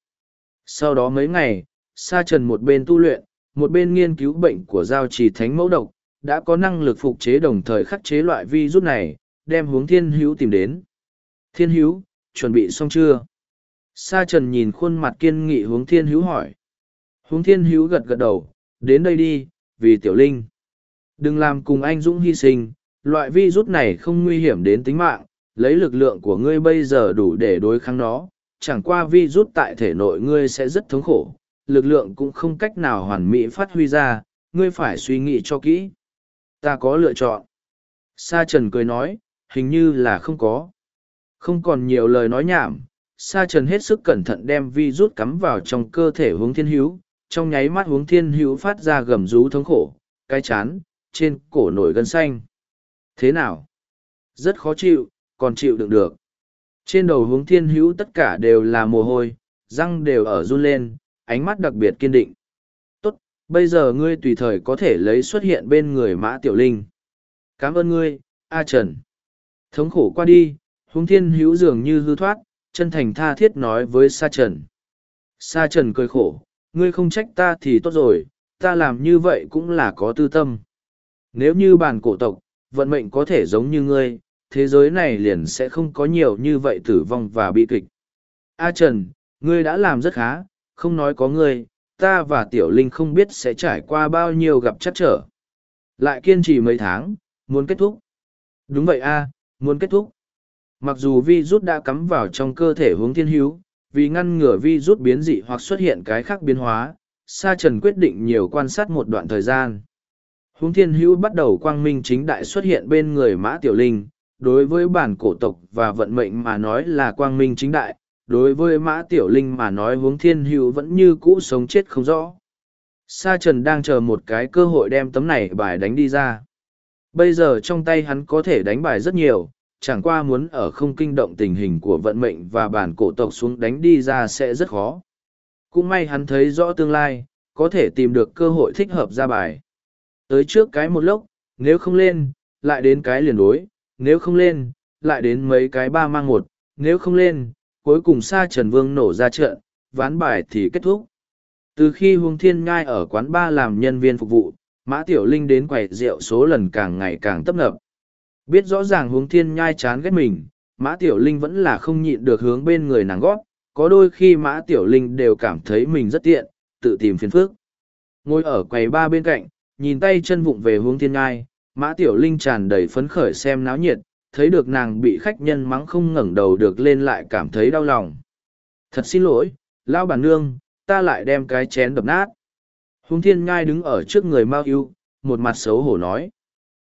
Sau đó mấy ngày, Sa Trần một bên tu luyện, một bên nghiên cứu bệnh của giao trì thánh mẫu độc, đã có năng lực phục chế đồng thời khắc chế loại vi rút này, đem hướng thiên hữu tìm đến. Thiên hữu, chuẩn bị xong chưa? Sa trần nhìn khuôn mặt kiên nghị hướng thiên hữu hỏi. Hướng thiên hữu gật gật đầu, đến đây đi, vì tiểu linh. Đừng làm cùng anh Dũng hy sinh, loại vi rút này không nguy hiểm đến tính mạng, lấy lực lượng của ngươi bây giờ đủ để đối kháng nó, chẳng qua vi rút tại thể nội ngươi sẽ rất thống khổ, lực lượng cũng không cách nào hoàn mỹ phát huy ra, ngươi phải suy nghĩ cho kỹ. Ta có lựa chọn. Sa Trần cười nói, hình như là không có. Không còn nhiều lời nói nhảm, Sa Trần hết sức cẩn thận đem vi rút cắm vào trong cơ thể hướng thiên hữu, trong nháy mắt hướng thiên hữu phát ra gầm rú thống khổ, cái chán, trên cổ nổi gân xanh. Thế nào? Rất khó chịu, còn chịu đựng được. Trên đầu hướng thiên hữu tất cả đều là mồ hôi, răng đều ở run lên, ánh mắt đặc biệt kiên định. Tốt, bây giờ ngươi tùy thời có thể lấy xuất hiện bên người mã tiểu linh. Cảm ơn ngươi, A Trần. Thống khổ qua đi, hướng thiên hữu dường như hư thoát, chân thành tha thiết nói với Sa Trần. Sa Trần cười khổ, ngươi không trách ta thì tốt rồi, ta làm như vậy cũng là có tư tâm. Nếu như bản cổ tộc, vận mệnh có thể giống như ngươi, thế giới này liền sẽ không có nhiều như vậy tử vong và bị kịch. A Trần, ngươi đã làm rất khá, không nói có ngươi, ta và Tiểu Linh không biết sẽ trải qua bao nhiêu gặp chắc trở. Lại kiên trì mấy tháng, muốn kết thúc. Đúng vậy a, muốn kết thúc. Mặc dù vi rút đã cắm vào trong cơ thể hướng thiên hữu, vì ngăn ngừa vi rút biến dị hoặc xuất hiện cái khác biến hóa, Sa Trần quyết định nhiều quan sát một đoạn thời gian. Hướng thiên hữu bắt đầu quang minh chính đại xuất hiện bên người mã tiểu linh, đối với bản cổ tộc và vận mệnh mà nói là quang minh chính đại, đối với mã tiểu linh mà nói hướng thiên hữu vẫn như cũ sống chết không rõ. Sa trần đang chờ một cái cơ hội đem tấm này bài đánh đi ra. Bây giờ trong tay hắn có thể đánh bài rất nhiều, chẳng qua muốn ở không kinh động tình hình của vận mệnh và bản cổ tộc xuống đánh đi ra sẽ rất khó. Cũng may hắn thấy rõ tương lai, có thể tìm được cơ hội thích hợp ra bài. Tới trước cái một lốc, nếu không lên, lại đến cái liền đối, nếu không lên, lại đến mấy cái ba mang một, nếu không lên, cuối cùng xa Trần Vương nổ ra trận, ván bài thì kết thúc. Từ khi Huông Thiên Ngai ở quán ba làm nhân viên phục vụ, Mã Tiểu Linh đến quầy rượu số lần càng ngày càng tấp nập. Biết rõ ràng hướng Thiên Nhai chán ghét mình, Mã Tiểu Linh vẫn là không nhịn được hướng bên người nàng gót, có đôi khi Mã Tiểu Linh đều cảm thấy mình rất tiện, tự tìm phiền phức. Ngồi ở quầy ba bên cạnh, nhìn tay chân vụng về hướng Thiên Nhai, Mã Tiểu Linh tràn đầy phấn khởi xem náo nhiệt, thấy được nàng bị khách nhân mắng không ngẩng đầu được lên lại cảm thấy đau lòng. Thật xin lỗi, lão bản nương, ta lại đem cái chén đập nát. Hướng thiên Nhai đứng ở trước người Mao yêu, một mặt xấu hổ nói.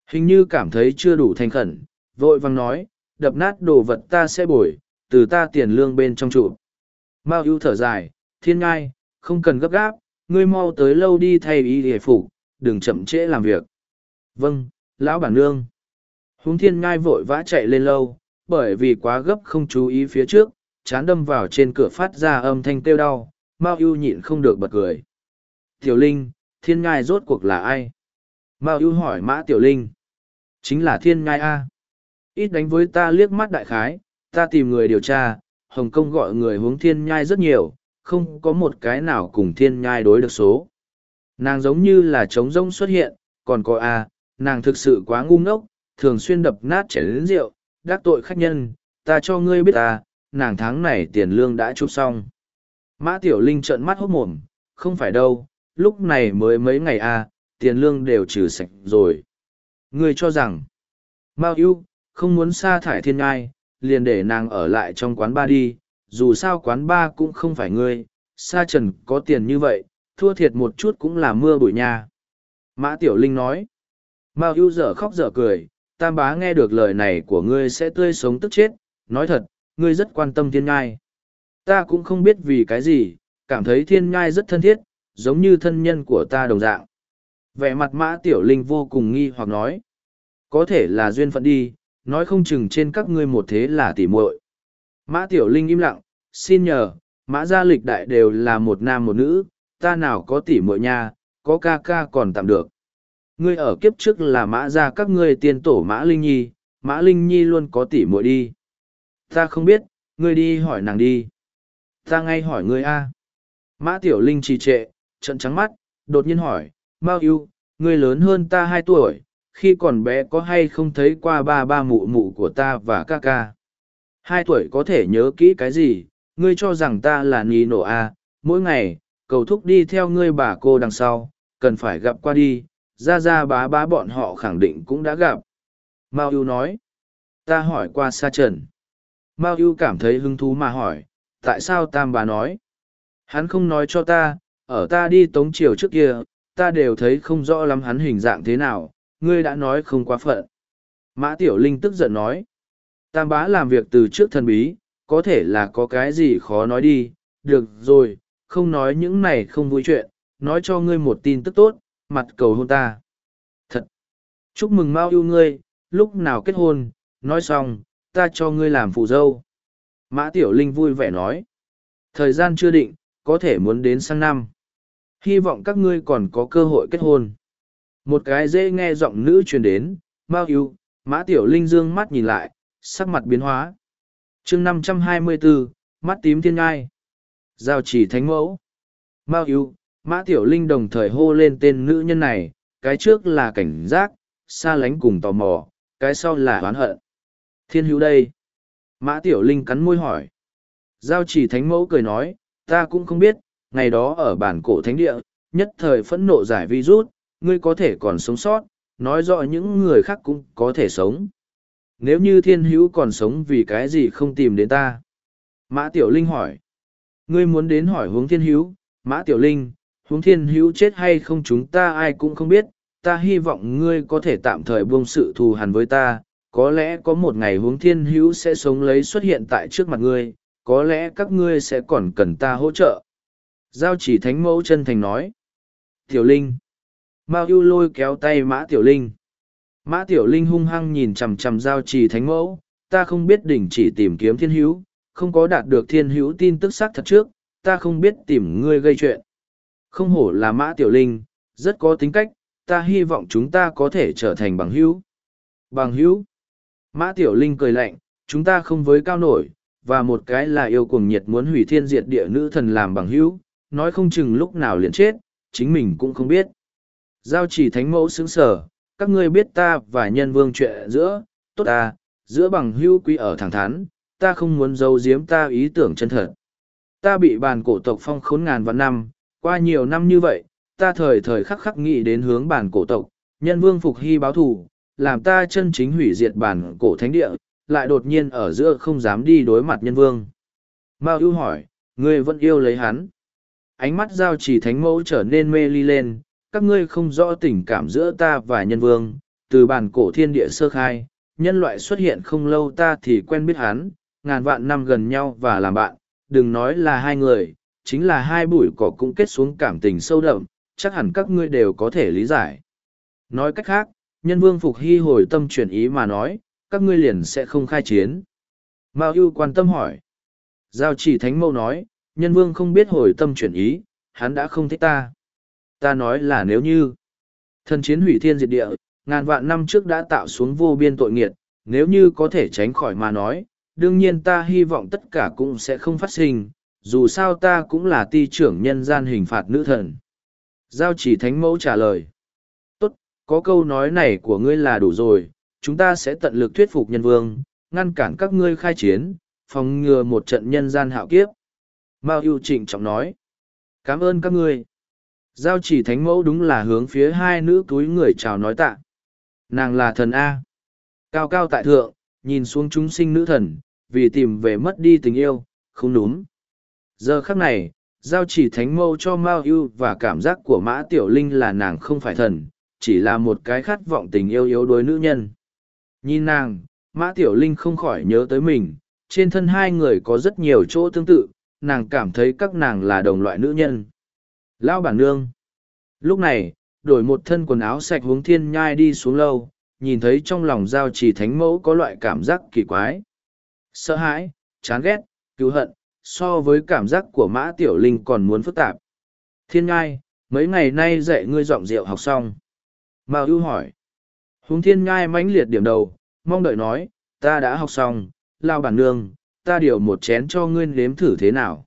Hình như cảm thấy chưa đủ thành khẩn, vội vàng nói, đập nát đồ vật ta sẽ bồi, từ ta tiền lương bên trong trụ. Mao ưu thở dài, thiên ngai, không cần gấp gáp, ngươi mau tới lâu đi thay y hề phục, đừng chậm trễ làm việc. Vâng, lão bản nương. Húng thiên ngai vội vã chạy lên lâu, bởi vì quá gấp không chú ý phía trước, chán đâm vào trên cửa phát ra âm thanh kêu đau, Mao ưu nhịn không được bật cười. Tiểu Linh, thiên ngai rốt cuộc là ai? Mao ưu hỏi mã Tiểu Linh. Chính là thiên ngai A. Ít đánh với ta liếc mắt đại khái, ta tìm người điều tra, Hồng Kông gọi người hướng thiên nhai rất nhiều, không có một cái nào cùng thiên nhai đối được số. Nàng giống như là trống rông xuất hiện, còn có A, nàng thực sự quá ngu ngốc, thường xuyên đập nát chén lớn rượu, đắc tội khách nhân, ta cho ngươi biết ta, nàng tháng này tiền lương đã chụp xong. Mã Tiểu Linh trợn mắt hốt mồm, không phải đâu, lúc này mới mấy ngày à, tiền lương đều trừ sạch rồi. Ngươi cho rằng, Mao yêu, không muốn sa thải thiên ngai, liền để nàng ở lại trong quán ba đi, dù sao quán ba cũng không phải ngươi, sa trần có tiền như vậy, thua thiệt một chút cũng là mưa bụi nha. Mã Tiểu Linh nói, Mao ưu dở khóc dở cười, tam bá nghe được lời này của ngươi sẽ tươi sống tức chết, nói thật, ngươi rất quan tâm thiên ngai. Ta cũng không biết vì cái gì, cảm thấy thiên ngai rất thân thiết, giống như thân nhân của ta đồng dạng. Vẻ mặt mã tiểu linh vô cùng nghi hoặc nói. Có thể là duyên phận đi, nói không chừng trên các ngươi một thế là tỉ muội. Mã tiểu linh im lặng, xin nhờ, mã gia lịch đại đều là một nam một nữ, ta nào có tỉ muội nha, có ca ca còn tạm được. Ngươi ở kiếp trước là mã gia các ngươi tiên tổ mã linh nhi, mã linh nhi luôn có tỉ muội đi. Ta không biết, ngươi đi hỏi nàng đi. Ta ngay hỏi ngươi a. Mã tiểu linh trì trệ, trận trắng mắt, đột nhiên hỏi, Mao yêu, ngươi lớn hơn ta hai tuổi, khi còn bé có hay không thấy qua ba ba mụ mụ của ta và ca ca. Hai tuổi có thể nhớ kỹ cái gì, ngươi cho rằng ta là nì nổ à, mỗi ngày, cầu thúc đi theo ngươi bà cô đằng sau, cần phải gặp qua đi, ra ra bá bá bọn họ khẳng định cũng đã gặp. Mao yêu nói, ta hỏi qua sa trần. Mao yêu cảm thấy hứng thú mà hỏi, tại sao tam bà nói? Hắn không nói cho ta, ở ta đi tống triều trước kia, ta đều thấy không rõ lắm hắn hình dạng thế nào, ngươi đã nói không quá phận. Mã Tiểu Linh tức giận nói, tam bá làm việc từ trước thần bí, có thể là có cái gì khó nói đi, được rồi, không nói những này không vui chuyện, nói cho ngươi một tin tức tốt, mặt cầu hôn ta. Thật! Chúc mừng Mao yêu ngươi, lúc nào kết hôn, nói xong, ta cho ngươi làm phụ dâu. Mã Tiểu Linh vui vẻ nói. Thời gian chưa định, có thể muốn đến sang năm. Hy vọng các ngươi còn có cơ hội kết hôn. Một cái dễ nghe giọng nữ truyền đến, Mao yêu, Mã Tiểu Linh dương mắt nhìn lại, sắc mặt biến hóa. chương 524, mắt tím thiên ngai. Giao chỉ thánh mẫu. Mao yêu, Mã Tiểu Linh đồng thời hô lên tên nữ nhân này, cái trước là cảnh giác, xa lánh cùng tò mò, cái sau là oán hận. Thiên hữu đây. Mã Tiểu Linh cắn môi hỏi. Giao chỉ thánh mẫu cười nói, ta cũng không biết, ngày đó ở bản cổ thánh địa, nhất thời phẫn nộ giải virus, ngươi có thể còn sống sót, nói rõ những người khác cũng có thể sống. Nếu như thiên hữu còn sống vì cái gì không tìm đến ta? Mã Tiểu Linh hỏi. Ngươi muốn đến hỏi hướng thiên hữu, Mã Tiểu Linh, hướng thiên hữu chết hay không chúng ta ai cũng không biết, ta hy vọng ngươi có thể tạm thời buông sự thù hằn với ta, có lẽ có một ngày hướng thiên hữu sẽ sống lấy xuất hiện tại trước mặt ngươi, có lẽ các ngươi sẽ còn cần ta hỗ trợ. Giao chỉ thánh mẫu chân thành nói. Tiểu Linh. Mao ưu lôi kéo tay Mã Tiểu Linh. Mã Tiểu Linh hung hăng nhìn chằm chằm giao chỉ thánh mẫu, ta không biết đỉnh chỉ tìm kiếm thiên hữu, không có đạt được thiên hữu tin tức xác thật trước, ta không biết tìm ngươi gây chuyện. Không hổ là Mã Tiểu Linh, rất có tính cách, ta hy vọng chúng ta có thể trở thành bằng hữu. Bằng hữu. Mã Tiểu Linh cười lạnh, chúng ta không với cao nổi, và một cái là yêu cuồng nhiệt muốn hủy thiên diệt địa nữ thần làm bằng hữu, nói không chừng lúc nào liền chết, chính mình cũng không biết. Giao chỉ thánh mẫu xứng sở, các ngươi biết ta và nhân vương chuyện giữa, tốt ta, giữa bằng hưu quý ở thẳng thắn, ta không muốn giấu giếm ta ý tưởng chân thật. Ta bị bàn cổ tộc phong khốn ngàn vạn năm, qua nhiều năm như vậy, ta thời thời khắc khắc nghĩ đến hướng bản cổ tộc, nhân vương phục hy báo thù, làm ta chân chính hủy diệt bản cổ thánh địa, lại đột nhiên ở giữa không dám đi đối mặt nhân vương. Mao ưu hỏi, ngươi vẫn yêu lấy hắn. Ánh mắt giao chỉ thánh mẫu trở nên mê ly lên, các ngươi không rõ tình cảm giữa ta và nhân vương, từ bản cổ thiên địa sơ khai, nhân loại xuất hiện không lâu ta thì quen biết hắn, ngàn vạn năm gần nhau và làm bạn, đừng nói là hai người, chính là hai bụi cỏ cũng kết xuống cảm tình sâu đậm, chắc hẳn các ngươi đều có thể lý giải. Nói cách khác, nhân vương phục hy hồi tâm chuyển ý mà nói, các ngươi liền sẽ không khai chiến. Mao ưu quan tâm hỏi. Giao chỉ thánh mâu nói, nhân vương không biết hồi tâm chuyển ý, hắn đã không thích ta. Ta nói là nếu như, thần chiến hủy thiên diệt địa, ngàn vạn năm trước đã tạo xuống vô biên tội nghiệt, nếu như có thể tránh khỏi mà nói, đương nhiên ta hy vọng tất cả cũng sẽ không phát sinh, dù sao ta cũng là ti trưởng nhân gian hình phạt nữ thần. Giao chỉ thánh mẫu trả lời. Tốt, có câu nói này của ngươi là đủ rồi, chúng ta sẽ tận lực thuyết phục nhân vương, ngăn cản các ngươi khai chiến, phòng ngừa một trận nhân gian hạo kiếp. Mao ưu trịnh trọng nói. Cảm ơn các ngươi. Giao chỉ thánh mẫu đúng là hướng phía hai nữ túi người chào nói tạ. Nàng là thần A. Cao cao tại thượng, nhìn xuống chúng sinh nữ thần, vì tìm về mất đi tình yêu, không đúng. Giờ khắc này, giao chỉ thánh mâu cho Mao ưu và cảm giác của Mã Tiểu Linh là nàng không phải thần, chỉ là một cái khát vọng tình yêu yếu đuối nữ nhân. Nhìn nàng, Mã Tiểu Linh không khỏi nhớ tới mình, trên thân hai người có rất nhiều chỗ tương tự, nàng cảm thấy các nàng là đồng loại nữ nhân. Lao bản nương. Lúc này, đổi một thân quần áo sạch hướng thiên nhai đi xuống lâu, nhìn thấy trong lòng giao chỉ thánh mẫu có loại cảm giác kỳ quái. Sợ hãi, chán ghét, cứu hận, so với cảm giác của mã tiểu linh còn muốn phức tạp. Thiên ngai, mấy ngày nay dạy ngươi dọn rượu học xong. Mao ưu hỏi. hướng thiên ngai mãnh liệt điểm đầu, mong đợi nói, ta đã học xong, lao bản nương, ta điều một chén cho ngươi nếm thử thế nào.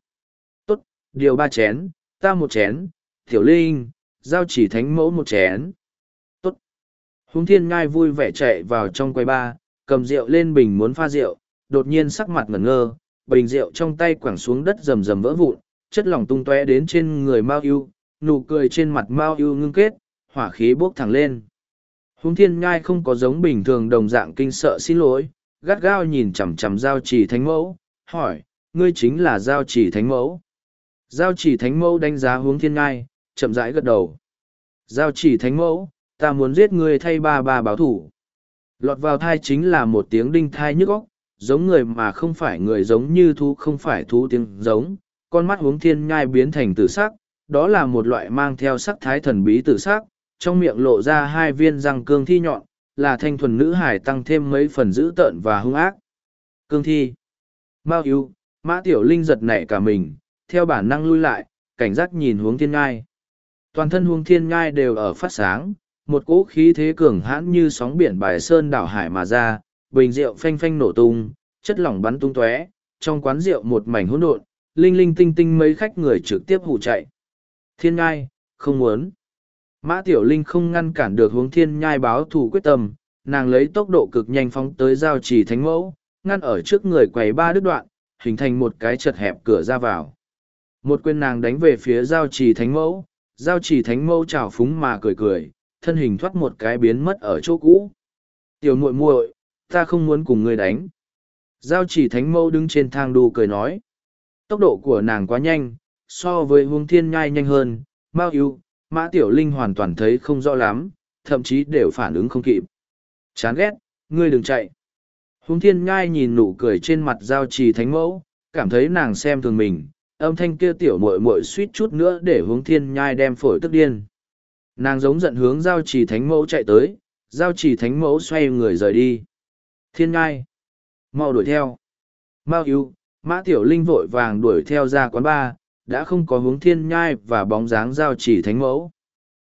Tốt, điều ba chén, ta một chén, tiểu linh, giao chỉ thánh mẫu một chén. Tốt. Húng thiên ngai vui vẻ chạy vào trong quầy ba, cầm rượu lên bình muốn pha rượu, đột nhiên sắc mặt ngẩn ngơ, bình rượu trong tay quẳng xuống đất rầm rầm vỡ vụn, chất lỏng tung tóe đến trên người Mao ưu, nụ cười trên mặt Mao ưu ngưng kết, hỏa khí bốc thẳng lên. Húng thiên nhai không có giống bình thường đồng dạng kinh sợ xin lỗi, gắt gao nhìn chằm chằm giao chỉ thánh mẫu, hỏi, ngươi chính là giao chỉ thánh mẫu. Giao chỉ thánh mẫu đánh giá hướng thiên ngai chậm rãi gật đầu. Giao chỉ thánh mẫu, ta muốn giết ngươi thay ba ba báo thủ. Lọt vào thai chính là một tiếng đinh thai nhức óc, giống người mà không phải người giống như thú không phải thú tiếng giống, con mắt hướng thiên nhai biến thành tử sắc, đó là một loại mang theo sắc thái thần bí tử sắc, trong miệng lộ ra hai viên răng cương thi nhọn, là thanh thuần nữ hải tăng thêm mấy phần dữ tợn và hung ác. Cương thi. Mao yêu, mã tiểu linh giật nảy cả mình, theo bản năng lui lại, cảnh giác nhìn hướng thiên ngai. Toàn thân hướng thiên ngai đều ở phát sáng, một cỗ khí thế cường hãn như sóng biển bài sơn đảo hải mà ra, bình rượu phanh phanh nổ tung, chất lỏng bắn tung tóe, trong quán rượu một mảnh hỗn độn, linh linh tinh tinh mấy khách người trực tiếp hù chạy. Thiên ngai, không muốn. Mã Tiểu Linh không ngăn cản được hướng thiên nhai báo thù quyết tâm, nàng lấy tốc độ cực nhanh phóng tới giao trì thánh mẫu, ngăn ở trước người quầy ba đứt đoạn, hình thành một cái chật hẹp cửa ra vào. Một quyền nàng đánh về phía giao trì thánh mẫu, giao trì thánh mẫu trào phúng mà cười cười, thân hình thoát một cái biến mất ở chỗ cũ. Tiểu muội muội, ta không muốn cùng ngươi đánh. Giao trì thánh mẫu đứng trên thang đu cười nói. Tốc độ của nàng quá nhanh, so với hướng thiên nhai nhanh hơn, bao yêu, Mã Tiểu Linh hoàn toàn thấy không rõ lắm, thậm chí đều phản ứng không kịp. Chán ghét, ngươi đừng chạy. Hùng thiên ngai nhìn nụ cười trên mặt giao trì thánh mẫu, cảm thấy nàng xem thường mình, âm thanh kia tiểu muội muội suýt chút nữa để hướng thiên nhai đem phổi tức điên. Nàng giống giận hướng giao trì thánh mẫu chạy tới, giao trì thánh mẫu xoay người rời đi. Thiên nhai, mau đuổi theo. Mao yêu, mã tiểu linh vội vàng đuổi theo ra quán bar, đã không có hướng thiên nhai và bóng dáng giao chỉ thánh mẫu.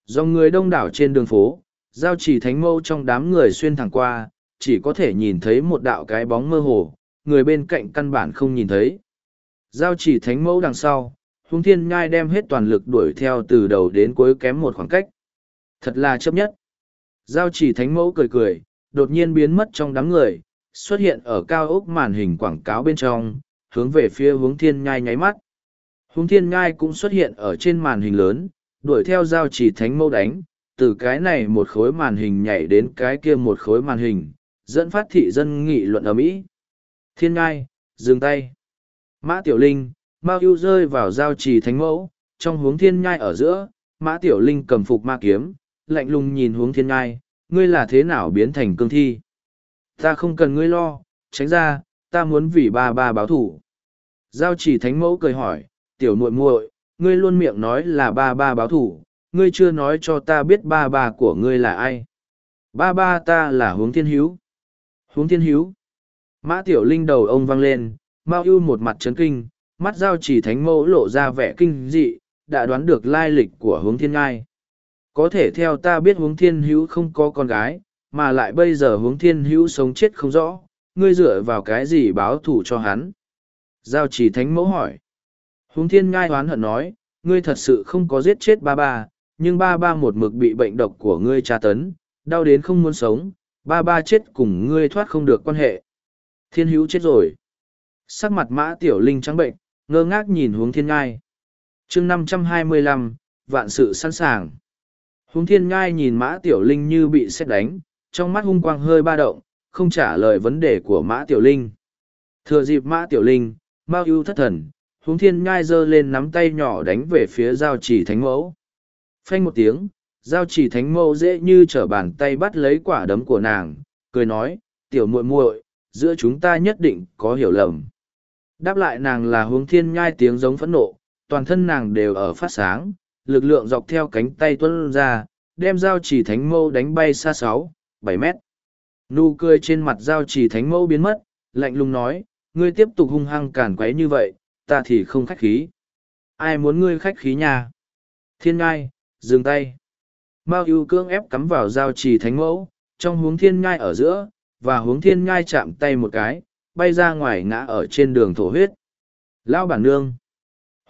Do người đông đảo trên đường phố, giao chỉ thánh mẫu trong đám người xuyên thẳng qua, chỉ có thể nhìn thấy một đạo cái bóng mơ hồ, người bên cạnh căn bản không nhìn thấy. Giao chỉ thánh mẫu đằng sau, hướng thiên nhai đem hết toàn lực đuổi theo từ đầu đến cuối kém một khoảng cách. Thật là chấp nhất. Giao chỉ thánh mẫu cười cười, đột nhiên biến mất trong đám người, xuất hiện ở cao ốc màn hình quảng cáo bên trong, hướng về phía hướng thiên nhai nháy mắt. Hùng thiên ngai cũng xuất hiện ở trên màn hình lớn, đuổi theo giao chỉ thánh mâu đánh, từ cái này một khối màn hình nhảy đến cái kia một khối màn hình, dẫn phát thị dân nghị luận ở Mỹ. Thiên ngai, dừng tay. Mã Tiểu Linh, Mao ưu rơi vào giao trì thánh mẫu, trong hướng thiên nhai ở giữa, Mã Tiểu Linh cầm phục ma kiếm, lạnh lùng nhìn hướng thiên nhai, ngươi là thế nào biến thành cương thi. Ta không cần ngươi lo, tránh ra, ta muốn vì ba ba báo thủ. Giao chỉ thánh mẫu cười hỏi, tiểu muội muội, ngươi luôn miệng nói là ba ba báo thủ, ngươi chưa nói cho ta biết ba ba của ngươi là ai. Ba ba ta là huống thiên hữu huống thiên hữu mã tiểu linh đầu ông vang lên mao ưu một mặt trấn kinh, mắt giao chỉ thánh mẫu lộ ra vẻ kinh dị, đã đoán được lai lịch của huống thiên ngai. Có thể theo ta biết huống thiên hữu không có con gái, mà lại bây giờ huống thiên hữu sống chết không rõ, ngươi dựa vào cái gì báo thù cho hắn? Giao chỉ thánh mẫu hỏi. Húng thiên ngai oán hận nói, ngươi thật sự không có giết chết ba ba, nhưng ba ba một mực bị bệnh độc của ngươi tra tấn, đau đến không muốn sống, ba ba chết cùng ngươi thoát không được quan hệ. Thiên hữu chết rồi. Sắc mặt mã tiểu linh trắng bệnh, ngơ ngác nhìn hướng thiên ngai. chương năm trăm hai mươi lăm, vạn sự sẵn sàng. Hướng thiên ngai nhìn mã tiểu linh như bị xét đánh, trong mắt hung quang hơi ba động, không trả lời vấn đề của mã tiểu linh. Thừa dịp mã tiểu linh, Mao ưu thất thần, huống thiên nhai giơ lên nắm tay nhỏ đánh về phía giao chỉ thánh mẫu. Phanh một tiếng, giao chỉ thánh mẫu dễ như trở bàn tay bắt lấy quả đấm của nàng, cười nói, tiểu muội muội, giữa chúng ta nhất định có hiểu lầm. Đáp lại nàng là huống thiên nhai tiếng giống phẫn nộ, toàn thân nàng đều ở phát sáng, lực lượng dọc theo cánh tay tuân ra, đem giao chỉ thánh mẫu đánh bay xa sáu, bảy mét. Nụ cười trên mặt giao chỉ thánh mẫu biến mất, lạnh lùng nói, ngươi tiếp tục hung hăng cản quấy như vậy, ta thì không khách khí. Ai muốn ngươi khách khí nha? Thiên ngai, dừng tay. Mao ưu cương ép cắm vào giao trì thánh mẫu, trong hướng thiên ngai ở giữa, và hướng thiên ngai chạm tay một cái, bay ra ngoài ngã ở trên đường thổ huyết. Lao bản nương.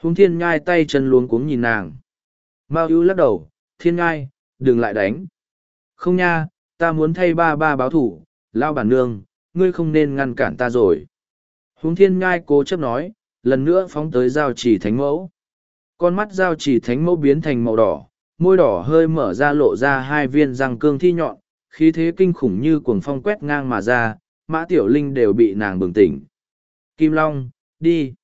Hướng thiên ngai tay chân luống cuống nhìn nàng. Mao ưu lắc đầu, thiên ngai, đừng lại đánh. Không nha, ta muốn thay ba ba báo thủ, lao bản nương, ngươi không nên ngăn cản ta rồi. Hướng thiên ngai cố chấp nói, lần nữa phóng tới giao chỉ thánh mẫu. Con mắt giao chỉ thánh mẫu biến thành màu đỏ, môi đỏ hơi mở ra lộ ra hai viên răng cương thi nhọn, khí thế kinh khủng như cuồng phong quét ngang mà ra, mã tiểu linh đều bị nàng bừng tỉnh. Kim Long, đi.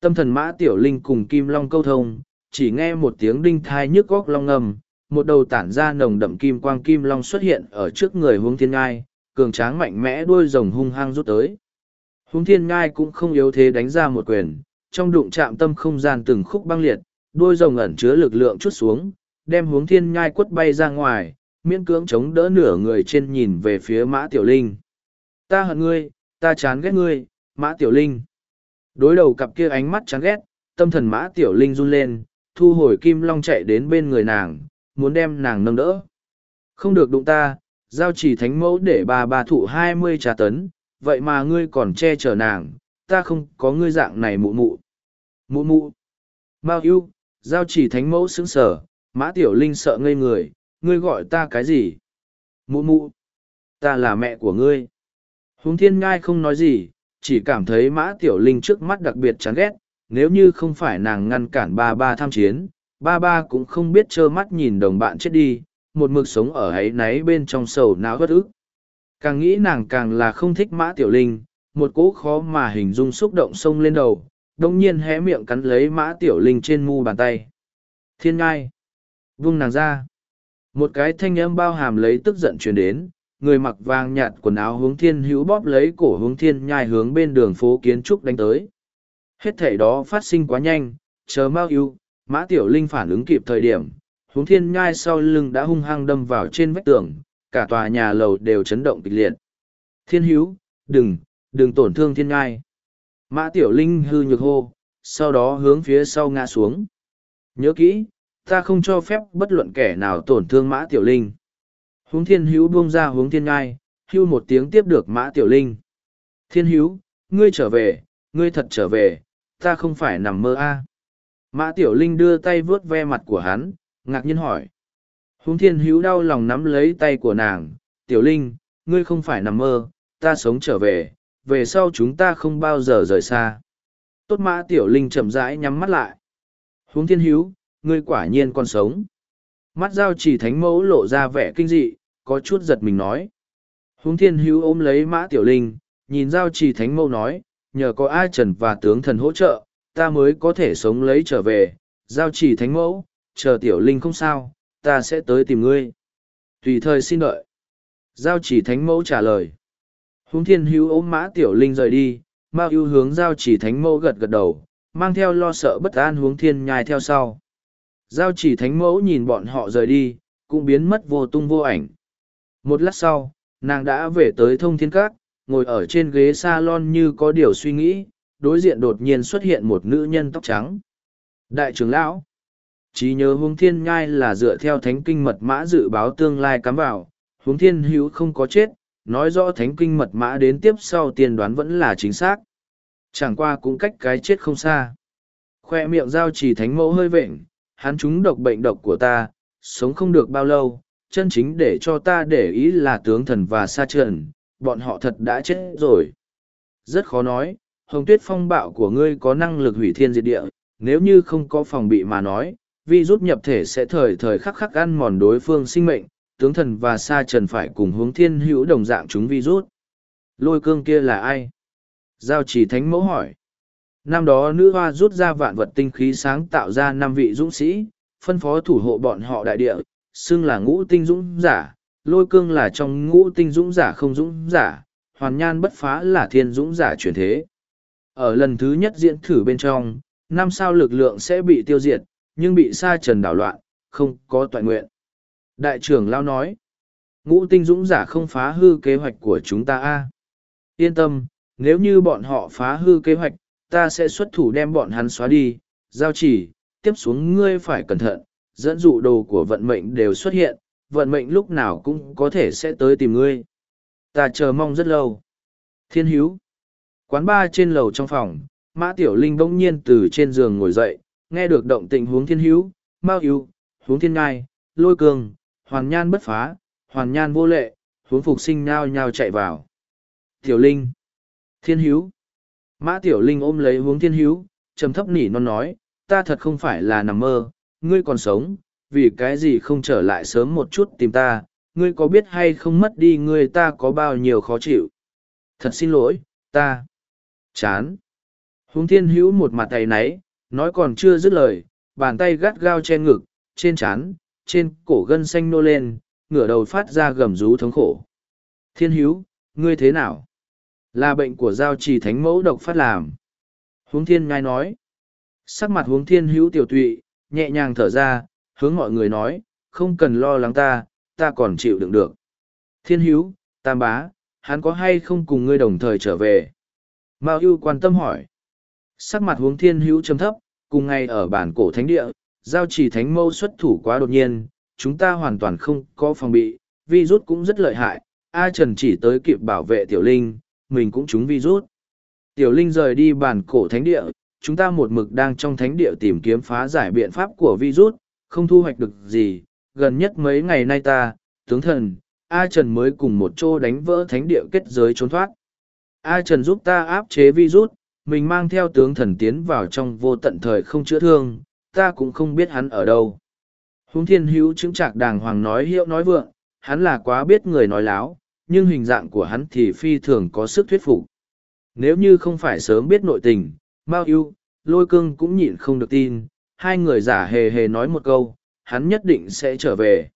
Tâm thần mã tiểu linh cùng Kim Long câu thông, chỉ nghe một tiếng đinh thai nhức góc long ngầm, một đầu tản ra nồng đậm kim quang Kim Long xuất hiện ở trước người hướng thiên ngai, cường tráng mạnh mẽ đuôi rồng hung hăng rút tới. Húng thiên ngai cũng không yếu thế đánh ra một quyền, trong đụng chạm tâm không gian từng khúc băng liệt, đôi rồng ẩn chứa lực lượng chút xuống, đem hướng thiên nhai quất bay ra ngoài, miễn cưỡng chống đỡ nửa người trên nhìn về phía mã tiểu linh. Ta hận ngươi, ta chán ghét ngươi, mã tiểu linh. Đối đầu cặp kia ánh mắt chán ghét, tâm thần mã tiểu linh run lên, thu hồi kim long chạy đến bên người nàng, muốn đem nàng nâng đỡ. Không được đụng ta, giao chỉ thánh mẫu để bà bà thụ hai mươi trà tấn, vậy mà ngươi còn che chở nàng, ta không có ngươi dạng này mụ mụ. Mụ mụ. Mao yêu, giao chỉ thánh mẫu sững sở, mã tiểu linh sợ ngây người, ngươi gọi ta cái gì? Mụ mụ. Ta là mẹ của ngươi. Huống thiên ngai không nói gì, chỉ cảm thấy mã tiểu linh trước mắt đặc biệt chán ghét, nếu như không phải nàng ngăn cản ba ba tham chiến, ba ba cũng không biết trơ mắt nhìn đồng bạn chết đi, một mực sống ở ấy náy bên trong sầu não bất ức. Càng nghĩ nàng càng là không thích mã tiểu linh, một cỗ khó mà hình dung xúc động sông lên đầu, đông nhiên hé miệng cắn lấy mã tiểu linh trên mu bàn tay. Thiên ngai! Vung nàng ra! Một cái thanh âm bao hàm lấy tức giận truyền đến, người mặc vàng nhạt quần áo hướng thiên hữu bóp lấy cổ hướng thiên nhai hướng bên đường phố kiến trúc đánh tới. Hết thể đó phát sinh quá nhanh, chờ mau ưu, mã tiểu linh phản ứng kịp thời điểm, hướng thiên nhai sau lưng đã hung hăng đâm vào trên vách tường, cả tòa nhà lầu đều chấn động kịch liệt. Thiên hữu, đừng, đừng tổn thương thiên nhai. Mã tiểu linh hư nhược hô, sau đó hướng phía sau ngã xuống. Nhớ kỹ, ta không cho phép bất luận kẻ nào tổn thương mã tiểu linh. Hướng thiên hữu buông ra hướng thiên ngai, hưu một tiếng tiếp được mã tiểu linh. Thiên hữu, ngươi trở về, ngươi thật trở về, ta không phải nằm mơ a. À. Mã tiểu linh đưa tay vướt ve mặt của hắn, ngạc nhiên hỏi. Húng thiên hữu đau lòng nắm lấy tay của nàng, tiểu linh, ngươi không phải nằm mơ, ta sống trở về, về sau chúng ta không bao giờ rời xa. Tốt mã tiểu linh chậm rãi nhắm mắt lại. Húng thiên hữu, ngươi quả nhiên còn sống. Mắt giao chỉ thánh mẫu lộ ra vẻ kinh dị, có chút giật mình nói. Húng thiên hữu ôm lấy mã tiểu linh, nhìn giao chỉ thánh mẫu nói, nhờ có ai trần và tướng thần hỗ trợ, ta mới có thể sống lấy trở về. Giao chỉ thánh mẫu, chờ tiểu linh không sao, ta sẽ tới tìm ngươi. Tùy thời xin đợi. Giao chỉ thánh mẫu trả lời. Hướng thiên hữu ôm mã tiểu linh rời đi, Mao ưu hướng giao chỉ thánh mẫu gật gật đầu, mang theo lo sợ bất an hướng thiên nhai theo sau. Giao chỉ thánh mẫu nhìn bọn họ rời đi, cũng biến mất vô tung vô ảnh. Một lát sau, nàng đã về tới thông thiên các, ngồi ở trên ghế salon như có điều suy nghĩ, đối diện đột nhiên xuất hiện một nữ nhân tóc trắng. Đại trưởng lão, trí nhớ hướng thiên nhai là dựa theo thánh kinh mật mã dự báo tương lai cắm vào, hướng thiên hữu không có chết, nói rõ thánh kinh mật mã đến tiếp sau tiên đoán vẫn là chính xác. Chẳng qua cũng cách cái chết không xa. Khoe miệng giao chỉ thánh mẫu hơi vệnh, hắn chúng độc bệnh độc của ta, sống không được bao lâu, chân chính để cho ta để ý là tướng thần và sa trần, bọn họ thật đã chết rồi. Rất khó nói, hồng tuyết phong bạo của ngươi có năng lực hủy thiên diệt địa, nếu như không có phòng bị mà nói, vi rút nhập thể sẽ thời thời khắc khắc ăn mòn đối phương sinh mệnh, tướng thần và sa trần phải cùng hướng thiên hữu đồng dạng chúng vi rút. Lôi cương kia là ai? Giao chỉ thánh mẫu hỏi năm đó nữ hoa rút ra vạn vật tinh khí sáng tạo ra năm vị dũng sĩ phân phó thủ hộ bọn họ đại địa xưng là ngũ tinh dũng giả lôi cương là trong ngũ tinh dũng giả không dũng giả hoàn nhan bất phá là thiên dũng giả truyền thế ở lần thứ nhất diễn thử bên trong năm sao lực lượng sẽ bị tiêu diệt nhưng bị sa trần đảo loạn không có toại nguyện đại trưởng lao nói ngũ tinh dũng giả không phá hư kế hoạch của chúng ta a yên tâm nếu như bọn họ phá hư kế hoạch ta sẽ xuất thủ đem bọn hắn xóa đi, giao chỉ, tiếp xuống ngươi phải cẩn thận, dẫn dụ đồ của vận mệnh đều xuất hiện, vận mệnh lúc nào cũng có thể sẽ tới tìm ngươi. Ta chờ mong rất lâu. Thiên Hiếu. Quán ba trên lầu trong phòng, Mã Tiểu Linh bỗng nhiên từ trên giường ngồi dậy, nghe được động tình huống Thiên hữu, Mao yêu, huống Thiên Ngai, Lôi Cường, Hoàn Nhan bất phá, Hoàn Nhan vô lệ, huống phục sinh nhao nhao chạy vào. Tiểu Linh. Thiên hữu, Mã Tiểu Linh ôm lấy Huống thiên hữu, trầm thấp nỉ non nói, ta thật không phải là nằm mơ, ngươi còn sống, vì cái gì không trở lại sớm một chút tìm ta, ngươi có biết hay không mất đi ngươi ta có bao nhiêu khó chịu. Thật xin lỗi, ta. Chán. Huống thiên hữu một mặt tay náy, nói còn chưa dứt lời, bàn tay gắt gao che ngực, trên chán, trên cổ gân xanh nô lên, ngửa đầu phát ra gầm rú thống khổ. Thiên hữu, ngươi thế nào? Là bệnh của giao trì thánh mẫu độc phát làm. Huống thiên ngai nói. Sắc mặt huống thiên hữu tiểu tụy, nhẹ nhàng thở ra, hướng mọi người nói, không cần lo lắng ta, ta còn chịu đựng được. Thiên hữu, tam bá, hắn có hay không cùng ngươi đồng thời trở về? Mao ưu quan tâm hỏi. Sắc mặt huống thiên hữu chấm thấp, cùng ngay ở bản cổ thánh địa, giao trì thánh mâu xuất thủ quá đột nhiên, chúng ta hoàn toàn không có phòng bị, virus cũng rất lợi hại, A Trần chỉ tới kịp bảo vệ Tiểu Linh, mình cũng trúng virus. Tiểu Linh rời đi bản cổ thánh địa, chúng ta một mực đang trong thánh địa tìm kiếm phá giải biện pháp của virus, không thu hoạch được gì. Gần nhất mấy ngày nay ta, tướng thần, A Trần mới cùng một chỗ đánh vỡ thánh địa kết giới trốn thoát. A Trần giúp ta áp chế virus, mình mang theo tướng thần tiến vào trong vô tận thời không chữa thương, ta cũng không biết hắn ở đâu. Húng thiên hữu chứng trạc đàng hoàng nói hiệu nói vượng, hắn là quá biết người nói láo, nhưng hình dạng của hắn thì phi thường có sức thuyết phục. Nếu như không phải sớm biết nội tình, Mao yêu, lôi cương cũng nhịn không được tin, hai người giả hề hề nói một câu, hắn nhất định sẽ trở về.